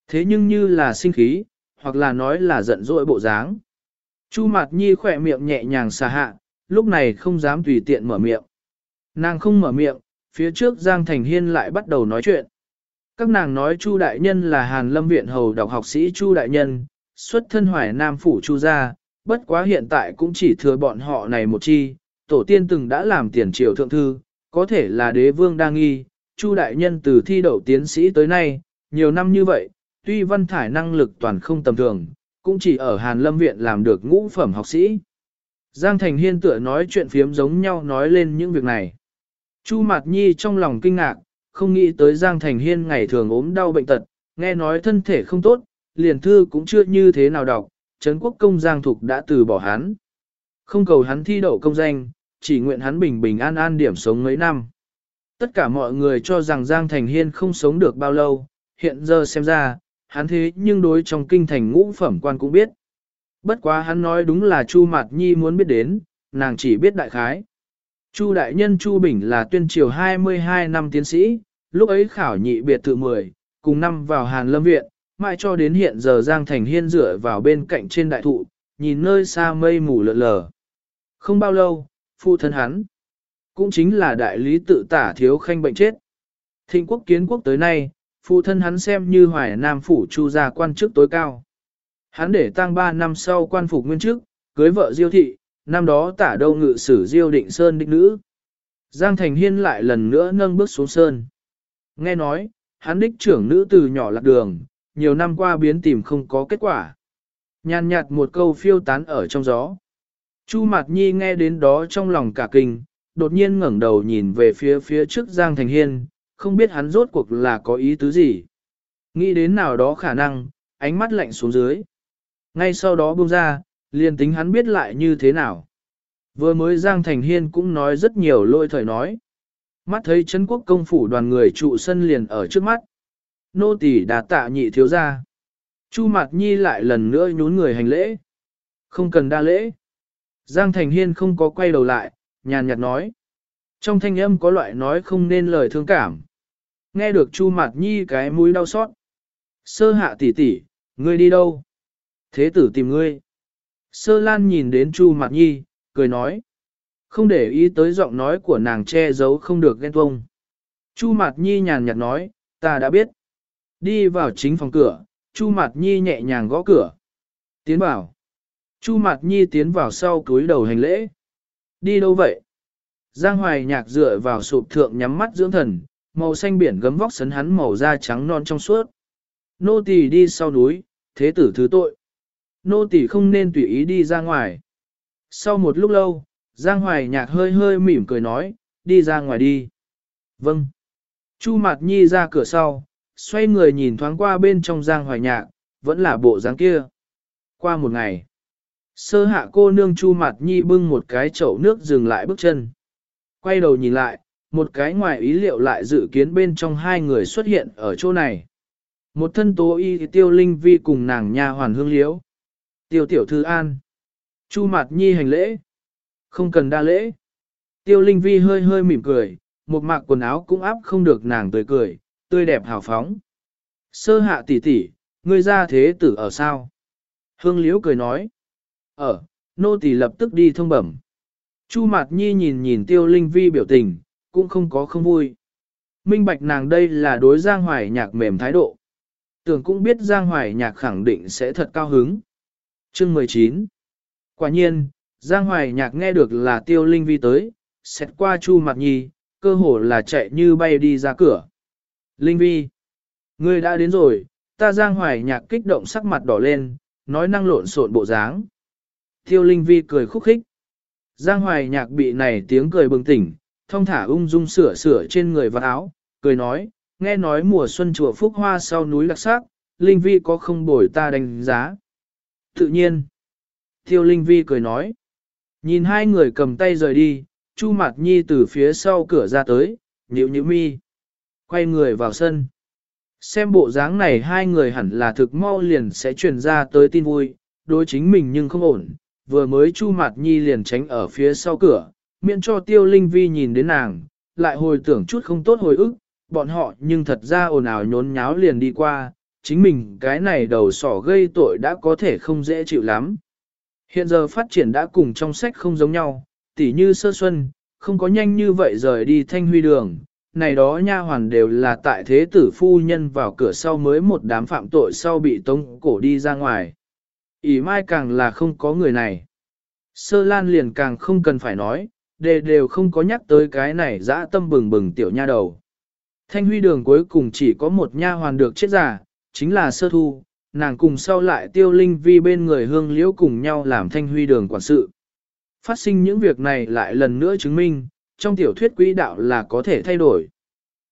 A: Thế nhưng như là sinh khí, hoặc là nói là giận dỗi bộ dáng. Chu Mạt Nhi khỏe miệng nhẹ nhàng xà hạ, lúc này không dám tùy tiện mở miệng. Nàng không mở miệng, phía trước Giang Thành Hiên lại bắt đầu nói chuyện. Các nàng nói Chu Đại Nhân là Hàn Lâm Viện Hầu đọc học sĩ Chu Đại Nhân, xuất thân hoài Nam Phủ Chu gia, bất quá hiện tại cũng chỉ thừa bọn họ này một chi, tổ tiên từng đã làm tiền triều thượng thư, có thể là đế vương đang nghi, Chu Đại Nhân từ thi đậu tiến sĩ tới nay, nhiều năm như vậy, tuy văn thải năng lực toàn không tầm thường, cũng chỉ ở Hàn Lâm Viện làm được ngũ phẩm học sĩ. Giang Thành Hiên tựa nói chuyện phiếm giống nhau nói lên những việc này. Chu Mạt Nhi trong lòng kinh ngạc, không nghĩ tới Giang Thành Hiên ngày thường ốm đau bệnh tật, nghe nói thân thể không tốt, liền thư cũng chưa như thế nào đọc, Trấn Quốc công Giang Thục đã từ bỏ hắn. Không cầu hắn thi đậu công danh, chỉ nguyện hắn bình bình an an điểm sống mấy năm. Tất cả mọi người cho rằng Giang Thành Hiên không sống được bao lâu, hiện giờ xem ra, hắn thế nhưng đối trong kinh thành ngũ phẩm quan cũng biết. Bất quá hắn nói đúng là Chu Mạt Nhi muốn biết đến, nàng chỉ biết đại khái. Chu đại nhân Chu Bình là tuyên triều 22 năm tiến sĩ, lúc ấy khảo nhị biệt thự 10, cùng năm vào Hàn Lâm Viện, mãi cho đến hiện giờ Giang Thành Hiên dựa vào bên cạnh trên đại thụ, nhìn nơi xa mây mù lợn lờ. Không bao lâu, phụ thân hắn, cũng chính là đại lý tự tả thiếu khanh bệnh chết. Thịnh quốc kiến quốc tới nay, phụ thân hắn xem như hoài nam phủ chu gia quan chức tối cao. Hắn để tăng 3 năm sau quan phục nguyên chức, cưới vợ diêu thị, năm đó tả đâu ngự sử diêu định sơn đích nữ. Giang Thành Hiên lại lần nữa nâng bước xuống sơn. Nghe nói, hắn đích trưởng nữ từ nhỏ lạc đường, nhiều năm qua biến tìm không có kết quả. Nhàn nhạt một câu phiêu tán ở trong gió. Chu Mạt Nhi nghe đến đó trong lòng cả kinh, đột nhiên ngẩng đầu nhìn về phía phía trước Giang Thành Hiên, không biết hắn rốt cuộc là có ý tứ gì. Nghĩ đến nào đó khả năng, ánh mắt lạnh xuống dưới. Ngay sau đó buông ra, liền tính hắn biết lại như thế nào. Vừa mới Giang Thành Hiên cũng nói rất nhiều lôi thời nói. Mắt thấy Trấn quốc công phủ đoàn người trụ sân liền ở trước mắt. Nô tỳ đã tạ nhị thiếu gia, Chu Mạt Nhi lại lần nữa nhún người hành lễ. Không cần đa lễ. Giang Thành Hiên không có quay đầu lại, nhàn nhạt nói. Trong thanh âm có loại nói không nên lời thương cảm. Nghe được Chu Mạt Nhi cái mũi đau xót. Sơ hạ tỷ tỷ, ngươi đi đâu? Thế tử tìm ngươi. Sơ Lan nhìn đến Chu Mạt Nhi, cười nói. Không để ý tới giọng nói của nàng che giấu không được ghen tuông. Chu Mạt Nhi nhàn nhạt nói, ta đã biết. Đi vào chính phòng cửa, Chu Mạt Nhi nhẹ nhàng gõ cửa. Tiến vào. Chu Mạt Nhi tiến vào sau túi đầu hành lễ. Đi đâu vậy? Giang Hoài Nhạc dựa vào sụp thượng nhắm mắt dưỡng thần, màu xanh biển gấm vóc sấn hắn màu da trắng non trong suốt. Nô tỳ đi sau núi, thế tử thứ tội. Nô tỳ không nên tùy ý đi ra ngoài. Sau một lúc lâu, Giang Hoài Nhạc hơi hơi mỉm cười nói, đi ra ngoài đi. Vâng. Chu Mạt Nhi ra cửa sau, xoay người nhìn thoáng qua bên trong Giang Hoài Nhạc, vẫn là bộ dáng kia. Qua một ngày, Sơ hạ cô nương chu mặt nhi bưng một cái chậu nước dừng lại bước chân. Quay đầu nhìn lại, một cái ngoài ý liệu lại dự kiến bên trong hai người xuất hiện ở chỗ này. Một thân tố y tiêu linh vi cùng nàng nha hoàn hương liễu. Tiêu tiểu thư an. Chu mặt nhi hành lễ. Không cần đa lễ. Tiêu linh vi hơi hơi mỉm cười, một mạc quần áo cũng áp không được nàng tươi cười, tươi đẹp hào phóng. Sơ hạ tỷ tỷ, ngươi ra thế tử ở sao? Hương liễu cười nói. Ở, nô tỳ lập tức đi thông bẩm. Chu Mạt Nhi nhìn nhìn tiêu linh vi biểu tình, cũng không có không vui. Minh bạch nàng đây là đối Giang Hoài Nhạc mềm thái độ. Tưởng cũng biết Giang Hoài Nhạc khẳng định sẽ thật cao hứng. Chương 19 Quả nhiên, Giang Hoài Nhạc nghe được là tiêu linh vi tới, xét qua Chu Mạt Nhi, cơ hồ là chạy như bay đi ra cửa. Linh vi, ngươi đã đến rồi, ta Giang Hoài Nhạc kích động sắc mặt đỏ lên, nói năng lộn xộn bộ dáng. Tiêu Linh Vi cười khúc khích. Giang Hoài Nhạc bị này tiếng cười bừng tỉnh, thong thả ung dung sửa sửa trên người và áo, cười nói, nghe nói mùa xuân chùa Phúc Hoa sau núi đặc sắc, Linh Vi có không bồi ta đánh giá. Tự nhiên. Tiêu Linh Vi cười nói. Nhìn hai người cầm tay rời đi, Chu Mạt Nhi từ phía sau cửa ra tới, nhíu nhíu mi. Quay người vào sân. Xem bộ dáng này hai người hẳn là thực mau liền sẽ truyền ra tới tin vui, đối chính mình nhưng không ổn, vừa mới Chu Mạt Nhi liền tránh ở phía sau cửa, miễn cho Tiêu Linh Vi nhìn đến nàng, lại hồi tưởng chút không tốt hồi ức, bọn họ nhưng thật ra ồn ào nhốn nháo liền đi qua, chính mình cái này đầu sỏ gây tội đã có thể không dễ chịu lắm. Hiện giờ phát triển đã cùng trong sách không giống nhau, tỉ như sơ xuân, không có nhanh như vậy rời đi thanh huy đường, này đó nha hoàn đều là tại thế tử phu nhân vào cửa sau mới một đám phạm tội sau bị tống cổ đi ra ngoài ỉ mai càng là không có người này. Sơ lan liền càng không cần phải nói, đề đều không có nhắc tới cái này dã tâm bừng bừng tiểu nha đầu. Thanh huy đường cuối cùng chỉ có một nha hoàn được chết giả, chính là sơ thu, nàng cùng sau lại tiêu linh vi bên người hương liễu cùng nhau làm thanh huy đường quản sự. Phát sinh những việc này lại lần nữa chứng minh, trong tiểu thuyết quỹ đạo là có thể thay đổi.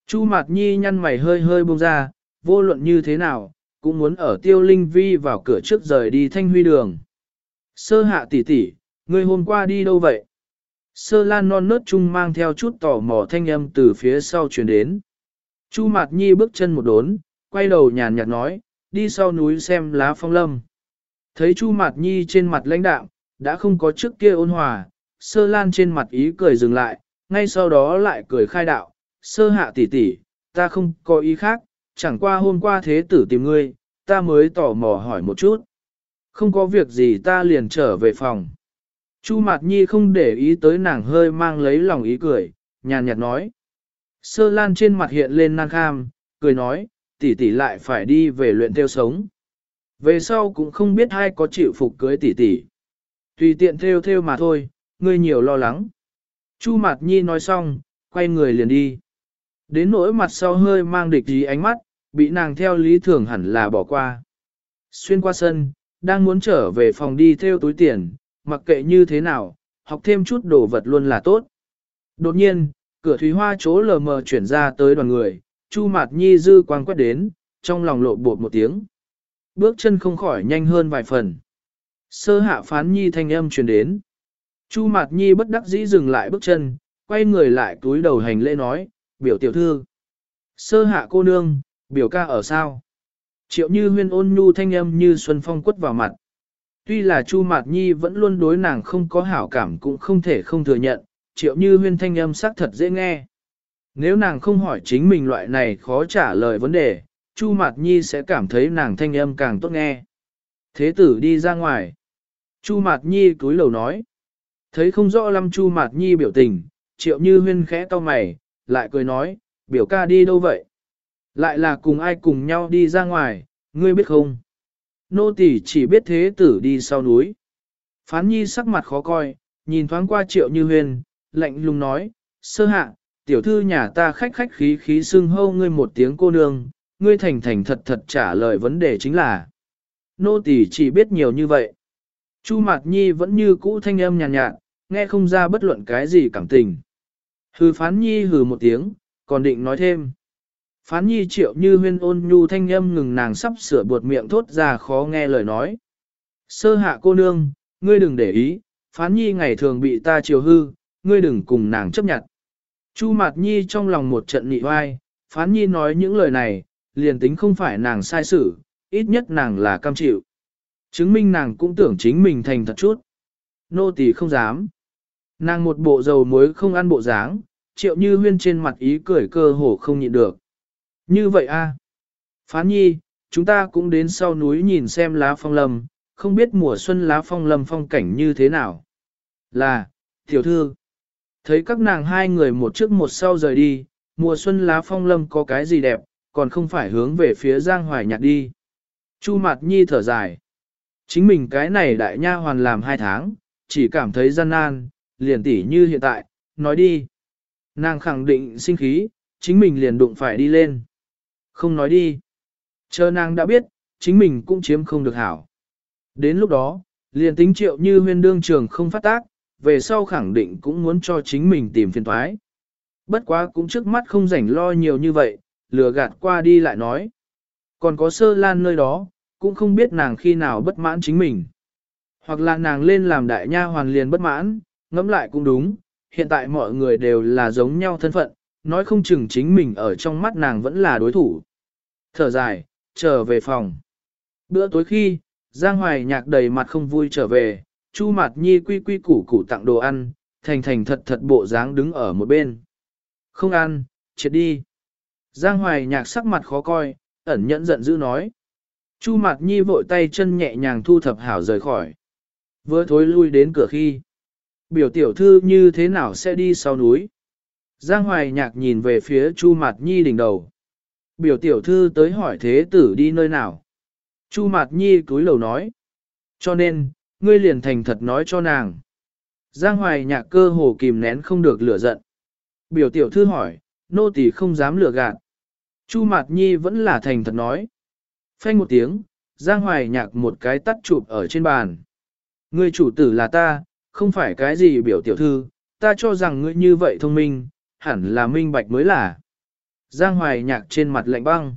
A: Chu Mạt Nhi nhăn mày hơi hơi buông ra, vô luận như thế nào, cũng muốn ở tiêu linh vi vào cửa trước rời đi thanh huy đường. Sơ hạ tỷ tỷ, ngươi hôm qua đi đâu vậy? Sơ lan non nớt chung mang theo chút tò mò thanh âm từ phía sau chuyển đến. Chu Mạt Nhi bước chân một đốn, quay đầu nhàn nhạt nói, đi sau núi xem lá phong lâm. Thấy Chu Mạt Nhi trên mặt lãnh đạm, đã không có trước kia ôn hòa, sơ lan trên mặt ý cười dừng lại, ngay sau đó lại cười khai đạo, sơ hạ tỷ tỷ, ta không có ý khác, chẳng qua hôm qua thế tử tìm ngươi, ta mới tò mò hỏi một chút. Không có việc gì ta liền trở về phòng. Chu Mạt Nhi không để ý tới nàng hơi mang lấy lòng ý cười, nhàn nhạt nói. Sơ Lan trên mặt hiện lên nan kham, cười nói, tỷ tỷ lại phải đi về luyện theo sống. Về sau cũng không biết ai có chịu phục cưới tỷ tỷ. Tùy tiện theo theo mà thôi, ngươi nhiều lo lắng. Chu Mạt Nhi nói xong, quay người liền đi. Đến nỗi mặt sau hơi mang địch ý ánh mắt, bị nàng theo lý thường hẳn là bỏ qua. Xuyên qua sân, đang muốn trở về phòng đi theo túi tiền, mặc kệ như thế nào, học thêm chút đồ vật luôn là tốt. Đột nhiên, cửa thủy hoa chỗ lờ mờ chuyển ra tới đoàn người, Chu Mạt Nhi dư quang quét đến, trong lòng lộ bột một tiếng. Bước chân không khỏi nhanh hơn vài phần. Sơ hạ phán Nhi thanh âm truyền đến. Chu Mạt Nhi bất đắc dĩ dừng lại bước chân, quay người lại túi đầu hành lễ nói, biểu tiểu thư. Sơ hạ cô nương, biểu ca ở sao? Triệu như huyên ôn nhu thanh âm như xuân phong quất vào mặt. Tuy là Chu Mạt Nhi vẫn luôn đối nàng không có hảo cảm cũng không thể không thừa nhận, triệu như huyên thanh âm sắc thật dễ nghe. Nếu nàng không hỏi chính mình loại này khó trả lời vấn đề, Chu Mạt Nhi sẽ cảm thấy nàng thanh âm càng tốt nghe. Thế tử đi ra ngoài. Chu Mạt Nhi cúi lầu nói. Thấy không rõ lắm Chu Mạt Nhi biểu tình, triệu như huyên khẽ to mày, lại cười nói, biểu ca đi đâu vậy? Lại là cùng ai cùng nhau đi ra ngoài, ngươi biết không? Nô tỳ chỉ biết thế tử đi sau núi. Phán nhi sắc mặt khó coi, nhìn thoáng qua triệu như huyên lạnh lùng nói, sơ hạ, tiểu thư nhà ta khách khách khí khí xưng hâu ngươi một tiếng cô nương, ngươi thành thành thật thật trả lời vấn đề chính là. Nô tỳ chỉ biết nhiều như vậy. Chu Mạt Nhi vẫn như cũ thanh âm nhàn nhạt, nhạt, nghe không ra bất luận cái gì cảm tình. Hừ phán Nhi hừ một tiếng, còn định nói thêm. Phán nhi triệu như huyên ôn nhu thanh âm ngừng nàng sắp sửa buột miệng thốt ra khó nghe lời nói. Sơ hạ cô nương, ngươi đừng để ý, phán nhi ngày thường bị ta chiều hư, ngươi đừng cùng nàng chấp nhận. Chu Mạt Nhi trong lòng một trận nị oai, phán nhi nói những lời này, liền tính không phải nàng sai sự, ít nhất nàng là cam chịu. Chứng minh nàng cũng tưởng chính mình thành thật chút. Nô tỳ không dám. Nàng một bộ dầu muối không ăn bộ dáng, triệu như huyên trên mặt ý cười cơ hồ không nhịn được. Như vậy a Phán nhi, chúng ta cũng đến sau núi nhìn xem lá phong lâm, không biết mùa xuân lá phong lâm phong cảnh như thế nào. Là, tiểu thư, thấy các nàng hai người một trước một sau rời đi, mùa xuân lá phong lâm có cái gì đẹp, còn không phải hướng về phía giang hoài nhạc đi. Chu mặt nhi thở dài. Chính mình cái này đại nha hoàn làm hai tháng, chỉ cảm thấy gian nan, liền tỉ như hiện tại, nói đi. Nàng khẳng định sinh khí, chính mình liền đụng phải đi lên. Không nói đi. Chờ nàng đã biết, chính mình cũng chiếm không được hảo. Đến lúc đó, liền tính triệu như huyên đương trường không phát tác, về sau khẳng định cũng muốn cho chính mình tìm phiền thoái. Bất quá cũng trước mắt không rảnh lo nhiều như vậy, lừa gạt qua đi lại nói. Còn có sơ lan nơi đó, cũng không biết nàng khi nào bất mãn chính mình. Hoặc là nàng lên làm đại nha hoàn liền bất mãn, ngẫm lại cũng đúng, hiện tại mọi người đều là giống nhau thân phận, nói không chừng chính mình ở trong mắt nàng vẫn là đối thủ. Thở dài, trở về phòng. Bữa tối khi, Giang Hoài nhạc đầy mặt không vui trở về, Chu Mạt Nhi quy quy củ củ tặng đồ ăn, thành thành thật thật bộ dáng đứng ở một bên. Không ăn, chết đi. Giang Hoài nhạc sắc mặt khó coi, ẩn nhẫn giận dữ nói. Chu Mạt Nhi vội tay chân nhẹ nhàng thu thập hảo rời khỏi. Vừa thối lui đến cửa khi. Biểu tiểu thư như thế nào sẽ đi sau núi? Giang Hoài nhạc nhìn về phía Chu Mạt Nhi đỉnh đầu. Biểu tiểu thư tới hỏi thế tử đi nơi nào? Chu Mạt Nhi cúi lầu nói. Cho nên, ngươi liền thành thật nói cho nàng. Giang Hoài nhạc cơ hồ kìm nén không được lửa giận. Biểu tiểu thư hỏi, nô tỳ không dám lừa gạt. Chu Mạt Nhi vẫn là thành thật nói. Phanh một tiếng, Giang Hoài nhạc một cái tắt chụp ở trên bàn. Ngươi chủ tử là ta, không phải cái gì biểu tiểu thư, ta cho rằng ngươi như vậy thông minh, hẳn là minh bạch mới là. Giang Hoài nhạc trên mặt lạnh băng.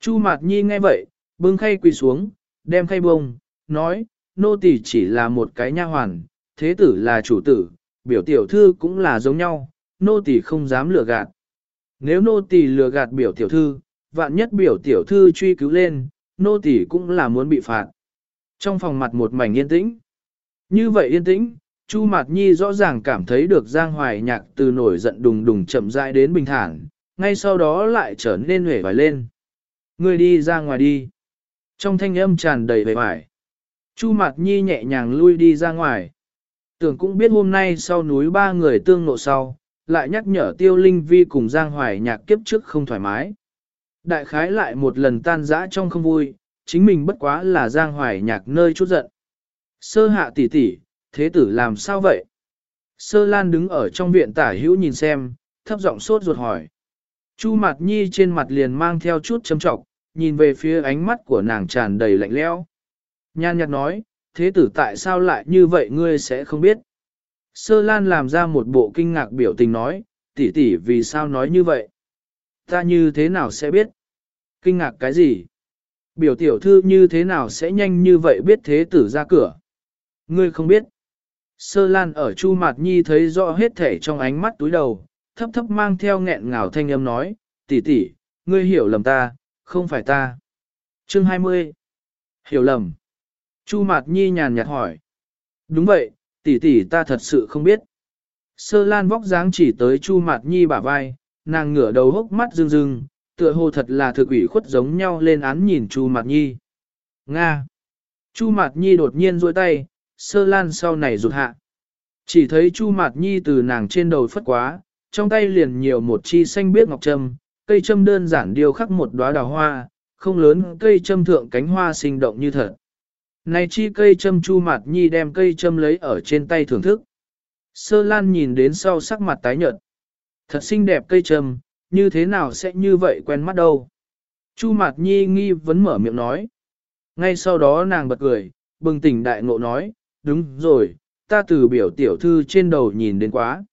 A: Chu Mạt Nhi nghe vậy, bưng khay quỳ xuống, đem khay bông, nói, nô tỳ chỉ là một cái nha hoàn, thế tử là chủ tử, biểu tiểu thư cũng là giống nhau, nô tỳ không dám lừa gạt. Nếu nô tỳ lừa gạt biểu tiểu thư, vạn nhất biểu tiểu thư truy cứu lên, nô tỳ cũng là muốn bị phạt. Trong phòng mặt một mảnh yên tĩnh. Như vậy yên tĩnh, Chu Mạt Nhi rõ ràng cảm thấy được Giang Hoài Nhạc từ nổi giận đùng đùng chậm rãi đến bình thản, ngay sau đó lại trở nên huệ vải lên. Người đi ra ngoài đi. Trong thanh âm tràn đầy vẻ vải. Chu Mạt Nhi nhẹ nhàng lui đi ra ngoài. Tưởng cũng biết hôm nay sau núi ba người tương nộ sau, lại nhắc nhở Tiêu Linh Vi cùng Giang Hoài Nhạc kiếp trước không thoải mái. Đại khái lại một lần tan rã trong không vui, chính mình bất quá là Giang Hoài Nhạc nơi chút giận. Sơ hạ tỷ tỷ, thế tử làm sao vậy? Sơ Lan đứng ở trong viện tả hữu nhìn xem, thấp giọng sốt ruột hỏi. Chu Mạt Nhi trên mặt liền mang theo chút châm trọng, nhìn về phía ánh mắt của nàng tràn đầy lạnh lẽo. Nhan nhạt nói, thế tử tại sao lại như vậy ngươi sẽ không biết. Sơ Lan làm ra một bộ kinh ngạc biểu tình nói, tỷ tỷ vì sao nói như vậy? Ta như thế nào sẽ biết? Kinh ngạc cái gì? Biểu tiểu thư như thế nào sẽ nhanh như vậy biết thế tử ra cửa? Ngươi không biết. Sơ Lan ở Chu Mạt Nhi thấy rõ hết thể trong ánh mắt túi đầu, thấp thấp mang theo nghẹn ngào thanh âm nói, tỷ tỷ, ngươi hiểu lầm ta, không phải ta. Chương 20. Hiểu lầm. Chu Mạt Nhi nhàn nhạt hỏi. Đúng vậy, tỷ tỷ ta thật sự không biết. Sơ Lan vóc dáng chỉ tới Chu Mạt Nhi bả vai, nàng ngửa đầu hốc mắt rưng rưng, tựa hồ thật là thực ủy khuất giống nhau lên án nhìn Chu Mạt Nhi. Nga. Chu Mạt Nhi đột nhiên duỗi tay, Sơ Lan sau này rụt hạ. Chỉ thấy Chu Mạt Nhi từ nàng trên đầu phất quá, trong tay liền nhiều một chi xanh biếc ngọc trâm, cây trâm đơn giản điêu khắc một đóa đào hoa, không lớn cây trâm thượng cánh hoa sinh động như thật. Này chi cây châm chu mặt nhi đem cây châm lấy ở trên tay thưởng thức. Sơ lan nhìn đến sau sắc mặt tái nhợt. Thật xinh đẹp cây trầm như thế nào sẽ như vậy quen mắt đâu. Chu mạt nhi nghi vấn mở miệng nói. Ngay sau đó nàng bật cười, bừng tỉnh đại ngộ nói, đúng rồi, ta từ biểu tiểu thư trên đầu nhìn đến quá.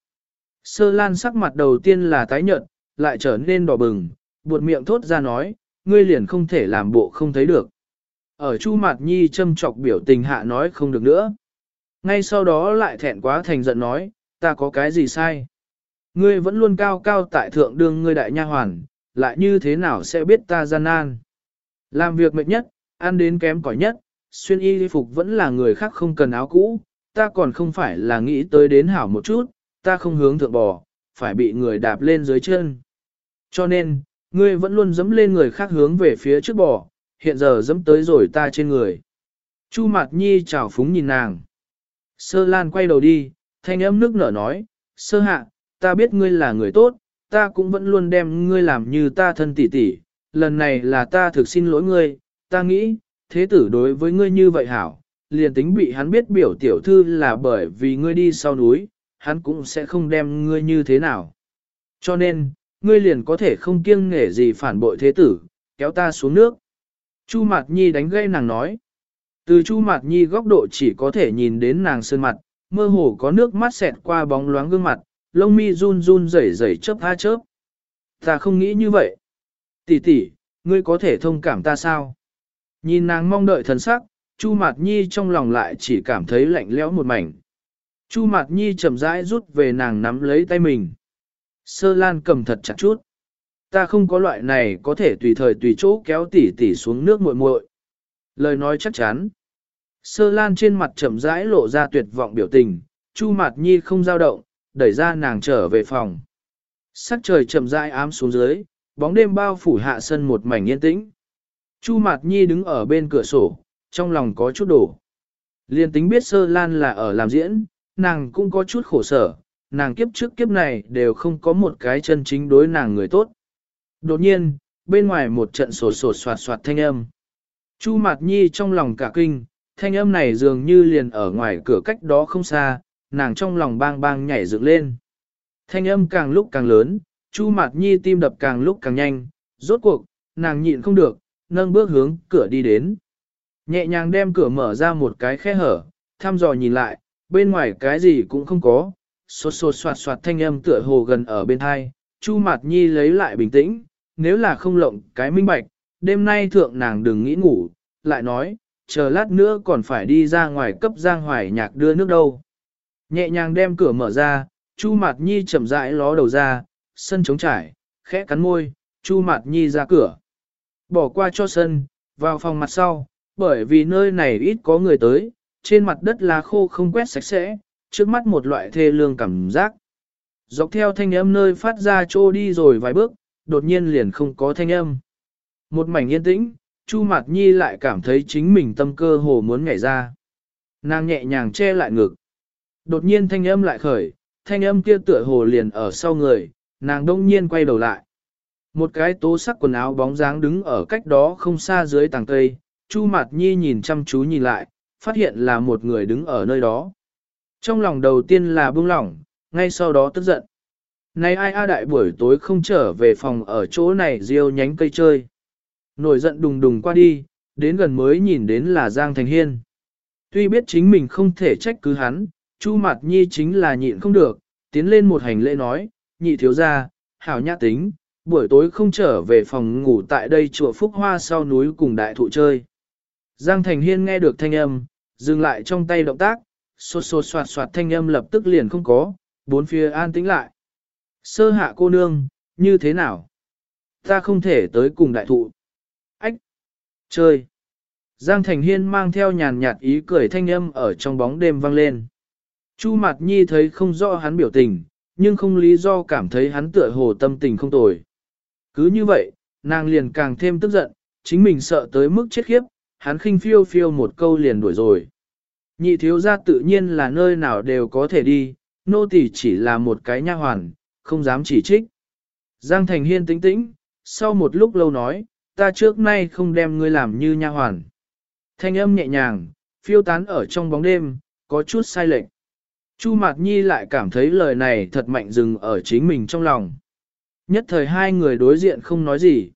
A: Sơ lan sắc mặt đầu tiên là tái nhợt, lại trở nên đỏ bừng, buột miệng thốt ra nói, ngươi liền không thể làm bộ không thấy được. Ở Chu Mạt Nhi châm chọc biểu tình hạ nói không được nữa. Ngay sau đó lại thẹn quá thành giận nói, ta có cái gì sai? Ngươi vẫn luôn cao cao tại thượng đương ngươi đại nha hoàn, lại như thế nào sẽ biết ta gian nan? Làm việc mệt nhất, ăn đến kém cỏi nhất, xuyên y phục vẫn là người khác không cần áo cũ, ta còn không phải là nghĩ tới đến hảo một chút, ta không hướng thượng bò, phải bị người đạp lên dưới chân. Cho nên, ngươi vẫn luôn dẫm lên người khác hướng về phía trước bò, hiện giờ dẫm tới rồi ta trên người. Chu Mạt Nhi chào phúng nhìn nàng. Sơ Lan quay đầu đi, thanh âm nước nở nói, sơ hạ, ta biết ngươi là người tốt, ta cũng vẫn luôn đem ngươi làm như ta thân tỷ tỷ, lần này là ta thực xin lỗi ngươi, ta nghĩ, thế tử đối với ngươi như vậy hảo, liền tính bị hắn biết biểu tiểu thư là bởi vì ngươi đi sau núi, hắn cũng sẽ không đem ngươi như thế nào. Cho nên, ngươi liền có thể không kiêng nghể gì phản bội thế tử, kéo ta xuống nước. Chu Mạt Nhi đánh gây nàng nói. Từ Chu Mạt Nhi góc độ chỉ có thể nhìn đến nàng sơn mặt, mơ hồ có nước mắt xẹt qua bóng loáng gương mặt, lông mi run run rẩy rẩy chớp ha chớp. Ta không nghĩ như vậy. Tỷ tỷ, ngươi có thể thông cảm ta sao? Nhìn nàng mong đợi thần sắc, Chu Mạt Nhi trong lòng lại chỉ cảm thấy lạnh lẽo một mảnh. Chu Mạt Nhi chậm rãi rút về nàng nắm lấy tay mình. Sơ Lan cầm thật chặt chút. Ta không có loại này có thể tùy thời tùy chỗ kéo tỷ tỷ xuống nước muội muội. Lời nói chắc chắn. Sơ Lan trên mặt chậm rãi lộ ra tuyệt vọng biểu tình, Chu Mạt Nhi không dao động, đẩy ra nàng trở về phòng. Sắc trời chậm rãi ám xuống dưới, bóng đêm bao phủ hạ sân một mảnh yên tĩnh. Chu Mạt Nhi đứng ở bên cửa sổ, trong lòng có chút đổ. Liên tính biết Sơ Lan là ở làm diễn, nàng cũng có chút khổ sở, nàng kiếp trước kiếp này đều không có một cái chân chính đối nàng người tốt. Đột nhiên, bên ngoài một trận sổ sổ soạt soạt thanh âm. Chu Mạt Nhi trong lòng cả kinh, thanh âm này dường như liền ở ngoài cửa cách đó không xa, nàng trong lòng bang bang nhảy dựng lên. Thanh âm càng lúc càng lớn, Chu Mạt Nhi tim đập càng lúc càng nhanh, rốt cuộc, nàng nhịn không được, nâng bước hướng cửa đi đến. Nhẹ nhàng đem cửa mở ra một cái khe hở, thăm dò nhìn lại, bên ngoài cái gì cũng không có, sột sột soạt soạt thanh âm tựa hồ gần ở bên hai, Chu Mạt Nhi lấy lại bình tĩnh, nếu là không lộng cái minh bạch, đêm nay thượng nàng đừng nghĩ ngủ, lại nói, chờ lát nữa còn phải đi ra ngoài cấp giang hoài nhạc đưa nước đâu. Nhẹ nhàng đem cửa mở ra, Chu Mạt Nhi chậm rãi ló đầu ra, sân trống trải, khẽ cắn môi, Chu Mạt Nhi ra cửa. Bỏ qua cho sân, vào phòng mặt sau, bởi vì nơi này ít có người tới, trên mặt đất lá khô không quét sạch sẽ, trước mắt một loại thê lương cảm giác. Dọc theo thanh âm nơi phát ra trô đi rồi vài bước, đột nhiên liền không có thanh âm. Một mảnh yên tĩnh, Chu Mạt Nhi lại cảm thấy chính mình tâm cơ hồ muốn nhảy ra. Nàng nhẹ nhàng che lại ngực. Đột nhiên thanh âm lại khởi, thanh âm kia tựa hồ liền ở sau người, nàng đông nhiên quay đầu lại. Một cái tố sắc quần áo bóng dáng đứng ở cách đó không xa dưới tàng cây, Chu Mạt Nhi nhìn chăm chú nhìn lại, phát hiện là một người đứng ở nơi đó. Trong lòng đầu tiên là bưng lỏng, ngay sau đó tức giận. Này ai a đại buổi tối không trở về phòng ở chỗ này riêu nhánh cây chơi. Nổi giận đùng đùng qua đi, đến gần mới nhìn đến là Giang Thành Hiên. Tuy biết chính mình không thể trách cứ hắn, Chu Mạt Nhi chính là nhịn không được, tiến lên một hành lễ nói, nhị thiếu gia, hảo nhã tính, buổi tối không trở về phòng ngủ tại đây chùa Phúc Hoa sau núi cùng đại thụ chơi. Giang Thành Hiên nghe được thanh âm, dừng lại trong tay động tác, xô xô soạt soạt thanh âm lập tức liền không có, bốn phía an tĩnh lại. Sơ hạ cô nương, như thế nào? Ta không thể tới cùng đại thụ. Ách! Chơi! Giang Thành Hiên mang theo nhàn nhạt ý cười thanh âm ở trong bóng đêm vang lên. Chu Mạt Nhi thấy không rõ hắn biểu tình, nhưng không lý do cảm thấy hắn tựa hồ tâm tình không tồi. Cứ như vậy, nàng liền càng thêm tức giận, chính mình sợ tới mức chết khiếp, hắn khinh phiêu phiêu một câu liền đuổi rồi. Nhị thiếu gia tự nhiên là nơi nào đều có thể đi, nô tỳ chỉ là một cái nha hoàn, không dám chỉ trích. Giang Thành Hiên tĩnh tĩnh, sau một lúc lâu nói, ta trước nay không đem ngươi làm như nha hoàn. Thanh âm nhẹ nhàng, phiêu tán ở trong bóng đêm, có chút sai lệch. Chu Mạt Nhi lại cảm thấy lời này thật mạnh dừng ở chính mình trong lòng. Nhất thời hai người đối diện không nói gì.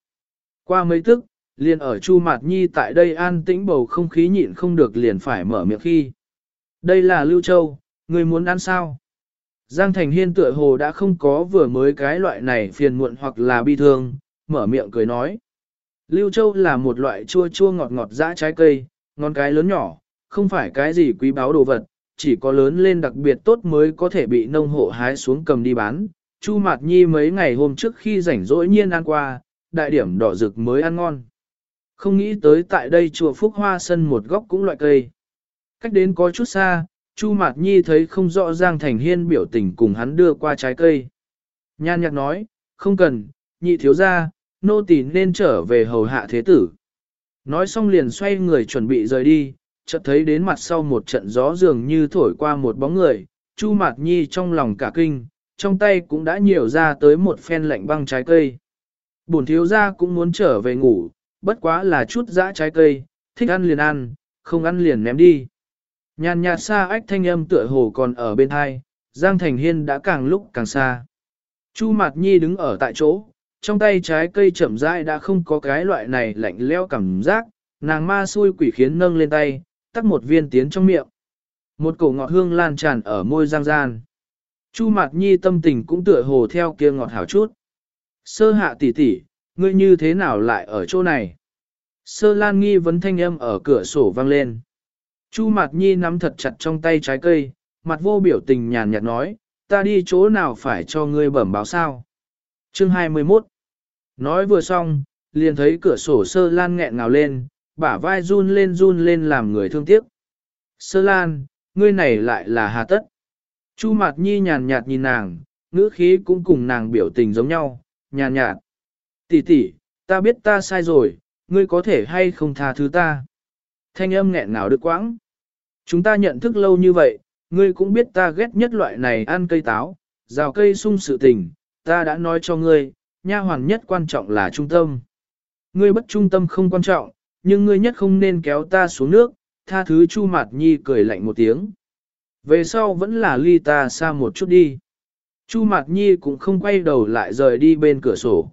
A: Qua mấy tức, liền ở Chu Mạt Nhi tại đây an tĩnh bầu không khí nhịn không được liền phải mở miệng khi. Đây là Lưu Châu, người muốn ăn sao? Giang Thành Hiên tựa hồ đã không có vừa mới cái loại này phiền muộn hoặc là bi thương, mở miệng cười nói. Lưu Châu là một loại chua chua ngọt ngọt dã trái cây, ngon cái lớn nhỏ, không phải cái gì quý báu đồ vật, chỉ có lớn lên đặc biệt tốt mới có thể bị nông hộ hái xuống cầm đi bán. Chu Mạt Nhi mấy ngày hôm trước khi rảnh rỗi nhiên ăn qua, đại điểm đỏ rực mới ăn ngon. Không nghĩ tới tại đây chùa Phúc Hoa sân một góc cũng loại cây. Cách đến có chút xa, Chu Mạt Nhi thấy không rõ Giang Thành Hiên biểu tình cùng hắn đưa qua trái cây. Nhan nhạc nói, không cần, nhị thiếu ra, nô tỳ nên trở về hầu hạ thế tử. Nói xong liền xoay người chuẩn bị rời đi, chợt thấy đến mặt sau một trận gió dường như thổi qua một bóng người, Chu Mạt Nhi trong lòng cả kinh, trong tay cũng đã nhiều ra tới một phen lạnh băng trái cây. Bổn thiếu gia cũng muốn trở về ngủ, bất quá là chút dã trái cây, thích ăn liền ăn, không ăn liền ném đi. Nhàn nhạt xa ách thanh âm tựa hồ còn ở bên hai, Giang Thành Hiên đã càng lúc càng xa. Chu Mạt Nhi đứng ở tại chỗ, trong tay trái cây chậm rãi đã không có cái loại này lạnh leo cảm giác, nàng ma xui quỷ khiến nâng lên tay, tắt một viên tiến trong miệng. Một cổ ngọt hương lan tràn ở môi giang gian. Chu Mạt Nhi tâm tình cũng tựa hồ theo kia ngọt hảo chút. Sơ hạ tỷ tỷ, ngươi như thế nào lại ở chỗ này? Sơ Lan nghi vấn thanh âm ở cửa sổ vang lên. Chu Mạt Nhi nắm thật chặt trong tay trái cây, mặt vô biểu tình nhàn nhạt nói, ta đi chỗ nào phải cho ngươi bẩm báo sao? Chương 21 Nói vừa xong, liền thấy cửa sổ Sơ Lan nghẹn ngào lên, bả vai run lên run lên làm người thương tiếc. Sơ Lan, ngươi này lại là hà tất. Chu Mạt Nhi nhàn nhạt nhìn nàng, ngữ khí cũng cùng nàng biểu tình giống nhau, nhàn nhạt. Tỷ tỷ, ta biết ta sai rồi, ngươi có thể hay không tha thứ ta. Thanh âm nghẹn ngào được quãng. Chúng ta nhận thức lâu như vậy, ngươi cũng biết ta ghét nhất loại này ăn cây táo, rào cây sung sự tình, ta đã nói cho ngươi, nha hoàn nhất quan trọng là trung tâm. Ngươi bất trung tâm không quan trọng, nhưng ngươi nhất không nên kéo ta xuống nước, tha thứ Chu Mạt Nhi cười lạnh một tiếng. Về sau vẫn là ly ta xa một chút đi. Chu Mạt Nhi cũng không quay đầu lại rời đi bên cửa sổ.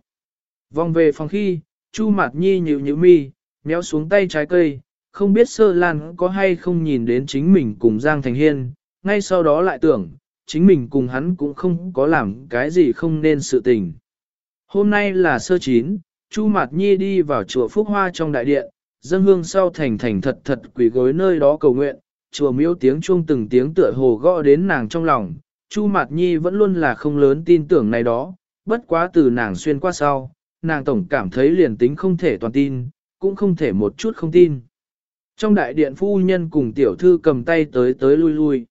A: Vòng về phòng khi, Chu Mạt Nhi nhíu nhíu mi, méo xuống tay trái cây, không biết Sơ Lan có hay không nhìn đến chính mình cùng Giang Thành Hiên, ngay sau đó lại tưởng, chính mình cùng hắn cũng không có làm cái gì không nên sự tình. Hôm nay là sơ chín, Chu Mạt Nhi đi vào chùa Phúc Hoa trong đại điện, dân hương sau thành thành thật thật quỷ gối nơi đó cầu nguyện, chùa miếu tiếng chuông từng tiếng tựa hồ gõ đến nàng trong lòng, Chu Mạt Nhi vẫn luôn là không lớn tin tưởng này đó, bất quá từ nàng xuyên qua sau, nàng tổng cảm thấy liền tính không thể toàn tin, cũng không thể một chút không tin. Trong đại điện phu nhân cùng tiểu thư cầm tay tới tới lui lui.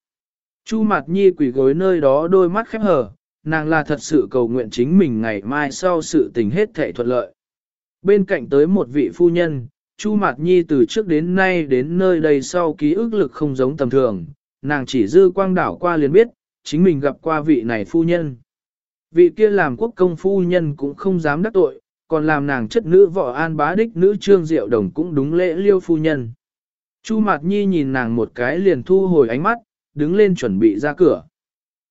A: Chu Mạt Nhi quỷ gối nơi đó đôi mắt khép hờ, nàng là thật sự cầu nguyện chính mình ngày mai sau sự tình hết thể thuận lợi. Bên cạnh tới một vị phu nhân, Chu Mạt Nhi từ trước đến nay đến nơi đây sau ký ức lực không giống tầm thường, nàng chỉ dư quang đảo qua liền biết, chính mình gặp qua vị này phu nhân. Vị kia làm quốc công phu nhân cũng không dám đắc tội, còn làm nàng chất nữ võ an bá đích nữ trương diệu đồng cũng đúng lễ liêu phu nhân. Chu Mạt Nhi nhìn nàng một cái liền thu hồi ánh mắt, đứng lên chuẩn bị ra cửa.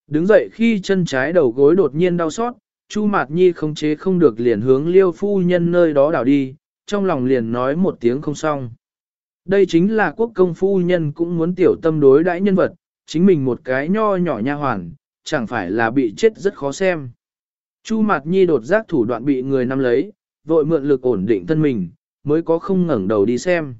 A: Đứng dậy khi chân trái đầu gối đột nhiên đau xót, Chu Mạt Nhi không chế không được liền hướng liêu phu nhân nơi đó đảo đi, trong lòng liền nói một tiếng không xong. Đây chính là quốc công phu nhân cũng muốn tiểu tâm đối đãi nhân vật, chính mình một cái nho nhỏ nha hoàn, chẳng phải là bị chết rất khó xem. Chu Mạt Nhi đột giác thủ đoạn bị người nắm lấy, vội mượn lực ổn định thân mình, mới có không ngẩng đầu đi xem.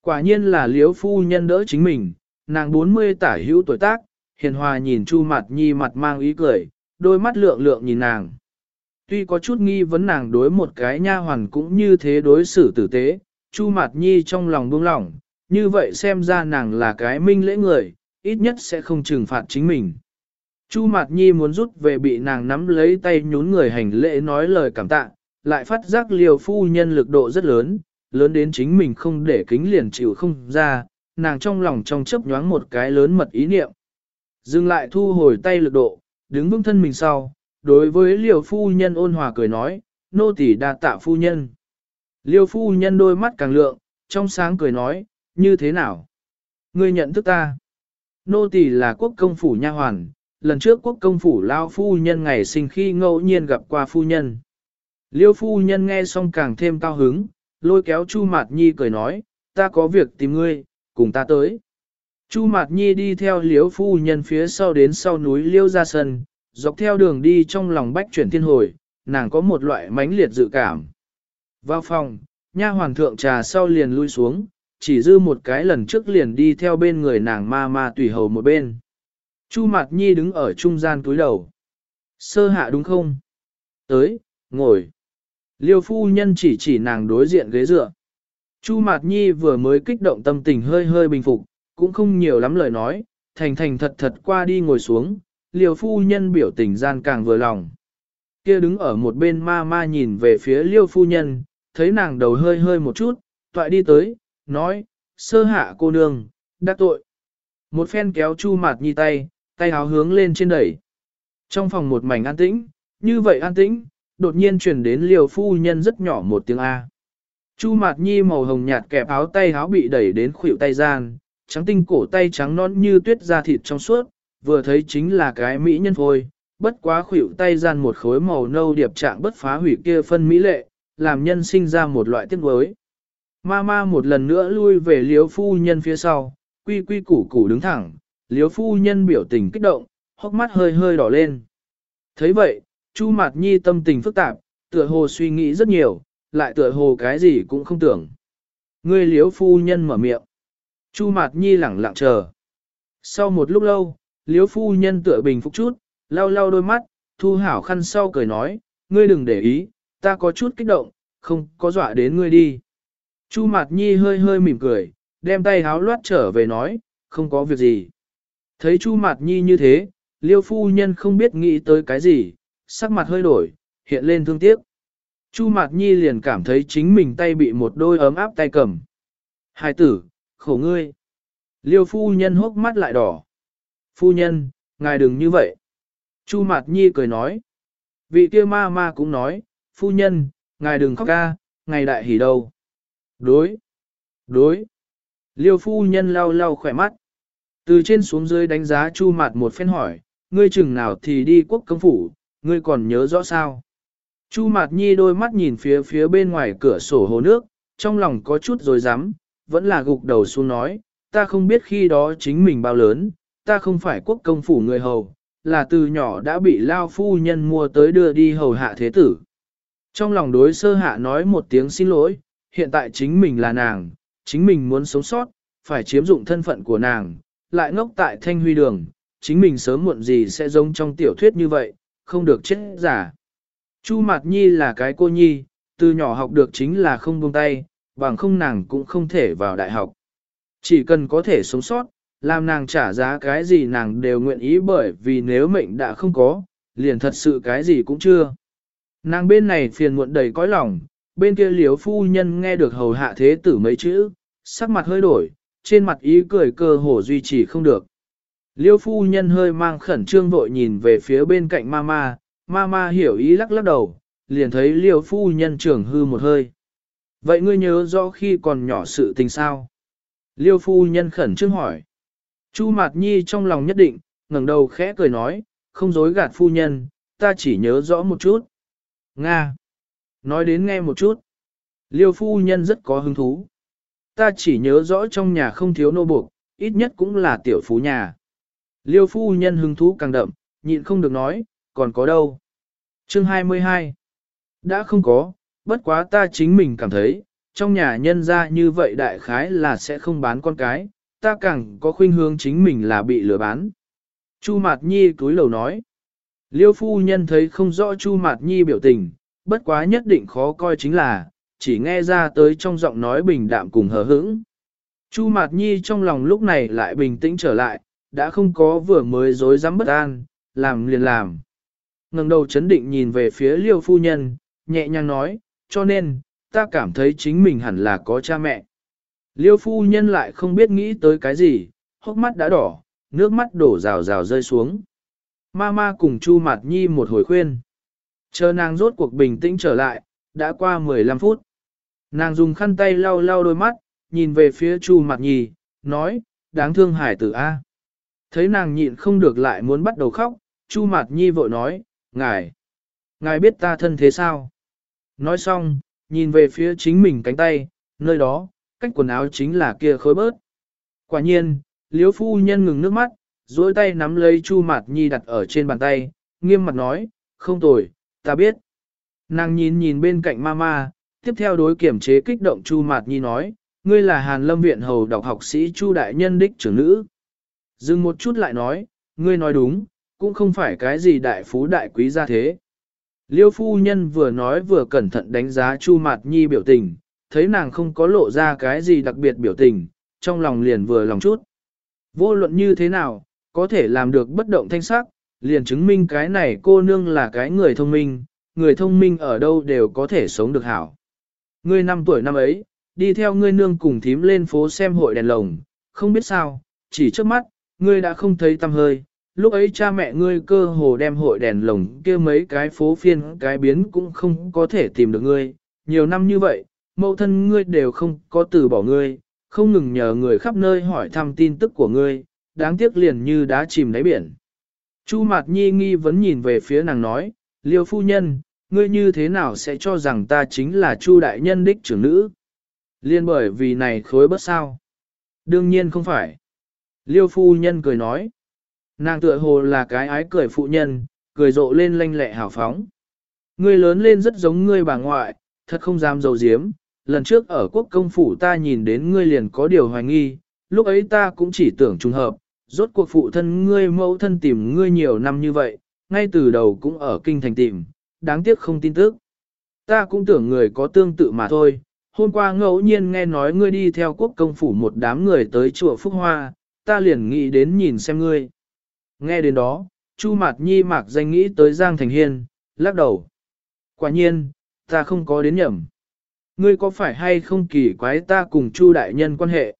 A: Quả nhiên là liếu phu nhân đỡ chính mình, nàng 40 tả hữu tuổi tác, hiền hòa nhìn Chu Mạt Nhi mặt mang ý cười, đôi mắt lượng lượng nhìn nàng. Tuy có chút nghi vấn nàng đối một cái nha hoàn cũng như thế đối xử tử tế, Chu Mạt Nhi trong lòng buông lỏng, như vậy xem ra nàng là cái minh lễ người, ít nhất sẽ không trừng phạt chính mình. Chu Mạt Nhi muốn rút về bị nàng nắm lấy tay nhún người hành lễ nói lời cảm tạ, lại phát giác liều phu nhân lực độ rất lớn, lớn đến chính mình không để kính liền chịu không ra, nàng trong lòng trong chớp nhoáng một cái lớn mật ý niệm. Dừng lại thu hồi tay lực độ, đứng vững thân mình sau, đối với liều phu nhân ôn hòa cười nói, nô tỳ đa tạ phu nhân. Liêu phu nhân đôi mắt càng lượng, trong sáng cười nói, như thế nào? Ngươi nhận thức ta. Nô tỳ là quốc công phủ nha hoàn, lần trước quốc công phủ lao phu nhân ngày sinh khi ngẫu nhiên gặp qua phu nhân. Liêu phu nhân nghe xong càng thêm cao hứng, lôi kéo Chu Mạt Nhi cười nói, ta có việc tìm ngươi, cùng ta tới. Chu Mạt Nhi đi theo liêu phu nhân phía sau đến sau núi liêu ra sân, dọc theo đường đi trong lòng bách chuyển thiên hồi, nàng có một loại mãnh liệt dự cảm. Vào phòng, nha hoàn thượng trà sau liền lui xuống, chỉ dư một cái lần trước liền đi theo bên người nàng ma ma tùy hầu một bên. Chu Mạt Nhi đứng ở trung gian túi đầu. Sơ hạ đúng không? Tới, ngồi. Liêu phu nhân chỉ chỉ nàng đối diện ghế dựa. Chu Mạt Nhi vừa mới kích động tâm tình hơi hơi bình phục, cũng không nhiều lắm lời nói, thành thành thật thật qua đi ngồi xuống, liều phu nhân biểu tình gian càng vừa lòng. Kia đứng ở một bên ma ma nhìn về phía liêu phu nhân, thấy nàng đầu hơi hơi một chút, toại đi tới, nói, sơ hạ cô nương, đắc tội. Một phen kéo chu mặt nhi tay, tay áo hướng lên trên đẩy. Trong phòng một mảnh an tĩnh, như vậy an tĩnh, đột nhiên truyền đến liều phu nhân rất nhỏ một tiếng A. Chu Mạt Nhi màu hồng nhạt kẹp áo tay áo bị đẩy đến khuỷu tay gian, trắng tinh cổ tay trắng non như tuyết da thịt trong suốt, vừa thấy chính là cái mỹ nhân thôi, bất quá khuỷu tay gian một khối màu nâu điệp trạng bất phá hủy kia phân mỹ lệ, làm nhân sinh ra một loại tiếc nuối. Ma ma một lần nữa lui về liếu phu nhân phía sau, quy quy củ củ đứng thẳng, liếu phu nhân biểu tình kích động, hốc mắt hơi hơi đỏ lên. thấy vậy, Chu Mạt Nhi tâm tình phức tạp, tựa hồ suy nghĩ rất nhiều, lại tựa hồ cái gì cũng không tưởng. người liếu phu nhân mở miệng. Chu Mạt Nhi lẳng lặng chờ. Sau một lúc lâu, liếu phu nhân tựa bình phục chút, lau lau đôi mắt, thu hảo khăn sau cười nói, ngươi đừng để ý, ta có chút kích động, không có dọa đến ngươi đi. Chu Mạt Nhi hơi hơi mỉm cười, đem tay háo loát trở về nói, không có việc gì. Thấy Chu Mạt Nhi như thế, liêu phu nhân không biết nghĩ tới cái gì, sắc mặt hơi đổi, hiện lên thương tiếc. Chu Mạt Nhi liền cảm thấy chính mình tay bị một đôi ấm áp tay cầm. Hai tử, khổ ngươi. Liêu phu nhân hốc mắt lại đỏ. Phu nhân, ngài đừng như vậy. Chu Mạt Nhi cười nói. Vị kia ma ma cũng nói, phu nhân, ngài đừng khóc ca, ngài đại hỉ đâu. Đối, đối. Liêu phu nhân lau lau khỏe mắt. Từ trên xuống dưới đánh giá Chu Mạt một phen hỏi, ngươi chừng nào thì đi quốc công phủ, ngươi còn nhớ rõ sao? Chu Mạt Nhi đôi mắt nhìn phía phía bên ngoài cửa sổ hồ nước, trong lòng có chút rồi dám, vẫn là gục đầu xuống nói, ta không biết khi đó chính mình bao lớn, ta không phải quốc công phủ người hầu, là từ nhỏ đã bị lao phu nhân mua tới đưa đi hầu hạ thế tử. Trong lòng đối sơ hạ nói một tiếng xin lỗi, hiện tại chính mình là nàng, chính mình muốn sống sót, phải chiếm dụng thân phận của nàng, lại ngốc tại thanh huy đường, chính mình sớm muộn gì sẽ giống trong tiểu thuyết như vậy, không được chết giả. Chu Mạt Nhi là cái cô nhi, từ nhỏ học được chính là không buông tay, bằng không nàng cũng không thể vào đại học. Chỉ cần có thể sống sót, làm nàng trả giá cái gì nàng đều nguyện ý bởi vì nếu mệnh đã không có, liền thật sự cái gì cũng chưa. Nàng bên này phiền muộn đầy cõi lòng, bên kia liếu phu nhân nghe được hầu hạ thế tử mấy chữ, sắc mặt hơi đổi, trên mặt ý cười cơ hồ duy trì không được. Liêu phu nhân hơi mang khẩn trương vội nhìn về phía bên cạnh mama, mama hiểu ý lắc lắc đầu, liền thấy liêu phu nhân trưởng hư một hơi. Vậy ngươi nhớ rõ khi còn nhỏ sự tình sao? Liêu phu nhân khẩn trương hỏi. Chu Mạt Nhi trong lòng nhất định, ngẩng đầu khẽ cười nói, không dối gạt phu nhân, ta chỉ nhớ rõ một chút. Nga. Nói đến nghe một chút. Liêu phu nhân rất có hứng thú. Ta chỉ nhớ rõ trong nhà không thiếu nô buộc, ít nhất cũng là tiểu phú nhà. Liêu phu nhân hứng thú càng đậm, nhịn không được nói, còn có đâu. Chương 22 Đã không có, bất quá ta chính mình cảm thấy, trong nhà nhân ra như vậy đại khái là sẽ không bán con cái, ta càng có khuynh hướng chính mình là bị lừa bán. Chu Mạt Nhi cúi lầu nói. Liêu phu nhân thấy không rõ Chu Mạt Nhi biểu tình, bất quá nhất định khó coi chính là, chỉ nghe ra tới trong giọng nói bình đạm cùng hờ hững. Chu Mạt Nhi trong lòng lúc này lại bình tĩnh trở lại, đã không có vừa mới dối dám bất an, làm liền làm. ngẩng đầu chấn định nhìn về phía liêu phu nhân, nhẹ nhàng nói, cho nên, ta cảm thấy chính mình hẳn là có cha mẹ. Liêu phu nhân lại không biết nghĩ tới cái gì, hốc mắt đã đỏ, nước mắt đổ rào rào rơi xuống. Mama cùng Chu Mạt Nhi một hồi khuyên. Chờ nàng rốt cuộc bình tĩnh trở lại, đã qua 15 phút. Nàng dùng khăn tay lau lau đôi mắt, nhìn về phía Chu Mạt Nhi, nói, đáng thương hải tử A. Thấy nàng nhịn không được lại muốn bắt đầu khóc, Chu Mạt Nhi vội nói, ngài, ngài biết ta thân thế sao? Nói xong, nhìn về phía chính mình cánh tay, nơi đó, cách quần áo chính là kia khối bớt. Quả nhiên, liếu phu nhân ngừng nước mắt, duỗi tay nắm lấy Chu Mạt Nhi đặt ở trên bàn tay, nghiêm mặt nói, không tồi, ta biết. Nàng nhìn nhìn bên cạnh mama, tiếp theo đối kiểm chế kích động Chu Mạt Nhi nói, ngươi là Hàn Lâm Viện Hầu đọc học sĩ Chu Đại Nhân đích trưởng nữ. Dừng một chút lại nói, ngươi nói đúng, cũng không phải cái gì đại phú đại quý gia thế. Liêu phu nhân vừa nói vừa cẩn thận đánh giá Chu Mạt Nhi biểu tình, thấy nàng không có lộ ra cái gì đặc biệt biểu tình, trong lòng liền vừa lòng chút. Vô luận như thế nào, có thể làm được bất động thanh sắc, liền chứng minh cái này cô nương là cái người thông minh, người thông minh ở đâu đều có thể sống được hảo. Ngươi năm tuổi năm ấy, đi theo ngươi nương cùng thím lên phố xem hội đèn lồng, không biết sao, chỉ trước mắt, ngươi đã không thấy tâm hơi. Lúc ấy cha mẹ ngươi cơ hồ đem hội đèn lồng kia mấy cái phố phiên cái biến cũng không có thể tìm được ngươi. Nhiều năm như vậy, mẫu thân ngươi đều không có từ bỏ ngươi, không ngừng nhờ người khắp nơi hỏi thăm tin tức của ngươi, đáng tiếc liền như đã chìm đáy biển. Chu Mạt Nhi nghi vấn nhìn về phía nàng nói, liêu phu nhân, ngươi như thế nào sẽ cho rằng ta chính là Chu đại nhân đích trưởng nữ? Liên bởi vì này khối bất sao? Đương nhiên không phải. Liêu phu nhân cười nói. Nàng tựa hồ là cái ái cười phụ nhân, cười rộ lên lanh lẹ hào phóng. Ngươi lớn lên rất giống ngươi bà ngoại, thật không dám dầu diếm. Lần trước ở quốc công phủ ta nhìn đến ngươi liền có điều hoài nghi, lúc ấy ta cũng chỉ tưởng trùng hợp, rốt cuộc phụ thân ngươi mẫu thân tìm ngươi nhiều năm như vậy, ngay từ đầu cũng ở kinh thành tìm, đáng tiếc không tin tức. Ta cũng tưởng người có tương tự mà thôi, hôm qua ngẫu nhiên nghe nói ngươi đi theo quốc công phủ một đám người tới chùa Phúc Hoa, ta liền nghĩ đến nhìn xem ngươi. Nghe đến đó, Chu Mạt Nhi mạc danh nghĩ tới Giang Thành Hiên, lắc đầu. Quả nhiên, ta không có đến nhầm. Ngươi có phải hay không kỳ quái ta cùng Chu Đại Nhân quan hệ?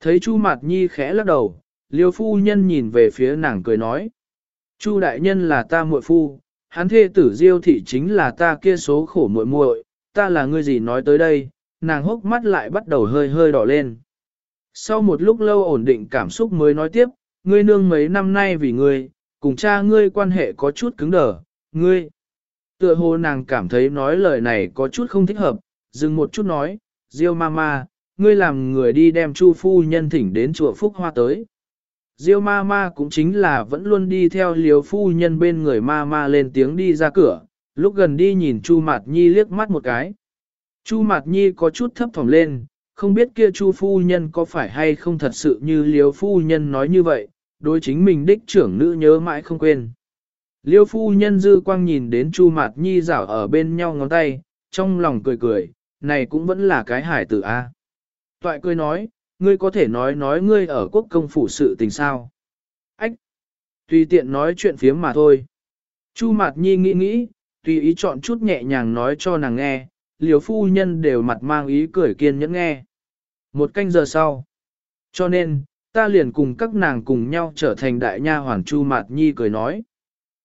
A: Thấy Chu Mạt Nhi khẽ lắc đầu, Liêu phu nhân nhìn về phía nàng cười nói. Chu đại nhân là ta muội phu, hắn thê tử diêu thị chính là ta kia số khổ muội muội, ta là ngươi gì nói tới đây, nàng hốc mắt lại bắt đầu hơi hơi đỏ lên. Sau một lúc lâu ổn định cảm xúc mới nói tiếp, ngươi nương mấy năm nay vì ngươi, cùng cha ngươi quan hệ có chút cứng đờ, ngươi. Tựa hồ nàng cảm thấy nói lời này có chút không thích hợp, dừng một chút nói, Diêu mama, ngươi làm người đi đem Chu phu nhân thỉnh đến chùa Phúc Hoa tới. Diêu ma ma cũng chính là vẫn luôn đi theo liều phu nhân bên người ma ma lên tiếng đi ra cửa, lúc gần đi nhìn Chu Mạt Nhi liếc mắt một cái. Chu Mạt Nhi có chút thấp thỏm lên, không biết kia Chu phu nhân có phải hay không thật sự như liều phu nhân nói như vậy, đối chính mình đích trưởng nữ nhớ mãi không quên. Liêu phu nhân dư quang nhìn đến Chu Mạt Nhi rảo ở bên nhau ngón tay, trong lòng cười cười, này cũng vẫn là cái hải tử a. Toại cười nói, ngươi có thể nói nói ngươi ở quốc công phủ sự tình sao. Ách! Tùy tiện nói chuyện phiếm mà thôi. Chu Mạt Nhi nghĩ nghĩ, tùy ý chọn chút nhẹ nhàng nói cho nàng nghe, liều phu nhân đều mặt mang ý cười kiên nhẫn nghe. Một canh giờ sau. Cho nên, ta liền cùng các nàng cùng nhau trở thành đại nha hoàng Chu Mạt Nhi cười nói.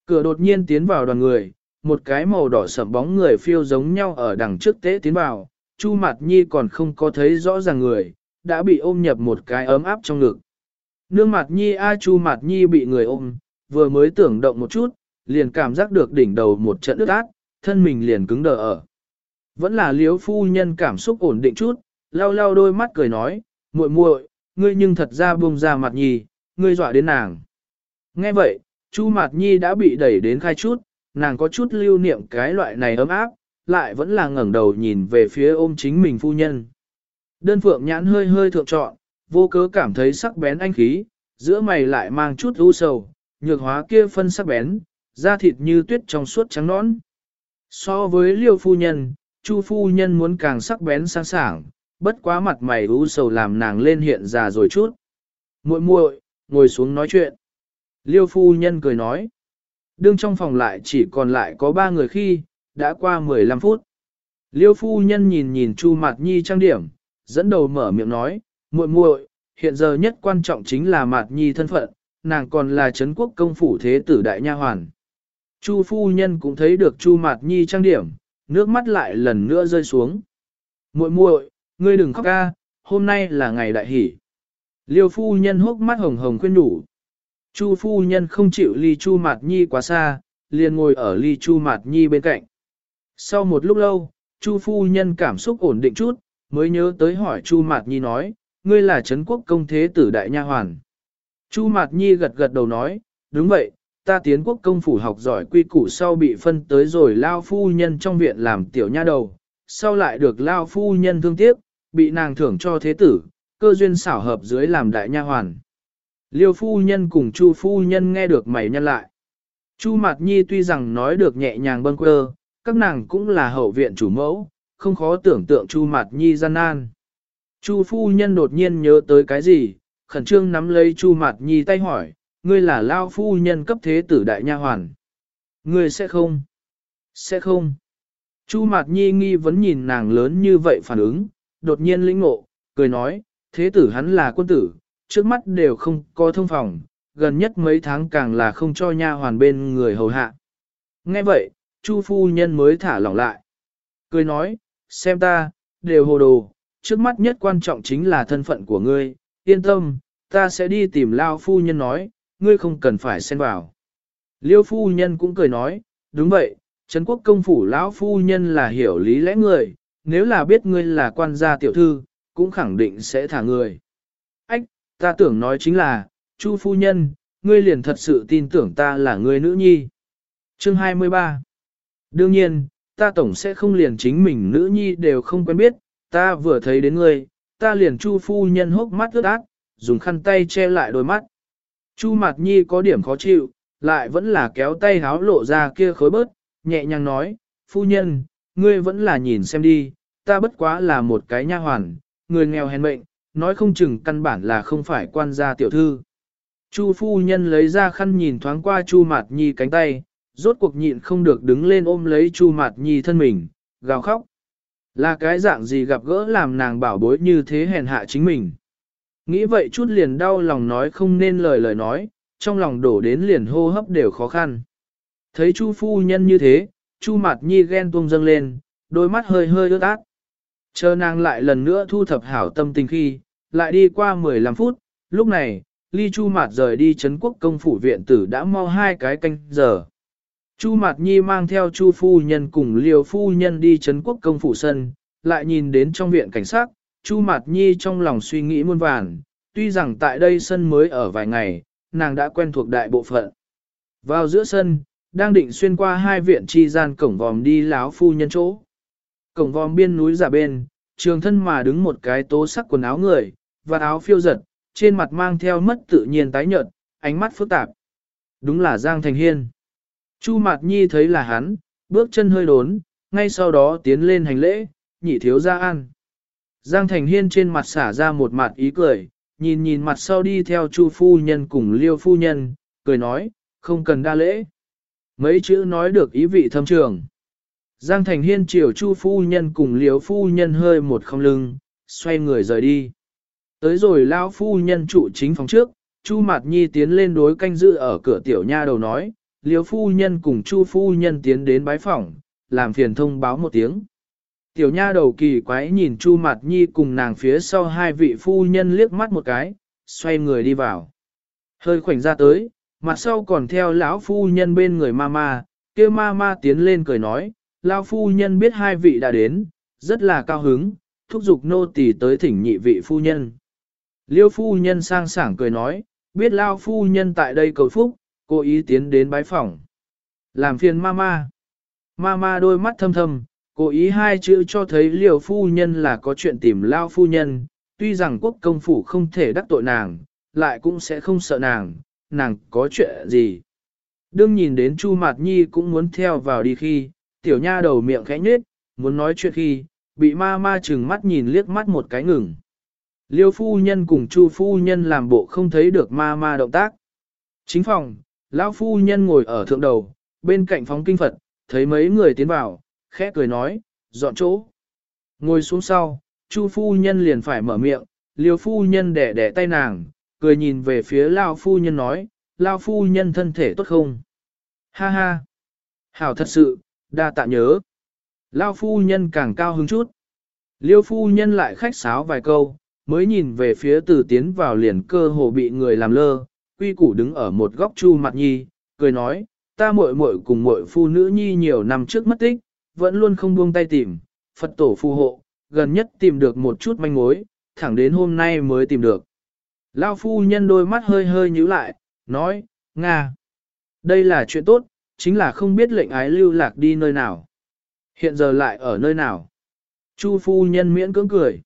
A: Cửa đột nhiên tiến vào đoàn người, một cái màu đỏ sẫm bóng người phiêu giống nhau ở đằng trước tế tiến vào, Chu Mạt Nhi còn không có thấy rõ ràng người, đã bị ôm nhập một cái ấm áp trong ngực. Nương mặt nhi A Chu mặt nhi bị người ôm, vừa mới tưởng động một chút, liền cảm giác được đỉnh đầu một trận ướt át, thân mình liền cứng đờ ở. Vẫn là liếu phu nhân cảm xúc ổn định chút, lau lau đôi mắt cười nói, muội muội, ngươi nhưng thật ra buông ra mặt nhi, ngươi dọa đến nàng. Nghe vậy, Chu Mạt Nhi đã bị đẩy đến khai chút, nàng có chút lưu niệm cái loại này ấm áp, lại vẫn là ngẩng đầu nhìn về phía ôm chính mình phu nhân. Đơn phượng nhãn hơi hơi thượng trọn, vô cớ cảm thấy sắc bén anh khí, giữa mày lại mang chút u sầu, nhược hóa kia phân sắc bén, da thịt như tuyết trong suốt trắng nõn. So với liêu phu nhân, chu phu nhân muốn càng sắc bén sáng sảng, bất quá mặt mày u sầu làm nàng lên hiện già rồi chút. muội muội ngồi xuống nói chuyện. Liêu phu nhân cười nói. Đương trong phòng lại chỉ còn lại có ba người khi, đã qua 15 phút. Liêu phu nhân nhìn nhìn Chu Mạt Nhi trang điểm, dẫn đầu mở miệng nói, muội muội, hiện giờ nhất quan trọng chính là Mạt Nhi thân phận, nàng còn là Trấn quốc công phủ thế tử đại nha hoàn. Chu phu nhân cũng thấy được Chu Mạt Nhi trang điểm, nước mắt lại lần nữa rơi xuống. Muội muội, ngươi đừng khóc ca, hôm nay là ngày đại hỷ. Liêu phu nhân hốc mắt hồng hồng khuyên nhủ. Chu phu nhân không chịu ly Chu Mạt Nhi quá xa, liền ngồi ở ly Chu Mạt Nhi bên cạnh. Sau một lúc lâu, Chu phu nhân cảm xúc ổn định chút, mới nhớ tới hỏi Chu Mạt Nhi nói, ngươi là Trấn quốc công thế tử đại nha hoàn. Chu Mạt Nhi gật gật đầu nói, đúng vậy, ta tiến quốc công phủ học giỏi quy củ sau bị phân tới rồi lao phu nhân trong viện làm tiểu nha đầu, sau lại được lao phu nhân thương tiếc, bị nàng thưởng cho thế tử, cơ duyên xảo hợp dưới làm đại nha hoàn. Liêu phu nhân cùng Chu phu nhân nghe được mày nhăn lại. Chu Mạt Nhi tuy rằng nói được nhẹ nhàng bâng quơ, các nàng cũng là hậu viện chủ mẫu, không khó tưởng tượng Chu Mạt Nhi gian nan. Chu phu nhân đột nhiên nhớ tới cái gì, khẩn trương nắm lấy Chu Mạt Nhi tay hỏi, ngươi là lao phu nhân cấp thế tử đại nha hoàn. Ngươi sẽ không? Sẽ không? Chu Mạt Nhi nghi vấn nhìn nàng lớn như vậy phản ứng, đột nhiên lĩnh ngộ, cười nói, thế tử hắn là quân tử, trước mắt đều không có thông phòng, gần nhất mấy tháng càng là không cho nha hoàn bên người hầu hạ. Nghe vậy, Chu phu nhân mới thả lỏng lại. Cười nói, xem ta, đều hồ đồ, trước mắt nhất quan trọng chính là thân phận của ngươi, yên tâm, ta sẽ đi tìm Lao phu nhân nói, ngươi không cần phải xen vào. Liêu phu nhân cũng cười nói, đúng vậy, Trấn quốc công phủ lão phu nhân là hiểu lý lẽ người, nếu là biết ngươi là quan gia tiểu thư, cũng khẳng định sẽ thả người. Ta tưởng nói chính là, Chu phu nhân, ngươi liền thật sự tin tưởng ta là người nữ nhi. Chương 23 Đương nhiên, ta tổng sẽ không liền chính mình nữ nhi đều không quen biết, ta vừa thấy đến ngươi, ta liền Chu phu nhân hốc mắt ướt át, dùng khăn tay che lại đôi mắt. Chu Mạt Nhi có điểm khó chịu, lại vẫn là kéo tay háo lộ ra kia khối bớt, nhẹ nhàng nói, phu nhân, ngươi vẫn là nhìn xem đi, ta bất quá là một cái nha hoàn, người nghèo hèn mệnh, nói không chừng căn bản là không phải quan gia tiểu thư. Chu phu nhân lấy ra khăn nhìn thoáng qua Chu Mạt Nhi cánh tay, rốt cuộc nhịn không được đứng lên ôm lấy Chu Mạt Nhi thân mình, gào khóc. Là cái dạng gì gặp gỡ làm nàng bảo bối như thế hèn hạ chính mình. Nghĩ vậy chút liền đau lòng nói không nên lời lời nói, trong lòng đổ đến liền hô hấp đều khó khăn. Thấy Chu phu nhân như thế, Chu Mạt Nhi ghen tuông dâng lên, đôi mắt hơi hơi ướt át. Chờ nàng lại lần nữa thu thập hảo tâm tình khi, lại đi qua 15 phút, lúc này, ly Chu Mạt rời đi Trấn quốc công phủ viện tử đã mau hai cái canh giờ. Chu Mạt Nhi mang theo Chu phu nhân cùng Liêu phu nhân đi Trấn quốc công phủ sân, lại nhìn đến trong viện cảnh sát, Chu Mạt Nhi trong lòng suy nghĩ muôn vàn, tuy rằng tại đây sân mới ở vài ngày, nàng đã quen thuộc đại bộ phận. Vào giữa sân, đang định xuyên qua hai viện chi gian cổng vòm đi láo phu nhân chỗ. Cổng vòm biên núi giả bên, trường thân mà đứng một cái tố sắc quần áo người, và áo phiêu giật, trên mặt mang theo mất tự nhiên tái nhợt, ánh mắt phức tạp. Đúng là Giang Thành Hiên. Chu Mạt Nhi thấy là hắn, bước chân hơi đốn, ngay sau đó tiến lên hành lễ, nhị thiếu ra ăn. Giang Thành Hiên trên mặt xả ra một mặt ý cười, nhìn nhìn mặt sau đi theo Chu phu nhân cùng Liêu phu nhân, cười nói, không cần đa lễ. Mấy chữ nói được ý vị thâm trường. Giang Thành Hiên chiều Chu phu nhân cùng Liễu phu nhân hơi một không lưng, xoay người rời đi. Tới rồi lão phu nhân trụ chính phòng trước, Chu Mạt Nhi tiến lên đối canh giữ ở cửa tiểu nha đầu nói, Liễu phu nhân cùng Chu phu nhân tiến đến bái phòng, làm phiền thông báo một tiếng. Tiểu nha đầu kỳ quái nhìn Chu Mạt Nhi cùng nàng phía sau hai vị phu nhân liếc mắt một cái, xoay người đi vào. Hơi khoảnh ra tới, mặt sau còn theo lão phu nhân bên người mama, kia mama tiến lên cười nói, lão phu nhân biết hai vị đã đến, rất là cao hứng, thúc giục nô tỳ tới thỉnh nhị vị phu nhân. Liêu phu nhân sang sảng cười nói, biết lao phu nhân tại đây cầu phúc, cô ý tiến đến bái phỏng. Làm phiền mama. Mama đôi mắt thâm thâm, cố ý hai chữ cho thấy liều phu nhân là có chuyện tìm lao phu nhân, tuy rằng quốc công phủ không thể đắc tội nàng, lại cũng sẽ không sợ nàng, nàng có chuyện gì. Đương nhìn đến Chu Mạt Nhi cũng muốn theo vào đi khi, tiểu nha đầu miệng khẽ nhếch, muốn nói chuyện khi, bị ma ma chừng mắt nhìn liếc mắt một cái ngừng. Liêu phu nhân cùng Chu phu nhân làm bộ không thấy được ma ma động tác. Chính phòng, lão phu nhân ngồi ở thượng đầu, bên cạnh phóng kinh Phật, thấy mấy người tiến vào, khẽ cười nói, dọn chỗ. Ngồi xuống sau, Chu phu nhân liền phải mở miệng, liêu phu nhân đẻ đẻ tay nàng, cười nhìn về phía Lão phu nhân nói, Lão phu nhân thân thể tốt không? Ha ha! Hảo thật sự, đa tạ nhớ. Lao phu nhân càng cao hứng chút. Liêu phu nhân lại khách sáo vài câu, mới nhìn về phía từ tiến vào liền cơ hồ bị người làm lơ, quy củ đứng ở một góc chu mặt nhi, cười nói, ta muội muội cùng muội phu nữ nhi nhiều năm trước mất tích, vẫn luôn không buông tay tìm, Phật tổ phù hộ, gần nhất tìm được một chút manh mối, thẳng đến hôm nay mới tìm được. Lao phu nhân đôi mắt hơi hơi nhíu lại, nói, Nga, đây là chuyện tốt, chính là không biết lệnh ái lưu lạc đi nơi nào. Hiện giờ lại ở nơi nào? Chu phu nhân miễn cưỡng cười.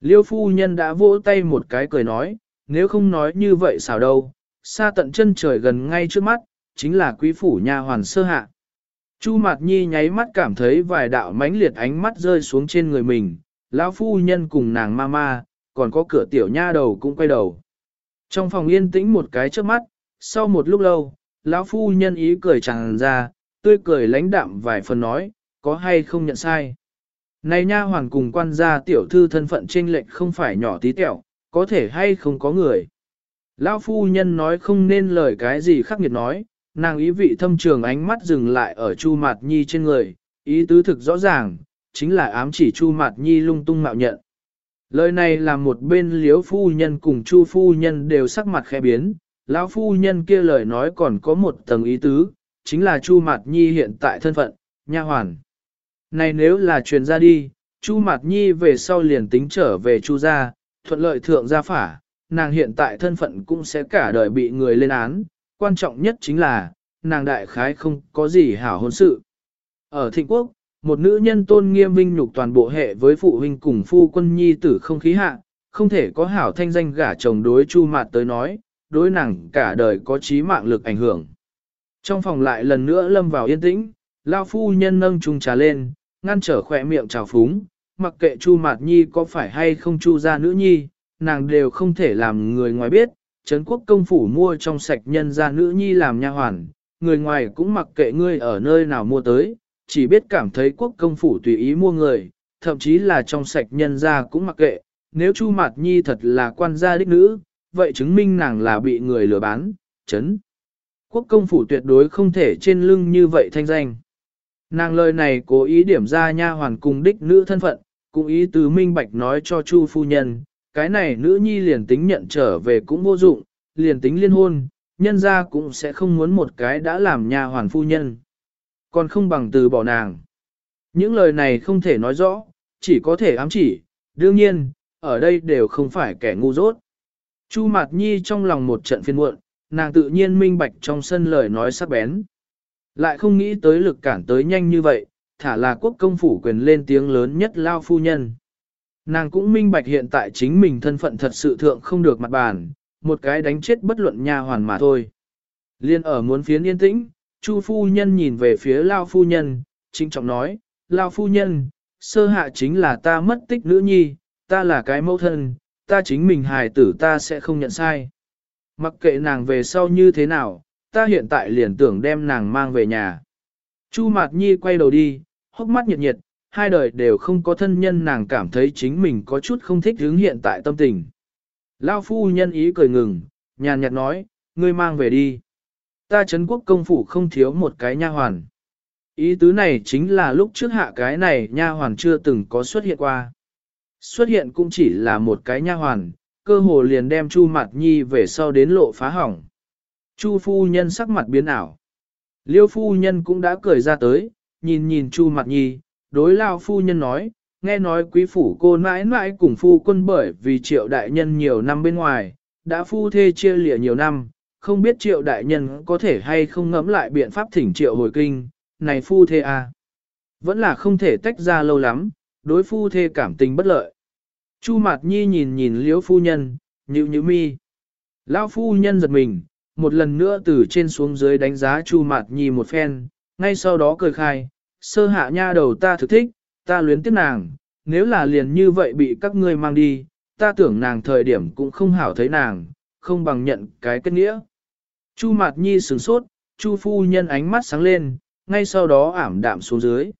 A: Liêu phu nhân đã vỗ tay một cái cười nói, nếu không nói như vậy sao đâu, xa tận chân trời gần ngay trước mắt, chính là quý phủ nha hoàn sơ hạ. Chu Mạt Nhi nháy mắt cảm thấy vài đạo mãnh liệt ánh mắt rơi xuống trên người mình, lão phu nhân cùng nàng ma ma, còn có cửa tiểu nha đầu cũng quay đầu. Trong phòng yên tĩnh một cái trước mắt, sau một lúc lâu, lão phu nhân ý cười tràn ra, tươi cười lãnh đạm vài phần nói, có hay không nhận sai. Này nha hoàn cùng quan gia tiểu thư thân phận chênh lệch không phải nhỏ tí tẹo, có thể hay không có người. Lão phu nhân nói không nên lời cái gì khắc nghiệt nói, nàng ý vị thâm trường ánh mắt dừng lại ở Chu Mạt Nhi trên người, ý tứ thực rõ ràng, chính là ám chỉ Chu Mạt Nhi lung tung mạo nhận. Lời này làm một bên liếu phu nhân cùng Chu phu nhân đều sắc mặt khẽ biến, lão phu nhân kia lời nói còn có một tầng ý tứ, chính là Chu Mạt Nhi hiện tại thân phận, nha hoàn. Này nếu là truyền ra đi, Chu Mạt Nhi về sau liền tính trở về Chu gia, thuận lợi thượng gia phả, nàng hiện tại thân phận cũng sẽ cả đời bị người lên án, quan trọng nhất chính là, nàng đại khái không có gì hảo hôn sự. Ở Thịnh Quốc, một nữ nhân tôn nghiêm vinh nhục toàn bộ hệ với phụ huynh cùng phu quân nhi tử không khí hạ, không thể có hảo thanh danh gả chồng đối Chu Mạt tới nói, đối nàng cả đời có trí mạng lực ảnh hưởng. Trong phòng lại lần nữa lâm vào yên tĩnh, lao phu nhân nâng chung trà lên, ngăn trở khỏe miệng trào phúng, mặc kệ Chu Mạt Nhi có phải hay không Chu gia nữ nhi, nàng đều không thể làm người ngoài biết, Trấn quốc công phủ mua trong sạch nhân gia nữ nhi làm nha hoàn, người ngoài cũng mặc kệ ngươi ở nơi nào mua tới, chỉ biết cảm thấy quốc công phủ tùy ý mua người, thậm chí là trong sạch nhân gia cũng mặc kệ, nếu Chu Mạt Nhi thật là quan gia đích nữ, vậy chứng minh nàng là bị người lừa bán, chấn. Quốc công phủ tuyệt đối không thể trên lưng như vậy thanh danh. Nàng lời này cố ý điểm ra nha hoàn cùng đích nữ thân phận, cũng ý từ minh bạch nói cho Chu phu nhân, cái này nữ nhi liền tính nhận trở về cũng vô dụng, liền tính liên hôn, nhân ra cũng sẽ không muốn một cái đã làm nha hoàn phu nhân. Còn không bằng từ bỏ nàng. Những lời này không thể nói rõ, chỉ có thể ám chỉ, đương nhiên, ở đây đều không phải kẻ ngu dốt. Chu Mạt Nhi trong lòng một trận phiền muộn, nàng tự nhiên minh bạch trong sân lời nói sắc bén. Lại không nghĩ tới lực cản tới nhanh như vậy, thả là quốc công phủ quyền lên tiếng lớn nhất lao phu nhân. Nàng cũng minh bạch hiện tại chính mình thân phận thật sự thượng không được mặt bàn, một cái đánh chết bất luận nha hoàn mà thôi. Liên ở muốn phiến yên tĩnh, Chu phu nhân nhìn về phía Lao phu nhân, chính trọng nói, Lao phu nhân, sơ hạ chính là ta mất tích nữ nhi, ta là cái mẫu thân, ta chính mình hài tử ta sẽ không nhận sai. Mặc kệ nàng về sau như thế nào, ta hiện tại liền tưởng đem nàng mang về nhà. Chu Mạt Nhi quay đầu đi, hốc mắt nhiệt nhiệt, hai đời đều không có thân nhân nàng cảm thấy chính mình có chút không thích hướng hiện tại tâm tình. Lao phu nhân ý cười ngừng, nhàn nhạt nói, ngươi mang về đi. Ta Trấn quốc công phủ không thiếu một cái nha hoàn. Ý tứ này chính là lúc trước hạ cái này nha hoàn chưa từng có xuất hiện qua. Xuất hiện cũng chỉ là một cái nha hoàn, cơ hồ liền đem Chu Mạt Nhi về sau đến lộ phá hỏng. Chu phu nhân sắc mặt biến ảo. Liêu phu nhân cũng đã cười ra tới, nhìn nhìn Chu Mạt Nhi, đối lao phu nhân nói, nghe nói quý phủ cô mãi mãi cùng phu quân bởi vì triệu đại nhân nhiều năm bên ngoài, đã phu thê chia lịa nhiều năm, không biết triệu đại nhân có thể hay không ngẫm lại biện pháp thỉnh triệu hồi kinh, này phu thê à. Vẫn là không thể tách ra lâu lắm, đối phu thê cảm tình bất lợi. Chu Mạt Nhi nhìn nhìn liễu phu nhân, nhịu nhịu mi. Lão phu nhân giật mình, một lần nữa từ trên xuống dưới đánh giá Chu Mạt Nhi một phen, ngay sau đó cười khai, sơ hạ nha đầu ta thực thích, ta luyến tiếc nàng, nếu là liền như vậy bị các ngươi mang đi, ta tưởng nàng thời điểm cũng không hảo thấy nàng, không bằng nhận cái kết nghĩa. Chu Mạt Nhi sửng sốt, Chu phu nhân ánh mắt sáng lên, ngay sau đó ảm đạm xuống dưới.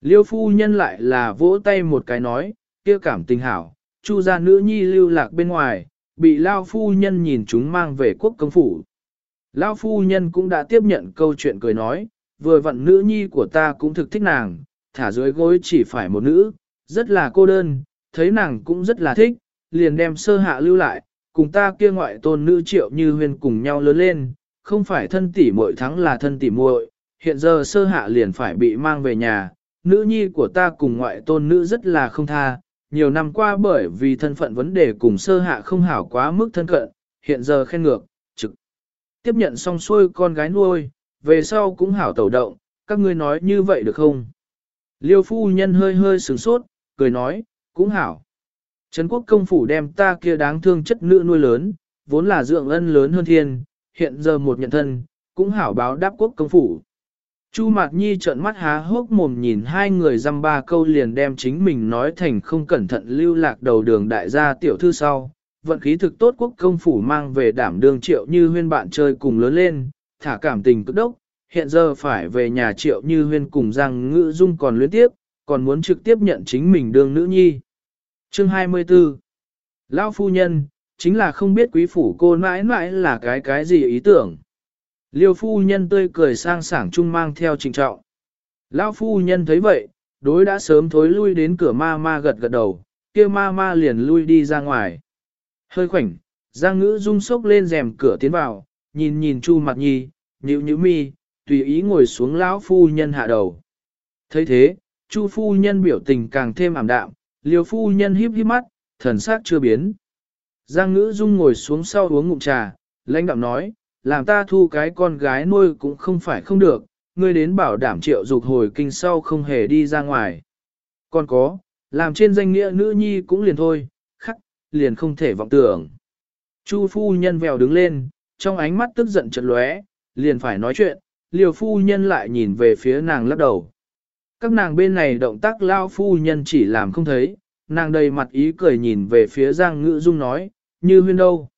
A: Liêu phu nhân lại là vỗ tay một cái nói, kia cảm tình hảo, Chu gia nữ nhi lưu lạc bên ngoài, bị Lao phu nhân nhìn chúng mang về quốc công phủ. Lao phu nhân cũng đã tiếp nhận câu chuyện cười nói, vừa vặn nữ nhi của ta cũng thực thích nàng, thả dưới gối chỉ phải một nữ, rất là cô đơn, thấy nàng cũng rất là thích, liền đem sơ hạ lưu lại, cùng ta kia ngoại tôn nữ triệu như huyền cùng nhau lớn lên, không phải thân tỷ muội thắng là thân tỷ muội, hiện giờ sơ hạ liền phải bị mang về nhà, nữ nhi của ta cùng ngoại tôn nữ rất là không tha, nhiều năm qua bởi vì thân phận vấn đề cùng sơ hạ không hảo quá mức thân cận, hiện giờ khen ngược, trực tiếp nhận xong xuôi con gái nuôi, về sau cũng hảo tẩu động, các ngươi nói như vậy được không? Liêu phu nhân hơi hơi sửng sốt, cười nói, cũng hảo. Trấn quốc công phủ đem ta kia đáng thương chất nữ nuôi lớn, vốn là dưỡng ân lớn hơn thiên, hiện giờ một nhận thân, cũng hảo báo đáp quốc công phủ. Chu Mạt Nhi trợn mắt há hốc mồm nhìn hai người dăm ba câu liền đem chính mình nói thành không cẩn thận lưu lạc đầu đường đại gia tiểu thư sau. Vận khí thực tốt quốc công phủ mang về đảm đương triệu như huyên bạn chơi cùng lớn lên, thả cảm tình cực đốc, hiện giờ phải về nhà triệu như huyên cùng rằng ngữ dung còn luyến tiếp, còn muốn trực tiếp nhận chính mình đương nữ nhi. Chương 24 Lão phu nhân, chính là không biết quý phủ cô mãi mãi là cái cái gì ý tưởng. Liêu phu nhân tươi cười sang sảng chung mang theo trình trọng. Lão phu nhân thấy vậy, đối đã sớm thối lui đến cửa ma ma gật gật đầu, kia ma ma liền lui đi ra ngoài. Hơi khoảnh, Giang ngữ rung sốc lên rèm cửa tiến vào, nhìn nhìn chu mặt nhi, nhíu nhíu mi, tùy ý ngồi xuống lão phu nhân hạ đầu. thấy thế, chu phu nhân biểu tình càng thêm ảm đạm, liêu phu nhân híp híp mắt, thần sắc chưa biến. Giang ngữ dung ngồi xuống sau uống ngụm trà, lãnh đạo nói, làm ta thu cái con gái nuôi cũng không phải không được, ngươi đến bảo đảm triệu dục hồi kinh sau không hề đi ra ngoài. Còn có, làm trên danh nghĩa nữ nhi cũng liền thôi, khắc, liền không thể vọng tưởng. Chu phu nhân vèo đứng lên, trong ánh mắt tức giận chợt lóe, liền phải nói chuyện, liều phu nhân lại nhìn về phía nàng lắc đầu. Các nàng bên này động tác lao phu nhân chỉ làm không thấy, nàng đầy mặt ý cười nhìn về phía Giang Ngữ Dung nói, như huyên đâu.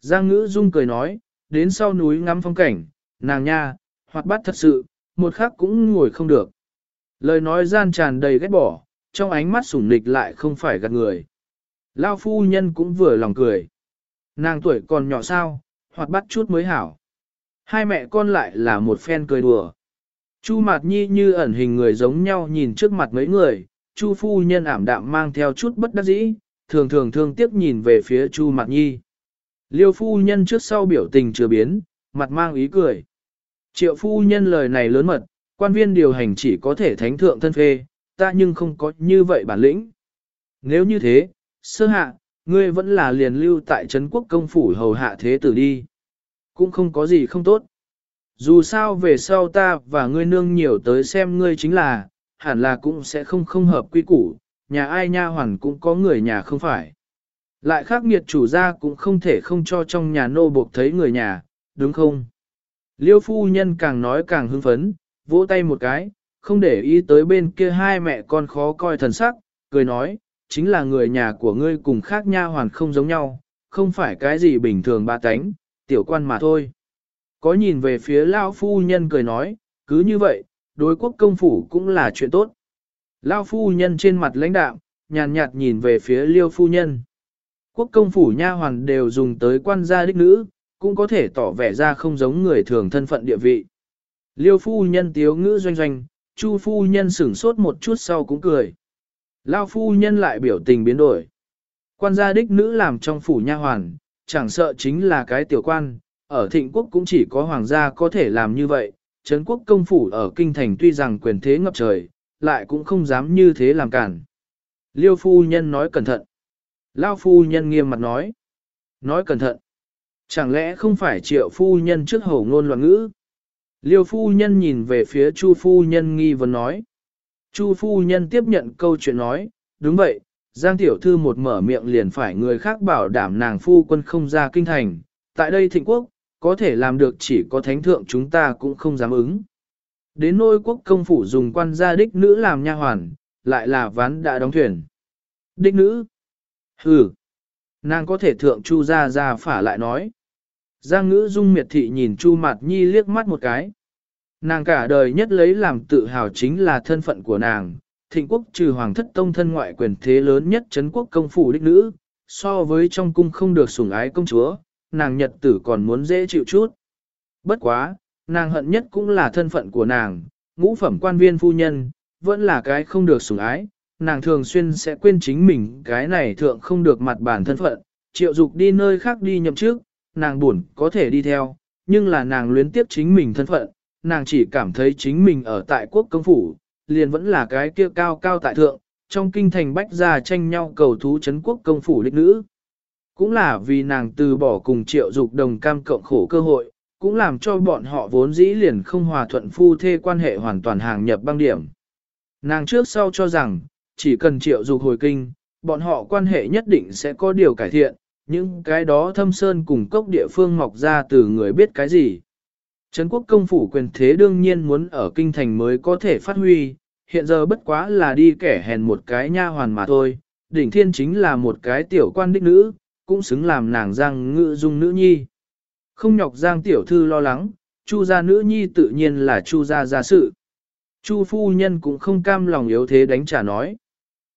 A: Giang Ngữ Dung cười nói, đến sau núi ngắm phong cảnh, nàng nha, hoạt bát thật sự, một khắc cũng ngồi không được. Lời nói gian tràn đầy ghét bỏ, trong ánh mắt sủng nịch lại không phải gạt người. Lao phu nhân cũng vừa lòng cười. Nàng tuổi còn nhỏ sao, hoạt bát chút mới hảo. Hai mẹ con lại là một phen cười đùa. Chu Mạt Nhi như ẩn hình người giống nhau nhìn trước mặt mấy người, Chu phu nhân ảm đạm mang theo chút bất đắc dĩ, thường thường thương tiếc nhìn về phía Chu Mạt Nhi. Liêu phu nhân trước sau biểu tình chưa biến, mặt mang ý cười. Triệu phu nhân lời này lớn mật, quan viên điều hành chỉ có thể thánh thượng thân phê, ta nhưng không có như vậy bản lĩnh. Nếu như thế, sơ hạ, ngươi vẫn là liền lưu tại Trấn quốc công phủ hầu hạ thế tử đi. Cũng không có gì không tốt. Dù sao về sau ta và ngươi nương nhiều tới xem ngươi chính là, hẳn là cũng sẽ không không hợp quy củ, nhà ai nha hoàn cũng có người nhà không phải. Lại khác nghiệt chủ gia cũng không thể không cho trong nhà nô buộc thấy người nhà, đúng không? Liêu phu nhân càng nói càng hưng phấn, vỗ tay một cái, không để ý tới bên kia hai mẹ con khó coi thần sắc, cười nói, chính là người nhà của ngươi cùng khác nha hoàn không giống nhau, không phải cái gì bình thường ba tánh, tiểu quan mà thôi. Có nhìn về phía Lao phu nhân cười nói, cứ như vậy, đối quốc công phủ cũng là chuyện tốt. Lao phu nhân trên mặt lãnh đạo, nhàn nhạt nhìn về phía liêu phu nhân. Quốc công phủ nha hoàn đều dùng tới quan gia đích nữ, cũng có thể tỏ vẻ ra không giống người thường thân phận địa vị. Liêu phu nhân tiếu ngữ doanh doanh, chu phu nhân sửng sốt một chút sau cũng cười. Lao phu nhân lại biểu tình biến đổi. Quan gia đích nữ làm trong phủ nha hoàn, chẳng sợ chính là cái tiểu quan, ở thịnh quốc cũng chỉ có hoàng gia có thể làm như vậy. Trấn quốc công phủ ở kinh thành tuy rằng quyền thế ngập trời, lại cũng không dám như thế làm cản. Liêu phu nhân nói cẩn thận. Lao phu nhân nghiêm mặt nói. Nói cẩn thận. Chẳng lẽ không phải triệu phu nhân trước hầu ngôn loạn ngữ? Liêu phu nhân nhìn về phía chu phu nhân nghi vấn nói. Chu phu nhân tiếp nhận câu chuyện nói, đúng vậy, Giang tiểu thư một mở miệng liền phải người khác bảo đảm nàng phu quân không ra kinh thành. Tại đây thịnh quốc, có thể làm được chỉ có thánh thượng chúng ta cũng không dám ứng. Đến nôi quốc công phủ dùng quan gia đích nữ làm nha hoàn, lại là ván đã đóng thuyền. Đích nữ, Hừ, nàng có thể thượng Chu ra ra phả lại nói. Giang ngữ dung miệt thị nhìn Chu Mạt Nhi liếc mắt một cái. Nàng cả đời nhất lấy làm tự hào chính là thân phận của nàng, thịnh quốc trừ hoàng thất tông thân ngoại quyền thế lớn nhất chấn quốc công phủ đích nữ, so với trong cung không được sủng ái công chúa, nàng nhật tử còn muốn dễ chịu chút. Bất quá, nàng hận nhất cũng là thân phận của nàng, ngũ phẩm quan viên phu nhân, vẫn là cái không được sủng ái, nàng thường xuyên sẽ quên chính mình cái này thượng không được mặt bản thân phận, triệu dục đi nơi khác đi nhậm trước, nàng buồn có thể đi theo, nhưng là nàng luyến tiếp chính mình thân phận, nàng chỉ cảm thấy chính mình ở tại quốc công phủ, liền vẫn là cái kia cao cao tại thượng, trong kinh thành bách gia tranh nhau cầu thú chấn quốc công phủ lịch nữ. Cũng là vì nàng từ bỏ cùng triệu dục đồng cam cộng khổ cơ hội, cũng làm cho bọn họ vốn dĩ liền không hòa thuận phu thê quan hệ hoàn toàn hàng nhập băng điểm. Nàng trước sau cho rằng, chỉ cần triệu dục hồi kinh, bọn họ quan hệ nhất định sẽ có điều cải thiện, những cái đó thâm sơn cùng cốc địa phương mọc ra từ người biết cái gì. Trấn quốc công phủ quyền thế đương nhiên muốn ở kinh thành mới có thể phát huy, hiện giờ bất quá là đi kẻ hèn một cái nha hoàn mà thôi, đỉnh thiên chính là một cái tiểu quan đích nữ, cũng xứng làm nàng giang ngự dung nữ nhi. Không nhọc giang tiểu thư lo lắng, chu gia nữ nhi tự nhiên là chu gia gia sự. Chu phu nhân cũng không cam lòng yếu thế đánh trả nói.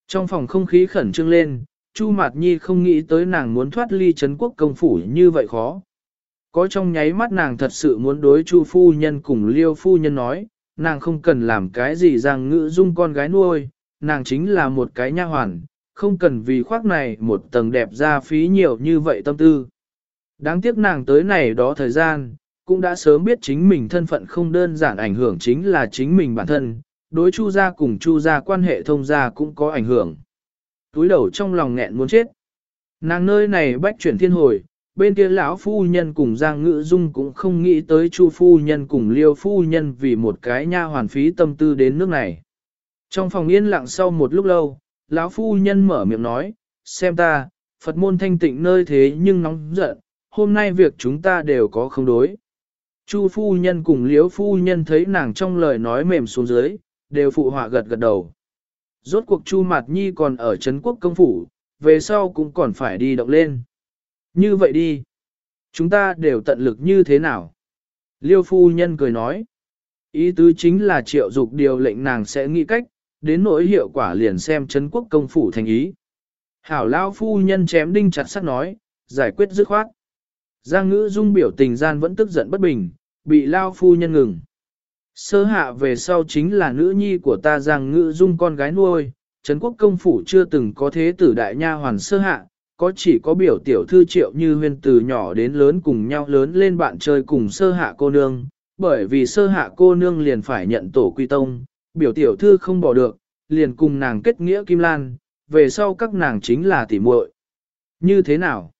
A: Trong phòng không khí khẩn trương lên, Chu Mạt Nhi không nghĩ tới nàng muốn thoát ly Trấn quốc công phủ như vậy khó. Có trong nháy mắt nàng thật sự muốn đối Chu phu nhân cùng Liêu phu nhân nói, nàng không cần làm cái gì rằng ngữ dung con gái nuôi, nàng chính là một cái nha hoàn, không cần vì khoác này một tầng đẹp ra phí nhiều như vậy tâm tư. Đáng tiếc nàng tới này đó thời gian, cũng đã sớm biết chính mình thân phận không đơn giản ảnh hưởng chính là chính mình bản thân, đối chu gia cùng chu gia quan hệ thông gia cũng có ảnh hưởng. Túi đầu trong lòng nghẹn muốn chết. Nàng nơi này bách chuyển thiên hồi, bên kia lão phu nhân cùng Giang Ngữ Dung cũng không nghĩ tới Chu phu nhân cùng Liêu phu nhân vì một cái nha hoàn phí tâm tư đến nước này. Trong phòng yên lặng sau một lúc lâu, lão phu nhân mở miệng nói, xem ta, Phật môn thanh tịnh nơi thế nhưng nóng giận, hôm nay việc chúng ta đều có không đối. Chu phu nhân cùng Liêu phu nhân thấy nàng trong lời nói mềm xuống dưới, đều phụ họa gật gật đầu. Rốt cuộc Chu Mạt Nhi còn ở Trấn Quốc công phủ, về sau cũng còn phải đi động lên. Như vậy đi. Chúng ta đều tận lực như thế nào? Liêu phu nhân cười nói. Ý tứ chính là triệu dục điều lệnh nàng sẽ nghĩ cách, đến nỗi hiệu quả liền xem Trấn Quốc công phủ thành ý. Hảo Lao phu nhân chém đinh chặt sắt nói, giải quyết dứt khoát. Giang ngữ dung biểu tình gian vẫn tức giận bất bình, bị Lao phu nhân ngừng. Sơ hạ về sau chính là nữ nhi của ta rằng ngữ dung con gái nuôi, Trấn quốc công phủ chưa từng có thế tử đại nha hoàn sơ hạ, có chỉ có biểu tiểu thư triệu như huyên từ nhỏ đến lớn cùng nhau lớn lên bạn chơi cùng sơ hạ cô nương, bởi vì sơ hạ cô nương liền phải nhận tổ quy tông, biểu tiểu thư không bỏ được, liền cùng nàng kết nghĩa kim lan, về sau các nàng chính là tỉ muội. Như thế nào?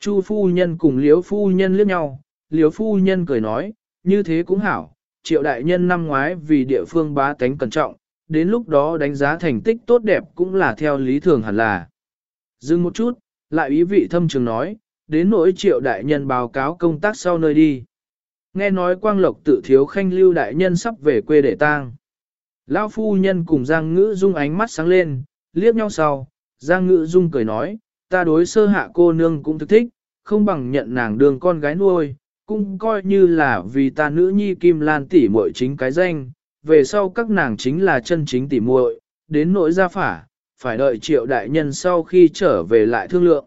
A: Chu phu nhân cùng liếu phu nhân liếc nhau, liếu phu nhân cười nói, như thế cũng hảo, triệu đại nhân năm ngoái vì địa phương bá tánh cẩn trọng, đến lúc đó đánh giá thành tích tốt đẹp cũng là theo lý thường hẳn là. Dừng một chút, lại ý vị thâm trường nói, đến nỗi triệu đại nhân báo cáo công tác sau nơi đi. Nghe nói quang lộc tự thiếu khanh lưu đại nhân sắp về quê để tang. Lão phu nhân cùng Giang Ngữ Dung ánh mắt sáng lên, liếc nhau sau, Giang Ngữ Dung cười nói, ta đối sơ hạ cô nương cũng thực thích, không bằng nhận nàng đường con gái nuôi, cũng coi như là vì ta nữ nhi Kim Lan tỷ muội chính cái danh, về sau các nàng chính là chân chính tỷ muội, đến nỗi gia phả, phải đợi triệu đại nhân sau khi trở về lại thương lượng.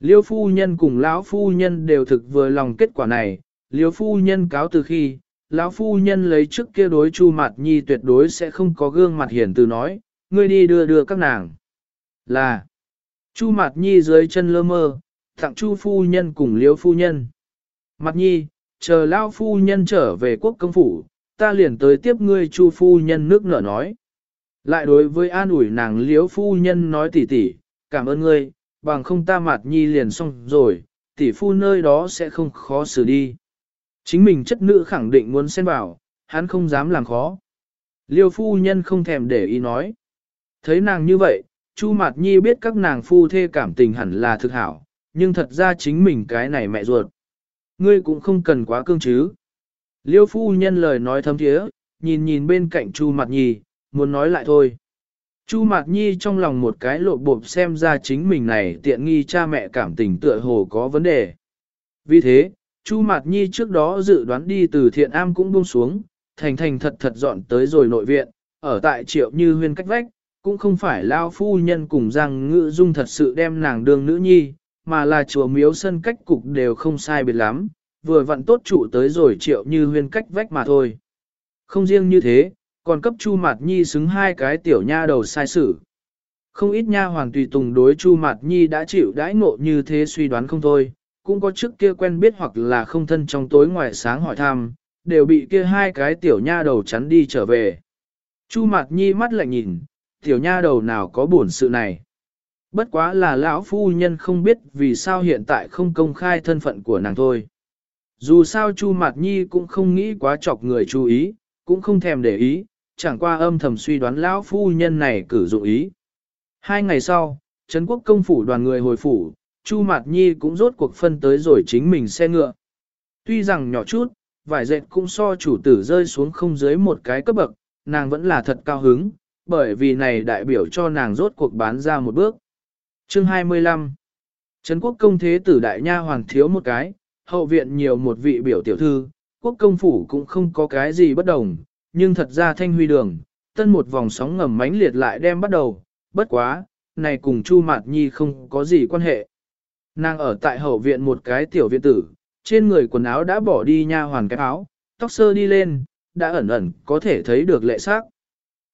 A: Liêu phu nhân cùng lão phu nhân đều thực vừa lòng kết quả này, liêu phu nhân cáo từ khi, lão phu nhân lấy trước kia đối chu mặt nhi tuyệt đối sẽ không có gương mặt hiển từ nói, ngươi đi đưa đưa các nàng. Là, chu mặt nhi dưới chân lơ mơ, tặng chu phu nhân cùng liêu phu nhân. Mặt nhi, chờ lão phu nhân trở về quốc công phủ, ta liền tới tiếp ngươi chu phu nhân nước nở nói. Lại đối với an ủi nàng liếu phu nhân nói tỉ tỉ, cảm ơn ngươi, bằng không ta mặt nhi liền xong rồi, tỷ phu nơi đó sẽ không khó xử đi. Chính mình chất nữ khẳng định muốn xen vào, hắn không dám làm khó. Liêu phu nhân không thèm để ý nói. Thấy nàng như vậy, Chu Mạt Nhi biết các nàng phu thê cảm tình hẳn là thực hảo, nhưng thật ra chính mình cái này mẹ ruột. Ngươi cũng không cần quá cương chứ. Liêu phu nhân lời nói thấm thiế, nhìn nhìn bên cạnh Chu Mạt Nhi, muốn nói lại thôi. Chu Mạt Nhi trong lòng một cái lộ bộp xem ra chính mình này tiện nghi cha mẹ cảm tình tựa hồ có vấn đề. Vì thế, Chu Mạt Nhi trước đó dự đoán đi từ thiện am cũng buông xuống, thành thành thật thật dọn tới rồi nội viện, ở tại triệu như huyên cách vách, cũng không phải lao phu nhân cùng rằng ngự dung thật sự đem nàng đương nữ nhi, mà là chùa miếu sân cách cục đều không sai biệt lắm, vừa vặn tốt trụ tới rồi triệu như huyên cách vách mà thôi. Không riêng như thế, còn cấp Chu Mạt Nhi xứng hai cái tiểu nha đầu sai sử. Không ít nha hoàng tùy tùng đối Chu Mạt Nhi đã chịu đãi ngộ như thế suy đoán không thôi, cũng có trước kia quen biết hoặc là không thân trong tối ngoài sáng hỏi thăm, đều bị kia hai cái tiểu nha đầu chắn đi trở về. Chu Mạt Nhi mắt lạnh nhìn, tiểu nha đầu nào có buồn sự này. Bất quá là lão phu nhân không biết vì sao hiện tại không công khai thân phận của nàng thôi. Dù sao Chu Mạt Nhi cũng không nghĩ quá chọc người chú ý, cũng không thèm để ý, chẳng qua âm thầm suy đoán lão phu nhân này cử dụng ý. Hai ngày sau, Trấn quốc công phủ đoàn người hồi phủ, Chu Mạt Nhi cũng rốt cuộc phân tới rồi chính mình xe ngựa. Tuy rằng nhỏ chút, vải dệt cũng so chủ tử rơi xuống không dưới một cái cấp bậc, nàng vẫn là thật cao hứng, bởi vì này đại biểu cho nàng rốt cuộc bán ra một bước. Chương 25 Trấn quốc công thế tử đại nha hoàng thiếu một cái, hậu viện nhiều một vị biểu tiểu thư, quốc công phủ cũng không có cái gì bất đồng, nhưng thật ra thanh huy đường, tân một vòng sóng ngầm mãnh liệt lại đem bắt đầu, bất quá, này cùng Chu Mạt Nhi không có gì quan hệ. Nàng ở tại hậu viện một cái tiểu viện tử, trên người quần áo đã bỏ đi nha hoàn cái áo, tóc sơ đi lên, đã ẩn ẩn có thể thấy được lệ sắc.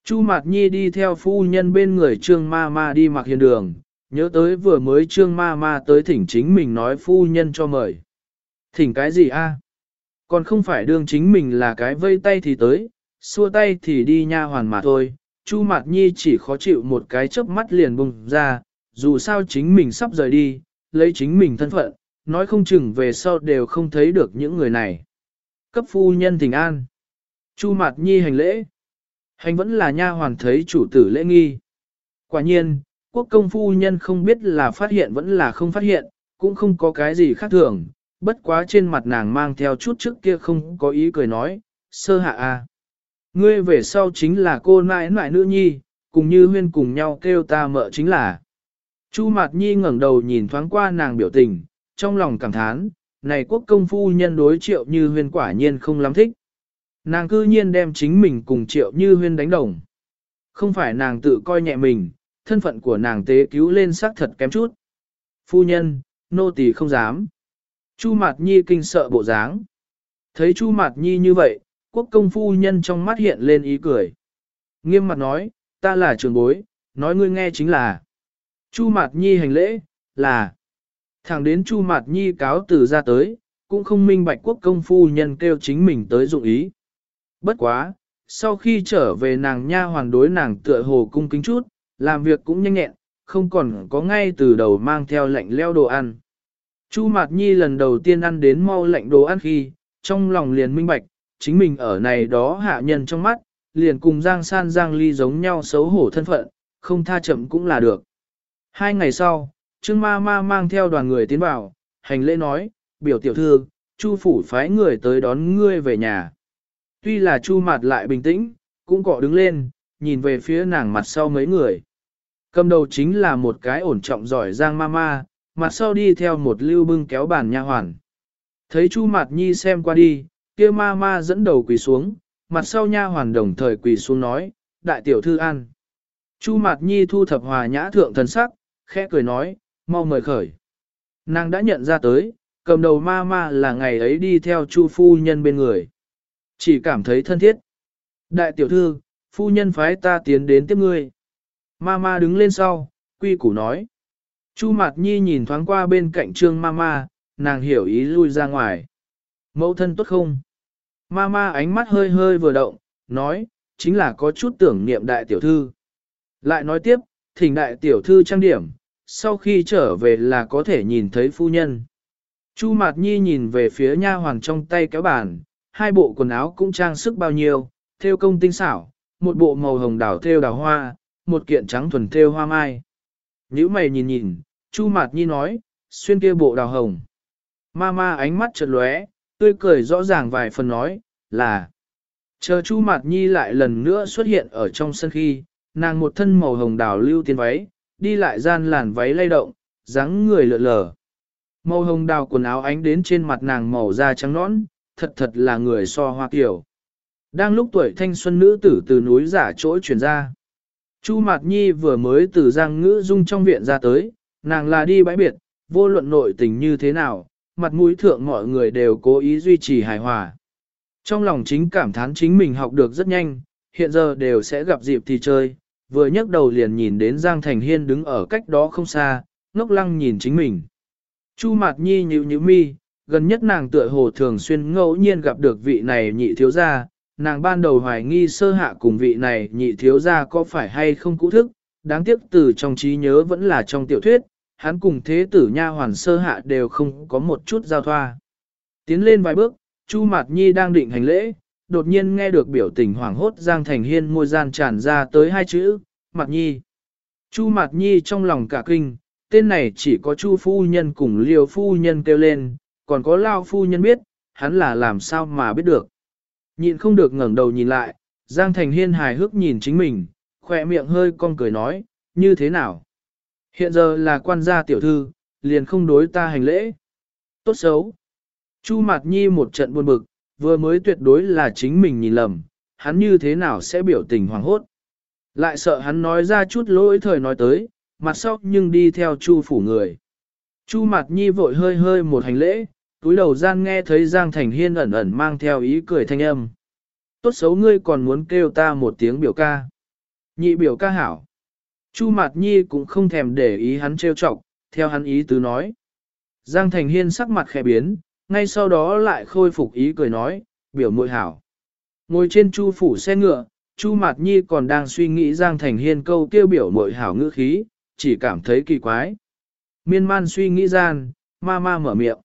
A: Chu Mạt Nhi đi theo phu nhân bên người Trương Ma Ma đi mặc hiền đường, nhớ tới vừa mới Trương Ma Ma tới thỉnh chính mình nói phu nhân cho mời. Thỉnh cái gì a? Còn không phải đương chính mình là cái vây tay thì tới, xua tay thì đi nha hoàn mà thôi. Chu Mạt Nhi chỉ khó chịu một cái chớp mắt liền bùng ra, dù sao chính mình sắp rời đi, lấy chính mình thân phận, nói không chừng về sau đều không thấy được những người này. Cấp phu nhân thỉnh an. Chu Mạt Nhi hành lễ. Hành vẫn là nha hoàn thấy chủ tử lễ nghi. Quả nhiên, quốc công phu nhân không biết là phát hiện vẫn là không phát hiện, cũng không có cái gì khác thường, bất quá trên mặt nàng mang theo chút trước kia không có ý cười nói, sơ hạ a, à. Ngươi về sau chính là cô nãi nãi nữ nhi, cùng như huyên cùng nhau kêu ta mợ chính là. Chu Mạt Nhi ngẩng đầu nhìn thoáng qua nàng biểu tình, trong lòng cảm thán, này quốc công phu nhân đối triệu như huyên quả nhiên không lắm thích. Nàng cư nhiên đem chính mình cùng triệu như huyên đánh đồng. Không phải nàng tự coi nhẹ mình, thân phận của nàng tế cứu lên xác thật kém chút. Phu nhân, nô tỳ không dám. Chu Mạt Nhi kinh sợ bộ dáng. Thấy Chu Mạt Nhi như vậy, quốc công phu nhân trong mắt hiện lên ý cười. Nghiêm mặt nói, ta là trường bối, nói ngươi nghe chính là. Chu Mạt Nhi hành lễ, là. Thẳng đến Chu Mạt Nhi cáo từ ra tới, cũng không minh bạch quốc công phu nhân kêu chính mình tới dụng ý. Bất quá, sau khi trở về nàng nha hoàn đối nàng tựa hồ cung kính chút, làm việc cũng nhanh nhẹn, không còn có ngay từ đầu mang theo lệnh leo đồ ăn. Chu Mạt Nhi lần đầu tiên ăn đến mau lệnh đồ ăn khi, trong lòng liền minh bạch, chính mình ở này đó hạ nhân trong mắt, liền cùng Giang San Giang Ly giống nhau xấu hổ thân phận, không tha chậm cũng là được. Hai ngày sau, Trương Ma Ma mang theo đoàn người tiến vào, hành lễ nói, biểu tiểu thư, Chu phủ phái người tới đón ngươi về nhà. Tuy là Chu Mạt lại bình tĩnh, cũng cọ đứng lên, nhìn về phía nàng mặt sau mấy người. Cầm đầu chính là một cái ổn trọng giỏi Giang Ma Ma, mặt sau đi theo một lưu bưng kéo bàn nha hoàn. Thấy Chu Mạt Nhi xem qua đi, kia ma ma dẫn đầu quỳ xuống, mặt sau nha hoàn đồng thời quỳ xuống nói, đại tiểu thư ăn. Chu Mạt Nhi thu thập hòa nhã thượng thần sắc, khẽ cười nói, mau mời khởi. Nàng đã nhận ra tới, cầm đầu ma ma là ngày ấy đi theo Chu phu nhân bên người. Chỉ cảm thấy thân thiết. Đại tiểu thư, phu nhân phái ta tiến đến tiếp ngươi. Ma ma đứng lên sau, quy củ nói. Chu Mạt Nhi nhìn thoáng qua bên cạnh Trương Mama, nàng hiểu ý lui ra ngoài. Mẫu thân tốt không? Mama ánh mắt hơi hơi vừa động, nói, chính là có chút tưởng niệm đại tiểu thư. Lại nói tiếp, thỉnh đại tiểu thư trang điểm, sau khi trở về là có thể nhìn thấy phu nhân. Chu Mạt Nhi nhìn về phía nha hoàng trong tay kéo bàn, hai bộ quần áo cũng trang sức bao nhiêu, theo công tinh xảo, một bộ màu hồng đảo thêu đào hoa, một kiện trắng thuần thêu hoa mai. Nhữ mày nhìn nhìn, Chu Mạt Nhi nói, xuyên kia bộ đào hồng. Ma ma ánh mắt chợt lóe, tươi cười rõ ràng vài phần nói, là. Chờ Chu Mạt Nhi lại lần nữa xuất hiện ở trong sân khi, nàng một thân màu hồng đào lưu tiên váy, đi lại gian làn váy lay động, dáng người lượn lờ. Màu hồng đào quần áo ánh đến trên mặt nàng màu da trắng nõn, thật thật là người so hoa kiểu. Đang lúc tuổi thanh xuân nữ tử từ núi giả chỗ chuyển ra. Chu Mạt Nhi vừa mới từ Giang Ngữ Dung trong viện ra tới, nàng là đi bãi biệt, vô luận nội tình như thế nào, mặt mũi thượng mọi người đều cố ý duy trì hài hòa. Trong lòng chính cảm thán chính mình học được rất nhanh, hiện giờ đều sẽ gặp dịp thì chơi, vừa nhấc đầu liền nhìn đến Giang Thành Hiên đứng ở cách đó không xa, ngốc lăng nhìn chính mình. Chu Mạt Nhi nhíu nhíu mi, gần nhất nàng tựa hồ thường xuyên ngẫu nhiên gặp được vị này nhị thiếu gia, nàng ban đầu hoài nghi sơ hạ cùng vị này nhị thiếu gia có phải hay không cũ thức, đáng tiếc từ trong trí nhớ vẫn là trong tiểu thuyết, hắn cùng thế tử nha hoàn sơ hạ đều không có một chút giao thoa. Tiến lên vài bước, Chu Mạt Nhi đang định hành lễ, đột nhiên nghe được biểu tình hoảng hốt Giang Thành Hiên môi gian tràn ra tới hai chữ, Mạt Nhi. Chu Mạt Nhi trong lòng cả kinh, tên này chỉ có Chu phu nhân cùng Liêu phu nhân kêu lên, còn có Lao phu nhân biết, hắn là làm sao mà biết được. Nhịn không được ngẩng đầu nhìn lại, Giang Thành Hiên hài hước nhìn chính mình, khỏe miệng hơi cong cười nói, như thế nào? Hiện giờ là quan gia tiểu thư, liền không đối ta hành lễ. Tốt xấu. Chu Mạt Nhi một trận buồn bực, vừa mới tuyệt đối là chính mình nhìn lầm, hắn như thế nào sẽ biểu tình hoảng hốt. Lại sợ hắn nói ra chút lỗi thời nói tới, mặt sau nhưng đi theo Chu phủ người. Chu Mạt Nhi vội hơi hơi một hành lễ, túi đầu gian nghe thấy Giang Thành Hiên ẩn ẩn mang theo ý cười thanh âm. Tốt xấu ngươi còn muốn kêu ta một tiếng biểu ca. Nhị biểu ca hảo. Chu Mạt Nhi cũng không thèm để ý hắn trêu chọc, theo hắn ý tứ nói. Giang Thành Hiên sắc mặt khẽ biến, ngay sau đó lại khôi phục ý cười nói, biểu muội hảo. Ngồi trên chu phủ xe ngựa, chu Mạt Nhi còn đang suy nghĩ Giang Thành Hiên câu kêu biểu muội hảo ngữ khí, chỉ cảm thấy kỳ quái. Miên man suy nghĩ gian, ma ma mở miệng.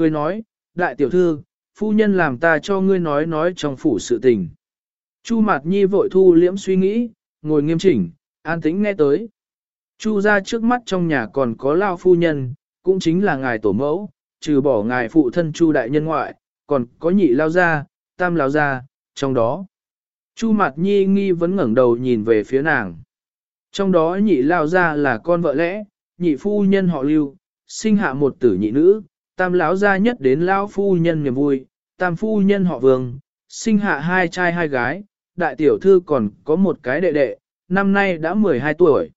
A: Cười nói, đại tiểu thư, phu nhân làm ta cho ngươi nói nói trong phủ sự tình. Chu Mạt Nhi vội thu liễm suy nghĩ, ngồi nghiêm chỉnh, an tĩnh nghe tới. Chu ra trước mắt trong nhà còn có lao phu nhân, cũng chính là ngài tổ mẫu, trừ bỏ ngài phụ thân Chu đại nhân ngoại, còn có nhị lao gia, tam lao gia, trong đó. Chu Mạt Nhi nghi vẫn ngẩng đầu nhìn về phía nàng. Trong đó nhị lao gia là con vợ lẽ, nhị phu nhân họ lưu, sinh hạ một tử nhị nữ, tam lão gia nhất đến lão phu nhân niềm vui, tam phu nhân họ vương, sinh hạ hai trai hai gái, đại tiểu thư còn có một cái đệ đệ, năm nay đã 12 tuổi.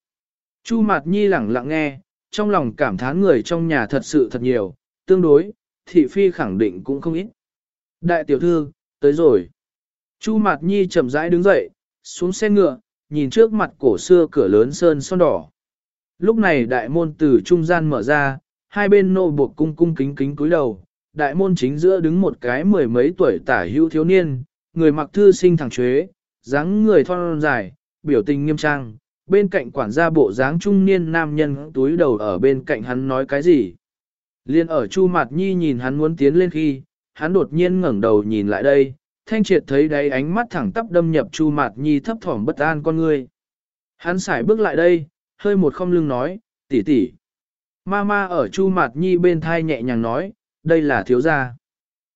A: Chu Mạt Nhi lẳng lặng nghe, trong lòng cảm thán người trong nhà thật sự thật nhiều, tương đối, thị phi khẳng định cũng không ít. Đại tiểu thư, tới rồi. Chu Mạt Nhi chậm rãi đứng dậy, xuống xe ngựa, nhìn trước mặt cổ xưa cửa lớn sơn son đỏ. Lúc này đại môn từ trung gian mở ra, hai bên nô buộc cung cung kính kính cúi đầu, đại môn chính giữa đứng một cái mười mấy tuổi tả hữu thiếu niên, người mặc thư sinh thẳng chuế, dáng người thon dài, biểu tình nghiêm trang, bên cạnh quản gia bộ dáng trung niên nam nhân túi đầu ở bên cạnh hắn nói cái gì. Liên ở Chu Mạt Nhi nhìn hắn muốn tiến lên khi, hắn đột nhiên ngẩng đầu nhìn lại đây, thanh triệt thấy đáy ánh mắt thẳng tắp đâm nhập Chu Mạt Nhi thấp thỏm bất an con người. Hắn sải bước lại đây, hơi một không lưng nói, tỷ tỷ. Mama ở Chu Mạt Nhi bên thai nhẹ nhàng nói, đây là thiếu gia.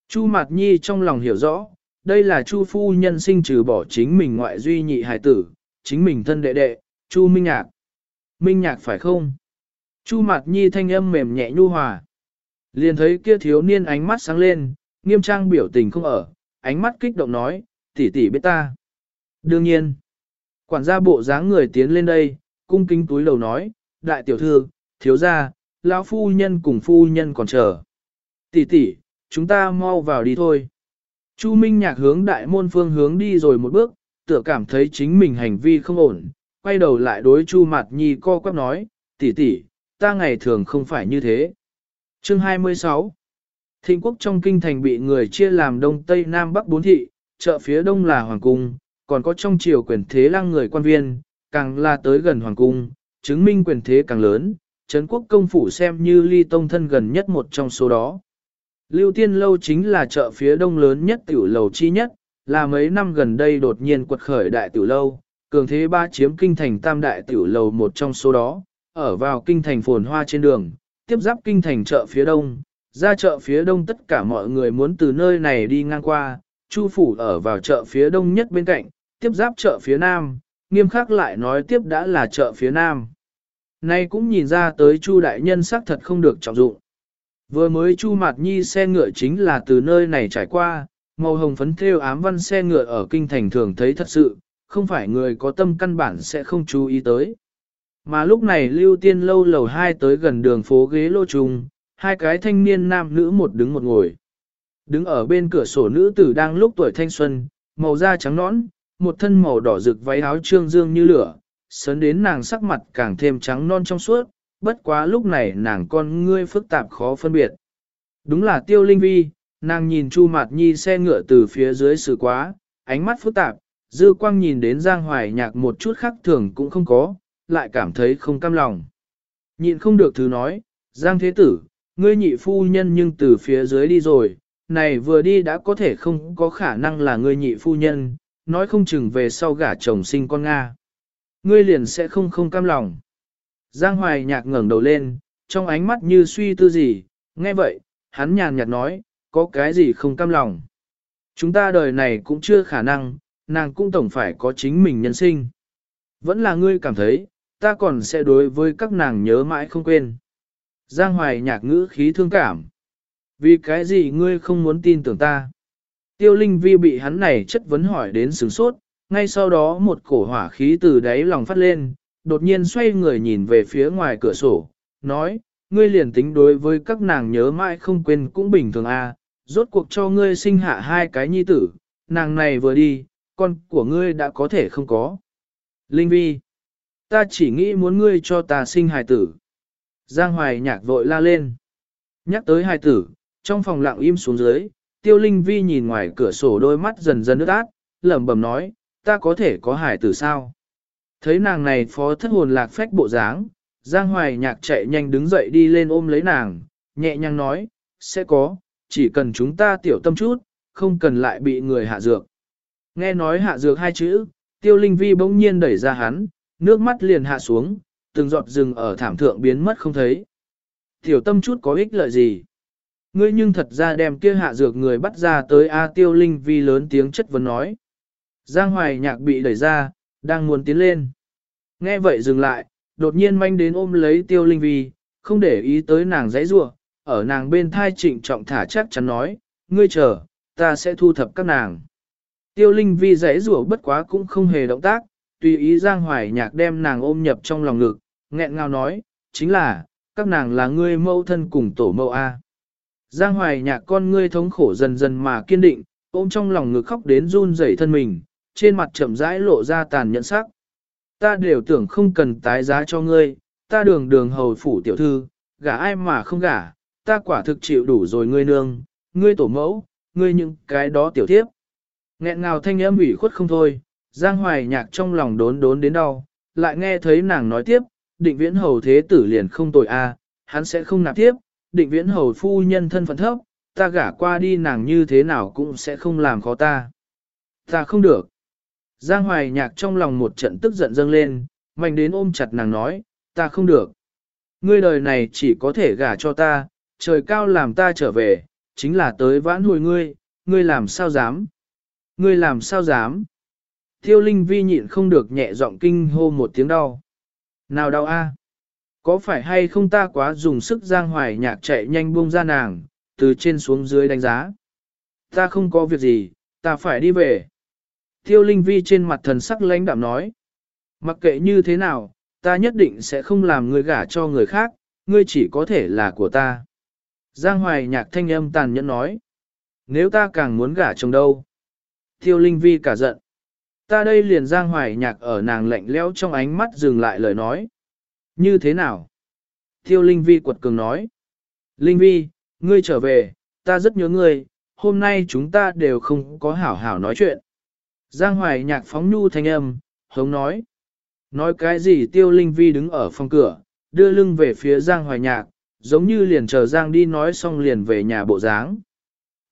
A: Chu Mạt Nhi trong lòng hiểu rõ, đây là Chu phu nhân sinh trừ bỏ chính mình ngoại duy nhị hài tử, chính mình thân đệ đệ, Chu Minh Nhạc. Minh Nhạc phải không? Chu Mạt Nhi thanh âm mềm nhẹ nhu hòa. Liền thấy kia thiếu niên ánh mắt sáng lên, nghiêm trang biểu tình không ở, ánh mắt kích động nói, tỷ tỷ biết ta. Đương nhiên, quản gia bộ dáng người tiến lên đây, cung kính túi đầu nói, đại tiểu thư, thiếu gia, lão phu nhân cùng phu nhân còn chờ. Tỷ tỷ, chúng ta mau vào đi thôi. Chu Minh Nhạc hướng đại môn phương hướng đi rồi một bước, tựa cảm thấy chính mình hành vi không ổn, quay đầu lại đối Chu Mạt Nhi co quắp nói, tỷ tỷ, ta ngày thường không phải như thế. Chương 26 Thịnh quốc trong kinh thành bị người chia làm đông tây nam bắc bốn thị, chợ phía đông là hoàng cung, còn có trong triều quyền thế lăng người quan viên, càng là tới gần hoàng cung, chứng minh quyền thế càng lớn, Trấn quốc công phủ xem như ly tông thân gần nhất một trong số đó. Lưu Tiên Lâu chính là chợ phía đông lớn nhất tiểu lầu chi nhất, là mấy năm gần đây đột nhiên quật khởi đại tiểu lâu, cường thế ba chiếm kinh thành tam đại tiểu lầu một trong số đó, ở vào kinh thành phồn hoa trên đường, tiếp giáp kinh thành chợ phía đông, ra chợ phía đông tất cả mọi người muốn từ nơi này đi ngang qua, Chu phủ ở vào chợ phía đông nhất bên cạnh, tiếp giáp chợ phía nam, nghiêm khắc lại nói tiếp đã là chợ phía nam. Nay cũng nhìn ra tới Chu đại nhân xác thật không được trọng dụng. Vừa mới Chu Mạt Nhi xe ngựa chính là từ nơi này trải qua, màu hồng phấn thêu ám văn xe ngựa ở kinh thành thường thấy thật sự, không phải người có tâm căn bản sẽ không chú ý tới. Mà lúc này Lưu Tiên lâu lầu hai tới gần đường phố ghế lô trùng, hai cái thanh niên nam nữ một đứng một ngồi. Đứng ở bên cửa sổ nữ tử đang lúc tuổi thanh xuân, màu da trắng nõn, một thân màu đỏ rực váy áo trương dương như lửa, sớn đến nàng sắc mặt càng thêm trắng non trong suốt, bất quá lúc này nàng con ngươi phức tạp khó phân biệt. Đúng là tiêu linh vi, nàng nhìn Chu Mạt Nhi xe ngựa từ phía dưới xử quá, ánh mắt phức tạp, dư quang nhìn đến Giang Hoài nhạc một chút khác thường cũng không có, lại cảm thấy không cam lòng. Nhịn không được thứ nói, Giang Thế Tử, ngươi nhị phu nhân nhưng từ phía dưới đi rồi, này vừa đi đã có thể không có khả năng là ngươi nhị phu nhân, nói không chừng về sau gả chồng sinh con Nga ngươi liền sẽ không không cam lòng. Giang Hoài Nhạc ngẩng đầu lên, trong ánh mắt như suy tư gì, nghe vậy, hắn nhàn nhạt nói, có cái gì không cam lòng. Chúng ta đời này cũng chưa khả năng, nàng cũng tổng phải có chính mình nhân sinh. Vẫn là ngươi cảm thấy, ta còn sẽ đối với các nàng nhớ mãi không quên. Giang Hoài Nhạc ngữ khí thương cảm. Vì cái gì ngươi không muốn tin tưởng ta? Tiêu Linh Vi bị hắn này chất vấn hỏi đến sướng sốt, ngay sau đó một cổ hỏa khí từ đáy lòng phát lên, đột nhiên xoay người nhìn về phía ngoài cửa sổ, nói, ngươi liền tính đối với các nàng nhớ mãi không quên cũng bình thường a. À, rốt cuộc cho ngươi sinh hạ hai cái nhi tử, nàng này vừa đi, con của ngươi đã có thể không có. Linh Vi, ta chỉ nghĩ muốn ngươi cho ta sinh hài tử. Giang Hoài nhạc vội la lên. Nhắc tới hài tử, trong phòng lặng im xuống dưới, Tiêu Linh Vi nhìn ngoài cửa sổ đôi mắt dần dần nước át, lẩm bẩm nói, ta có thể có hài tử sao? Thấy nàng này phó thất hồn lạc phách bộ dáng, Giang Hoài nhạc chạy nhanh đứng dậy đi lên ôm lấy nàng, nhẹ nhàng nói, sẽ có, chỉ cần chúng ta tiểu tâm chút, không cần lại bị người hạ dược. Nghe nói hạ dược hai chữ, tiêu linh vi bỗng nhiên đẩy ra hắn, nước mắt liền hạ xuống, từng giọt rừng ở thảm thượng biến mất không thấy. Tiểu tâm chút có ích lợi gì? Ngươi nhưng thật ra đem kia hạ dược người bắt ra tới A tiêu linh vi lớn tiếng chất vấn nói. Giang hoài nhạc bị đẩy ra, đang muốn tiến lên. Nghe vậy dừng lại, đột nhiên manh đến ôm lấy tiêu linh vi, không để ý tới nàng dãy rủa, ở nàng bên thai trịnh trọng thả chắc chắn nói, ngươi chờ, ta sẽ thu thập các nàng. Tiêu linh vi dãy rủa bất quá cũng không hề động tác, tùy ý Giang Hoài Nhạc đem nàng ôm nhập trong lòng ngực, nghẹn ngào nói, chính là, các nàng là ngươi mâu thân cùng tổ mâu A. Giang Hoài Nhạc con ngươi thống khổ dần dần mà kiên định, ôm trong lòng ngực khóc đến run rẩy thân mình, trên mặt chậm rãi lộ ra tàn nhẫn sắc. Ta đều tưởng không cần tái giá cho ngươi, ta đường đường hầu phủ tiểu thư, gả ai mà không gả, ta quả thực chịu đủ rồi ngươi nương, ngươi tổ mẫu, ngươi những cái đó tiểu thiếp. Nghẹn ngào thanh âm ủy khuất không thôi, Giang Hoài nhạc trong lòng đốn đốn đến đau, lại nghe thấy nàng nói tiếp, định viễn hầu thế tử liền không tội a, hắn sẽ không nạp tiếp, định viễn hầu phu nhân thân phận thấp, ta gả qua đi nàng như thế nào cũng sẽ không làm khó ta. Ta không được. Giang Hoài nhạc trong lòng một trận tức giận dâng lên, mạnh đến ôm chặt nàng nói, ta không được. Ngươi đời này chỉ có thể gả cho ta, trời cao làm ta trở về, chính là tới vãn hồi ngươi, ngươi làm sao dám? Ngươi làm sao dám? Thiêu Linh Vi nhịn không được nhẹ giọng kinh hô một tiếng đau. Nào đau a? Có phải hay không ta quá dùng sức giang hoài nhạc chạy nhanh buông ra nàng, từ trên xuống dưới đánh giá. Ta không có việc gì, ta phải đi về. Tiêu Linh Vi trên mặt thần sắc lãnh đạm nói. Mặc kệ như thế nào, ta nhất định sẽ không làm người gả cho người khác, ngươi chỉ có thể là của ta. Giang Hoài nhạc thanh âm tàn nhẫn nói. Nếu ta càng muốn gả chồng đâu? Tiêu Linh Vi cả giận. Ta đây liền Giang Hoài nhạc ở nàng lạnh lẽo trong ánh mắt dừng lại lời nói. Như thế nào? Tiêu Linh Vi quật cường nói. Linh Vi, ngươi trở về, ta rất nhớ ngươi, hôm nay chúng ta đều không có hảo hảo nói chuyện. Giang Hoài nhạc phóng nhu thanh âm, hống nói. Nói cái gì Tiêu Linh Vi đứng ở phòng cửa, đưa lưng về phía Giang Hoài nhạc, giống như liền chờ Giang đi nói xong liền về nhà bộ dáng.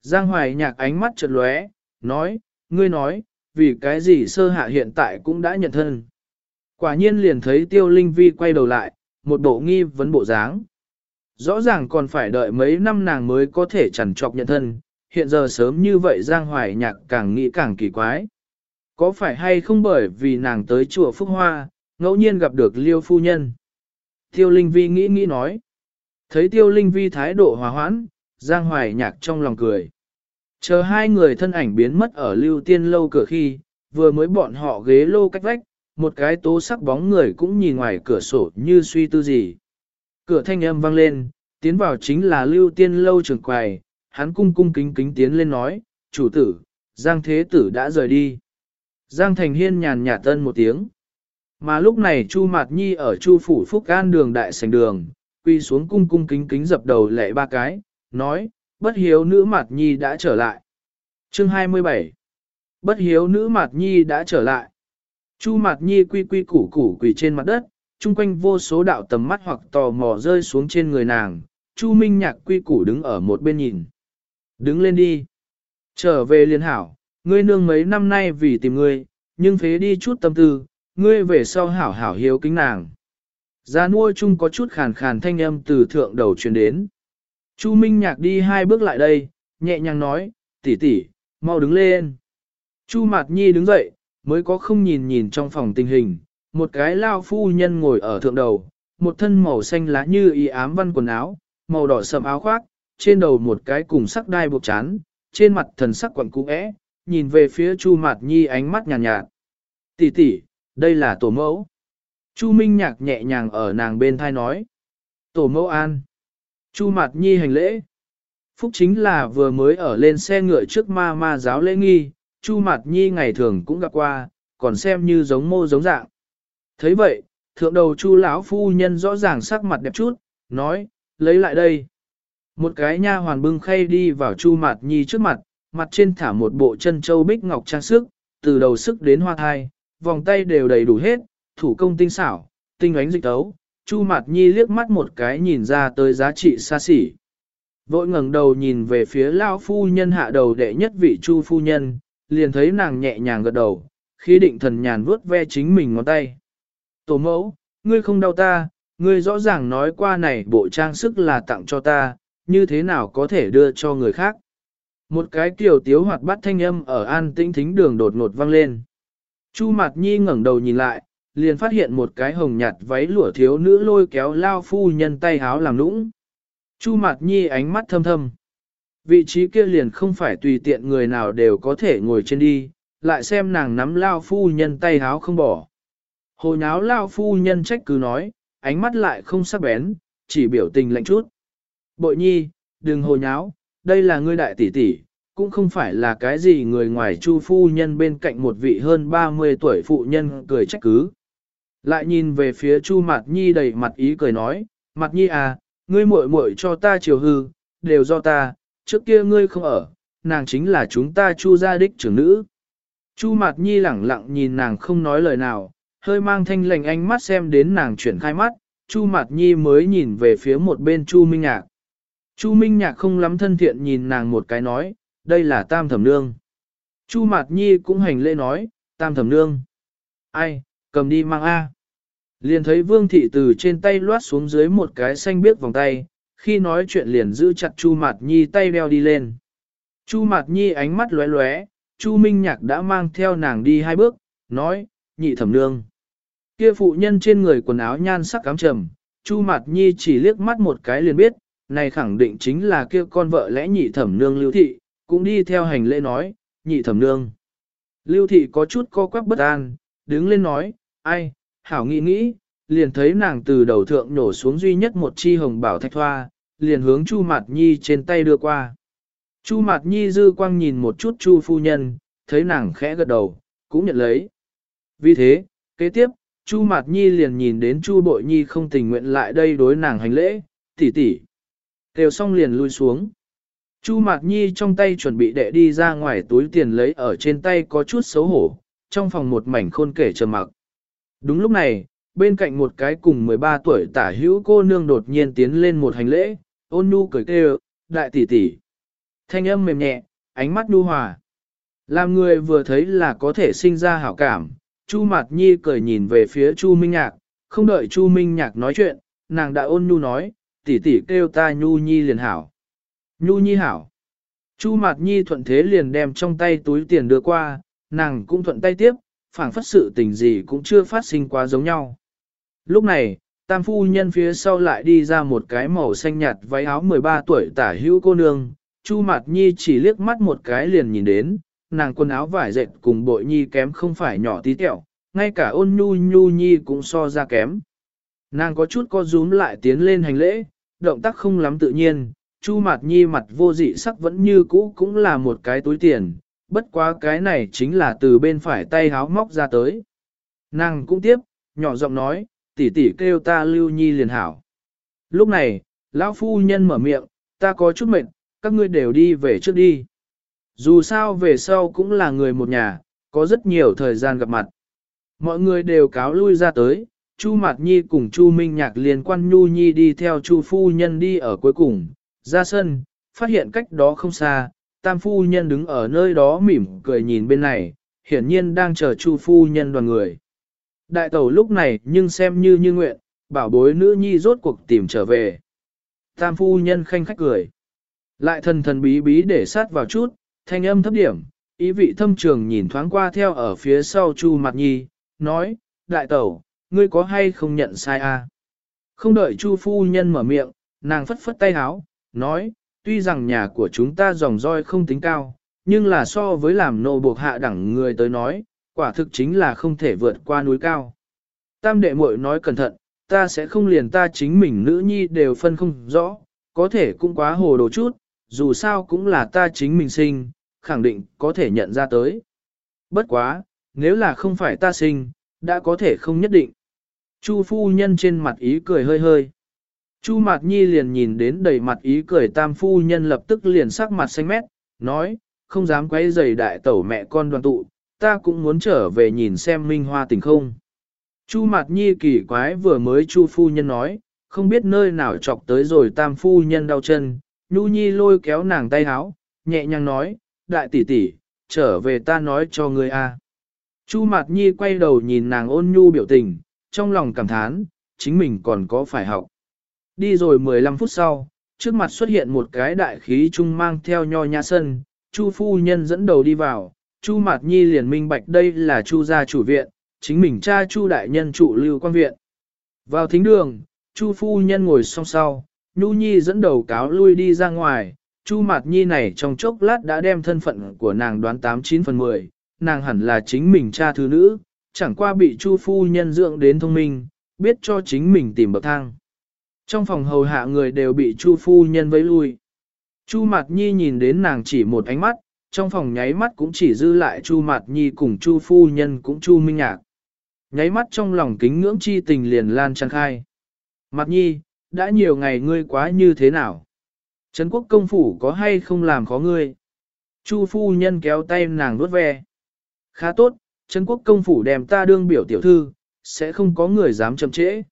A: Giang Hoài nhạc ánh mắt chợt lóe, nói, ngươi nói, vì cái gì sơ hạ hiện tại cũng đã nhận thân. Quả nhiên liền thấy tiêu linh vi quay đầu lại, một bộ nghi vấn bộ dáng. Rõ ràng còn phải đợi mấy năm nàng mới có thể chẳng trọc nhận thân, hiện giờ sớm như vậy Giang Hoài nhạc càng nghĩ càng kỳ quái. Có phải hay không bởi vì nàng tới chùa Phúc Hoa, ngẫu nhiên gặp được liêu phu nhân. Tiêu Linh Vi nghĩ nghĩ nói. Thấy Tiêu Linh Vi thái độ hòa hoãn, Giang Hoài nhạc trong lòng cười. Chờ hai người thân ảnh biến mất ở lưu tiên lâu cửa khi, vừa mới bọn họ ghế lô cách vách, một cái tố sắc bóng người cũng nhìn ngoài cửa sổ như suy tư gì. Cửa thanh âm vang lên, tiến vào chính là lưu tiên lâu trưởng quầy, hắn cung cung kính kính tiến lên nói, chủ tử, Giang Thế Tử đã rời đi. Giang Thành Hiên nhàn nhạt tân một tiếng. Mà lúc này Chu Mạt Nhi ở Chu Phủ Phúc An đường đại sành đường, quy xuống cung cung kính kính dập đầu lệ ba cái, nói, bất hiếu nữ Mạt Nhi đã trở lại. Chương 27 Bất hiếu nữ Mạt Nhi đã trở lại. Chu Mạt Nhi quy quy củ củ quỳ trên mặt đất, chung quanh vô số đạo tầm mắt hoặc tò mò rơi xuống trên người nàng, Chu Minh Nhạc quy củ đứng ở một bên nhìn. Đứng lên đi. Trở về liên hảo, ngươi nương mấy năm nay vì tìm ngươi, nhưng phế đi chút tâm tư, ngươi về sau hảo hảo hiếu kính nàng. Gia nuôi chung có chút khàn khàn thanh âm từ thượng đầu truyền đến. Chu Minh Nhạc đi hai bước lại đây, nhẹ nhàng nói, tỷ tỷ, mau đứng lên. Chu Mạt Nhi đứng dậy, mới có không nhìn nhìn trong phòng tình hình, một cái lao phu nhân ngồi ở thượng đầu, một thân màu xanh lá như y ám văn quần áo, màu đỏ sầm áo khoác, trên đầu một cái cùng sắc đai buộc chán, trên mặt thần sắc quẩn cũ é, nhìn về phía Chu Mạt Nhi ánh mắt nhàn nhạt, nhạt. Tỷ tỷ, đây là tổ mẫu. Chu Minh Nhạc nhẹ nhàng ở nàng bên thai nói. Tổ mẫu an. Chu Mạt Nhi hành lễ. Phúc chính là vừa mới ở lên xe ngựa trước ma ma giáo lễ nghi, Chu Mạt Nhi ngày thường cũng gặp qua, còn xem như giống mô giống dạng. thấy vậy, thượng đầu Chu lão phu nhân rõ ràng sắc mặt đẹp chút, nói, lấy lại đây. Một cái nha hoàn bưng khay đi vào Chu Mạt Nhi trước mặt, mặt trên thả một bộ chân châu bích ngọc trang sức, từ đầu sức đến hoa thai, vòng tay đều đầy đủ hết, thủ công tinh xảo, tinh ánh dịch tấu. Chu Mạt Nhi liếc mắt một cái nhìn ra tới giá trị xa xỉ. Vội ngẩng đầu nhìn về phía Lao phu nhân hạ đầu đệ nhất vị Chu phu nhân, liền thấy nàng nhẹ nhàng gật đầu, khi định thần nhàn vuốt ve chính mình ngón tay. Tổ mẫu, ngươi không đau ta, ngươi rõ ràng nói qua này bộ trang sức là tặng cho ta, như thế nào có thể đưa cho người khác. Một cái tiểu tiếu hoạt bát thanh âm ở an tĩnh thính đường đột ngột vang lên. Chu Mạt Nhi ngẩng đầu nhìn lại, liền phát hiện một cái hồng nhạt váy lụa thiếu nữ lôi kéo lao phu nhân tay háo làm nũng. Chu Mạt Nhi ánh mắt thâm thâm. Vị trí kia liền không phải tùy tiện người nào đều có thể ngồi trên đi, lại xem nàng nắm lao phu nhân tay háo không bỏ. Hồ nháo lao phu nhân trách cứ nói, ánh mắt lại không sắc bén, chỉ biểu tình lạnh chút. Bội nhi, đừng hồ nháo, đây là ngươi đại tỷ tỷ, cũng không phải là cái gì người ngoài chu phu nhân bên cạnh một vị hơn 30 tuổi phụ nhân cười trách cứ. Lại nhìn về phía chu mặt nhi đầy mặt ý cười nói, mặt nhi à, ngươi muội muội cho ta chiều hư, đều do ta, trước kia ngươi không ở, nàng chính là chúng ta chu gia đích trưởng nữ. Chu mặt nhi lẳng lặng nhìn nàng không nói lời nào, hơi mang thanh lành ánh mắt xem đến nàng chuyển khai mắt, chu mặt nhi mới nhìn về phía một bên chu minh nhạc. Chu Minh Nhạc không lắm thân thiện nhìn nàng một cái nói, đây là tam thẩm nương. Chu Mạt Nhi cũng hành lễ nói, tam thẩm nương. Ai, cầm đi mang A. Liền thấy Vương Thị từ trên tay loát xuống dưới một cái xanh biếc vòng tay, khi nói chuyện liền giữ chặt Chu Mạt Nhi tay đeo đi lên. Chu Mạt Nhi ánh mắt lóe lóe, Chu Minh Nhạc đã mang theo nàng đi hai bước, nói, nhị thẩm nương. Kia phụ nhân trên người quần áo nhan sắc cám trầm, Chu Mạt Nhi chỉ liếc mắt một cái liền biết, này khẳng định chính là kia con vợ lẽ nhị thẩm nương lưu thị, cũng đi theo hành lễ nói, nhị thẩm nương. Lưu thị có chút co quắp bất an, đứng lên nói, ai, hảo nghĩ nghĩ, liền thấy nàng từ đầu thượng nổ xuống duy nhất một chi hồng bảo thạch hoa liền hướng Chu Mạt Nhi trên tay đưa qua. Chu Mạt Nhi dư quang nhìn một chút Chu phu nhân, thấy nàng khẽ gật đầu, cũng nhận lấy. Vì thế, kế tiếp, Chu Mạt Nhi liền nhìn đến Chu Bội Nhi không tình nguyện lại đây đối nàng hành lễ, tỷ tỷ, Kêu xong liền lui xuống. Chu Mạc Nhi trong tay chuẩn bị đệ đi ra ngoài túi tiền lấy ở trên tay có chút xấu hổ, trong phòng một mảnh khôn kể trầm mặc. Đúng lúc này, bên cạnh một cái cùng 13 tuổi tả hữu cô nương đột nhiên tiến lên một hành lễ, ôn nhu cười kêu, đại tỷ tỷ. Thanh âm mềm nhẹ, ánh mắt nhu hòa. Làm người vừa thấy là có thể sinh ra hảo cảm, Chu Mạt Nhi cười nhìn về phía Chu Minh Nhạc, không đợi Chu Minh Nhạc nói chuyện, nàng đã ôn nhu nói, tỷ tỷ kêu ta Nhu Nhi liền hảo. Nhu Nhi hảo. Chu Mạt Nhi thuận thế liền đem trong tay túi tiền đưa qua, nàng cũng thuận tay tiếp, phảng phất sự tình gì cũng chưa phát sinh quá giống nhau. Lúc này, tam phu nhân phía sau lại đi ra một cái màu xanh nhạt váy áo 13 tuổi tả hữu cô nương, Chu Mạt Nhi chỉ liếc mắt một cái liền nhìn đến, nàng quần áo vải dệt cùng bội nhi kém không phải nhỏ tí tẹo, ngay cả ôn nhu nhu nhi cũng so ra kém. Nàng có chút co rúm lại tiến lên hành lễ, động tác không lắm tự nhiên, Chu Mạt Nhi mặt vô dị sắc vẫn như cũ cũng là một cái túi tiền, bất quá cái này chính là từ bên phải tay háo móc ra tới. Nàng cũng tiếp, nhỏ giọng nói, tỷ tỷ kêu ta Lưu Nhi liền hảo. Lúc này, lão phu nhân mở miệng, ta có chút mệt, các ngươi đều đi về trước đi. Dù sao về sau cũng là người một nhà, có rất nhiều thời gian gặp mặt. Mọi người đều cáo lui ra tới, Chu Mạt Nhi cùng Chu Minh Nhạc liên quan Nhu Nhi đi theo Chu Phu Nhân đi ở cuối cùng, ra sân, phát hiện cách đó không xa, Tam Phu Nhân đứng ở nơi đó mỉm cười nhìn bên này, hiển nhiên đang chờ Chu Phu Nhân đoàn người. Đại tẩu lúc này nhưng xem như như nguyện, bảo bối nữ nhi rốt cuộc tìm trở về. Tam phu nhân khanh khách cười. Lại thần thần bí bí để sát vào chút, thanh âm thấp điểm, ý vị thâm trường nhìn thoáng qua theo ở phía sau Chu Mạt Nhi, nói, đại tẩu, ngươi có hay không nhận sai a? À? Không đợi Chu phu nhân mở miệng, nàng phất phất tay háo, nói, tuy rằng nhà của chúng ta dòng roi không tính cao, nhưng là so với làm nô buộc hạ đẳng người tới nói, quả thực chính là không thể vượt qua núi cao. Tam đệ muội nói cẩn thận, ta sẽ không liền ta chính mình nữ nhi đều phân không rõ, có thể cũng quá hồ đồ chút, dù sao cũng là ta chính mình sinh, khẳng định có thể nhận ra tới. Bất quá, nếu là không phải ta sinh, đã có thể không nhất định. Chu phu nhân trên mặt ý cười hơi hơi. Chu Mạt Nhi liền nhìn đến đầy mặt ý cười tam phu nhân lập tức liền sắc mặt xanh mét, nói, không dám quấy rầy đại tẩu mẹ con đoàn tụ, ta cũng muốn trở về nhìn xem minh hoa tình không. Chu Mạt Nhi kỳ quái vừa mới Chu phu nhân nói, không biết nơi nào chọc tới rồi tam phu nhân đau chân, Nhu Nhi lôi kéo nàng tay háo, nhẹ nhàng nói, đại tỷ tỷ, trở về ta nói cho ngươi a. Chu Mạt Nhi quay đầu nhìn nàng ôn nhu biểu tình, trong lòng cảm thán, chính mình còn có phải học. Đi rồi 15 phút sau, trước mặt xuất hiện một cái đại khí trung mang theo nho nhã sân, Chu phu nhân dẫn đầu đi vào, Chu Mạt Nhi liền minh bạch đây là Chu gia chủ viện, chính mình cha Chu đại nhân trụ lưu quan viện. Vào thính đường, Chu phu nhân ngồi song sau, Nhu Nhi dẫn đầu cáo lui đi ra ngoài, Chu Mạt Nhi này trong chốc lát đã đem thân phận của nàng đoán 89 phần 10, nàng hẳn là chính mình cha thứ nữ, chẳng qua bị Chu phu nhân dưỡng đến thông minh, biết cho chính mình tìm bậc thang. Trong phòng hầu hạ người đều bị Chu phu nhân vẫy lui. Chu Mạt Nhi nhìn đến nàng chỉ một ánh mắt, trong phòng nháy mắt cũng chỉ dư lại Chu Mạt Nhi cùng Chu phu nhân cũng Chu Minh Nhạc. Nháy mắt trong lòng kính ngưỡng chi tình liền lan tràn khai. Mạt Nhi, đã nhiều ngày ngươi quá như thế nào? Trấn quốc công phủ có hay không làm khó ngươi? Chu phu nhân kéo tay nàng nuốt ve. Khá tốt, Trấn quốc công phủ đem ta đương biểu tiểu thư, sẽ không có người dám chậm trễ.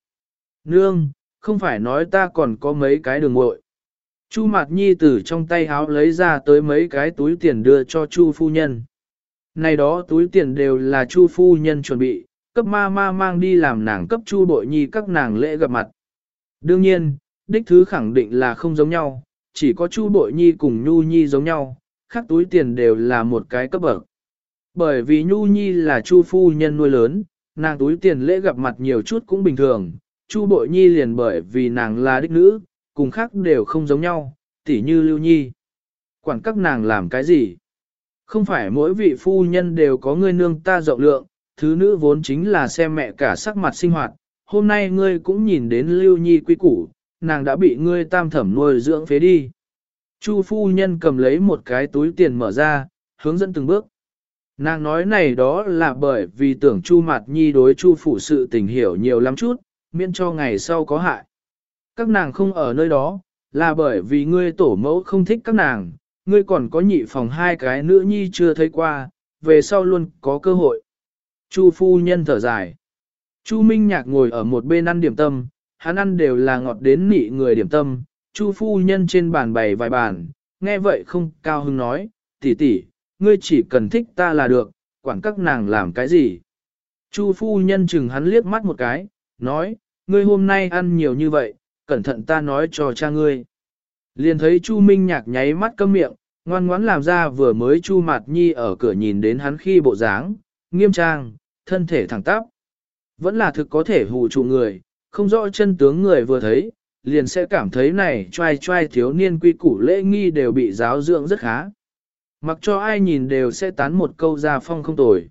A: Nương, không phải nói ta còn có mấy cái đường muội. Chu Mạt Nhi từ trong tay háo lấy ra tới mấy cái túi tiền đưa cho Chu phu nhân. Này đó túi tiền đều là Chu phu nhân chuẩn bị, cấp ma ma mang đi làm nàng cấp Chu bội nhi các nàng lễ gặp mặt. Đương nhiên, đích thứ khẳng định là không giống nhau, chỉ có Chu bội nhi cùng Nhu nhi giống nhau, khác túi tiền đều là một cái cấp bậc. Bởi vì Nhu nhi là Chu phu nhân nuôi lớn, nàng túi tiền lễ gặp mặt nhiều chút cũng bình thường, Chu bội nhi liền bởi vì nàng là đích nữ, cùng khác đều không giống nhau, tỉ như lưu nhi. Quản các nàng làm cái gì? Không phải mỗi vị phu nhân đều có người nương ta rộng lượng, thứ nữ vốn chính là xem mẹ cả sắc mặt sinh hoạt, hôm nay ngươi cũng nhìn đến lưu nhi quy củ, nàng đã bị ngươi tam thẩm nuôi dưỡng phế đi. Chu phu nhân cầm lấy một cái túi tiền mở ra, hướng dẫn từng bước. Nàng nói này đó là bởi vì tưởng Chu Mạt Nhi đối Chu phủ sự tình hiểu nhiều lắm chút, miễn cho ngày sau có hại. Các nàng không ở nơi đó, là bởi vì ngươi tổ mẫu không thích các nàng, ngươi còn có nhị phòng hai cái nữ nhi chưa thấy qua, về sau luôn có cơ hội. Chu phu nhân thở dài. Chu Minh Nhạc ngồi ở một bên ăn điểm tâm, hắn ăn đều là ngọt đến nị người điểm tâm. Chu phu nhân trên bàn bày vài bàn, nghe vậy không cao hứng nói, tỷ tỷ, ngươi chỉ cần thích ta là được, quản các nàng làm cái gì. Chu phu nhân chừng hắn liếc mắt một cái, nói, ngươi hôm nay ăn nhiều như vậy, cẩn thận ta nói cho cha ngươi. Liền thấy Chu Minh Nhạc nháy mắt câm miệng, ngoan ngoãn làm ra vừa mới Chu Mạt Nhi ở cửa nhìn đến hắn khi bộ dáng, nghiêm trang, thân thể thẳng tắp. Vẫn là thực có thể hù trụ người, không rõ chân tướng người vừa thấy, liền sẽ cảm thấy này trai trai thiếu niên quy củ lễ nghi đều bị giáo dưỡng rất khá. Mặc cho ai nhìn đều sẽ tán một câu ra phong không tồi.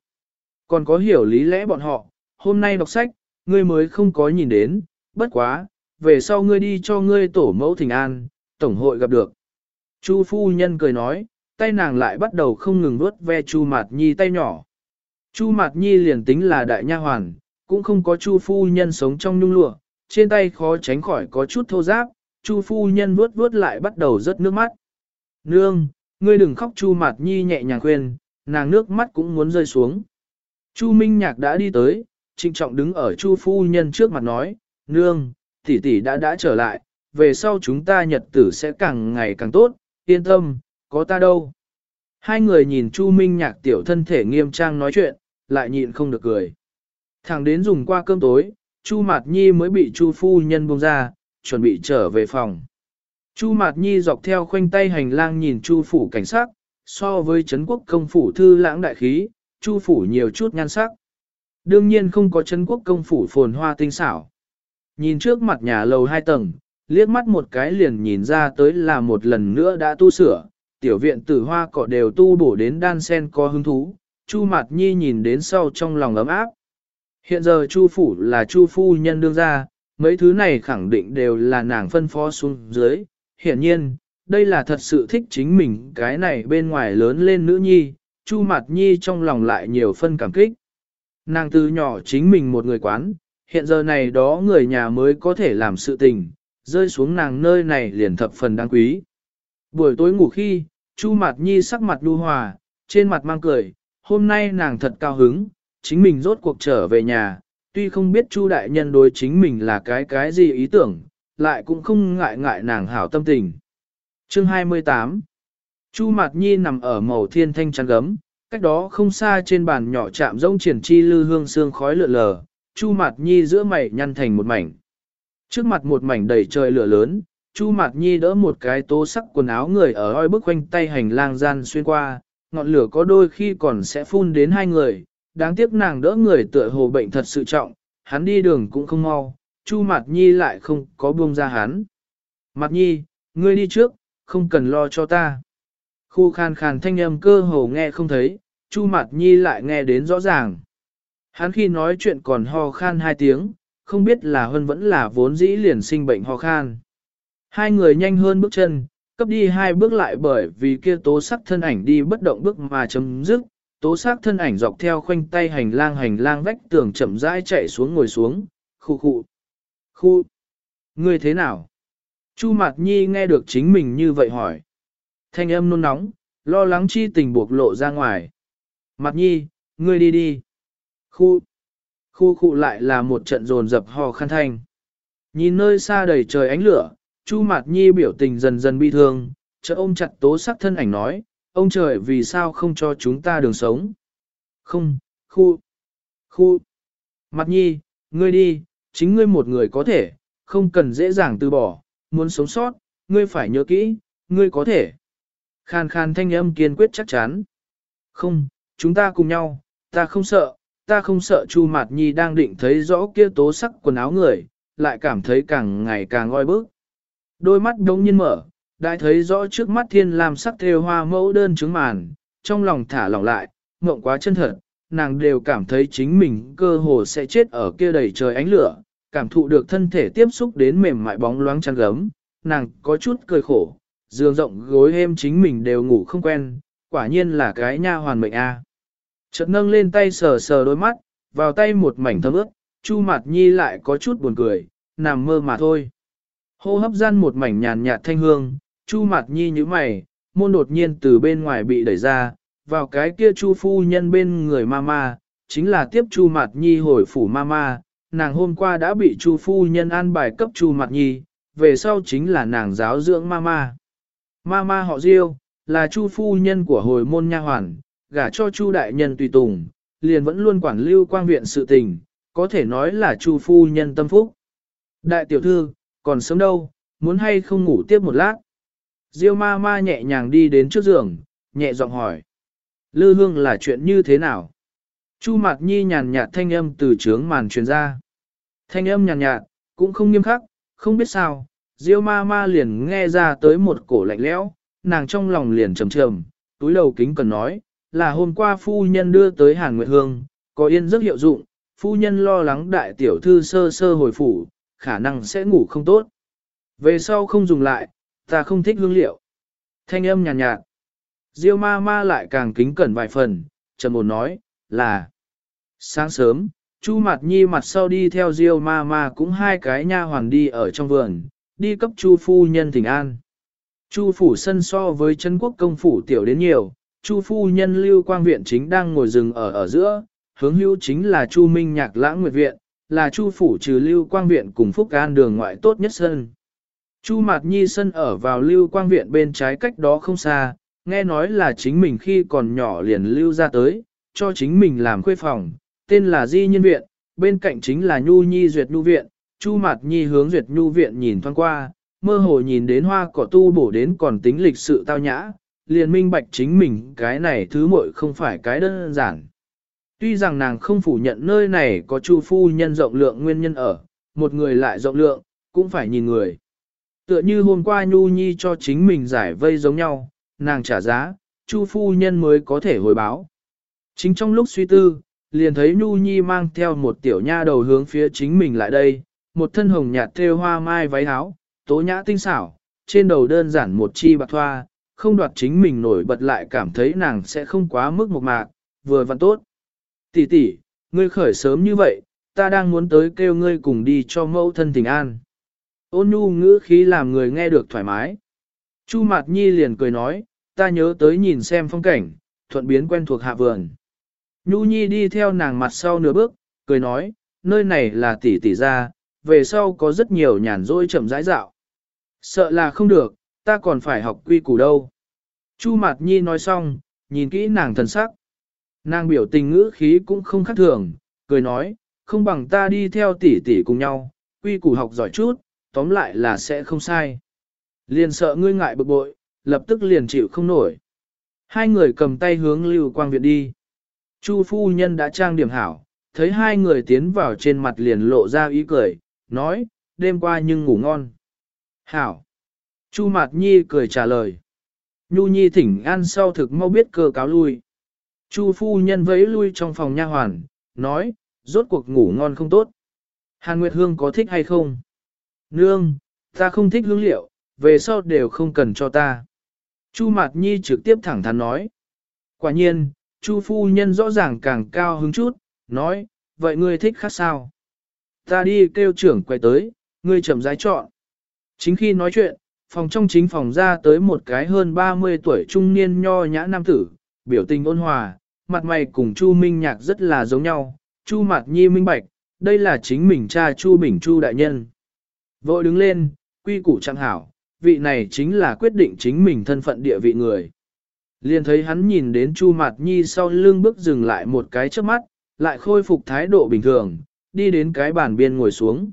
A: Còn có hiểu lý lẽ bọn họ, hôm nay đọc sách, ngươi mới không có nhìn đến, bất quá, về sau ngươi đi cho ngươi tổ mẫu thỉnh an, tổng hội gặp được. Chu phu nhân cười nói, tay nàng lại bắt đầu không ngừng vuốt ve Chu Mạt Nhi tay nhỏ. Chu Mạt Nhi liền tính là đại nha hoàn, cũng không có Chu phu nhân sống trong nhung lụa, trên tay khó tránh khỏi có chút thô giáp, Chu phu nhân vuốt vuốt lại bắt đầu rớt nước mắt. Nương, ngươi đừng khóc Chu Mạt Nhi nhẹ nhàng khuyên, nàng nước mắt cũng muốn rơi xuống. Chu Minh Nhạc đã đi tới, trinh trọng đứng ở Chu phu nhân trước mặt nói, nương, tỷ tỷ đã đã trở lại, về sau chúng ta nhật tử sẽ càng ngày càng tốt, yên tâm, có ta đâu. Hai người nhìn Chu Minh Nhạc tiểu thân thể nghiêm trang nói chuyện, lại nhịn không được cười. Thẳng đến dùng qua cơm tối, Chu Mạt Nhi mới bị Chu phu nhân buông ra, chuẩn bị trở về phòng. Chu Mạt Nhi dọc theo khoanh tay hành lang nhìn Chu phủ cảnh sát, so với Trấn quốc công phủ thư lãng đại khí, Chu phủ nhiều chút nhan sắc. Đương nhiên không có Trấn quốc công phủ phồn hoa tinh xảo. Nhìn trước mặt nhà lầu hai tầng, liếc mắt một cái liền nhìn ra tới là một lần nữa đã tu sửa, tiểu viện tử hoa cỏ đều tu bổ đến đan sen có hứng thú, Chu Mạt Nhi nhìn đến sau trong lòng ấm áp. Hiện giờ Chu phủ là Chu phu nhân đương ra, mấy thứ này khẳng định đều là nàng phân phó xuống dưới. Hiện nhiên, đây là thật sự thích chính mình cái này bên ngoài lớn lên nữ nhi, Chu Mạt Nhi trong lòng lại nhiều phân cảm kích. Nàng từ nhỏ chính mình một người quán, hiện giờ này đó người nhà mới có thể làm sự tình, rơi xuống nàng nơi này liền thập phần đáng quý. Buổi tối ngủ khi, Chu Mạt Nhi sắc mặt lưu hòa, trên mặt mang cười, hôm nay nàng thật cao hứng, chính mình rốt cuộc trở về nhà, tuy không biết Chu đại nhân đối chính mình là cái cái gì ý tưởng, lại cũng không ngại ngại nàng hảo tâm tình. Chương 28 Chu Mạt Nhi nằm ở màu thiên thanh trắng gấm, cách đó không xa trên bàn nhỏ chạm rông triển chi lư hương sương khói lượn lờ, Chu Mạt Nhi giữa mày nhăn thành một mảnh. Trước mặt một mảnh đầy trời lửa lớn, Chu Mạt Nhi đỡ một cái tố sắc quần áo người ở oi bức quanh tay hành lang gian xuyên qua, ngọn lửa có đôi khi còn sẽ phun đến hai người, đáng tiếc nàng đỡ người tựa hồ bệnh thật sự trọng, hắn đi đường cũng không mau, Chu Mạt Nhi lại không có buông ra hắn. Mạt Nhi, ngươi đi trước, không cần lo cho ta. Khu khan khàn thanh âm cơ hồ nghe không thấy, Chu Mạt Nhi lại nghe đến rõ ràng. Hắn khi nói chuyện còn ho khan hai tiếng, không biết là hơn vẫn là vốn dĩ liền sinh bệnh ho khan. Hai người nhanh hơn bước chân, cấp đi hai bước lại bởi vì kia tố sắc thân ảnh đi bất động bước mà chấm dứt, tố sắc thân ảnh dọc theo khoanh tay hành lang hành lang vách tường chậm rãi chạy xuống ngồi xuống, khu khu, khu, ngươi thế nào? Chu Mạt Nhi nghe được chính mình như vậy hỏi. Thanh âm nôn nóng, lo lắng chi tình buộc lộ ra ngoài. Mạt Nhi, ngươi đi đi. Khu, khu khu lại là một trận rồn dập hò khăn thanh. Nhìn nơi xa đầy trời ánh lửa, Chu Mạt Nhi biểu tình dần dần bi thương, chợ ôm chặt tố sắc thân ảnh nói, ông trời vì sao không cho chúng ta đường sống. Không, khu, khu, Mạt Nhi, ngươi đi, chính ngươi một người có thể, không cần dễ dàng từ bỏ, muốn sống sót, ngươi phải nhớ kỹ, ngươi có thể. Khan khan thanh âm kiên quyết chắc chắn. Không, chúng ta cùng nhau, ta không sợ, ta không sợ Chu Mạt Nhi đang định thấy rõ kia tố sắc quần áo người, lại cảm thấy càng ngày càng ngoi bức. Đôi mắt đống nhiên mở, đã thấy rõ trước mắt thiên làm sắc thêu hoa mẫu đơn trứng màn, trong lòng thả lỏng lại, mộng quá chân thật, nàng đều cảm thấy chính mình cơ hồ sẽ chết ở kia đầy trời ánh lửa, cảm thụ được thân thể tiếp xúc đến mềm mại bóng loáng chăn gấm, nàng có chút cười khổ, giường rộng gối êm chính mình đều ngủ không quen, quả nhiên là cái nha hoàn mệnh a. Chợt nâng lên tay sờ sờ đôi mắt, vào tay một mảnh thấm ướt, Chu Mạt Nhi lại có chút buồn cười, nằm mơ mà thôi. Hô hấp gian một mảnh nhàn nhạt thanh hương, Chu Mạt Nhi như mày, môn đột nhiên từ bên ngoài bị đẩy ra, vào cái kia Chu phu nhân bên người mama, chính là tiếp Chu mặt Nhi hồi phủ mama, nàng hôm qua đã bị Chu phu nhân an bài cấp Chu mặt Nhi, về sau chính là nàng giáo dưỡng mama. Mama họ Diêu, là Chu phu nhân của hồi môn nha hoàn, gả cho Chu đại nhân tùy tùng, liền vẫn luôn quản lưu quang viện sự tình, có thể nói là Chu phu nhân tâm phúc. Đại tiểu thư, còn sớm đâu, muốn hay không ngủ tiếp một lát. Diêu ma ma nhẹ nhàng đi đến trước giường, nhẹ giọng hỏi. Lư hương là chuyện như thế nào? Chu Mạt Nhi nhàn nhạt thanh âm từ trướng màn truyền ra. Thanh âm nhàn nhạt, cũng không nghiêm khắc, không biết sao, Diêu ma ma liền nghe ra tới một cổ lạnh lẽo, nàng trong lòng liền trầm trầm, túi đầu kính cần nói, là hôm qua phu nhân đưa tới Hàn Nguyệt Hương, có yên rất hiệu dụng, phu nhân lo lắng đại tiểu thư sơ sơ hồi phủ, khả năng sẽ ngủ không tốt. Về sau không dùng lại, ta không thích hương liệu. Thanh âm nhàn nhạt, nhạt. Diêu ma ma lại càng kính cẩn vài phần, trầm ổn nói, là sáng sớm, Chu Mạt Nhi mặt sau đi theo Diêu ma ma cũng hai cái nha hoàn đi ở trong vườn, đi cấp Chu phu nhân thỉnh an. Chu phủ sân so với chân quốc công phủ tiểu đến nhiều, Chu phu nhân lưu quang viện chính đang ngồi rừng ở ở giữa, hướng hữu chính là Chu Minh Nhạc Lãng Nguyệt Viện, là Chu phủ trừ Lưu Quang Viện cùng Phúc An đường ngoại tốt nhất sân. Chu Mạt Nhi sân ở vào Lưu Quang Viện bên trái cách đó không xa, nghe nói là chính mình khi còn nhỏ liền lưu ra tới, cho chính mình làm khuê phòng, tên là Di Nhân Viện, bên cạnh chính là Nhu Nhi duyệt nhu viện, Chu Mạt Nhi hướng duyệt nhu viện nhìn thoáng qua, mơ hồ nhìn đến hoa cỏ tu bổ đến còn tính lịch sự tao nhã, liền minh bạch chính mình cái này thứ muội không phải cái đơn giản. Tuy rằng nàng không phủ nhận nơi này có chu phu nhân rộng lượng nguyên nhân ở, một người lại rộng lượng, cũng phải nhìn người. Tựa như hôm qua Nhu Nhi cho chính mình giải vây giống nhau, nàng trả giá, chu phu nhân mới có thể hồi báo. Chính trong lúc suy tư, liền thấy Nhu Nhi mang theo một tiểu nha đầu hướng phía chính mình lại đây, một thân hồng nhạt thêu hoa mai váy áo, tố nhã tinh xảo, trên đầu đơn giản một chi bạc thoa, không đoạt chính mình nổi bật lại cảm thấy nàng sẽ không quá mức một mạc, vừa văn tốt. Tỷ tỷ, ngươi khởi sớm như vậy, ta đang muốn tới kêu ngươi cùng đi cho mẫu thân tình an. Ôn nhu ngữ khí làm người nghe được thoải mái. Chu Mạt Nhi liền cười nói, ta nhớ tới nhìn xem phong cảnh, thuận biến quen thuộc hạ vườn. Nhu Nhi đi theo nàng mặt sau nửa bước, cười nói, nơi này là tỷ tỷ ra, về sau có rất nhiều nhàn rỗi chậm rãi dạo. Sợ là không được, ta còn phải học quy củ đâu. Chu Mạt Nhi nói xong, nhìn kỹ nàng thần sắc. Nàng biểu tình ngữ khí cũng không khác thường, cười nói, không bằng ta đi theo tỷ tỷ cùng nhau, quy củ học giỏi chút, tóm lại là sẽ không sai. Liền sợ ngươi ngại bực bội, lập tức liền chịu không nổi. Hai người cầm tay hướng Lưu Quang Việt đi. Chu phu nhân đã trang điểm hảo, thấy hai người tiến vào trên mặt liền lộ ra ý cười, nói, đêm qua nhưng ngủ ngon. Hảo. Chu Mạt Nhi cười trả lời. Nhu Nhi thỉnh an sau thực mau biết cơ cáo lui. Chu phu nhân vẫy lui trong phòng nha hoàn, nói, rốt cuộc ngủ ngon không tốt. Hàn Nguyệt Hương có thích hay không? Nương, ta không thích hương liệu, về sau đều không cần cho ta. Chu Mạt Nhi trực tiếp thẳng thắn nói. Quả nhiên, Chu phu nhân rõ ràng càng cao hứng chút, nói, vậy ngươi thích khác sao? Ta đi kêu trưởng quay tới, ngươi chậm rãi chọn. Chính khi nói chuyện, phòng trong chính phòng ra tới một cái hơn 30 tuổi trung niên nho nhã nam tử, biểu tình ôn hòa, mặt mày cùng Chu Minh Nhạc rất là giống nhau, Chu Mạt Nhi minh bạch, đây là chính mình cha Chu Bình Chu đại nhân. Vội đứng lên, quy củ chẳng hảo, vị này chính là quyết định chính mình thân phận địa vị người. Liền thấy hắn nhìn đến Chu Mạt Nhi sau lưng bước dừng lại một cái trước mắt, lại khôi phục thái độ bình thường, đi đến cái bàn biên ngồi xuống.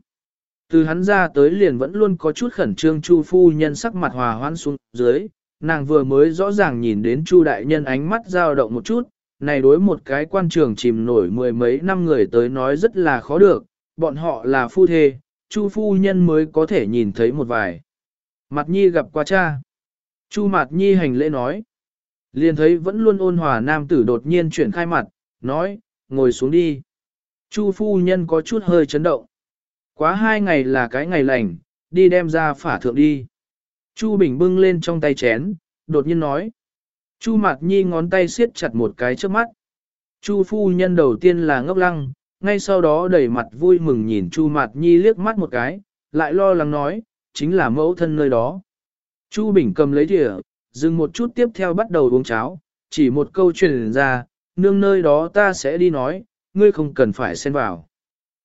A: Từ hắn ra tới liền vẫn luôn có chút khẩn trương Chu phu nhân sắc mặt hòa hoãn xuống dưới, nàng vừa mới rõ ràng nhìn đến Chu đại nhân ánh mắt dao động một chút, này đối một cái quan trường chìm nổi mười mấy năm người tới nói rất là khó được, bọn họ là phu thê, Chu phu nhân mới có thể nhìn thấy một vài. Mặt nhi gặp qua cha. Chu Mạt nhi hành lễ nói. Liền thấy vẫn luôn ôn hòa nam tử đột nhiên chuyển khai mặt, nói, ngồi xuống đi. Chu phu nhân có chút hơi chấn động. Quá hai ngày là cái ngày lành, đi đem ra phả thượng đi. Chu Bình bưng lên trong tay chén, đột nhiên nói. Chu Mạt Nhi ngón tay siết chặt một cái trước mắt. Chu phu nhân đầu tiên là ngốc lăng, ngay sau đó đẩy mặt vui mừng nhìn Chu Mạt Nhi liếc mắt một cái, lại lo lắng nói, chính là mẫu thân nơi đó. Chu Bình cầm lấy thìa, dừng một chút tiếp theo bắt đầu uống cháo, chỉ một câu truyền ra, nương nơi đó ta sẽ đi nói, ngươi không cần phải xen vào.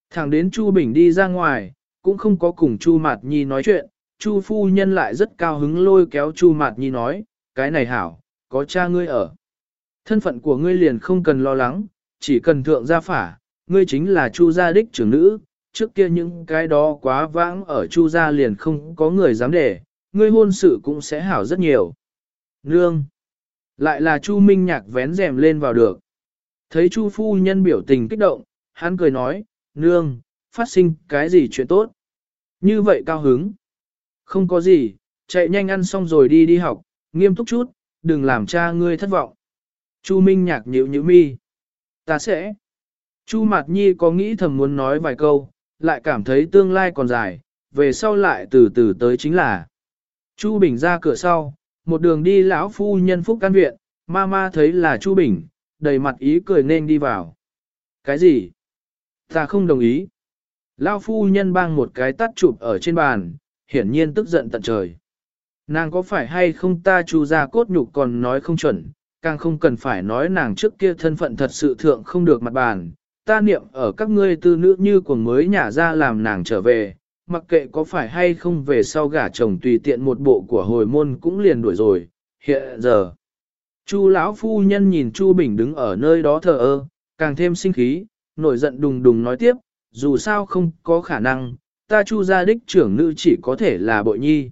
A: Thẳng đến Chu Bình đi ra ngoài, cũng không có cùng Chu Mạt Nhi nói chuyện, Chu phu nhân lại rất cao hứng lôi kéo Chu Mạt Nhi nói, cái này hảo, có cha ngươi ở. Thân phận của ngươi liền không cần lo lắng, chỉ cần thượng gia phả, ngươi chính là Chu gia đích trưởng nữ, trước kia những cái đó quá vãng ở Chu gia liền không có người dám để, ngươi hôn sự cũng sẽ hảo rất nhiều. Nương! Lại là Chu Minh Nhạc vén rèm lên vào được. Thấy Chu phu nhân biểu tình kích động, hắn cười nói, nương, phát sinh cái gì chuyện tốt. Như vậy cao hứng. Không có gì, chạy nhanh ăn xong rồi đi đi học, nghiêm túc chút, đừng làm cha ngươi thất vọng. Chu Minh nhạc nhịu nhịu mi. Ta sẽ. Chu Mạt Nhi có nghĩ thầm muốn nói vài câu, lại cảm thấy tương lai còn dài, về sau lại từ từ tới chính là. Chu Bình ra cửa sau, một đường đi lão phu nhân phúc căn viện, ma ma thấy là Chu Bình, đầy mặt ý cười nên đi vào. Cái gì? Ta không đồng ý. Lão phu nhân bang một cái tắt chụp ở trên bàn, hiển nhiên tức giận tận trời. Nàng có phải hay không ta chu ra cốt nhục còn nói không chuẩn, càng không cần phải nói nàng trước kia thân phận thật sự thượng không được mặt bàn. Ta niệm ở các ngươi tư nữ như của mới nhà ra làm nàng trở về, mặc kệ có phải hay không về sau gả chồng tùy tiện một bộ của hồi môn cũng liền đuổi rồi, hiện giờ. Chu lão phu nhân nhìn Chu Bình đứng ở nơi đó thờ ơ, càng thêm sinh khí, nổi giận đùng đùng nói tiếp, dù sao không có khả năng, ta chu gia đích trưởng nữ chỉ có thể là bội nhi.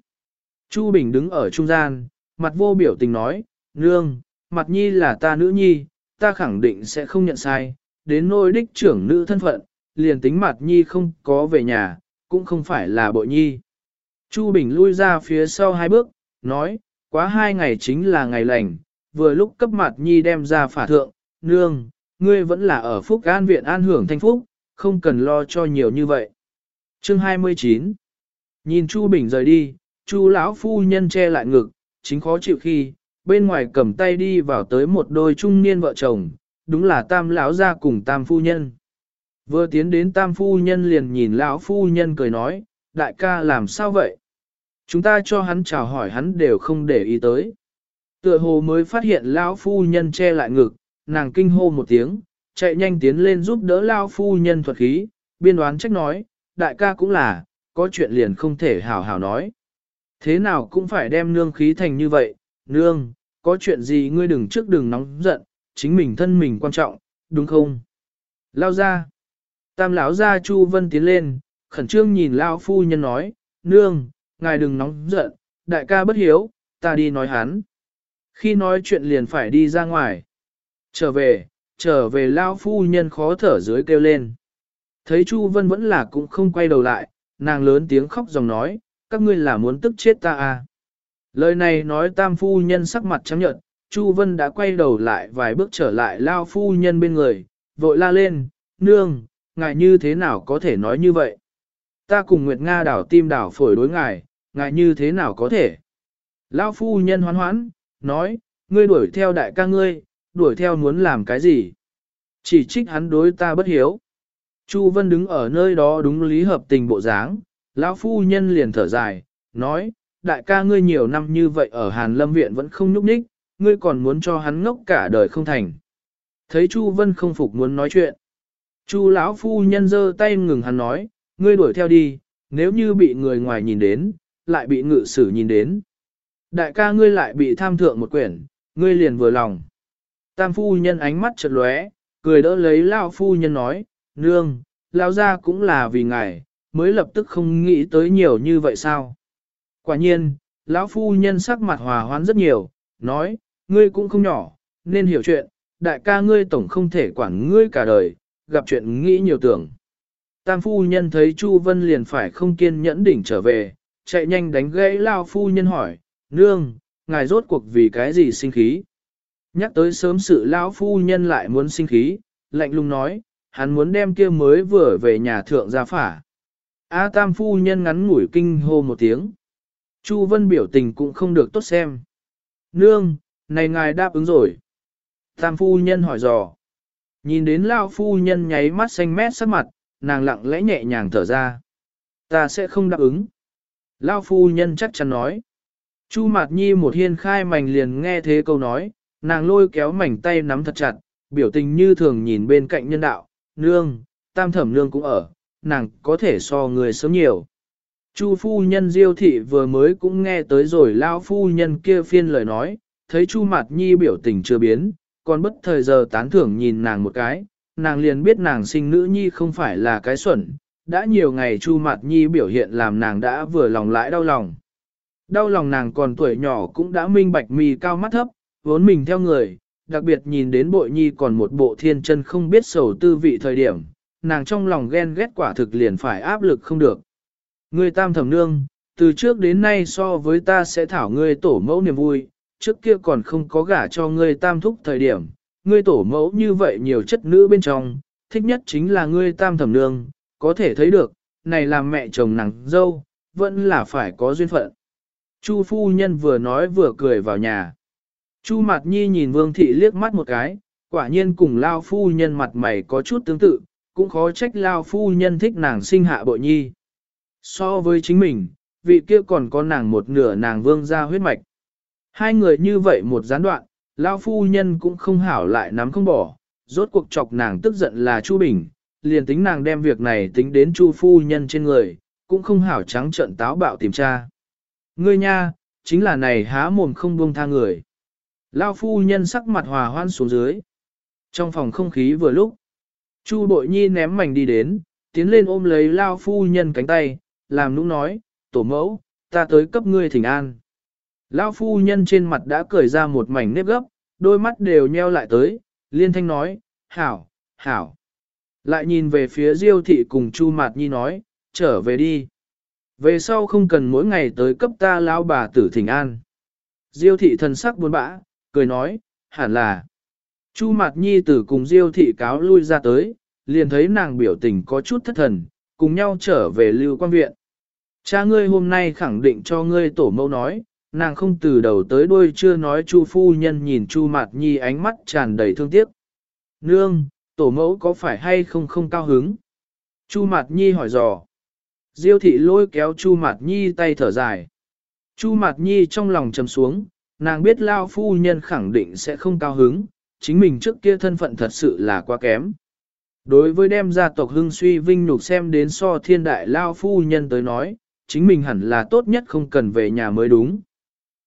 A: Chu Bình đứng ở trung gian, mặt vô biểu tình nói, nương, mặt nhi là ta nữ nhi, ta khẳng định sẽ không nhận sai, đến nôi đích trưởng nữ thân phận, liền tính mặt nhi không có về nhà, cũng không phải là bội nhi. Chu Bình lui ra phía sau hai bước, nói, quá hai ngày chính là ngày lành, vừa lúc cấp mặt nhi đem ra phả thượng, nương, ngươi vẫn là ở phúc an viện an hưởng thanh phúc, không cần lo cho nhiều như vậy. Chương 29 Nhìn Chu Bình rời đi, Chu lão phu nhân che lại ngực, chính khó chịu khi, bên ngoài cầm tay đi vào tới một đôi trung niên vợ chồng, đúng là tam lão gia cùng tam phu nhân. Vừa tiến đến tam phu nhân liền nhìn lão phu nhân cười nói, đại ca làm sao vậy? Chúng ta cho hắn chào hỏi hắn đều không để ý tới. Tựa hồ mới phát hiện lão phu nhân che lại ngực, nàng kinh hô một tiếng, chạy nhanh tiến lên giúp đỡ lão phu nhân thuật khí, biên đoán trách nói, đại ca cũng là, có chuyện liền không thể hảo hảo nói. Thế nào cũng phải đem nương khí thành như vậy, nương, có chuyện gì ngươi đừng trước đừng nóng giận, chính mình thân mình quan trọng, đúng không? Lao ra. Tam lão ra Chu Vân tiến lên, khẩn trương nhìn lão phu nhân nói, nương, ngài đừng nóng giận, đại ca bất hiếu, ta đi nói hắn. Khi nói chuyện liền phải đi ra ngoài. Trở về, trở về lão phu nhân khó thở dưới kêu lên. Thấy Chu Vân vẫn là cũng không quay đầu lại, nàng lớn tiếng khóc dòng nói, các ngươi là muốn tức chết ta à. Lời này nói tam phu nhân sắc mặt trắng nhợt, Chu Vân đã quay đầu lại vài bước trở lại lao phu nhân bên người, vội la lên, nương, ngài như thế nào có thể nói như vậy? Ta cùng Nguyệt Nga đảo tim đảo phổi đối ngài, ngài như thế nào có thể? Lao phu nhân hoán hoán, nói, ngươi đuổi theo đại ca ngươi, đuổi theo muốn làm cái gì? Chỉ trích hắn đối ta bất hiếu. Chu Vân đứng ở nơi đó đúng lý hợp tình bộ dáng, lão phu nhân liền thở dài, nói, đại ca ngươi nhiều năm như vậy ở Hàn Lâm Viện vẫn không nhúc nhích, ngươi còn muốn cho hắn ngốc cả đời không thành. Thấy Chu Vân không phục muốn nói chuyện. Chu lão phu nhân giơ tay ngừng hắn nói, ngươi đuổi theo đi, nếu như bị người ngoài nhìn đến, lại bị ngự sử nhìn đến. Đại ca ngươi lại bị tham thượng một quyển, ngươi liền vừa lòng. Tam phu nhân ánh mắt chợt lóe, cười đỡ lấy lão phu nhân nói, nương, lão gia cũng là vì ngài, mới lập tức không nghĩ tới nhiều như vậy sao. Quả nhiên, lão phu nhân sắc mặt hòa hoãn rất nhiều, nói, ngươi cũng không nhỏ, nên hiểu chuyện, đại ca ngươi tổng không thể quản ngươi cả đời, gặp chuyện nghĩ nhiều tưởng. Tam phu nhân thấy Chu Vân liền phải không kiên nhẫn đỉnh trở về, chạy nhanh đánh gãy lao phu nhân hỏi, nương, ngài rốt cuộc vì cái gì sinh khí? Nhắc tới sớm sự lão phu nhân lại muốn sinh khí, lạnh lùng nói, hắn muốn đem kia mới vừa về nhà thượng ra phả. A tam phu nhân ngắn ngủi kinh hô một tiếng. Chu Vân biểu tình cũng không được tốt xem. Nương, này ngài đáp ứng rồi. Tam phu nhân hỏi dò. Nhìn đến lao phu nhân nháy mắt xanh mét sắc mặt, nàng lặng lẽ nhẹ nhàng thở ra. Ta sẽ không đáp ứng. Lao phu nhân chắc chắn nói. Chu Mạt Nhi một hiên khai mảnh liền nghe thế câu nói, nàng lôi kéo mảnh tay nắm thật chặt, biểu tình như thường nhìn bên cạnh nhân đạo, nương, tam thẩm nương cũng ở, nàng có thể so người sớm nhiều. Chu phu nhân diêu thị vừa mới cũng nghe tới rồi lao phu nhân kia phiên lời nói, thấy Chu Mạt Nhi biểu tình chưa biến, còn bất thời giờ tán thưởng nhìn nàng một cái, nàng liền biết nàng sinh nữ nhi không phải là cái xuẩn, đã nhiều ngày Chu Mạt Nhi biểu hiện làm nàng đã vừa lòng lại đau lòng. Đau lòng nàng còn tuổi nhỏ cũng đã minh bạch mì cao mắt thấp, vốn mình theo người, đặc biệt nhìn đến bội nhi còn một bộ thiên chân không biết sầu tư vị thời điểm, nàng trong lòng ghen ghét quả thực liền phải áp lực không được. Ngươi tam thẩm nương, từ trước đến nay so với ta sẽ thảo ngươi tổ mẫu niềm vui, trước kia còn không có gả cho ngươi tam thúc thời điểm, ngươi tổ mẫu như vậy nhiều chất nữ bên trong, thích nhất chính là ngươi tam thẩm nương, có thể thấy được, này làm mẹ chồng nàng dâu, vẫn là phải có duyên phận. Chu phu nhân vừa nói vừa cười vào nhà. Chu Mạt Nhi nhìn Vương Thị liếc mắt một cái, quả nhiên cùng Lao phu nhân mặt mày có chút tương tự, cũng khó trách Lao phu nhân thích nàng sinh hạ bội nhi. So với chính mình, vị kia còn có nàng một nửa nàng vương gia huyết mạch. Hai người như vậy một gián đoạn, Lao phu nhân cũng không hảo lại nắm không bỏ, rốt cuộc chọc nàng tức giận là Chu Bình, liền tính nàng đem việc này tính đến Chu phu nhân trên người, cũng không hảo trắng trận táo bạo tìm tra. Ngươi nha, chính là này há mồm không buông tha người. Lao phu nhân sắc mặt hòa hoan xuống dưới. Trong phòng không khí vừa lúc, Chu bội nhi ném mảnh đi đến, tiến lên ôm lấy lao phu nhân cánh tay, làm nũng nói, tổ mẫu, ta tới cấp ngươi thỉnh an. Lao phu nhân trên mặt đã cởi ra một mảnh nếp gấp, đôi mắt đều nheo lại tới, liên thanh nói, hảo, hảo. Lại nhìn về phía Diêu thị cùng Chu Mạt Nhi nói, trở về đi. Về sau không cần mỗi ngày tới cấp ta lao bà tử thỉnh an. Diêu thị thần sắc buồn bã, cười nói, hẳn là. Chu Mạt Nhi tử cùng Diêu thị cáo lui ra tới, liền thấy nàng biểu tình có chút thất thần, cùng nhau trở về lưu quan viện. Cha ngươi hôm nay khẳng định cho ngươi tổ mẫu nói, nàng không từ đầu tới đuôi chưa nói Chu phu nhân nhìn Chu Mạt Nhi ánh mắt tràn đầy thương tiếc. Nương, tổ mẫu có phải hay không không cao hứng? Chu Mạt Nhi hỏi dò. Diêu thị lôi kéo Chu Mạt Nhi tay thở dài. Chu Mạt Nhi trong lòng trầm xuống, nàng biết Lao phu nhân khẳng định sẽ không cao hứng, chính mình trước kia thân phận thật sự là quá kém. Đối với đem gia tộc hưng suy vinh nhục xem đến so thiên đại Lao phu nhân tới nói, chính mình hẳn là tốt nhất không cần về nhà mới đúng.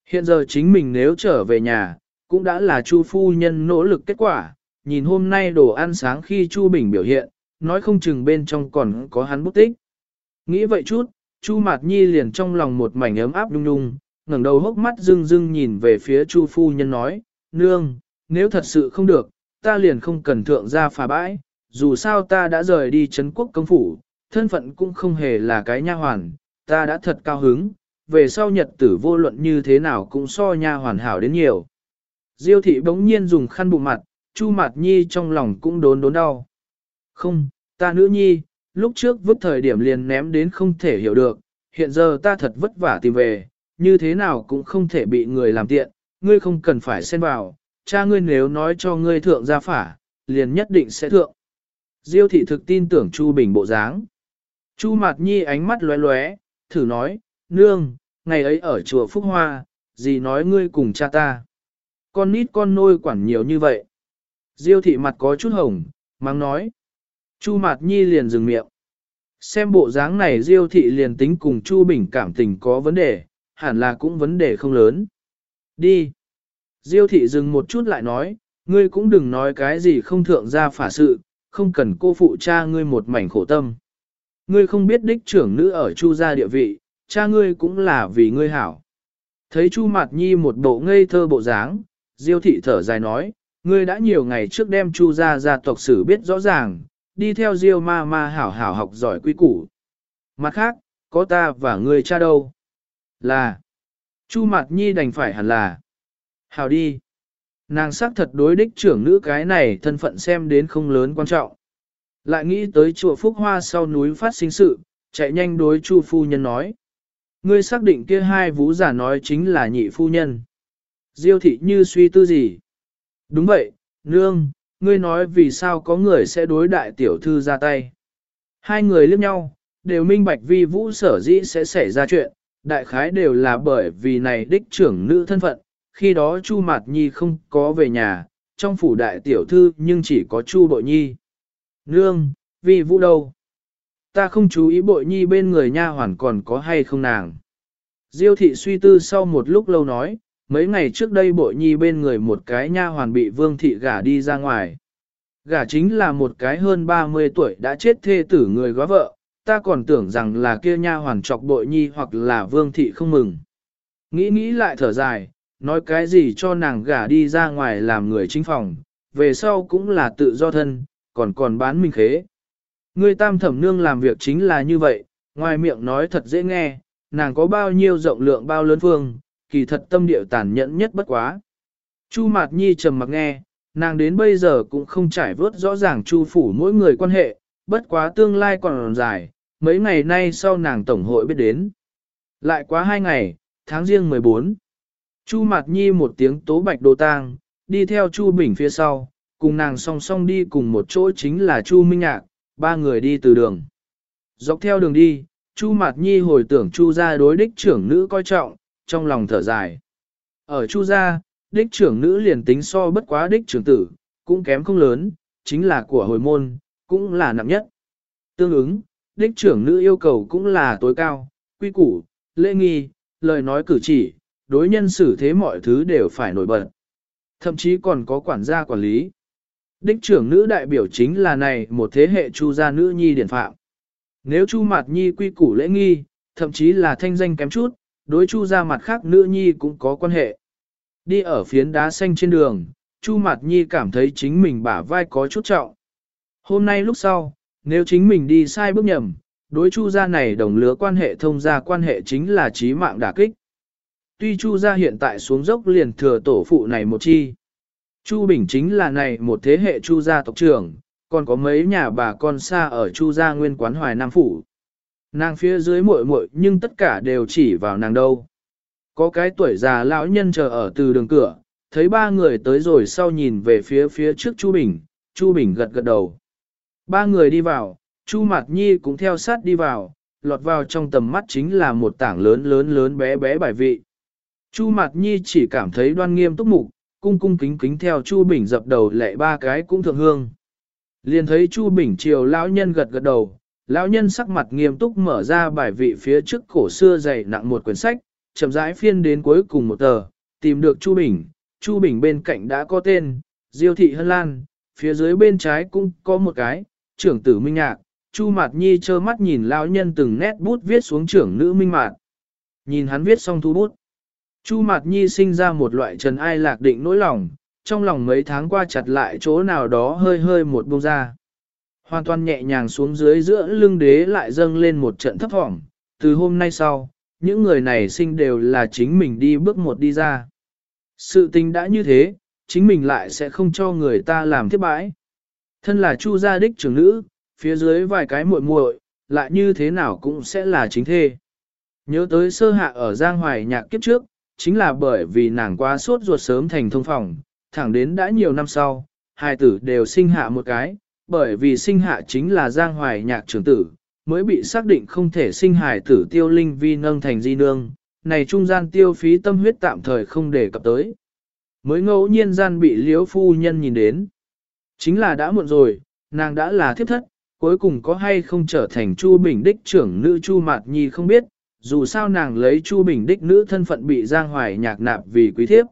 A: Hiện giờ chính mình nếu trở về nhà, cũng đã là Chu phu nhân nỗ lực kết quả, nhìn hôm nay đồ ăn sáng khi Chu Bình biểu hiện, nói không chừng bên trong còn có hắn bút tích. Nghĩ vậy chút, Chu Mạt Nhi liền trong lòng một mảnh ấm áp nung nung ngẩng đầu hốc mắt dưng dưng nhìn về phía Chu phu nhân nói, nương, nếu thật sự không được, ta liền không cần thượng ra phà bãi, dù sao ta đã rời đi Trấn quốc công phủ, thân phận cũng không hề là cái nha hoàn, ta đã thật cao hứng, về sau nhật tử vô luận như thế nào cũng so nha hoàn hảo đến nhiều. Diêu thị bỗng nhiên dùng khăn bụng mặt, Chu Mạt Nhi trong lòng cũng đốn đốn đau. Không, ta nữ nhi, lúc trước vứt thời điểm liền ném đến không thể hiểu được, hiện giờ ta thật vất vả tìm về, như thế nào cũng không thể bị người làm tiện, ngươi không cần phải xen vào, cha ngươi nếu nói cho ngươi thượng gia phả, liền nhất định sẽ thượng. Diêu thị thực tin tưởng Chu Bình bộ dáng. Chu Mạt Nhi ánh mắt lóe lóe, thử nói, nương, ngày ấy ở chùa Phúc Hoa, gì nói ngươi cùng cha ta. Con nít con nôi quản nhiều như vậy. Diêu thị mặt có chút hồng, mang nói. Chu Mạt Nhi liền dừng miệng. Xem bộ dáng này Diêu thị liền tính cùng Chu Bình cảm tình có vấn đề, hẳn là cũng vấn đề không lớn. Đi. Diêu thị dừng một chút lại nói, ngươi cũng đừng nói cái gì không thượng ra phả sự, không cần cô phụ cha ngươi một mảnh khổ tâm. Ngươi không biết đích trưởng nữ ở Chu gia địa vị, cha ngươi cũng là vì ngươi hảo. Thấy Chu Mạt Nhi một bộ ngây thơ bộ dáng, Diêu thị thở dài nói, ngươi đã nhiều ngày trước đem Chu gia gia tộc sử biết rõ ràng, đi theo Diêu ma ma hảo hảo học giỏi quy củ. Mặt khác, có ta và ngươi cha đâu? Là. Chu Mạt Nhi đành phải hẳn là. Hảo đi. Nàng sắc thật đối đích trưởng nữ cái này thân phận xem đến không lớn quan trọng. Lại nghĩ tới chùa Phúc Hoa sau núi phát sinh sự, chạy nhanh đối Chu phu nhân nói. Ngươi xác định kia hai vũ giả nói chính là nhị phu nhân. Diêu thị như suy tư gì? Đúng vậy, nương, ngươi nói vì sao có người sẽ đối đại tiểu thư ra tay. Hai người liếc nhau, đều minh bạch vi vũ sở dĩ sẽ xảy ra chuyện, đại khái đều là bởi vì này đích trưởng nữ thân phận, khi đó Chu Mạt Nhi không có về nhà, trong phủ đại tiểu thư nhưng chỉ có Chu Bội Nhi. Nương, vi vũ đâu? Ta không chú ý Bội Nhi bên người nha hoàn còn có hay không nàng. Diêu thị suy tư sau một lúc lâu nói, mấy ngày trước đây Bội Nhi bên người một cái nha hoàn bị Vương thị gả đi ra ngoài. Gả chính là một cái hơn 30 tuổi đã chết thê tử người góa vợ, ta còn tưởng rằng là kia nha hoàn chọc Bội Nhi hoặc là Vương thị không mừng. Nghĩ nghĩ lại thở dài, nói cái gì cho nàng gả đi ra ngoài làm người chính phòng, về sau cũng là tự do thân, còn còn bán mình khế. Người tam thẩm nương làm việc chính là như vậy, ngoài miệng nói thật dễ nghe, nàng có bao nhiêu rộng lượng bao lớn phương, kỳ thật tâm địa tàn nhẫn nhất bất quá. Chu Mạt Nhi trầm mặc nghe, nàng đến bây giờ cũng không trải vớt rõ ràng chu phủ mỗi người quan hệ, bất quá tương lai còn dài, mấy ngày nay sau nàng tổng hội biết đến. Lại quá hai ngày, tháng riêng 14. Chu Mạt Nhi một tiếng tố bạch đồ tang, đi theo Chu Bình phía sau, cùng nàng song song đi cùng một chỗ chính là Chu Minh Nhạc, ba người đi từ đường. Dọc theo đường đi, Chu Mạt Nhi hồi tưởng Chu gia đối đích trưởng nữ coi trọng, trong lòng thở dài. Ở Chu gia, đích trưởng nữ liền tính so bất quá đích trưởng tử, cũng kém không lớn, chính là của hồi môn, cũng là nặng nhất. Tương ứng, đích trưởng nữ yêu cầu cũng là tối cao, quy củ, lễ nghi, lời nói cử chỉ, đối nhân xử thế mọi thứ đều phải nổi bật. Thậm chí còn có quản gia quản lý. Đích trưởng nữ đại biểu chính là này một thế hệ chu gia nữ nhi điển phạm. Nếu Chu Mạt Nhi quy củ lễ nghi, thậm chí là thanh danh kém chút, đối Chu gia mặt khác nữ nhi cũng có quan hệ. Đi ở phiến đá xanh trên đường, Chu Mạt Nhi cảm thấy chính mình bả vai có chút trọng. Hôm nay lúc sau, nếu chính mình đi sai bước nhầm, đối Chu gia này đồng lứa quan hệ thông gia quan hệ chính là chí mạng đả kích. Tuy Chu gia hiện tại xuống dốc liền thừa tổ phụ này một chi. Chu Bình chính là này một thế hệ Chu gia tộc trưởng, còn có mấy nhà bà con xa ở Chu gia nguyên quán Hoài Nam Phủ. Nàng phía dưới muội muội nhưng tất cả đều chỉ vào nàng đâu. Có cái tuổi già lão nhân chờ ở từ đường cửa, thấy ba người tới rồi sau nhìn về phía phía trước Chu Bình, Chu Bình gật gật đầu. Ba người đi vào, Chu Mạt Nhi cũng theo sát đi vào, lọt vào trong tầm mắt chính là một tảng lớn lớn lớn bé bé bài vị. Chu Mạt Nhi chỉ cảm thấy đoan nghiêm túc mục, cung cung kính kính theo Chu Bình dập đầu lệ ba cái cũng thượng hương. Liền thấy Chu Bình chiều lão nhân gật gật đầu, lão nhân sắc mặt nghiêm túc mở ra bài vị phía trước cổ xưa dày nặng một quyển sách, chậm rãi phiên đến cuối cùng một tờ, tìm được Chu Bình, Chu Bình bên cạnh đã có tên, Diêu Thị Hân Lan, phía dưới bên trái cũng có một cái, trưởng tử Minh Nhạc, Chu Mạt Nhi trơ mắt nhìn lão nhân từng nét bút viết xuống trưởng nữ Minh Mạt. Nhìn hắn viết xong thu bút. Chu Mạt Nhi sinh ra một loại trần ai lạc định nỗi lòng, trong lòng mấy tháng qua chặt lại chỗ nào đó hơi hơi một bông ra. Hoàn toàn nhẹ nhàng xuống dưới giữa lưng đế lại dâng lên một trận thấp thỏm, từ hôm nay sau, những người này sinh đều là chính mình đi bước một đi ra. Sự tình đã như thế, chính mình lại sẽ không cho người ta làm thiết bãi. Thân là chu gia đích trưởng nữ, phía dưới vài cái muội muội, lại như thế nào cũng sẽ là chính thê. Nhớ tới sơ hạ ở Giang Hoài nhạc kiếp trước, chính là bởi vì nàng quá sốt ruột sớm thành thông phòng, thẳng đến đã nhiều năm sau, hai tử đều sinh hạ một cái, bởi vì sinh hạ chính là Giang Hoài nhạc trưởng tử, mới bị xác định không thể sinh hài tử tiêu linh vi nâng thành di nương, này trung gian tiêu phí tâm huyết tạm thời không để cập tới. Mới ngẫu nhiên gian bị liếu phu nhân nhìn đến. Chính là đã muộn rồi, nàng đã là thiếp thất, cuối cùng có hay không trở thành Chu Bình Đích trưởng nữ Chu Mạt Nhi không biết, dù sao nàng lấy Chu Bình Đích nữ thân phận bị Giang Hoài nhạc nạp vì quý thiếp.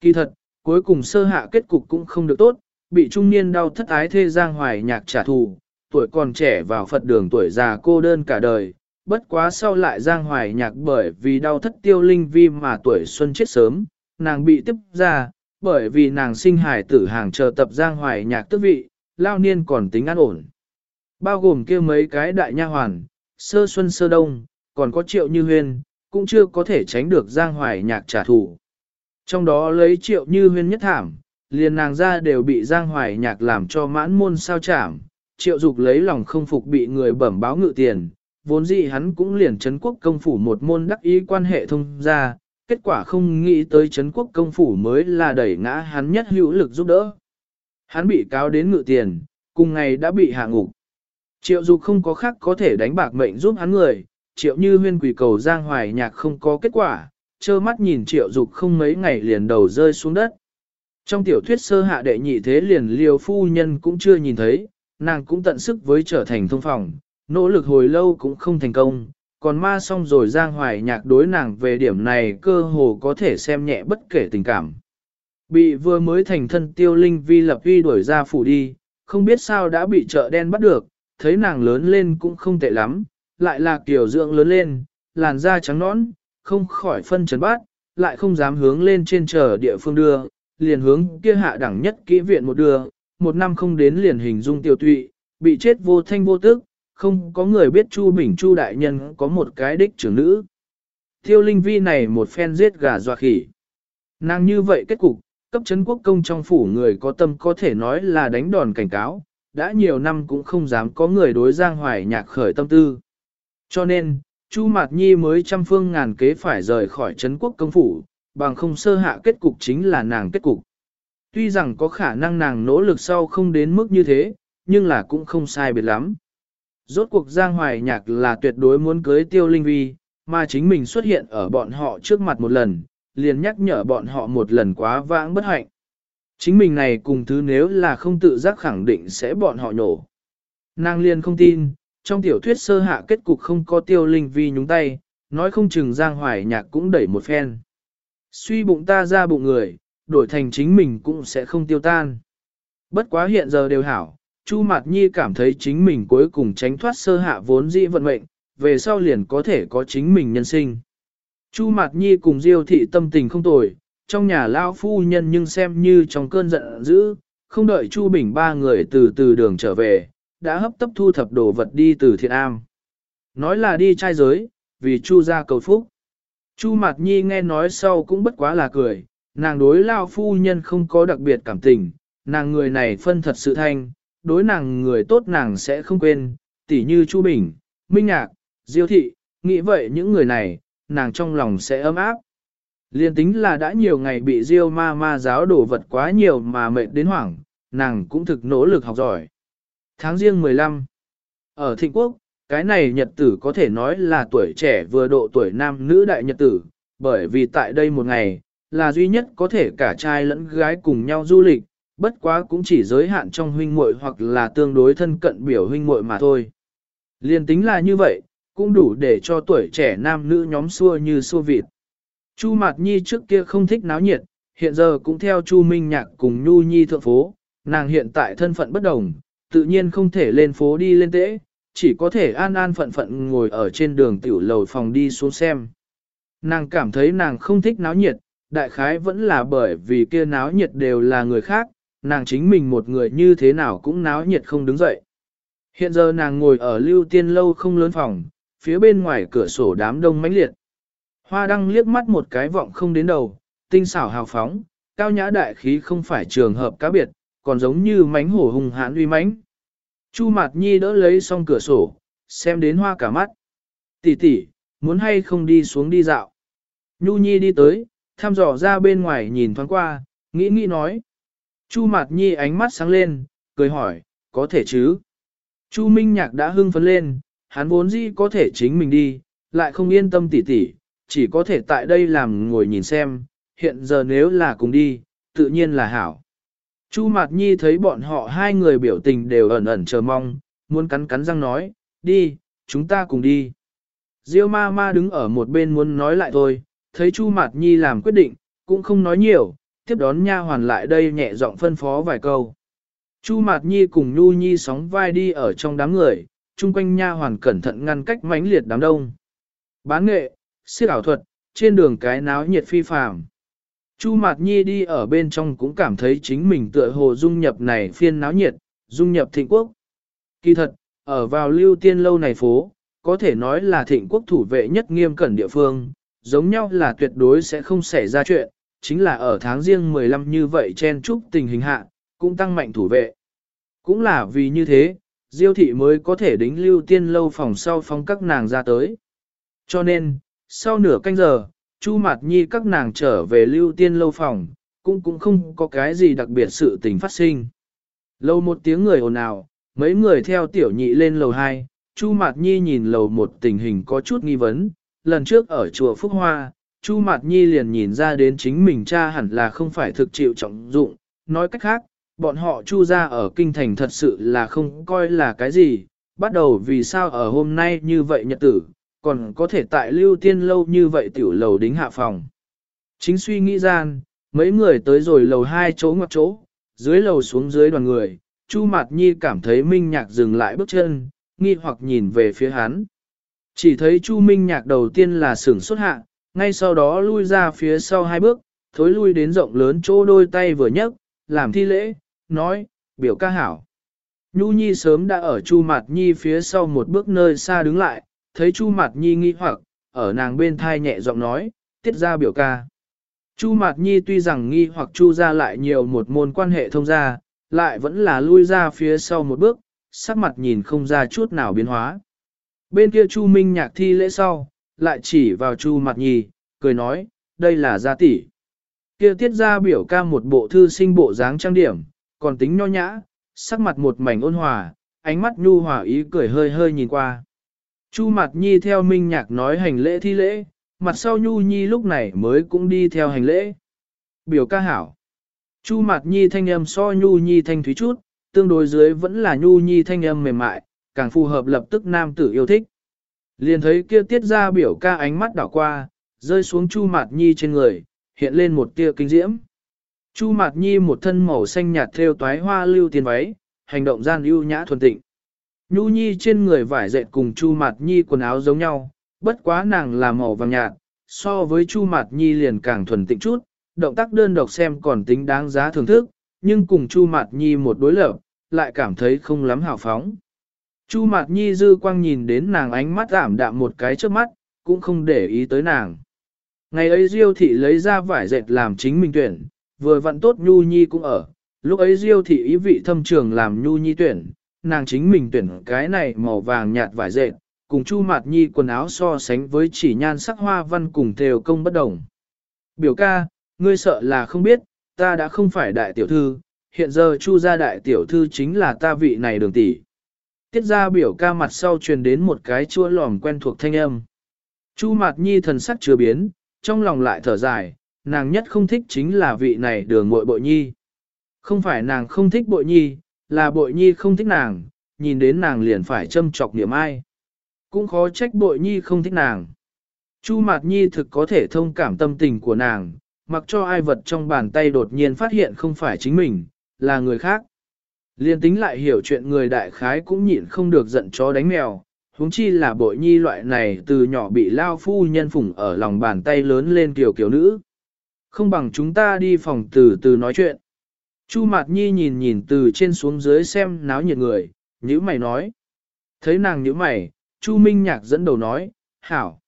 A: Kỳ thật, cuối cùng sơ hạ kết cục cũng không được tốt, bị trung niên đau thất ái thê Giang Hoài nhạc trả thù, tuổi còn trẻ vào Phật đường tuổi già cô đơn cả đời, bất quá sau lại Giang Hoài nhạc bởi vì đau thất tiêu linh vi mà tuổi xuân chết sớm, nàng bị tiếp ra, bởi vì nàng sinh hải tử hàng chờ tập Giang Hoài nhạc tước vị, lao niên còn tính an ổn. Bao gồm kia mấy cái đại nha hoàn, sơ xuân sơ đông, còn có triệu như huyên, cũng chưa có thể tránh được Giang Hoài nhạc trả thù. Trong đó lấy triệu như huyên nhất thảm, liền nàng ra đều bị Giang Hoài nhạc làm cho mãn môn sao chảm, triệu dục lấy lòng không phục bị người bẩm báo ngự tiền, vốn dĩ hắn cũng liền Trấn quốc công phủ một môn đắc ý quan hệ thông ra, kết quả không nghĩ tới Trấn quốc công phủ mới là đẩy ngã hắn nhất hữu lực giúp đỡ. Hắn bị cáo đến ngự tiền, cùng ngày đã bị hạ ngục. Triệu dục không có khác có thể đánh bạc mệnh giúp hắn người, triệu như huyên quỷ cầu Giang Hoài nhạc không có kết quả, trơ mắt nhìn triệu dục không mấy ngày liền đầu rơi xuống đất. Trong tiểu thuyết sơ hạ đệ nhị thế liền liều phu nhân cũng chưa nhìn thấy, nàng cũng tận sức với trở thành thông phòng, nỗ lực hồi lâu cũng không thành công, còn ma xong rồi Giang Hoài nhạc đối nàng về điểm này cơ hồ có thể xem nhẹ bất kể tình cảm. Bị vừa mới thành thân tiêu linh vi lập vi đuổi ra phủ đi, không biết sao đã bị chợ đen bắt được, thấy nàng lớn lên cũng không tệ lắm, lại là kiểu dưỡng lớn lên, làn da trắng nõn, không khỏi phân trần bát, lại không dám hướng lên trên chờ địa phương đưa, liền hướng kia hạ đẳng nhất kỹ viện một đưa, một năm không đến liền hình dung tiêu tụy, bị chết vô thanh vô tức, không có người biết Chu Bình Chu đại nhân có một cái đích trưởng nữ. Thiêu Linh Vi này một phen giết gà dọa khỉ. Nàng như vậy kết cục, cấp chấn quốc công trong phủ người có tâm có thể nói là đánh đòn cảnh cáo, đã nhiều năm cũng không dám có người đối Giang Hoài nhạc khởi tâm tư. Cho nên, Chu Mạt Nhi mới trăm phương ngàn kế phải rời khỏi Trấn quốc công phủ, bằng không sơ hạ kết cục chính là nàng kết cục. Tuy rằng có khả năng nàng nỗ lực sau không đến mức như thế, nhưng là cũng không sai biệt lắm. Rốt cuộc Giang Hoài Nhạc là tuyệt đối muốn cưới Tiêu Linh Vi, mà chính mình xuất hiện ở bọn họ trước mặt một lần, liền nhắc nhở bọn họ một lần quá vãng bất hạnh. Chính mình này cùng thứ nếu là không tự giác khẳng định sẽ bọn họ nhổ. Nàng liền không tin, trong tiểu thuyết sơ hạ kết cục không có Tiêu Linh Vi nhúng tay, nói không chừng Giang Hoài Nhạc cũng đẩy một phen. Suy bụng ta ra bụng người, đổi thành chính mình cũng sẽ không tiêu tan. Bất quá hiện giờ đều hảo, Chu Mạt Nhi cảm thấy chính mình cuối cùng tránh thoát sơ hạ vốn dĩ vận mệnh, về sau liền có thể có chính mình nhân sinh. Chu Mạt Nhi cùng Diêu thị tâm tình không tồi, trong nhà lao phu nhân nhưng xem như trong cơn giận dữ, không đợi Chu Bình ba người từ từ đường trở về, đã hấp tấp thu thập đồ vật đi từ thiện am. Nói là đi trai giới, vì Chu ra cầu phúc. Chu Mạt Nhi nghe nói sau cũng bất quá là cười, nàng đối lao phu nhân không có đặc biệt cảm tình, nàng người này phân thật sự thanh, đối nàng người tốt nàng sẽ không quên, tỉ như Chu Bình, Minh Nhạc, Diêu Thị, nghĩ vậy những người này, nàng trong lòng sẽ ấm áp. Liên tính là đã nhiều ngày bị Diêu ma ma giáo đổ vật quá nhiều mà mệt đến hoảng, nàng cũng thực nỗ lực học giỏi. Tháng riêng 15 Ở Thịnh Quốc, cái này nhật tử có thể nói là tuổi trẻ vừa độ tuổi nam nữ đại nhật tử, bởi vì tại đây một ngày, là duy nhất có thể cả trai lẫn gái cùng nhau du lịch, bất quá cũng chỉ giới hạn trong huynh muội hoặc là tương đối thân cận biểu huynh muội mà thôi. Liên tính là như vậy, cũng đủ để cho tuổi trẻ nam nữ nhóm xua như xua vịt. Chu Mạt Nhi trước kia không thích náo nhiệt, hiện giờ cũng theo Chu Minh Nhạc cùng Nhu Nhi thượng phố, nàng hiện tại thân phận bất đồng, tự nhiên không thể lên phố đi lên tễ, chỉ có thể an an phận phận ngồi ở trên đường tiểu lầu phòng đi xuống xem. Nàng cảm thấy nàng không thích náo nhiệt, đại khái vẫn là bởi vì kia náo nhiệt đều là người khác, nàng chính mình một người như thế nào cũng náo nhiệt không đứng dậy. Hiện giờ nàng ngồi ở lưu tiên lâu không lớn phòng, phía bên ngoài cửa sổ đám đông mãnh liệt. Hoa đăng liếc mắt một cái vọng không đến đầu, tinh xảo hào phóng, cao nhã đại khí không phải trường hợp cá biệt, còn giống như mánh hổ hùng hãn uy mãnh. Chu Mạt Nhi đỡ lấy xong cửa sổ, xem đến hoa cả mắt. Tỷ tỷ, muốn hay không đi xuống đi dạo. Nhu Nhi đi tới, thăm dò ra bên ngoài nhìn thoáng qua, nghĩ nghĩ nói. Chu Mạt Nhi ánh mắt sáng lên, cười hỏi, có thể chứ? Chu Minh Nhạc đã hưng phấn lên, hắn vốn dĩ có thể chính mình đi, lại không yên tâm tỉ tỉ, chỉ có thể tại đây làm ngồi nhìn xem, hiện giờ nếu là cùng đi, tự nhiên là hảo. Chu Mạt Nhi thấy bọn họ hai người biểu tình đều ẩn ẩn chờ mong, muốn cắn cắn răng nói, đi, chúng ta cùng đi. Diêu ma ma đứng ở một bên muốn nói lại thôi, thấy Chu Mạt Nhi làm quyết định, cũng không nói nhiều, tiếp đón nha hoàn lại đây nhẹ giọng phân phó vài câu. Chu Mạt Nhi cùng Nhu Nhi sóng vai đi ở trong đám người, chung quanh nha hoàn cẩn thận ngăn cách mãnh liệt đám đông. Bán nghệ, siết ảo thuật, trên đường cái náo nhiệt phi phàm. Chu Mạt Nhi đi ở bên trong cũng cảm thấy chính mình tựa hồ dung nhập này phiên náo nhiệt, dung nhập thịnh quốc. Kỳ thật, ở vào lưu tiên lâu này phố, có thể nói là thịnh quốc thủ vệ nhất nghiêm cẩn địa phương, giống nhau là tuyệt đối sẽ không xảy ra chuyện, chính là ở tháng riêng 15 như vậy chen chúc tình hình hạ, cũng tăng mạnh thủ vệ. Cũng là vì như thế, Diêu thị mới có thể đính lưu tiên lâu phòng sau phong các nàng ra tới. Cho nên, sau nửa canh giờ, Chu Mạt Nhi các nàng trở về lưu tiên lâu phòng, cũng cũng không có cái gì đặc biệt sự tình phát sinh. Lâu một tiếng người ồn ào, mấy người theo tiểu nhị lên lầu 2, Chu Mạt Nhi nhìn lầu một tình hình có chút nghi vấn, lần trước ở chùa Phúc Hoa, Chu Mạt Nhi liền nhìn ra đến chính mình cha hẳn là không phải thực chịu trọng dụng, nói cách khác, bọn họ Chu ra ở kinh thành thật sự là không coi là cái gì, bắt đầu vì sao ở hôm nay như vậy nhật tử, còn có thể tại lưu tiên lâu như vậy tiểu lầu đính hạ phòng. Chính suy nghĩ gian, mấy người tới rồi lầu hai chỗ ngoặc chỗ, dưới lầu xuống dưới đoàn người, Chu Mạt Nhi cảm thấy Minh Nhạc dừng lại bước chân, nghi hoặc nhìn về phía hắn. Chỉ thấy Chu Minh Nhạc đầu tiên là sửng xuất hạ, ngay sau đó lui ra phía sau hai bước, thối lui đến rộng lớn chỗ đôi tay vừa nhấc, làm thi lễ, nói, biểu ca hảo. Nhu Nhi sớm đã ở Chu Mạt Nhi phía sau một bước nơi xa đứng lại, thấy Chu Mạt Nhi nghi hoặc, ở nàng bên thai nhẹ giọng nói, tiết ra biểu ca. Chu Mạt Nhi tuy rằng nghi hoặc Chu ra lại nhiều một môn quan hệ thông gia, lại vẫn là lui ra phía sau một bước, sắc mặt nhìn không ra chút nào biến hóa. Bên kia Chu Minh nhạc thi lễ sau, lại chỉ vào Chu Mạt Nhi, cười nói, đây là gia tỷ. Kia tiết ra biểu ca một bộ thư sinh bộ dáng trang điểm, còn tính nho nhã, sắc mặt một mảnh ôn hòa, ánh mắt nhu hòa ý cười hơi hơi nhìn qua. Chu Mạt Nhi theo Minh Nhạc nói hành lễ thi lễ, mặt sau Nhu Nhi lúc này mới cũng đi theo hành lễ. Biểu ca hảo. Chu Mạt Nhi thanh âm so Nhu Nhi thanh thúy chút, tương đối dưới vẫn là Nhu Nhi thanh âm mềm mại, càng phù hợp lập tức nam tử yêu thích. Liền thấy kia tiết ra biểu ca ánh mắt đảo qua, rơi xuống Chu Mạt Nhi trên người, hiện lên một tia kinh diễm. Chu Mạt Nhi một thân màu xanh nhạt theo toái hoa lưu tiền váy, hành động gian ưu nhã thuần tịnh. Nhu Nhi trên người vải dệt cùng Chu Mạt Nhi quần áo giống nhau, bất quá nàng là màu vàng nhạt, so với Chu Mạt Nhi liền càng thuần tịnh chút, động tác đơn độc xem còn tính đáng giá thưởng thức, nhưng cùng Chu Mạt Nhi một đối lập, lại cảm thấy không lắm hào phóng. Chu Mạt Nhi dư quang nhìn đến nàng ánh mắt ảm đạm một cái trước mắt, cũng không để ý tới nàng. Ngày ấy Diêu thị lấy ra vải dệt làm chính mình tuyển, vừa vặn tốt Nhu Nhi cũng ở. Lúc ấy Diêu thị ý vị thâm trường làm Nhu Nhi tuyển, nàng chính mình tuyển cái này màu vàng nhạt vải dệt, cùng Chu Mạt Nhi quần áo so sánh với chỉ nhan sắc hoa văn cùng thều công bất đồng. Biểu ca, ngươi sợ là không biết, ta đã không phải đại tiểu thư, hiện giờ Chu gia đại tiểu thư chính là ta vị này đường tỷ. Tiết ra biểu ca mặt sau truyền đến một cái chua lòm quen thuộc thanh âm. Chu Mạt Nhi thần sắc chưa biến, trong lòng lại thở dài, nàng nhất không thích chính là vị này đường muội bội nhi. Không phải nàng không thích bội nhi, là bội nhi không thích nàng, nhìn đến nàng liền phải châm chọc niệm ai. Cũng khó trách bội nhi không thích nàng. Chu Mạt Nhi thực có thể thông cảm tâm tình của nàng, mặc cho ai vật trong bàn tay đột nhiên phát hiện không phải chính mình, là người khác. Liên tính lại hiểu chuyện người đại khái cũng nhịn không được giận chó đánh mèo, huống chi là bội nhi loại này từ nhỏ bị lao phu nhân phủng ở lòng bàn tay lớn lên kiểu kiểu nữ. Không bằng chúng ta đi phòng từ từ nói chuyện. Chu Mạt Nhi nhìn nhìn từ trên xuống dưới xem náo nhiệt người, nhữ mày nói. Thấy nàng nhữ mày, Chu Minh Nhạc dẫn đầu nói, hảo.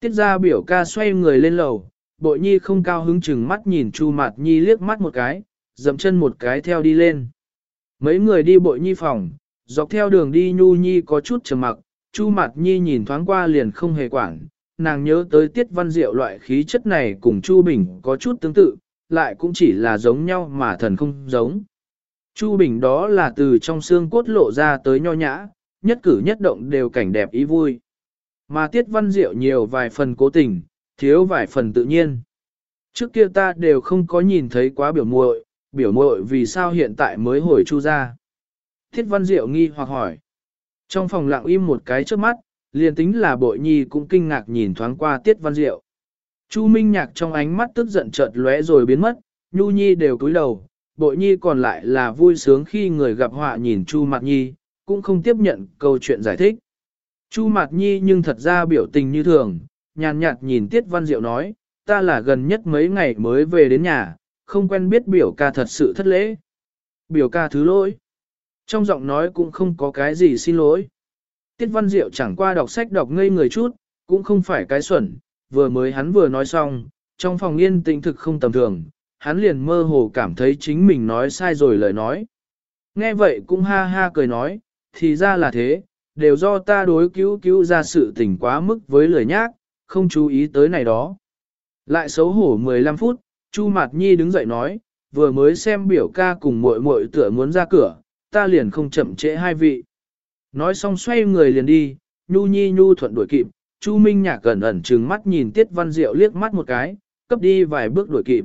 A: Tiết ra biểu ca xoay người lên lầu, bội nhi không cao hứng chừng mắt nhìn Chu Mạt Nhi liếc mắt một cái, dậm chân một cái theo đi lên. Mấy người đi bội nhi phòng, dọc theo đường đi Nhu Nhi có chút trầm mặc, Chu Mạt Nhi nhìn thoáng qua liền không hề quản, nàng nhớ tới Tiết Văn Diệu loại khí chất này cùng Chu Bình có chút tương tự, lại cũng chỉ là giống nhau mà thần không giống. Chu Bình đó là từ trong xương cốt lộ ra tới nho nhã, nhất cử nhất động đều cảnh đẹp ý vui. Mà Tiết Văn Diệu nhiều vài phần cố tình, thiếu vài phần tự nhiên. Trước kia ta đều không có nhìn thấy quá biểu muội, biểu muội vì sao hiện tại mới hồi chu ra. Tiết Văn Diệu nghi hoặc hỏi. Trong phòng lặng im một cái trước mắt, liền tính là bội nhi cũng kinh ngạc nhìn thoáng qua Tiết Văn Diệu. Chu Minh Nhạc trong ánh mắt tức giận chợt lóe rồi biến mất, Nhu Nhi đều cúi đầu, bội nhi còn lại là vui sướng khi người gặp họa nhìn Chu Mạt Nhi, cũng không tiếp nhận câu chuyện giải thích. Chu Mạt Nhi nhưng thật ra biểu tình như thường, nhàn nhạt nhìn Tiết Văn Diệu nói, ta là gần nhất mấy ngày mới về đến nhà, không quen biết biểu ca thật sự thất lễ. Biểu ca thứ lỗi. Trong giọng nói cũng không có cái gì xin lỗi. Tiết Văn Diệu chẳng qua đọc sách đọc ngây người chút, cũng không phải cái xuẩn, vừa mới hắn vừa nói xong, trong phòng yên tĩnh thực không tầm thường, hắn liền mơ hồ cảm thấy chính mình nói sai rồi lời nói. Nghe vậy cũng ha ha cười nói, thì ra là thế, đều do ta đối cứu cứu ra sự tình quá mức với lời nhác, không chú ý tới này đó. Lại xấu hổ 15 phút, Chu Mạt Nhi đứng dậy nói, vừa mới xem biểu ca cùng muội muội tựa muốn ra cửa, ta liền không chậm trễ hai vị. Nói xong xoay người liền đi, Nhu Nhi Nhu thuận đuổi kịp, Chu Minh Nhạc cẩn ẩn trừng mắt nhìn Tiết Văn Diệu liếc mắt một cái, cấp đi vài bước đuổi kịp.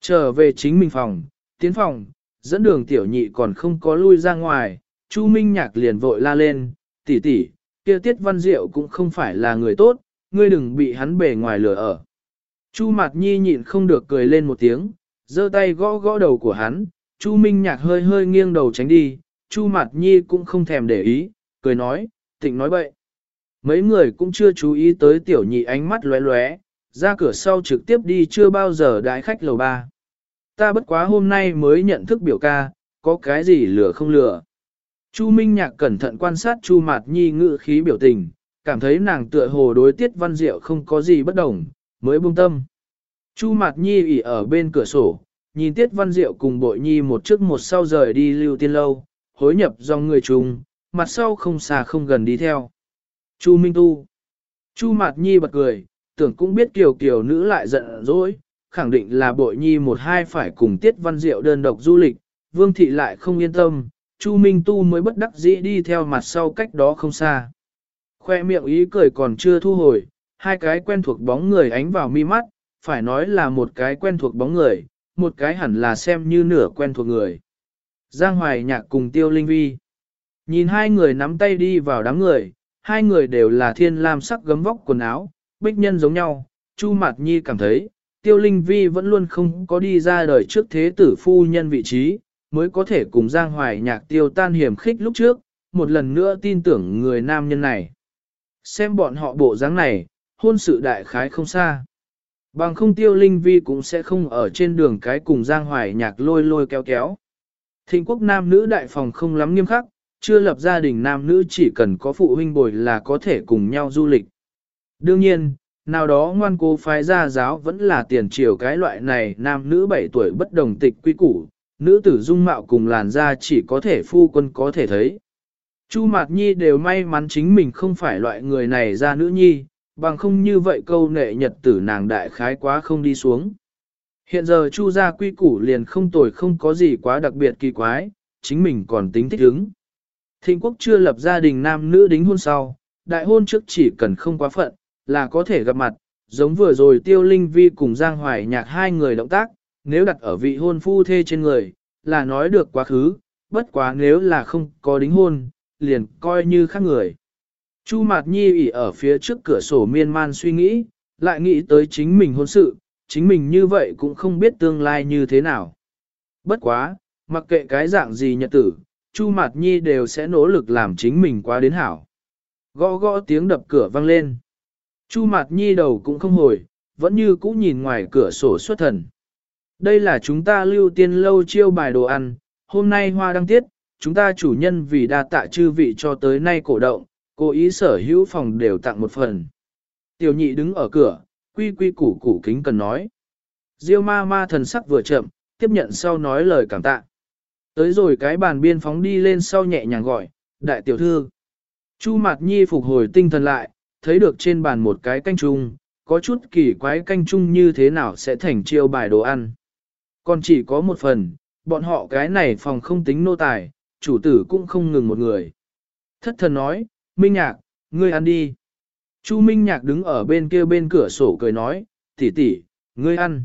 A: Trở về chính mình phòng, tiến phòng, dẫn đường tiểu nhị còn không có lui ra ngoài, Chu Minh Nhạc liền vội la lên, tỷ tỷ, kia Tiết Văn Diệu cũng không phải là người tốt, ngươi đừng bị hắn bề ngoài lừa ở. Chu Mạt Nhi nhịn không được cười lên một tiếng, giơ tay gõ gõ đầu của hắn, Chu Minh Nhạc hơi hơi nghiêng đầu tránh đi, Chu Mạt Nhi cũng không thèm để ý, cười nói, tịnh nói bậy. Mấy người cũng chưa chú ý tới tiểu nhị ánh mắt lóe lóe, ra cửa sau trực tiếp đi chưa bao giờ đái khách lầu ba. Ta bất quá hôm nay mới nhận thức biểu ca, có cái gì lừa không lừa. Chu Minh Nhạc cẩn thận quan sát Chu Mạt Nhi ngự khí biểu tình, cảm thấy nàng tựa hồ đối tiết văn diệu không có gì bất đồng, mới buông tâm. Chu Mạt Nhi ỉ ở bên cửa sổ, nhìn tiết văn diệu cùng bội nhi một trước một sau rời đi lưu tiên lâu, hối nhập dòng người chung, mặt sau không xa không gần đi theo. Chu Minh Tu. Chu Mạt Nhi bật cười, tưởng cũng biết kiều kiều nữ lại giận dỗi, khẳng định là bội nhi một hai phải cùng tiết văn diệu đơn độc du lịch, vương thị lại không yên tâm, Chu Minh Tu mới bất đắc dĩ đi theo mặt sau cách đó không xa. Khoe miệng ý cười còn chưa thu hồi, hai cái quen thuộc bóng người ánh vào mi mắt, phải nói là một cái quen thuộc bóng người, một cái hẳn là xem như nửa quen thuộc người. Giang Hoài Nhạc cùng Tiêu Linh Vi. Nhìn hai người nắm tay đi vào đám người, hai người đều là thiên lam sắc gấm vóc quần áo, bích nhân giống nhau, Chu Mạt Nhi cảm thấy, Tiêu Linh Vi vẫn luôn không có đi ra đời trước thế tử phu nhân vị trí, mới có thể cùng Giang Hoài nhạc tiêu tan hiểm khích lúc trước, một lần nữa tin tưởng người nam nhân này. Xem bọn họ bộ dáng này, hôn sự đại khái không xa. Bằng không tiêu linh vi cũng sẽ không ở trên đường cái cùng Giang Hoài nhạc lôi lôi kéo kéo. Thịnh quốc nam nữ đại phòng không lắm nghiêm khắc, chưa lập gia đình nam nữ chỉ cần có phụ huynh bồi là có thể cùng nhau du lịch. Đương nhiên, nào đó ngoan cố phái gia giáo vẫn là tiền triều cái loại này nam nữ 7 tuổi bất đồng tịch quy củ, nữ tử dung mạo cùng làn da chỉ có thể phu quân có thể thấy. Chu Mạt Nhi đều may mắn chính mình không phải loại người này ra nữ nhi, bằng không như vậy câu nệ nhật tử nàng đại khái quá không đi xuống. Hiện giờ Chu gia quy củ liền không tồi không có gì quá đặc biệt kỳ quái, chính mình còn tính thích ứng. Thịnh quốc chưa lập gia đình nam nữ đính hôn sau, đại hôn trước chỉ cần không quá phận, là có thể gặp mặt, giống vừa rồi Tiêu Linh Vi cùng Giang Hoài nhạc hai người động tác, nếu đặt ở vị hôn phu thê trên người, là nói được quá khứ, bất quá nếu là không có đính hôn, liền coi như khác người. Chu Mạt Nhi ỉ ở phía trước cửa sổ miên man suy nghĩ, lại nghĩ tới chính mình hôn sự, chính mình như vậy cũng không biết tương lai như thế nào. Bất quá, mặc kệ cái dạng gì nhật tử, Chu Mạt Nhi đều sẽ nỗ lực làm chính mình qua đến hảo. Gõ gõ tiếng đập cửa vang lên. Chu Mạt Nhi đầu cũng không hồi, vẫn như cũ nhìn ngoài cửa sổ xuất thần. Đây là chúng ta lưu tiên lâu chiêu bài đồ ăn, hôm nay hoa đăng tiết, chúng ta chủ nhân vì đa tạ chư vị cho tới nay cổ động, cố ý sở hữu phòng đều tặng một phần. Tiểu nhị đứng ở cửa, quy quy củ củ kính cần nói. Diêu ma ma thần sắc vừa chậm, tiếp nhận sau nói lời cảm tạ. Tới rồi cái bàn biên phóng đi lên sau nhẹ nhàng gọi, đại tiểu thư. Chu Mạt Nhi phục hồi tinh thần lại, thấy được trên bàn một cái canh chung, có chút kỳ quái canh chung như thế nào sẽ thành chiêu bài đồ ăn. Còn chỉ có một phần, bọn họ cái này phòng không tính nô tài, chủ tử cũng không ngừng một người. Thất thần nói, Minh Nhạc, ngươi ăn đi. Chu Minh Nhạc đứng ở bên kia bên cửa sổ cười nói, tỷ tỷ, ngươi ăn.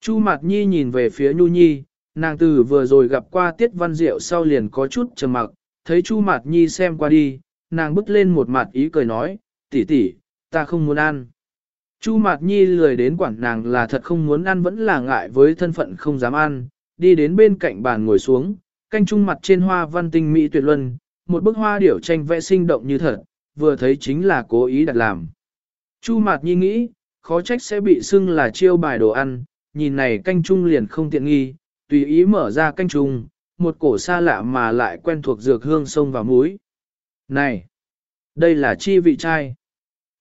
A: Chu Mạt Nhi nhìn về phía Nhu Nhi, nàng từ vừa rồi gặp qua Tiết Văn Diệu sau liền có chút trầm mặc, thấy Chu Mạt Nhi xem qua đi, nàng bước lên một mặt ý cười nói, tỷ tỷ, ta không muốn ăn. Chu Mạt Nhi lười đến quản nàng là thật không muốn ăn vẫn là ngại với thân phận không dám ăn, đi đến bên cạnh bàn ngồi xuống, canh trung mặt trên hoa văn tinh mỹ tuyệt luân, một bức hoa điểu tranh vẽ sinh động như thật, vừa thấy chính là cố ý đặt làm. Chu Mạt Nhi nghĩ, khó trách sẽ bị xưng là chiêu bài đồ ăn, nhìn này canh trung liền không tiện nghi, tùy ý mở ra canh trùng một cổ xa lạ mà lại quen thuộc dược hương sông và muối. Này, đây là chi vị trai.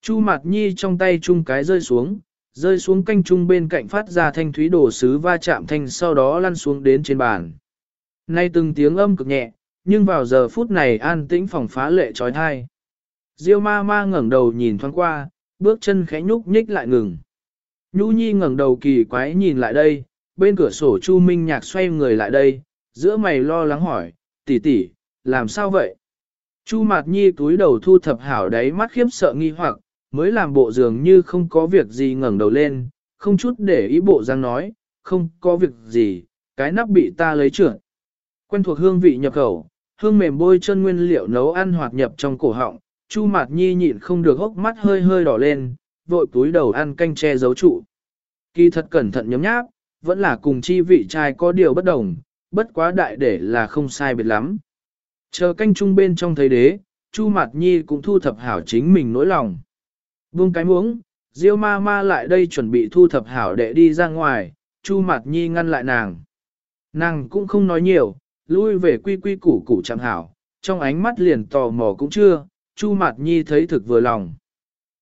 A: Chu Mạt Nhi trong tay chung cái rơi xuống, rơi xuống canh chung bên cạnh phát ra thanh thúy đổ sứ va chạm thanh sau đó lăn xuống đến trên bàn. Nay từng tiếng âm cực nhẹ, nhưng vào giờ phút này an tĩnh phòng phá lệ trói thai. Diêu ma ma ngẩng đầu nhìn thoáng qua, bước chân khẽ nhúc nhích lại ngừng. Nhu Nhi ngẩng đầu kỳ quái nhìn lại đây, bên cửa sổ Chu Minh Nhạc xoay người lại đây, giữa mày lo lắng hỏi, tỷ tỷ, làm sao vậy? Chu Mạt Nhi túi đầu thu thập hảo đáy mắt khiếp sợ nghi hoặc, mới làm bộ dường như không có việc gì ngẩng đầu lên, không chút để ý bộ răng nói, không có việc gì, cái nắp bị ta lấy trượt. Quen thuộc hương vị nhập khẩu, hương mềm bôi chân nguyên liệu nấu ăn hoạt nhập trong cổ họng, Chu Mạt Nhi nhịn không được hốc mắt hơi hơi đỏ lên, vội túi đầu ăn canh che giấu trụ. Kỳ thật cẩn thận nhấm nháp, vẫn là cùng chi vị trai có điều bất đồng, bất quá đại để là không sai biệt lắm. Chờ canh trung bên trong thấy đế, Chu Mạt Nhi cũng thu thập hảo chính mình nỗi lòng. Buông cái muống, Diêu ma ma lại đây chuẩn bị thu thập hảo để đi ra ngoài, Chu Mạt Nhi ngăn lại nàng. Nàng cũng không nói nhiều, lui về quy quy củ củ chẳng hảo, trong ánh mắt liền tò mò cũng chưa, Chu Mạt Nhi thấy thực vừa lòng.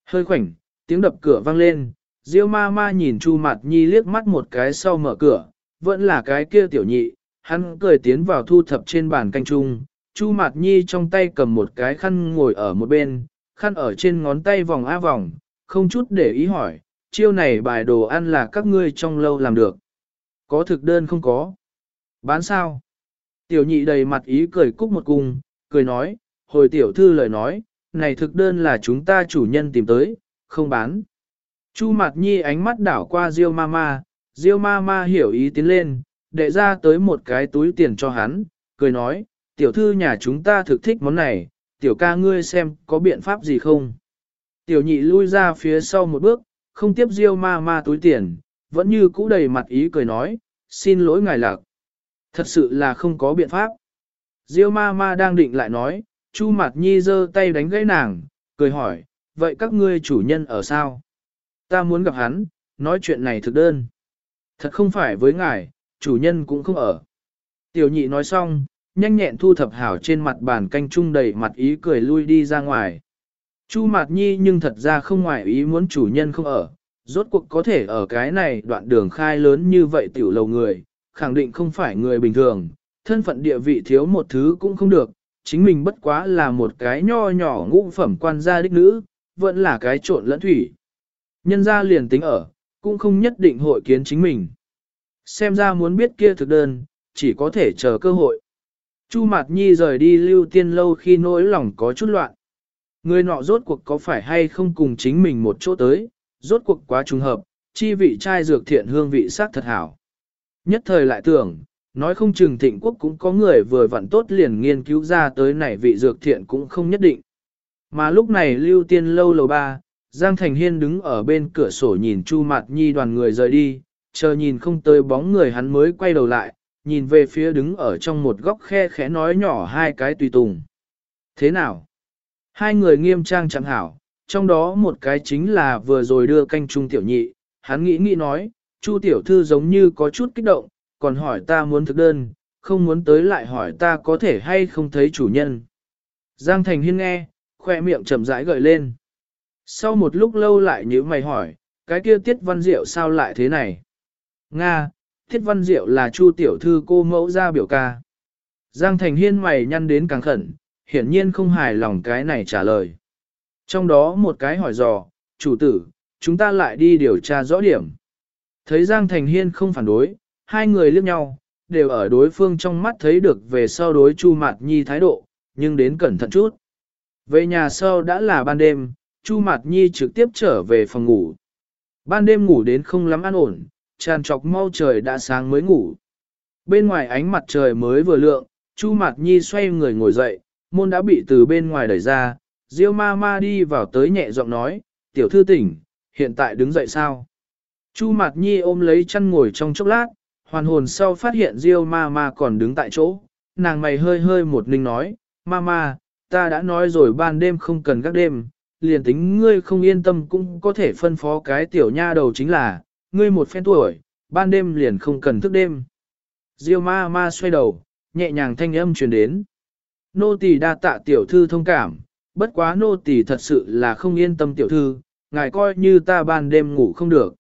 A: Hơi khoảnh, tiếng đập cửa vang lên, Diêu ma ma nhìn Chu Mạt Nhi liếc mắt một cái sau mở cửa, vẫn là cái kia tiểu nhị, hắn cười tiến vào thu thập trên bàn canh trung, Chu Mạt Nhi trong tay cầm một cái khăn ngồi ở một bên, khăn ở trên ngón tay vòng a vòng, không chút để ý hỏi, chiêu này bài đồ ăn là các ngươi trong lâu làm được. Có thực đơn không có? Bán sao? Tiểu nhị đầy mặt ý cười cúc một cung, cười nói, hồi tiểu thư lời nói, này thực đơn là chúng ta chủ nhân tìm tới, không bán. Chu Mạt Nhi ánh mắt đảo qua Diêu Mama, Diêu Mama hiểu ý tiến lên, đệ ra tới một cái túi tiền cho hắn, cười nói, tiểu thư nhà chúng ta thực thích món này, tiểu ca ngươi xem có biện pháp gì không. Tiểu nhị lui ra phía sau một bước, không tiếp Diêu Mama túi tiền, vẫn như cũ đầy mặt ý cười nói, xin lỗi ngài lạc. Thật sự là không có biện pháp. Diêu ma ma đang định lại nói, Chu Mạt Nhi giơ tay đánh gãy nàng, cười hỏi, vậy các ngươi chủ nhân ở sao? Ta muốn gặp hắn, nói chuyện này thực đơn. Thật không phải với ngài, chủ nhân cũng không ở. Tiểu nhị nói xong, nhanh nhẹn thu thập hảo trên mặt bàn canh chung đầy mặt ý cười lui đi ra ngoài. Chu Mạt Nhi nhưng thật ra không ngoài ý muốn chủ nhân không ở, rốt cuộc có thể ở cái này đoạn đường khai lớn như vậy tiểu lầu người, khẳng định không phải người bình thường, thân phận địa vị thiếu một thứ cũng không được, chính mình bất quá là một cái nho nhỏ ngũ phẩm quan gia đích nữ, vẫn là cái trộn lẫn thủy. Nhân ra liền tính ở, cũng không nhất định hội kiến chính mình. Xem ra muốn biết kia thực đơn, chỉ có thể chờ cơ hội. Chu Mạt Nhi rời đi lưu tiên lâu khi nỗi lòng có chút loạn. Người nọ rốt cuộc có phải hay không cùng chính mình một chỗ tới, rốt cuộc quá trùng hợp, chi vị trai dược thiện hương vị sắc thật hảo. Nhất thời lại tưởng, nói không chừng thịnh quốc cũng có người vừa vặn tốt liền nghiên cứu ra tới này vị dược thiện cũng không nhất định. Mà lúc này lưu tiên lâu lầu ba, Giang Thành Hiên đứng ở bên cửa sổ nhìn Chu Mạt Nhi đoàn người rời đi, chờ nhìn không tới bóng người hắn mới quay đầu lại, nhìn về phía đứng ở trong một góc khe khẽ nói nhỏ hai cái tùy tùng. Thế nào? Hai người nghiêm trang chẳng hảo, trong đó một cái chính là vừa rồi đưa canh trung tiểu nhị, hắn nghĩ nghĩ nói, Chu tiểu thư giống như có chút kích động, còn hỏi ta muốn thực đơn, không muốn tới lại hỏi ta có thể hay không thấy chủ nhân. Giang Thành Hiên nghe, khoe miệng chậm rãi gợi lên. Sau một lúc lâu lại nhíu mày hỏi, cái kia Tiết Văn Diệu sao lại thế này? Nga, Tiết Văn Diệu là Chu tiểu thư cô mẫu gia biểu ca. Giang Thành Hiên mày nhăn đến càng khẩn, hiển nhiên không hài lòng cái này trả lời. Trong đó một cái hỏi dò, chủ tử, chúng ta lại đi điều tra rõ điểm. Thấy Giang Thành Hiên không phản đối, hai người liếc nhau, đều ở đối phương trong mắt thấy được về sau đối Chu Mạt Nhi thái độ, nhưng đến cẩn thận chút. Về nhà sau đã là ban đêm, Chu Mạt Nhi trực tiếp trở về phòng ngủ. Ban đêm ngủ đến không lắm an ổn, tràn trọc mau trời đã sáng mới ngủ. Bên ngoài ánh mặt trời mới vừa lượng, Chu Mạt Nhi xoay người ngồi dậy, môn đã bị từ bên ngoài đẩy ra, Diêu ma ma đi vào tới nhẹ giọng nói, tiểu thư tỉnh, hiện tại đứng dậy sao? Chu Mạt Nhi ôm lấy chăn ngồi trong chốc lát, hoàn hồn sau phát hiện Diêu ma ma còn đứng tại chỗ, nàng mày hơi hơi một ninh nói, ma ma, ta đã nói rồi ban đêm không cần các đêm, liền tính ngươi không yên tâm cũng có thể phân phó cái tiểu nha đầu chính là, ngươi một phen tuổi, ban đêm liền không cần thức đêm. Diêu ma ma xoay đầu, nhẹ nhàng thanh âm truyền đến. Nô tỳ đa tạ tiểu thư thông cảm, bất quá nô tỳ thật sự là không yên tâm tiểu thư, ngài coi như ta ban đêm ngủ không được.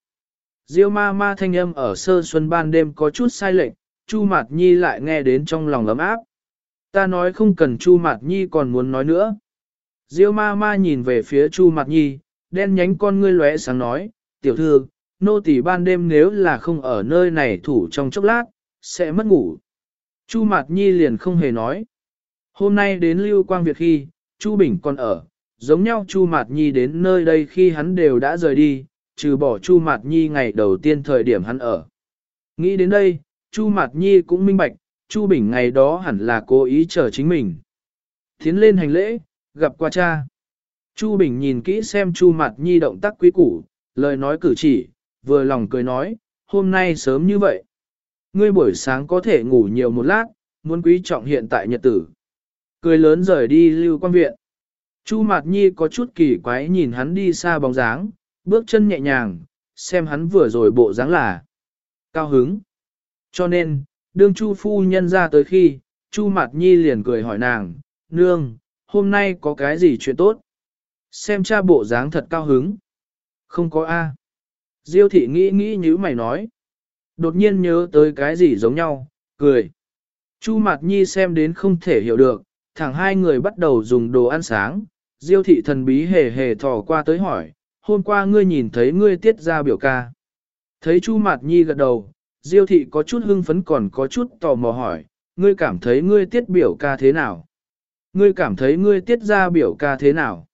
A: Diêu ma ma thanh âm ở sơ xuân ban đêm có chút sai lệch, Chu Mạt Nhi lại nghe đến trong lòng ấm áp. Ta nói không cần Chu Mạt Nhi còn muốn nói nữa. Diêu ma ma nhìn về phía Chu Mạt Nhi, đen nhánh con ngươi lóe sáng nói, tiểu thư, nô tỳ ban đêm nếu là không ở nơi này thủ trong chốc lát, sẽ mất ngủ. Chu Mạt Nhi liền không hề nói. Hôm nay đến Lưu Quang Việt khi, Chu Bình còn ở, giống nhau Chu Mạt Nhi đến nơi đây khi hắn đều đã rời đi, trừ bỏ Chu Mạt Nhi ngày đầu tiên thời điểm hắn ở. Nghĩ đến đây, Chu Mạt Nhi cũng minh bạch, Chu Bình ngày đó hẳn là cố ý chờ chính mình. Tiến lên hành lễ, gặp qua cha. Chu Bình nhìn kỹ xem Chu Mạt Nhi động tác quý củ, lời nói cử chỉ, vừa lòng cười nói, hôm nay sớm như vậy. Ngươi buổi sáng có thể ngủ nhiều một lát, muốn quý trọng hiện tại nhật tử. Cười lớn rời đi lưu quan viện. Chu Mạt Nhi có chút kỳ quái nhìn hắn đi xa bóng dáng, bước chân nhẹ nhàng, xem hắn vừa rồi bộ dáng là cao hứng. Cho nên, đương Chu phu nhân ra tới khi, Chu Mạt Nhi liền cười hỏi nàng, nương, hôm nay có cái gì chuyện tốt? Xem cha bộ dáng thật cao hứng. Không có A. Diêu thị nghĩ nghĩ như mày nói. Đột nhiên nhớ tới cái gì giống nhau, cười. Chu Mạt Nhi xem đến không thể hiểu được, thẳng hai người bắt đầu dùng đồ ăn sáng. Diêu thị thần bí hề hề thò qua tới hỏi, hôm qua ngươi nhìn thấy ngươi tiết ra biểu ca. Thấy Chu Mạt Nhi gật đầu, Diêu thị có chút hưng phấn còn có chút tò mò hỏi, ngươi cảm thấy ngươi tiết biểu ca thế nào? Ngươi cảm thấy ngươi tiết ra biểu ca thế nào?